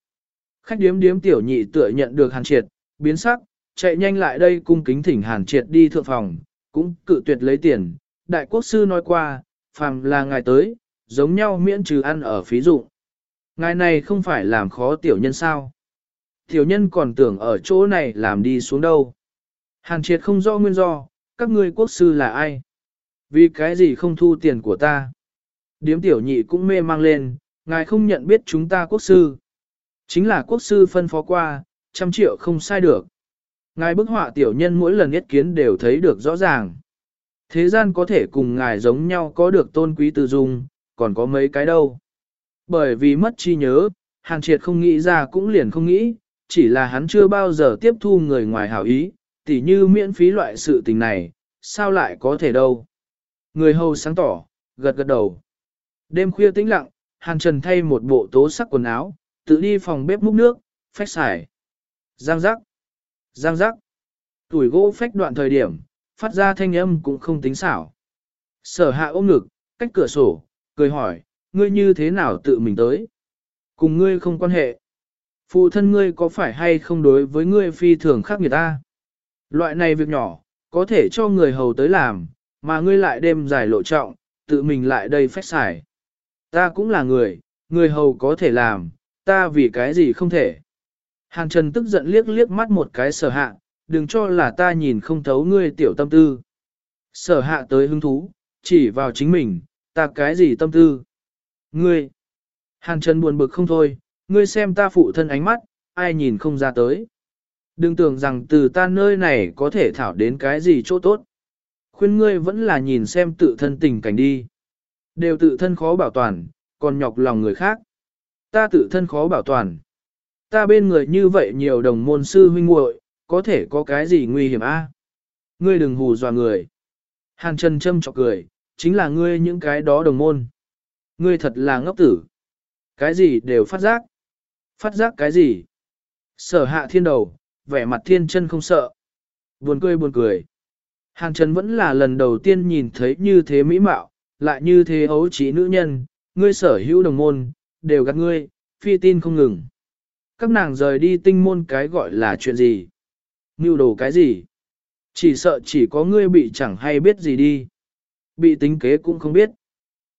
[SPEAKER 1] Khách điếm điếm tiểu nhị tựa nhận được hàn triệt, biến sắc, chạy nhanh lại đây cung kính thỉnh hàn triệt đi thượng phòng, cũng cự tuyệt lấy tiền. Đại quốc sư nói qua, phàm là ngài tới, giống nhau miễn trừ ăn ở phí dụng. Ngài này không phải làm khó tiểu nhân sao. Tiểu nhân còn tưởng ở chỗ này làm đi xuống đâu. Hàn triệt không rõ nguyên do, các ngươi quốc sư là ai? Vì cái gì không thu tiền của ta? Điếm tiểu nhị cũng mê mang lên, ngài không nhận biết chúng ta quốc sư. Chính là quốc sư phân phó qua, trăm triệu không sai được. Ngài bức họa tiểu nhân mỗi lần nhất kiến đều thấy được rõ ràng. Thế gian có thể cùng ngài giống nhau có được tôn quý tự dung, còn có mấy cái đâu. Bởi vì mất chi nhớ, hàng Triệt không nghĩ ra cũng liền không nghĩ, chỉ là hắn chưa bao giờ tiếp thu người ngoài hảo ý, tỉ như miễn phí loại sự tình này, sao lại có thể đâu. Người hầu sáng tỏ, gật gật đầu. Đêm khuya tĩnh lặng, hàng Trần thay một bộ tố sắc quần áo, tự đi phòng bếp múc nước, phách xài. Giang giác. Giang giác. Tuổi gỗ phách đoạn thời điểm, phát ra thanh âm cũng không tính xảo. Sở hạ ôm ngực, cách cửa sổ, cười hỏi, ngươi như thế nào tự mình tới? Cùng ngươi không quan hệ. Phụ thân ngươi có phải hay không đối với ngươi phi thường khác người ta? Loại này việc nhỏ, có thể cho người hầu tới làm, mà ngươi lại đêm dài lộ trọng, tự mình lại đây phách xài. Ta cũng là người, người hầu có thể làm, ta vì cái gì không thể. Hàn Trần tức giận liếc liếc mắt một cái sở hạ, đừng cho là ta nhìn không thấu ngươi tiểu tâm tư. Sở hạ tới hứng thú, chỉ vào chính mình, ta cái gì tâm tư. Ngươi, Hàn Trần buồn bực không thôi, ngươi xem ta phụ thân ánh mắt, ai nhìn không ra tới. Đừng tưởng rằng từ ta nơi này có thể thảo đến cái gì chỗ tốt. Khuyên ngươi vẫn là nhìn xem tự thân tình cảnh đi. Đều tự thân khó bảo toàn, còn nhọc lòng người khác. Ta tự thân khó bảo toàn. Ta bên người như vậy nhiều đồng môn sư huynh muội, có thể có cái gì nguy hiểm a? Ngươi đừng hù dọa người. Hàn Trần châm chọc cười, chính là ngươi những cái đó đồng môn. Ngươi thật là ngốc tử. Cái gì đều phát giác. Phát giác cái gì? Sở hạ thiên đầu, vẻ mặt thiên chân không sợ. Buồn cười buồn cười. Hàn Trần vẫn là lần đầu tiên nhìn thấy như thế mỹ mạo, lại như thế ấu trí nữ nhân, ngươi sở hữu đồng môn, đều gắt ngươi, phi tin không ngừng. Các nàng rời đi tinh môn cái gọi là chuyện gì? Mưu đồ cái gì? Chỉ sợ chỉ có ngươi bị chẳng hay biết gì đi. Bị tính kế cũng không biết.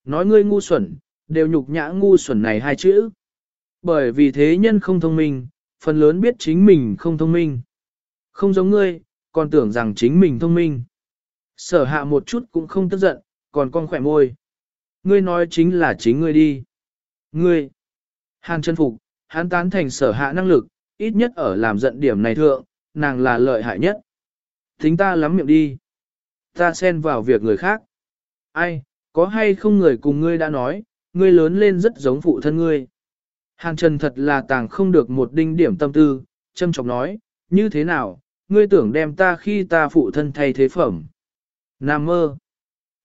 [SPEAKER 1] nói ngươi ngu xuẩn, đều nhục nhã ngu xuẩn này hai chữ. Bởi vì thế nhân không thông minh, phần lớn biết chính mình không thông minh. Không giống ngươi, còn tưởng rằng chính mình thông minh. Sở hạ một chút cũng không tức giận, còn con khỏe môi. Ngươi nói chính là chính ngươi đi. Ngươi. Hàn chân phục, hắn tán thành sở hạ năng lực, ít nhất ở làm giận điểm này thượng, nàng là lợi hại nhất. Thính ta lắm miệng đi. Ta xen vào việc người khác. Ai, có hay không người cùng ngươi đã nói, ngươi lớn lên rất giống phụ thân ngươi. Hàn Trần thật là tàng không được một đinh điểm tâm tư, châm trọng nói, như thế nào, ngươi tưởng đem ta khi ta phụ thân thay thế phẩm. Nam mơ.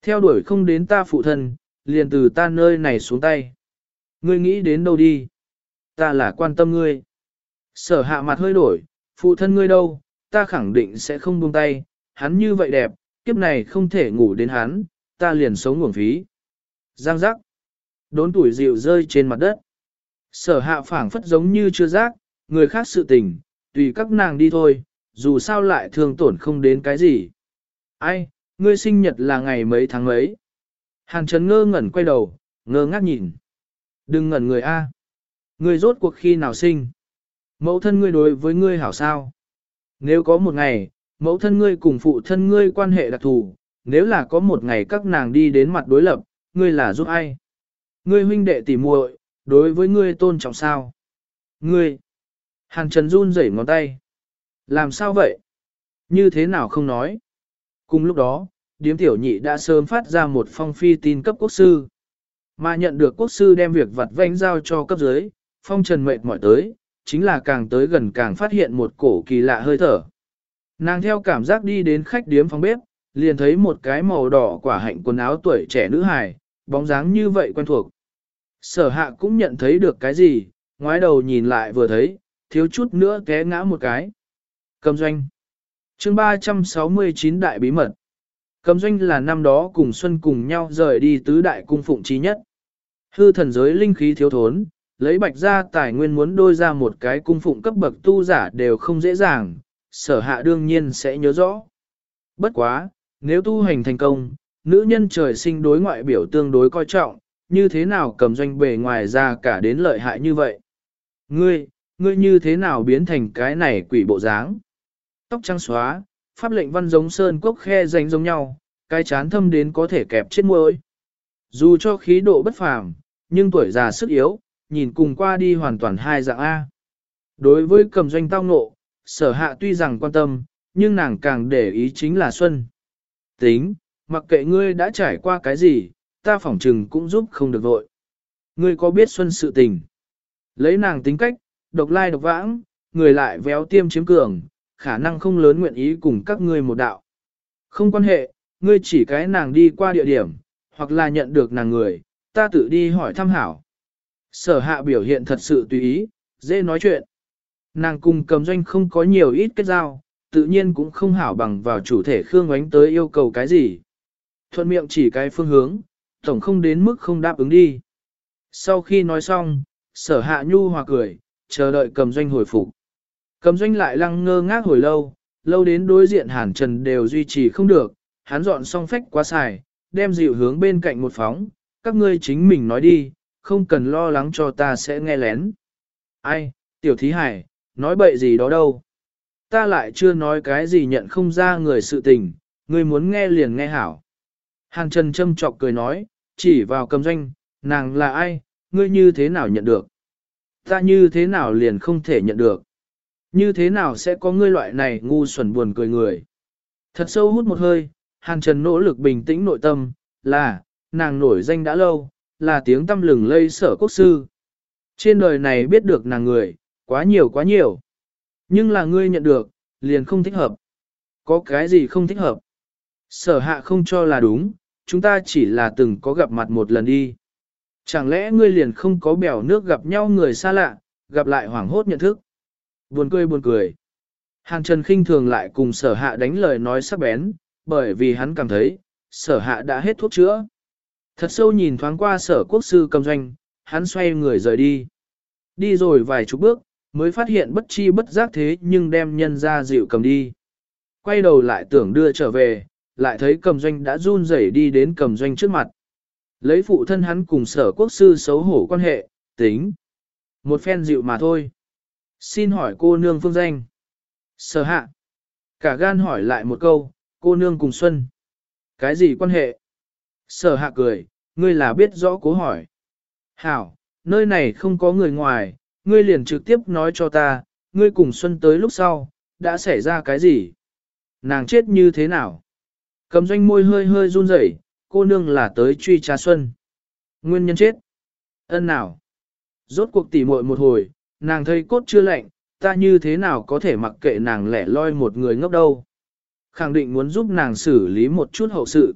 [SPEAKER 1] Theo đuổi không đến ta phụ thân, liền từ ta nơi này xuống tay. Ngươi nghĩ đến đâu đi? Ta là quan tâm ngươi. Sở hạ mặt hơi đổi, phụ thân ngươi đâu, ta khẳng định sẽ không buông tay, hắn như vậy đẹp, kiếp này không thể ngủ đến hắn, ta liền sống nguồn phí. Giang giác. Đốn tuổi rượu rơi trên mặt đất. Sở hạ phảng phất giống như chưa giác, người khác sự tình, tùy các nàng đi thôi, dù sao lại thường tổn không đến cái gì. Ai, ngươi sinh nhật là ngày mấy tháng mấy? Hàn Trấn ngơ ngẩn quay đầu, ngơ ngác nhìn. Đừng ngẩn người A. Ngươi rốt cuộc khi nào sinh? Mẫu thân ngươi đối với ngươi hảo sao? Nếu có một ngày, mẫu thân ngươi cùng phụ thân ngươi quan hệ đặc thù, nếu là có một ngày các nàng đi đến mặt đối lập, ngươi là giúp ai? Ngươi huynh đệ tỉ muội, đối với ngươi tôn trọng sao? Ngươi! Hàn Trần run rẩy ngón tay. Làm sao vậy? Như thế nào không nói? Cùng lúc đó, điếm tiểu nhị đã sớm phát ra một phong phi tin cấp quốc sư. Mà nhận được quốc sư đem việc vặt vanh giao cho cấp dưới, phong trần mệt mỏi tới, chính là càng tới gần càng phát hiện một cổ kỳ lạ hơi thở. Nàng theo cảm giác đi đến khách điếm phòng bếp, liền thấy một cái màu đỏ quả hạnh quần áo tuổi trẻ nữ hài, bóng dáng như vậy quen thuộc. Sở hạ cũng nhận thấy được cái gì, ngoái đầu nhìn lại vừa thấy, thiếu chút nữa té ngã một cái. Cầm doanh. chương 369 đại bí mật. Cầm doanh là năm đó cùng Xuân cùng nhau rời đi tứ đại cung phụng trí nhất. Hư thần giới linh khí thiếu thốn, lấy bạch ra tài nguyên muốn đôi ra một cái cung phụng cấp bậc tu giả đều không dễ dàng, sở hạ đương nhiên sẽ nhớ rõ. Bất quá, nếu tu hành thành công, nữ nhân trời sinh đối ngoại biểu tương đối coi trọng, như thế nào cầm doanh bề ngoài ra cả đến lợi hại như vậy? Ngươi, ngươi như thế nào biến thành cái này quỷ bộ dáng? Tóc trắng xóa, pháp lệnh văn giống sơn quốc khe danh giống nhau, cái chán thâm đến có thể kẹp chết môi. Dù cho khí độ bất phàm, nhưng tuổi già sức yếu, nhìn cùng qua đi hoàn toàn hai dạng A. Đối với cầm doanh tao ngộ, sở hạ tuy rằng quan tâm, nhưng nàng càng để ý chính là Xuân. Tính, mặc kệ ngươi đã trải qua cái gì, ta phỏng trừng cũng giúp không được vội. Ngươi có biết Xuân sự tình? Lấy nàng tính cách, độc lai độc vãng, người lại véo tiêm chiếm cường, khả năng không lớn nguyện ý cùng các ngươi một đạo. Không quan hệ, ngươi chỉ cái nàng đi qua địa điểm, hoặc là nhận được nàng người, ta tự đi hỏi thăm hảo. Sở hạ biểu hiện thật sự tùy ý, dễ nói chuyện. Nàng cùng cầm doanh không có nhiều ít kết giao, tự nhiên cũng không hảo bằng vào chủ thể Khương Ngoánh tới yêu cầu cái gì. Thuận miệng chỉ cái phương hướng, tổng không đến mức không đáp ứng đi. Sau khi nói xong, sở hạ nhu hòa cười, chờ đợi cầm doanh hồi phục. Cầm doanh lại lăng ngơ ngác hồi lâu, lâu đến đối diện hàn trần đều duy trì không được, hắn dọn xong phách quá xài, đem dịu hướng bên cạnh một phóng, các ngươi chính mình nói đi, không cần lo lắng cho ta sẽ nghe lén. Ai, tiểu thí hải, nói bậy gì đó đâu. Ta lại chưa nói cái gì nhận không ra người sự tình, ngươi muốn nghe liền nghe hảo. Hàn Trần châm chọc cười nói, chỉ vào cầm doanh, nàng là ai, ngươi như thế nào nhận được. Ta như thế nào liền không thể nhận được. Như thế nào sẽ có ngươi loại này ngu xuẩn buồn cười người. Thật sâu hút một hơi, Hàn Trần nỗ lực bình tĩnh nội tâm, là, nàng nổi danh đã lâu, là tiếng tâm lừng lây sở quốc sư. Trên đời này biết được nàng người, quá nhiều quá nhiều. Nhưng là ngươi nhận được, liền không thích hợp. Có cái gì không thích hợp? Sở hạ không cho là đúng, chúng ta chỉ là từng có gặp mặt một lần đi. Chẳng lẽ ngươi liền không có bèo nước gặp nhau người xa lạ, gặp lại hoảng hốt nhận thức? Buồn cười buồn cười. hàng Trần khinh thường lại cùng sở hạ đánh lời nói sắc bén, bởi vì hắn cảm thấy, sở hạ đã hết thuốc chữa. Thật sâu nhìn thoáng qua sở quốc sư cầm doanh, hắn xoay người rời đi. Đi rồi vài chục bước, mới phát hiện bất chi bất giác thế nhưng đem nhân ra dịu cầm đi. Quay đầu lại tưởng đưa trở về, lại thấy cầm doanh đã run rẩy đi đến cầm doanh trước mặt. Lấy phụ thân hắn cùng sở quốc sư xấu hổ quan hệ, tính. Một phen dịu mà thôi. Xin hỏi cô nương phương danh. Sở hạ. Cả gan hỏi lại một câu, cô nương cùng Xuân. Cái gì quan hệ? Sở hạ cười, ngươi là biết rõ cố hỏi. Hảo, nơi này không có người ngoài, ngươi liền trực tiếp nói cho ta, ngươi cùng Xuân tới lúc sau, đã xảy ra cái gì? Nàng chết như thế nào? Cầm doanh môi hơi hơi run rẩy, cô nương là tới truy tra Xuân. Nguyên nhân chết. Ân nào? Rốt cuộc tỉ muội một hồi, nàng thấy cốt chưa lạnh, ta như thế nào có thể mặc kệ nàng lẻ loi một người ngốc đâu. Khẳng định muốn giúp nàng xử lý một chút hậu sự.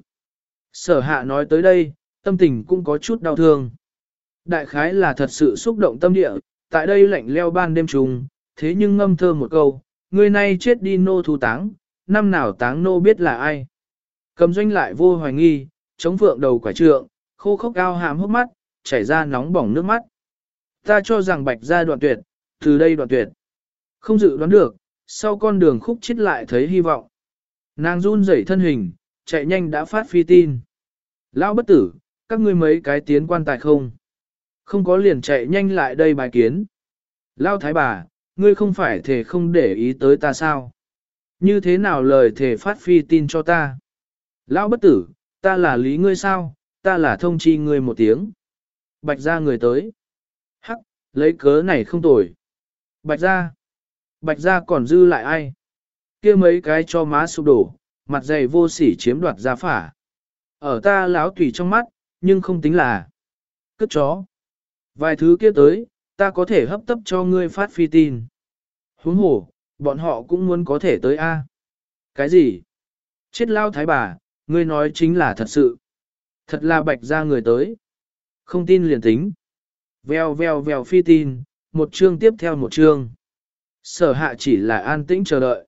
[SPEAKER 1] Sở hạ nói tới đây, tâm tình cũng có chút đau thương. Đại khái là thật sự xúc động tâm địa, tại đây lạnh leo ban đêm trùng, thế nhưng ngâm thơ một câu, người này chết đi nô thu táng, năm nào táng nô biết là ai. Cầm doanh lại vô hoài nghi, chống phượng đầu quả trượng, khô khốc cao hàm hốc mắt, chảy ra nóng bỏng nước mắt. Ta cho rằng bạch ra đoạn tuyệt, từ đây đoạn tuyệt. Không dự đoán được, sau con đường khúc chết lại thấy hy vọng. Nàng run rẩy thân hình, chạy nhanh đã phát phi tin. Lão bất tử, các ngươi mấy cái tiến quan tài không? Không có liền chạy nhanh lại đây bài kiến. Lão thái bà, ngươi không phải thể không để ý tới ta sao? Như thế nào lời thể phát phi tin cho ta? Lão bất tử, ta là lý ngươi sao? Ta là thông chi ngươi một tiếng. Bạch ra người tới. Hắc, lấy cớ này không tồi. Bạch ra. Bạch ra còn dư lại ai? kia mấy cái cho má sụp đổ, mặt dày vô sỉ chiếm đoạt gia phả. Ở ta lão tùy trong mắt, nhưng không tính là cất chó. Vài thứ kia tới, ta có thể hấp tấp cho ngươi phát phi tin. Huống hổ bọn họ cũng muốn có thể tới A. Cái gì? Chết lao thái bà, ngươi nói chính là thật sự. Thật là bạch ra người tới. Không tin liền tính. Vèo vèo vèo phi tin, một chương tiếp theo một chương. Sở hạ chỉ là an tĩnh chờ đợi.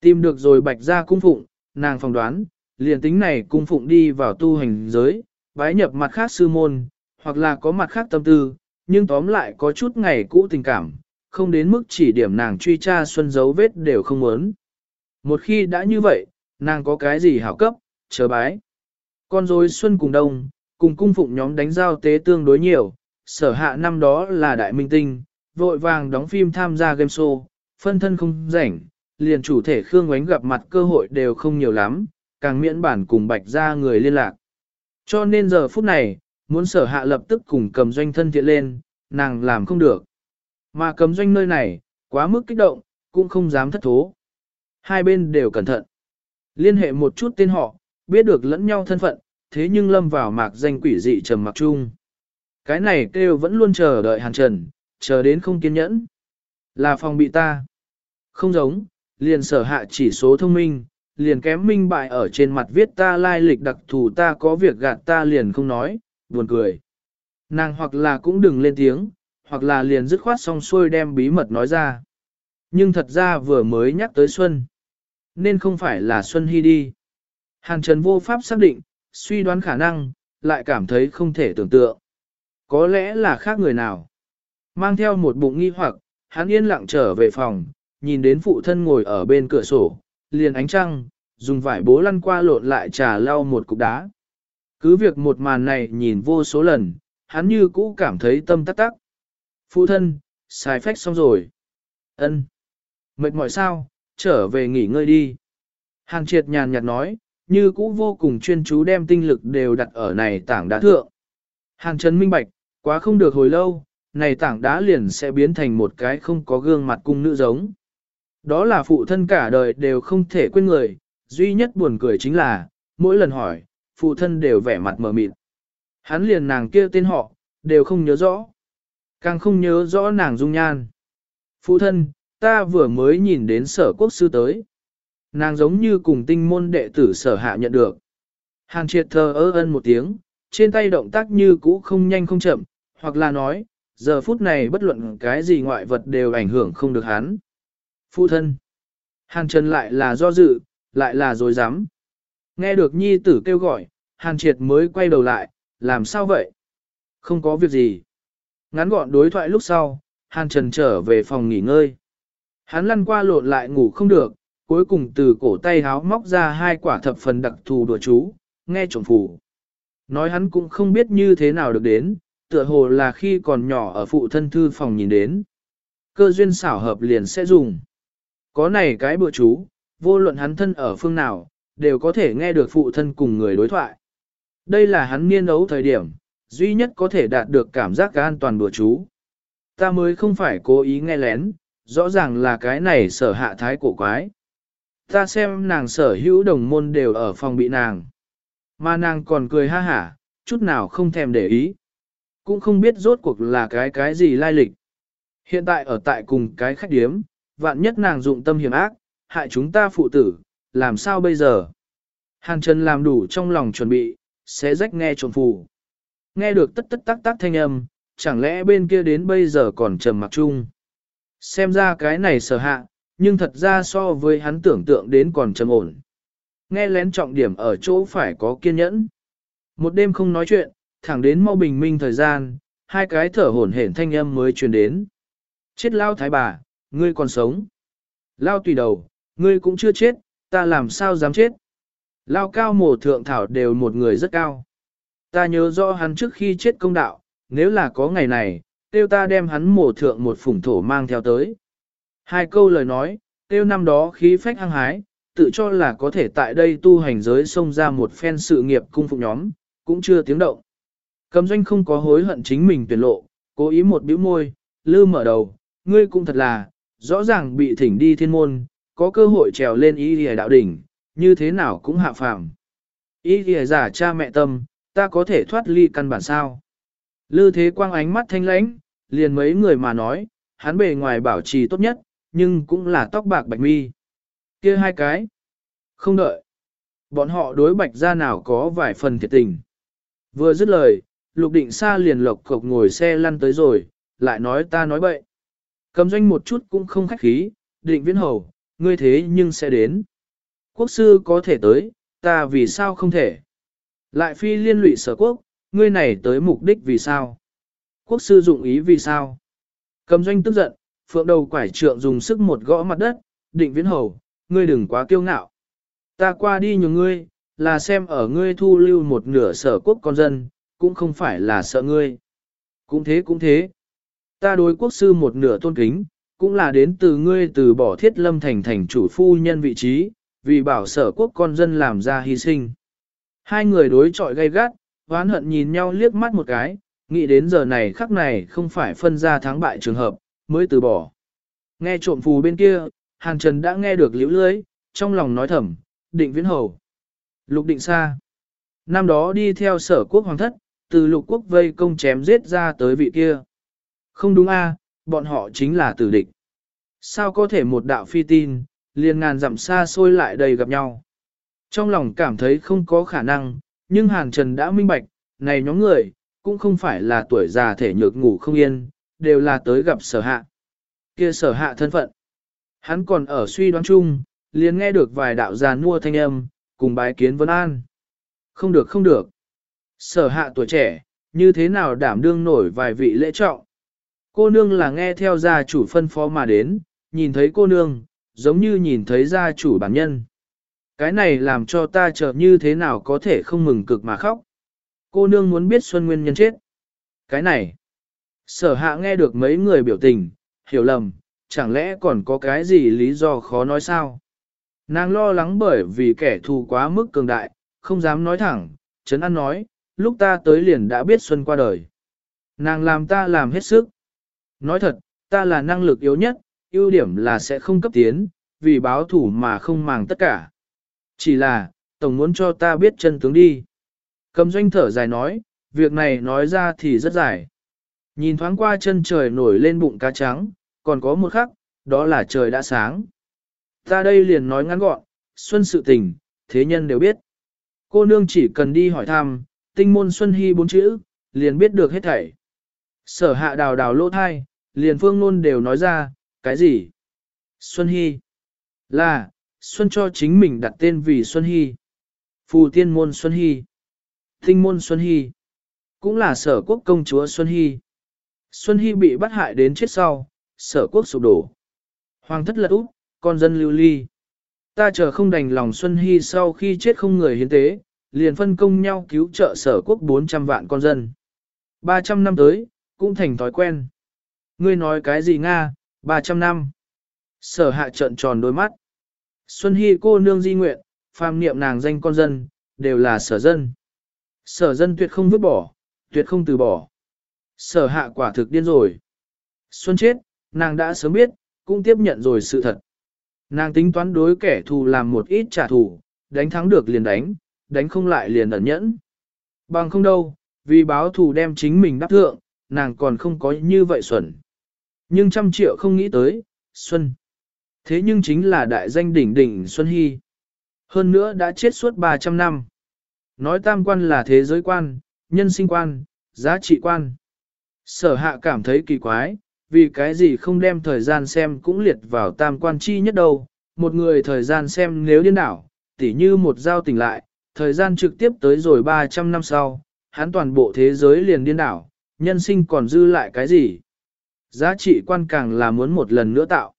[SPEAKER 1] Tìm được rồi bạch ra cung phụng, nàng phỏng đoán, liền tính này cung phụng đi vào tu hành giới, bái nhập mặt khác sư môn, hoặc là có mặt khác tâm tư, nhưng tóm lại có chút ngày cũ tình cảm, không đến mức chỉ điểm nàng truy tra xuân dấu vết đều không muốn. Một khi đã như vậy, nàng có cái gì hảo cấp, chờ bái. Con rối xuân cùng đông, cùng cung phụng nhóm đánh giao tế tương đối nhiều, sở hạ năm đó là đại minh tinh, vội vàng đóng phim tham gia game show, phân thân không rảnh, liền chủ thể Khương Ngoánh gặp mặt cơ hội đều không nhiều lắm, càng miễn bản cùng bạch ra người liên lạc. Cho nên giờ phút này, muốn sở hạ lập tức cùng cầm doanh thân thiện lên, nàng làm không được. Mà cầm doanh nơi này, quá mức kích động, cũng không dám thất thố. Hai bên đều cẩn thận. Liên hệ một chút tên họ, biết được lẫn nhau thân phận, thế nhưng lâm vào mạc danh quỷ dị trầm mặc chung. Cái này kêu vẫn luôn chờ đợi hàn trần, chờ đến không kiên nhẫn. Là phòng bị ta. Không giống, liền sở hạ chỉ số thông minh, liền kém minh bại ở trên mặt viết ta lai lịch đặc thù ta có việc gạt ta liền không nói, buồn cười. Nàng hoặc là cũng đừng lên tiếng, hoặc là liền dứt khoát xong xuôi đem bí mật nói ra. Nhưng thật ra vừa mới nhắc tới Xuân, nên không phải là Xuân Hy đi. Hàn Trần vô pháp xác định, suy đoán khả năng, lại cảm thấy không thể tưởng tượng. Có lẽ là khác người nào. Mang theo một bụng nghi hoặc, hắn yên lặng trở về phòng, nhìn đến phụ thân ngồi ở bên cửa sổ, liền ánh trăng, dùng vải bố lăn qua lộn lại trà lau một cục đá. Cứ việc một màn này nhìn vô số lần, hắn như cũ cảm thấy tâm tắc tắc. Phụ thân, xài phách xong rồi. ân Mệt mỏi sao, trở về nghỉ ngơi đi. Hàng triệt nhàn nhạt nói, như cũ vô cùng chuyên chú đem tinh lực đều đặt ở này tảng đá thượng. Hàng trấn minh bạch, quá không được hồi lâu, này tảng đá liền sẽ biến thành một cái không có gương mặt cung nữ giống. Đó là phụ thân cả đời đều không thể quên người, duy nhất buồn cười chính là, mỗi lần hỏi, phụ thân đều vẻ mặt mờ mịt. Hắn liền nàng kia tên họ, đều không nhớ rõ. Càng không nhớ rõ nàng dung nhan. Phụ thân, ta vừa mới nhìn đến sở quốc sư tới. Nàng giống như cùng tinh môn đệ tử sở hạ nhận được. Hàn triệt thờ ơ ân một tiếng, trên tay động tác như cũ không nhanh không chậm, hoặc là nói, giờ phút này bất luận cái gì ngoại vật đều ảnh hưởng không được hắn. Phụ thân. Hàn Trần lại là do dự, lại là dối dám. Nghe được nhi tử kêu gọi, Hàn Triệt mới quay đầu lại, làm sao vậy? Không có việc gì. Ngắn gọn đối thoại lúc sau, Hàn Trần trở về phòng nghỉ ngơi. Hắn lăn qua lộn lại ngủ không được, cuối cùng từ cổ tay háo móc ra hai quả thập phần đặc thù đùa chú, nghe trộm phủ. Nói hắn cũng không biết như thế nào được đến, tựa hồ là khi còn nhỏ ở phụ thân thư phòng nhìn đến. Cơ duyên xảo hợp liền sẽ dùng. Có này cái bữa chú, vô luận hắn thân ở phương nào, đều có thể nghe được phụ thân cùng người đối thoại. Đây là hắn niên ấu thời điểm, duy nhất có thể đạt được cảm giác an toàn bữa chú. Ta mới không phải cố ý nghe lén, rõ ràng là cái này sở hạ thái cổ quái. Ta xem nàng sở hữu đồng môn đều ở phòng bị nàng. Mà nàng còn cười ha hả, chút nào không thèm để ý. Cũng không biết rốt cuộc là cái cái gì lai lịch. Hiện tại ở tại cùng cái khách điếm, vạn nhất nàng dụng tâm hiểm ác, hại chúng ta phụ tử, làm sao bây giờ? Hàn Trần làm đủ trong lòng chuẩn bị, sẽ rách nghe trộm phù. Nghe được tất tất tắc tắc thanh âm, chẳng lẽ bên kia đến bây giờ còn trầm mặc chung. Xem ra cái này sở hạ, nhưng thật ra so với hắn tưởng tượng đến còn trầm ổn. Nghe lén trọng điểm ở chỗ phải có kiên nhẫn. Một đêm không nói chuyện, thẳng đến mau bình minh thời gian, hai cái thở hổn hển thanh âm mới truyền đến. Chết lao thái bà, ngươi còn sống. Lao tùy đầu, ngươi cũng chưa chết, ta làm sao dám chết. Lao cao mổ thượng thảo đều một người rất cao. Ta nhớ rõ hắn trước khi chết công đạo, nếu là có ngày này, tiêu ta đem hắn mổ thượng một phủng thổ mang theo tới. Hai câu lời nói, tiêu năm đó khí phách hăng hái, tự cho là có thể tại đây tu hành giới xông ra một phen sự nghiệp cung phục nhóm, cũng chưa tiếng động. Cầm doanh không có hối hận chính mình tuyển lộ, cố ý một bĩu môi, lư mở đầu, ngươi cũng thật là, rõ ràng bị thỉnh đi thiên môn, có cơ hội trèo lên ý lìa đạo đỉnh, như thế nào cũng hạ phàm. Ý lìa giả cha mẹ tâm, ta có thể thoát ly căn bản sao. Lư thế quang ánh mắt thanh lãnh, liền mấy người mà nói, hắn bề ngoài bảo trì tốt nhất, nhưng cũng là tóc bạc bạch mi. kia hai cái. Không đợi. Bọn họ đối bạch ra nào có vài phần thiệt tình. Vừa dứt lời, lục định xa liền lộc cộc ngồi xe lăn tới rồi, lại nói ta nói bậy. Cầm doanh một chút cũng không khách khí, định viễn hầu, ngươi thế nhưng sẽ đến. Quốc sư có thể tới, ta vì sao không thể? Lại phi liên lụy sở quốc, ngươi này tới mục đích vì sao? Quốc sư dụng ý vì sao? Cầm doanh tức giận, phượng đầu quải trượng dùng sức một gõ mặt đất, định viễn hầu, ngươi đừng quá kiêu ngạo. Ta qua đi nhường ngươi, là xem ở ngươi thu lưu một nửa sở quốc con dân, cũng không phải là sợ ngươi. Cũng thế cũng thế. Ta đối quốc sư một nửa tôn kính, cũng là đến từ ngươi từ bỏ thiết lâm thành thành chủ phu nhân vị trí, vì bảo sở quốc con dân làm ra hy sinh. Hai người đối chọi gay gắt, oán hận nhìn nhau liếc mắt một cái, nghĩ đến giờ này khắc này không phải phân ra thắng bại trường hợp, mới từ bỏ. Nghe trộm phù bên kia, Hàn Trần đã nghe được liễu lưới, trong lòng nói thầm, định viễn hầu. Lục định xa. Năm đó đi theo sở quốc hoàng thất, từ lục quốc vây công chém giết ra tới vị kia. Không đúng a, bọn họ chính là tử địch. Sao có thể một đạo phi tin, liền ngàn dặm xa xôi lại đầy gặp nhau. Trong lòng cảm thấy không có khả năng, nhưng Hàn Trần đã minh bạch, này nhóm người, cũng không phải là tuổi già thể nhược ngủ không yên, đều là tới gặp sở hạ. Kia sở hạ thân phận. Hắn còn ở suy đoán chung, liền nghe được vài đạo già nua thanh âm, cùng bái kiến vân an. Không được không được. Sở hạ tuổi trẻ, như thế nào đảm đương nổi vài vị lễ trọng. Cô nương là nghe theo gia chủ phân phó mà đến, nhìn thấy cô nương, giống như nhìn thấy gia chủ bản nhân. Cái này làm cho ta chờ như thế nào có thể không mừng cực mà khóc. Cô nương muốn biết Xuân Nguyên nhân chết. Cái này, sở hạ nghe được mấy người biểu tình, hiểu lầm, chẳng lẽ còn có cái gì lý do khó nói sao? Nàng lo lắng bởi vì kẻ thù quá mức cường đại, không dám nói thẳng, Trấn An nói, lúc ta tới liền đã biết Xuân qua đời. Nàng làm ta làm hết sức. Nói thật, ta là năng lực yếu nhất, ưu điểm là sẽ không cấp tiến, vì báo thủ mà không màng tất cả. Chỉ là, Tổng muốn cho ta biết chân tướng đi. Cầm doanh thở dài nói, việc này nói ra thì rất dài. Nhìn thoáng qua chân trời nổi lên bụng cá trắng, còn có một khắc, đó là trời đã sáng. Ta đây liền nói ngắn gọn, xuân sự tình, thế nhân đều biết. Cô nương chỉ cần đi hỏi thăm, tinh môn xuân hy bốn chữ, liền biết được hết thảy. Sở hạ đào đào lỗ thai, liền phương nôn đều nói ra, cái gì? Xuân Hy. Là, Xuân cho chính mình đặt tên vì Xuân Hy. Phù tiên môn Xuân Hy. Tinh môn Xuân Hy. Cũng là sở quốc công chúa Xuân Hy. Xuân Hy bị bắt hại đến chết sau, sở quốc sụp đổ. Hoàng thất lật úp, con dân lưu ly. Ta chờ không đành lòng Xuân Hy sau khi chết không người hiến tế, liền phân công nhau cứu trợ sở quốc 400 vạn con dân. 300 năm tới, cũng thành thói quen. Ngươi nói cái gì Nga, 300 năm. Sở hạ trận tròn đôi mắt. Xuân Hy cô nương di nguyện, phàm niệm nàng danh con dân, đều là sở dân. Sở dân tuyệt không vứt bỏ, tuyệt không từ bỏ. Sở hạ quả thực điên rồi. Xuân chết, nàng đã sớm biết, cũng tiếp nhận rồi sự thật. Nàng tính toán đối kẻ thù làm một ít trả thù, đánh thắng được liền đánh, đánh không lại liền ẩn nhẫn. Bằng không đâu, vì báo thù đem chính mình đáp thượng, nàng còn không có như vậy xuẩn. Nhưng trăm triệu không nghĩ tới, Xuân. Thế nhưng chính là đại danh đỉnh đỉnh Xuân Hy. Hơn nữa đã chết suốt 300 năm. Nói tam quan là thế giới quan, nhân sinh quan, giá trị quan. Sở hạ cảm thấy kỳ quái, vì cái gì không đem thời gian xem cũng liệt vào tam quan chi nhất đâu. Một người thời gian xem nếu điên đảo, tỉ như một giao tỉnh lại, thời gian trực tiếp tới rồi 300 năm sau, hắn toàn bộ thế giới liền điên đảo, nhân sinh còn dư lại cái gì? Giá trị quan càng là muốn một lần nữa tạo.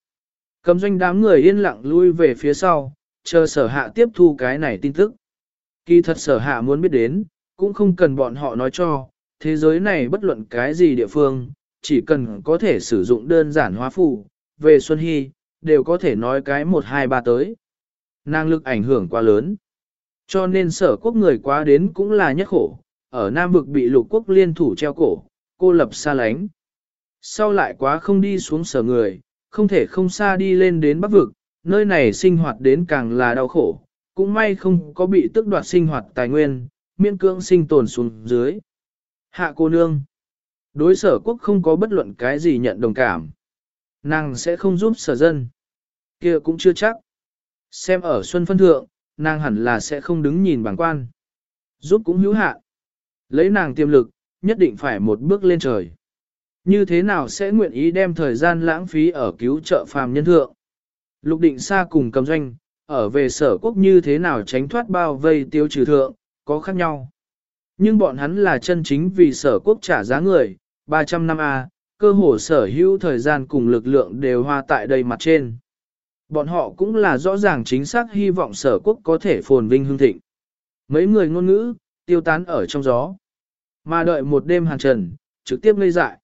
[SPEAKER 1] Cầm doanh đám người yên lặng lui về phía sau, chờ sở hạ tiếp thu cái này tin tức. Kỳ thật sở hạ muốn biết đến, cũng không cần bọn họ nói cho, thế giới này bất luận cái gì địa phương, chỉ cần có thể sử dụng đơn giản hóa phù, về Xuân Hy, đều có thể nói cái 1 2 3 tới. Năng lực ảnh hưởng quá lớn. Cho nên sở quốc người quá đến cũng là nhất khổ, ở Nam vực bị lục quốc liên thủ treo cổ, cô lập xa lánh. Sau lại quá không đi xuống sở người, không thể không xa đi lên đến bắc vực, nơi này sinh hoạt đến càng là đau khổ, cũng may không có bị tức đoạt sinh hoạt tài nguyên, miễn cưỡng sinh tồn xuống dưới. Hạ cô nương, đối sở quốc không có bất luận cái gì nhận đồng cảm. Nàng sẽ không giúp sở dân. kia cũng chưa chắc. Xem ở xuân phân thượng, nàng hẳn là sẽ không đứng nhìn bảng quan. Giúp cũng hữu hạ. Lấy nàng tiềm lực, nhất định phải một bước lên trời. Như thế nào sẽ nguyện ý đem thời gian lãng phí ở cứu trợ phàm nhân thượng? Lục định xa cùng cầm doanh, ở về sở quốc như thế nào tránh thoát bao vây tiêu trừ thượng, có khác nhau. Nhưng bọn hắn là chân chính vì sở quốc trả giá người, 300 năm A, cơ hồ sở hữu thời gian cùng lực lượng đều hoa tại đây mặt trên. Bọn họ cũng là rõ ràng chính xác hy vọng sở quốc có thể phồn vinh hương thịnh. Mấy người ngôn ngữ, tiêu tán ở trong gió. Mà đợi một đêm hàn trần, trực tiếp ngây dại.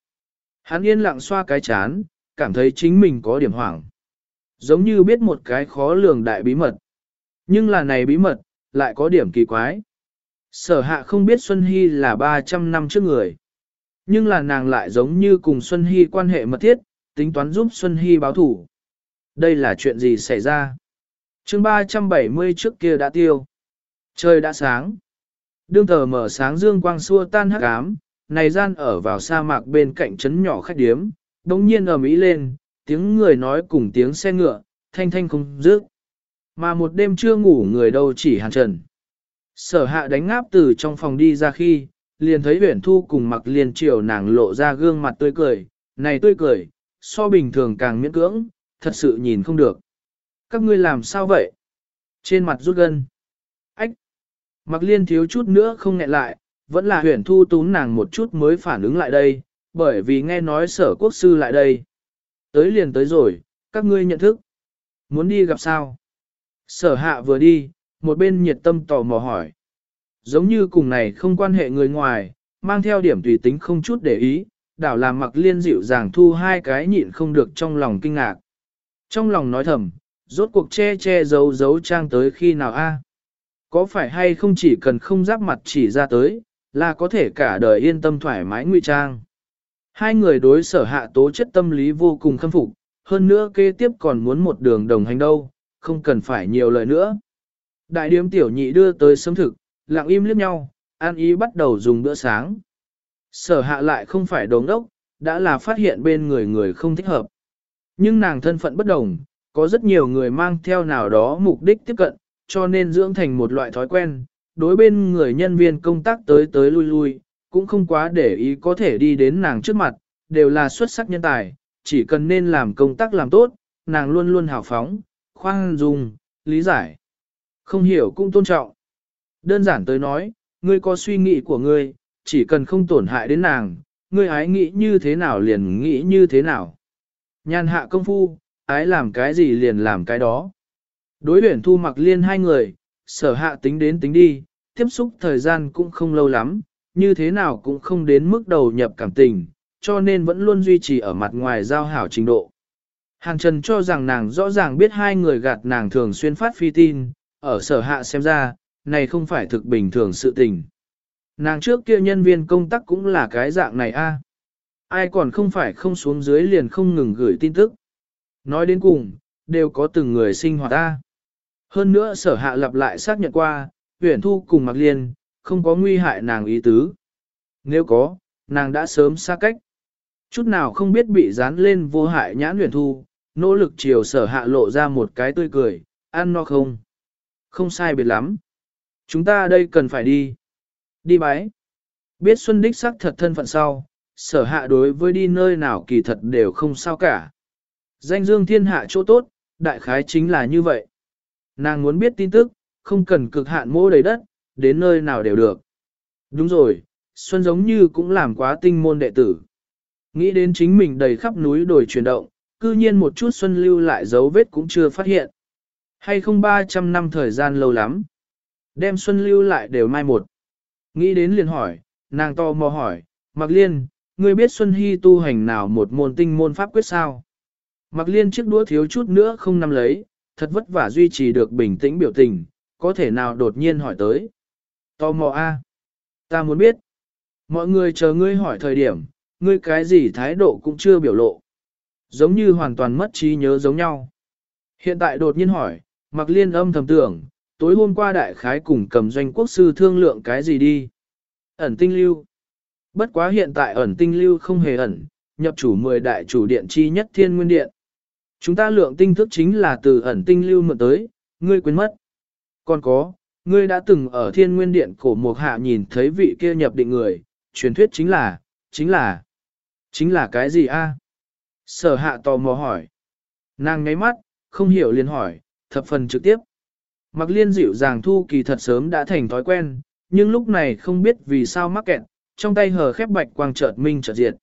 [SPEAKER 1] Hắn yên lặng xoa cái chán, cảm thấy chính mình có điểm hoảng. Giống như biết một cái khó lường đại bí mật. Nhưng là này bí mật, lại có điểm kỳ quái. Sở hạ không biết Xuân Hy là 300 năm trước người. Nhưng là nàng lại giống như cùng Xuân Hy quan hệ mật thiết, tính toán giúp Xuân Hy báo thủ. Đây là chuyện gì xảy ra? chương 370 trước kia đã tiêu. Trời đã sáng. Đương tờ mở sáng dương quang xua tan hắc ám, này gian ở vào sa mạc bên cạnh trấn nhỏ khách điếm, đồng nhiên ở Mỹ lên, tiếng người nói cùng tiếng xe ngựa, thanh thanh không dứt. Mà một đêm chưa ngủ người đâu chỉ hàn trần. Sở hạ đánh ngáp từ trong phòng đi ra khi, liền thấy huyển thu cùng mặc liền chiều nàng lộ ra gương mặt tươi cười, này tươi cười, so bình thường càng miễn cưỡng, thật sự nhìn không được. Các ngươi làm sao vậy? Trên mặt rút gân. Ách! Mặc liên thiếu chút nữa không ngẹn lại, vẫn là huyền thu tún nàng một chút mới phản ứng lại đây, bởi vì nghe nói sở quốc sư lại đây. Tới liền tới rồi, các ngươi nhận thức. Muốn đi gặp sao? Sở hạ vừa đi, một bên nhiệt tâm tò mò hỏi. Giống như cùng này không quan hệ người ngoài, mang theo điểm tùy tính không chút để ý, đảo làm mặc liên dịu dàng thu hai cái nhịn không được trong lòng kinh ngạc. Trong lòng nói thầm, rốt cuộc che che giấu giấu trang tới khi nào a? Có phải hay không chỉ cần không giáp mặt chỉ ra tới, là có thể cả đời yên tâm thoải mái ngụy trang. Hai người đối sở hạ tố chất tâm lý vô cùng khâm phục, hơn nữa kế tiếp còn muốn một đường đồng hành đâu, không cần phải nhiều lời nữa. Đại điếm tiểu nhị đưa tới sớm thực, lặng im liếc nhau, an ý bắt đầu dùng bữa sáng. Sở hạ lại không phải đống đốc, đã là phát hiện bên người người không thích hợp. Nhưng nàng thân phận bất đồng, có rất nhiều người mang theo nào đó mục đích tiếp cận, cho nên dưỡng thành một loại thói quen, đối bên người nhân viên công tác tới tới lui lui, cũng không quá để ý có thể đi đến nàng trước mặt, đều là xuất sắc nhân tài, chỉ cần nên làm công tác làm tốt, nàng luôn luôn hào phóng, khoan dung, lý giải. Không hiểu cũng tôn trọng. Đơn giản tới nói, ngươi có suy nghĩ của ngươi, chỉ cần không tổn hại đến nàng, ngươi ái nghĩ như thế nào liền nghĩ như thế nào. Nhàn hạ công phu, ái làm cái gì liền làm cái đó. Đối huyển thu mặc liên hai người, sở hạ tính đến tính đi, tiếp xúc thời gian cũng không lâu lắm, như thế nào cũng không đến mức đầu nhập cảm tình, cho nên vẫn luôn duy trì ở mặt ngoài giao hảo trình độ. Hàng Trần cho rằng nàng rõ ràng biết hai người gạt nàng thường xuyên phát phi tin, ở sở hạ xem ra, này không phải thực bình thường sự tình. Nàng trước kia nhân viên công tác cũng là cái dạng này a. Ai còn không phải không xuống dưới liền không ngừng gửi tin tức. Nói đến cùng, đều có từng người sinh hoạt ta. Hơn nữa sở hạ lặp lại xác nhận qua, huyển thu cùng mặc liên, không có nguy hại nàng ý tứ. Nếu có, nàng đã sớm xa cách. Chút nào không biết bị dán lên vô hại nhãn huyển thu, nỗ lực chiều sở hạ lộ ra một cái tươi cười, ăn no không? Không sai biệt lắm. Chúng ta đây cần phải đi. Đi bái. Biết Xuân Đích sắc thật thân phận sau, sở hạ đối với đi nơi nào kỳ thật đều không sao cả. Danh dương thiên hạ chỗ tốt, đại khái chính là như vậy. Nàng muốn biết tin tức, không cần cực hạn mô đầy đất, đến nơi nào đều được. Đúng rồi, Xuân giống như cũng làm quá tinh môn đệ tử. Nghĩ đến chính mình đầy khắp núi đồi chuyển động, cư nhiên một chút Xuân lưu lại dấu vết cũng chưa phát hiện. Hay không 300 năm thời gian lâu lắm. Đem Xuân lưu lại đều mai một. Nghĩ đến liền hỏi, nàng to mò hỏi, Mạc Liên, ngươi biết Xuân Hy tu hành nào một môn tinh môn pháp quyết sao? Mạc Liên chiếc đũa thiếu chút nữa không nắm lấy, thật vất vả duy trì được bình tĩnh biểu tình, có thể nào đột nhiên hỏi tới. To mò a, ta muốn biết. Mọi người chờ ngươi hỏi thời điểm, ngươi cái gì thái độ cũng chưa biểu lộ. Giống như hoàn toàn mất trí nhớ giống nhau. Hiện tại đột nhiên hỏi, mặc Liên âm thầm tưởng, tối hôm qua đại khái cùng cầm doanh quốc sư thương lượng cái gì đi. Ẩn tinh lưu. Bất quá hiện tại ẩn tinh lưu không hề ẩn, nhập chủ 10 đại chủ điện chi nhất thiên nguyên điện. Chúng ta lượng tinh thức chính là từ ẩn tinh lưu mượn tới, ngươi quên mất. Còn có, ngươi đã từng ở thiên nguyên điện cổ mục hạ nhìn thấy vị kia nhập định người, truyền thuyết chính là, chính là, chính là cái gì a? Sở hạ tò mò hỏi. Nàng ngáy mắt, không hiểu liền hỏi, thập phần trực tiếp. Mặc liên dịu dàng thu kỳ thật sớm đã thành thói quen, nhưng lúc này không biết vì sao mắc kẹt, trong tay hờ khép bạch quang chợt minh chợt diệt.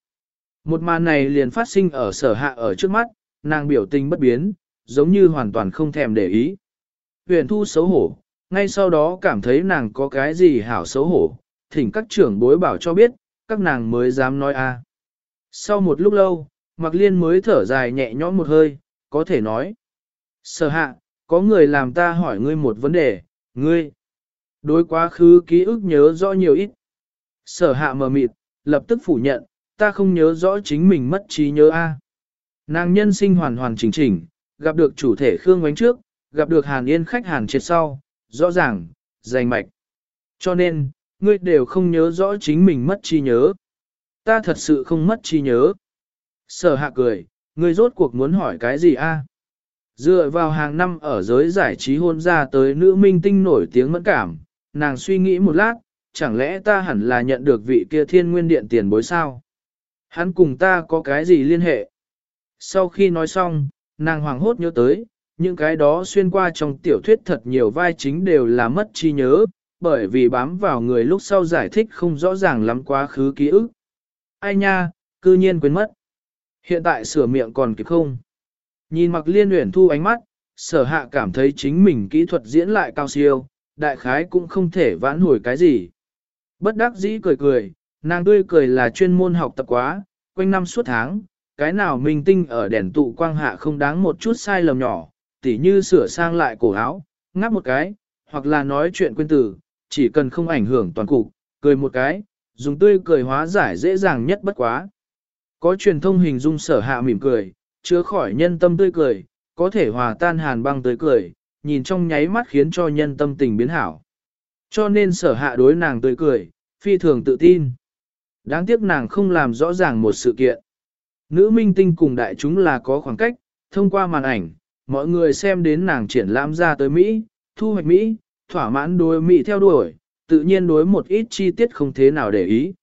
[SPEAKER 1] Một màn này liền phát sinh ở sở hạ ở trước mắt, nàng biểu tình bất biến, giống như hoàn toàn không thèm để ý. Huyền thu xấu hổ, ngay sau đó cảm thấy nàng có cái gì hảo xấu hổ, thỉnh các trưởng bối bảo cho biết, các nàng mới dám nói a. Sau một lúc lâu, Mạc Liên mới thở dài nhẹ nhõm một hơi, có thể nói. Sở hạ, có người làm ta hỏi ngươi một vấn đề, ngươi. Đối quá khứ ký ức nhớ rõ nhiều ít. Sở hạ mờ mịt, lập tức phủ nhận, ta không nhớ rõ chính mình mất trí nhớ A. Nàng nhân sinh hoàn hoàn chỉnh chỉnh, gặp được chủ thể Khương Ngoánh trước, gặp được Hàn Yên khách Hàn triệt sau, rõ ràng, dày mạch. Cho nên, ngươi đều không nhớ rõ chính mình mất trí nhớ. Ta thật sự không mất trí nhớ. Sở hạ cười, ngươi rốt cuộc muốn hỏi cái gì a? Dựa vào hàng năm ở giới giải trí hôn ra tới nữ minh tinh nổi tiếng mẫn cảm, nàng suy nghĩ một lát, chẳng lẽ ta hẳn là nhận được vị kia thiên nguyên điện tiền bối sao? Hắn cùng ta có cái gì liên hệ? Sau khi nói xong, nàng hoàng hốt nhớ tới, những cái đó xuyên qua trong tiểu thuyết thật nhiều vai chính đều là mất trí nhớ, bởi vì bám vào người lúc sau giải thích không rõ ràng lắm quá khứ ký ức. Ai nha, cư nhiên quên mất. Hiện tại sửa miệng còn kịp không? Nhìn mặc liên uyển thu ánh mắt, sở hạ cảm thấy chính mình kỹ thuật diễn lại cao siêu, đại khái cũng không thể vãn hồi cái gì. Bất đắc dĩ cười cười, nàng tươi cười là chuyên môn học tập quá, quanh năm suốt tháng, cái nào minh tinh ở đèn tụ quang hạ không đáng một chút sai lầm nhỏ, tỉ như sửa sang lại cổ áo, ngáp một cái, hoặc là nói chuyện quên tử, chỉ cần không ảnh hưởng toàn cục, cười một cái, dùng tươi cười hóa giải dễ dàng nhất bất quá. Có truyền thông hình dung sở hạ mỉm cười, chứa khỏi nhân tâm tươi cười, có thể hòa tan hàn băng tươi cười, nhìn trong nháy mắt khiến cho nhân tâm tình biến hảo. Cho nên sở hạ đối nàng tươi cười, phi thường tự tin. Đáng tiếc nàng không làm rõ ràng một sự kiện. Nữ minh tinh cùng đại chúng là có khoảng cách, thông qua màn ảnh, mọi người xem đến nàng triển lãm ra tới Mỹ, thu hoạch Mỹ, thỏa mãn đối Mỹ theo đuổi, tự nhiên đối một ít chi tiết không thế nào để ý.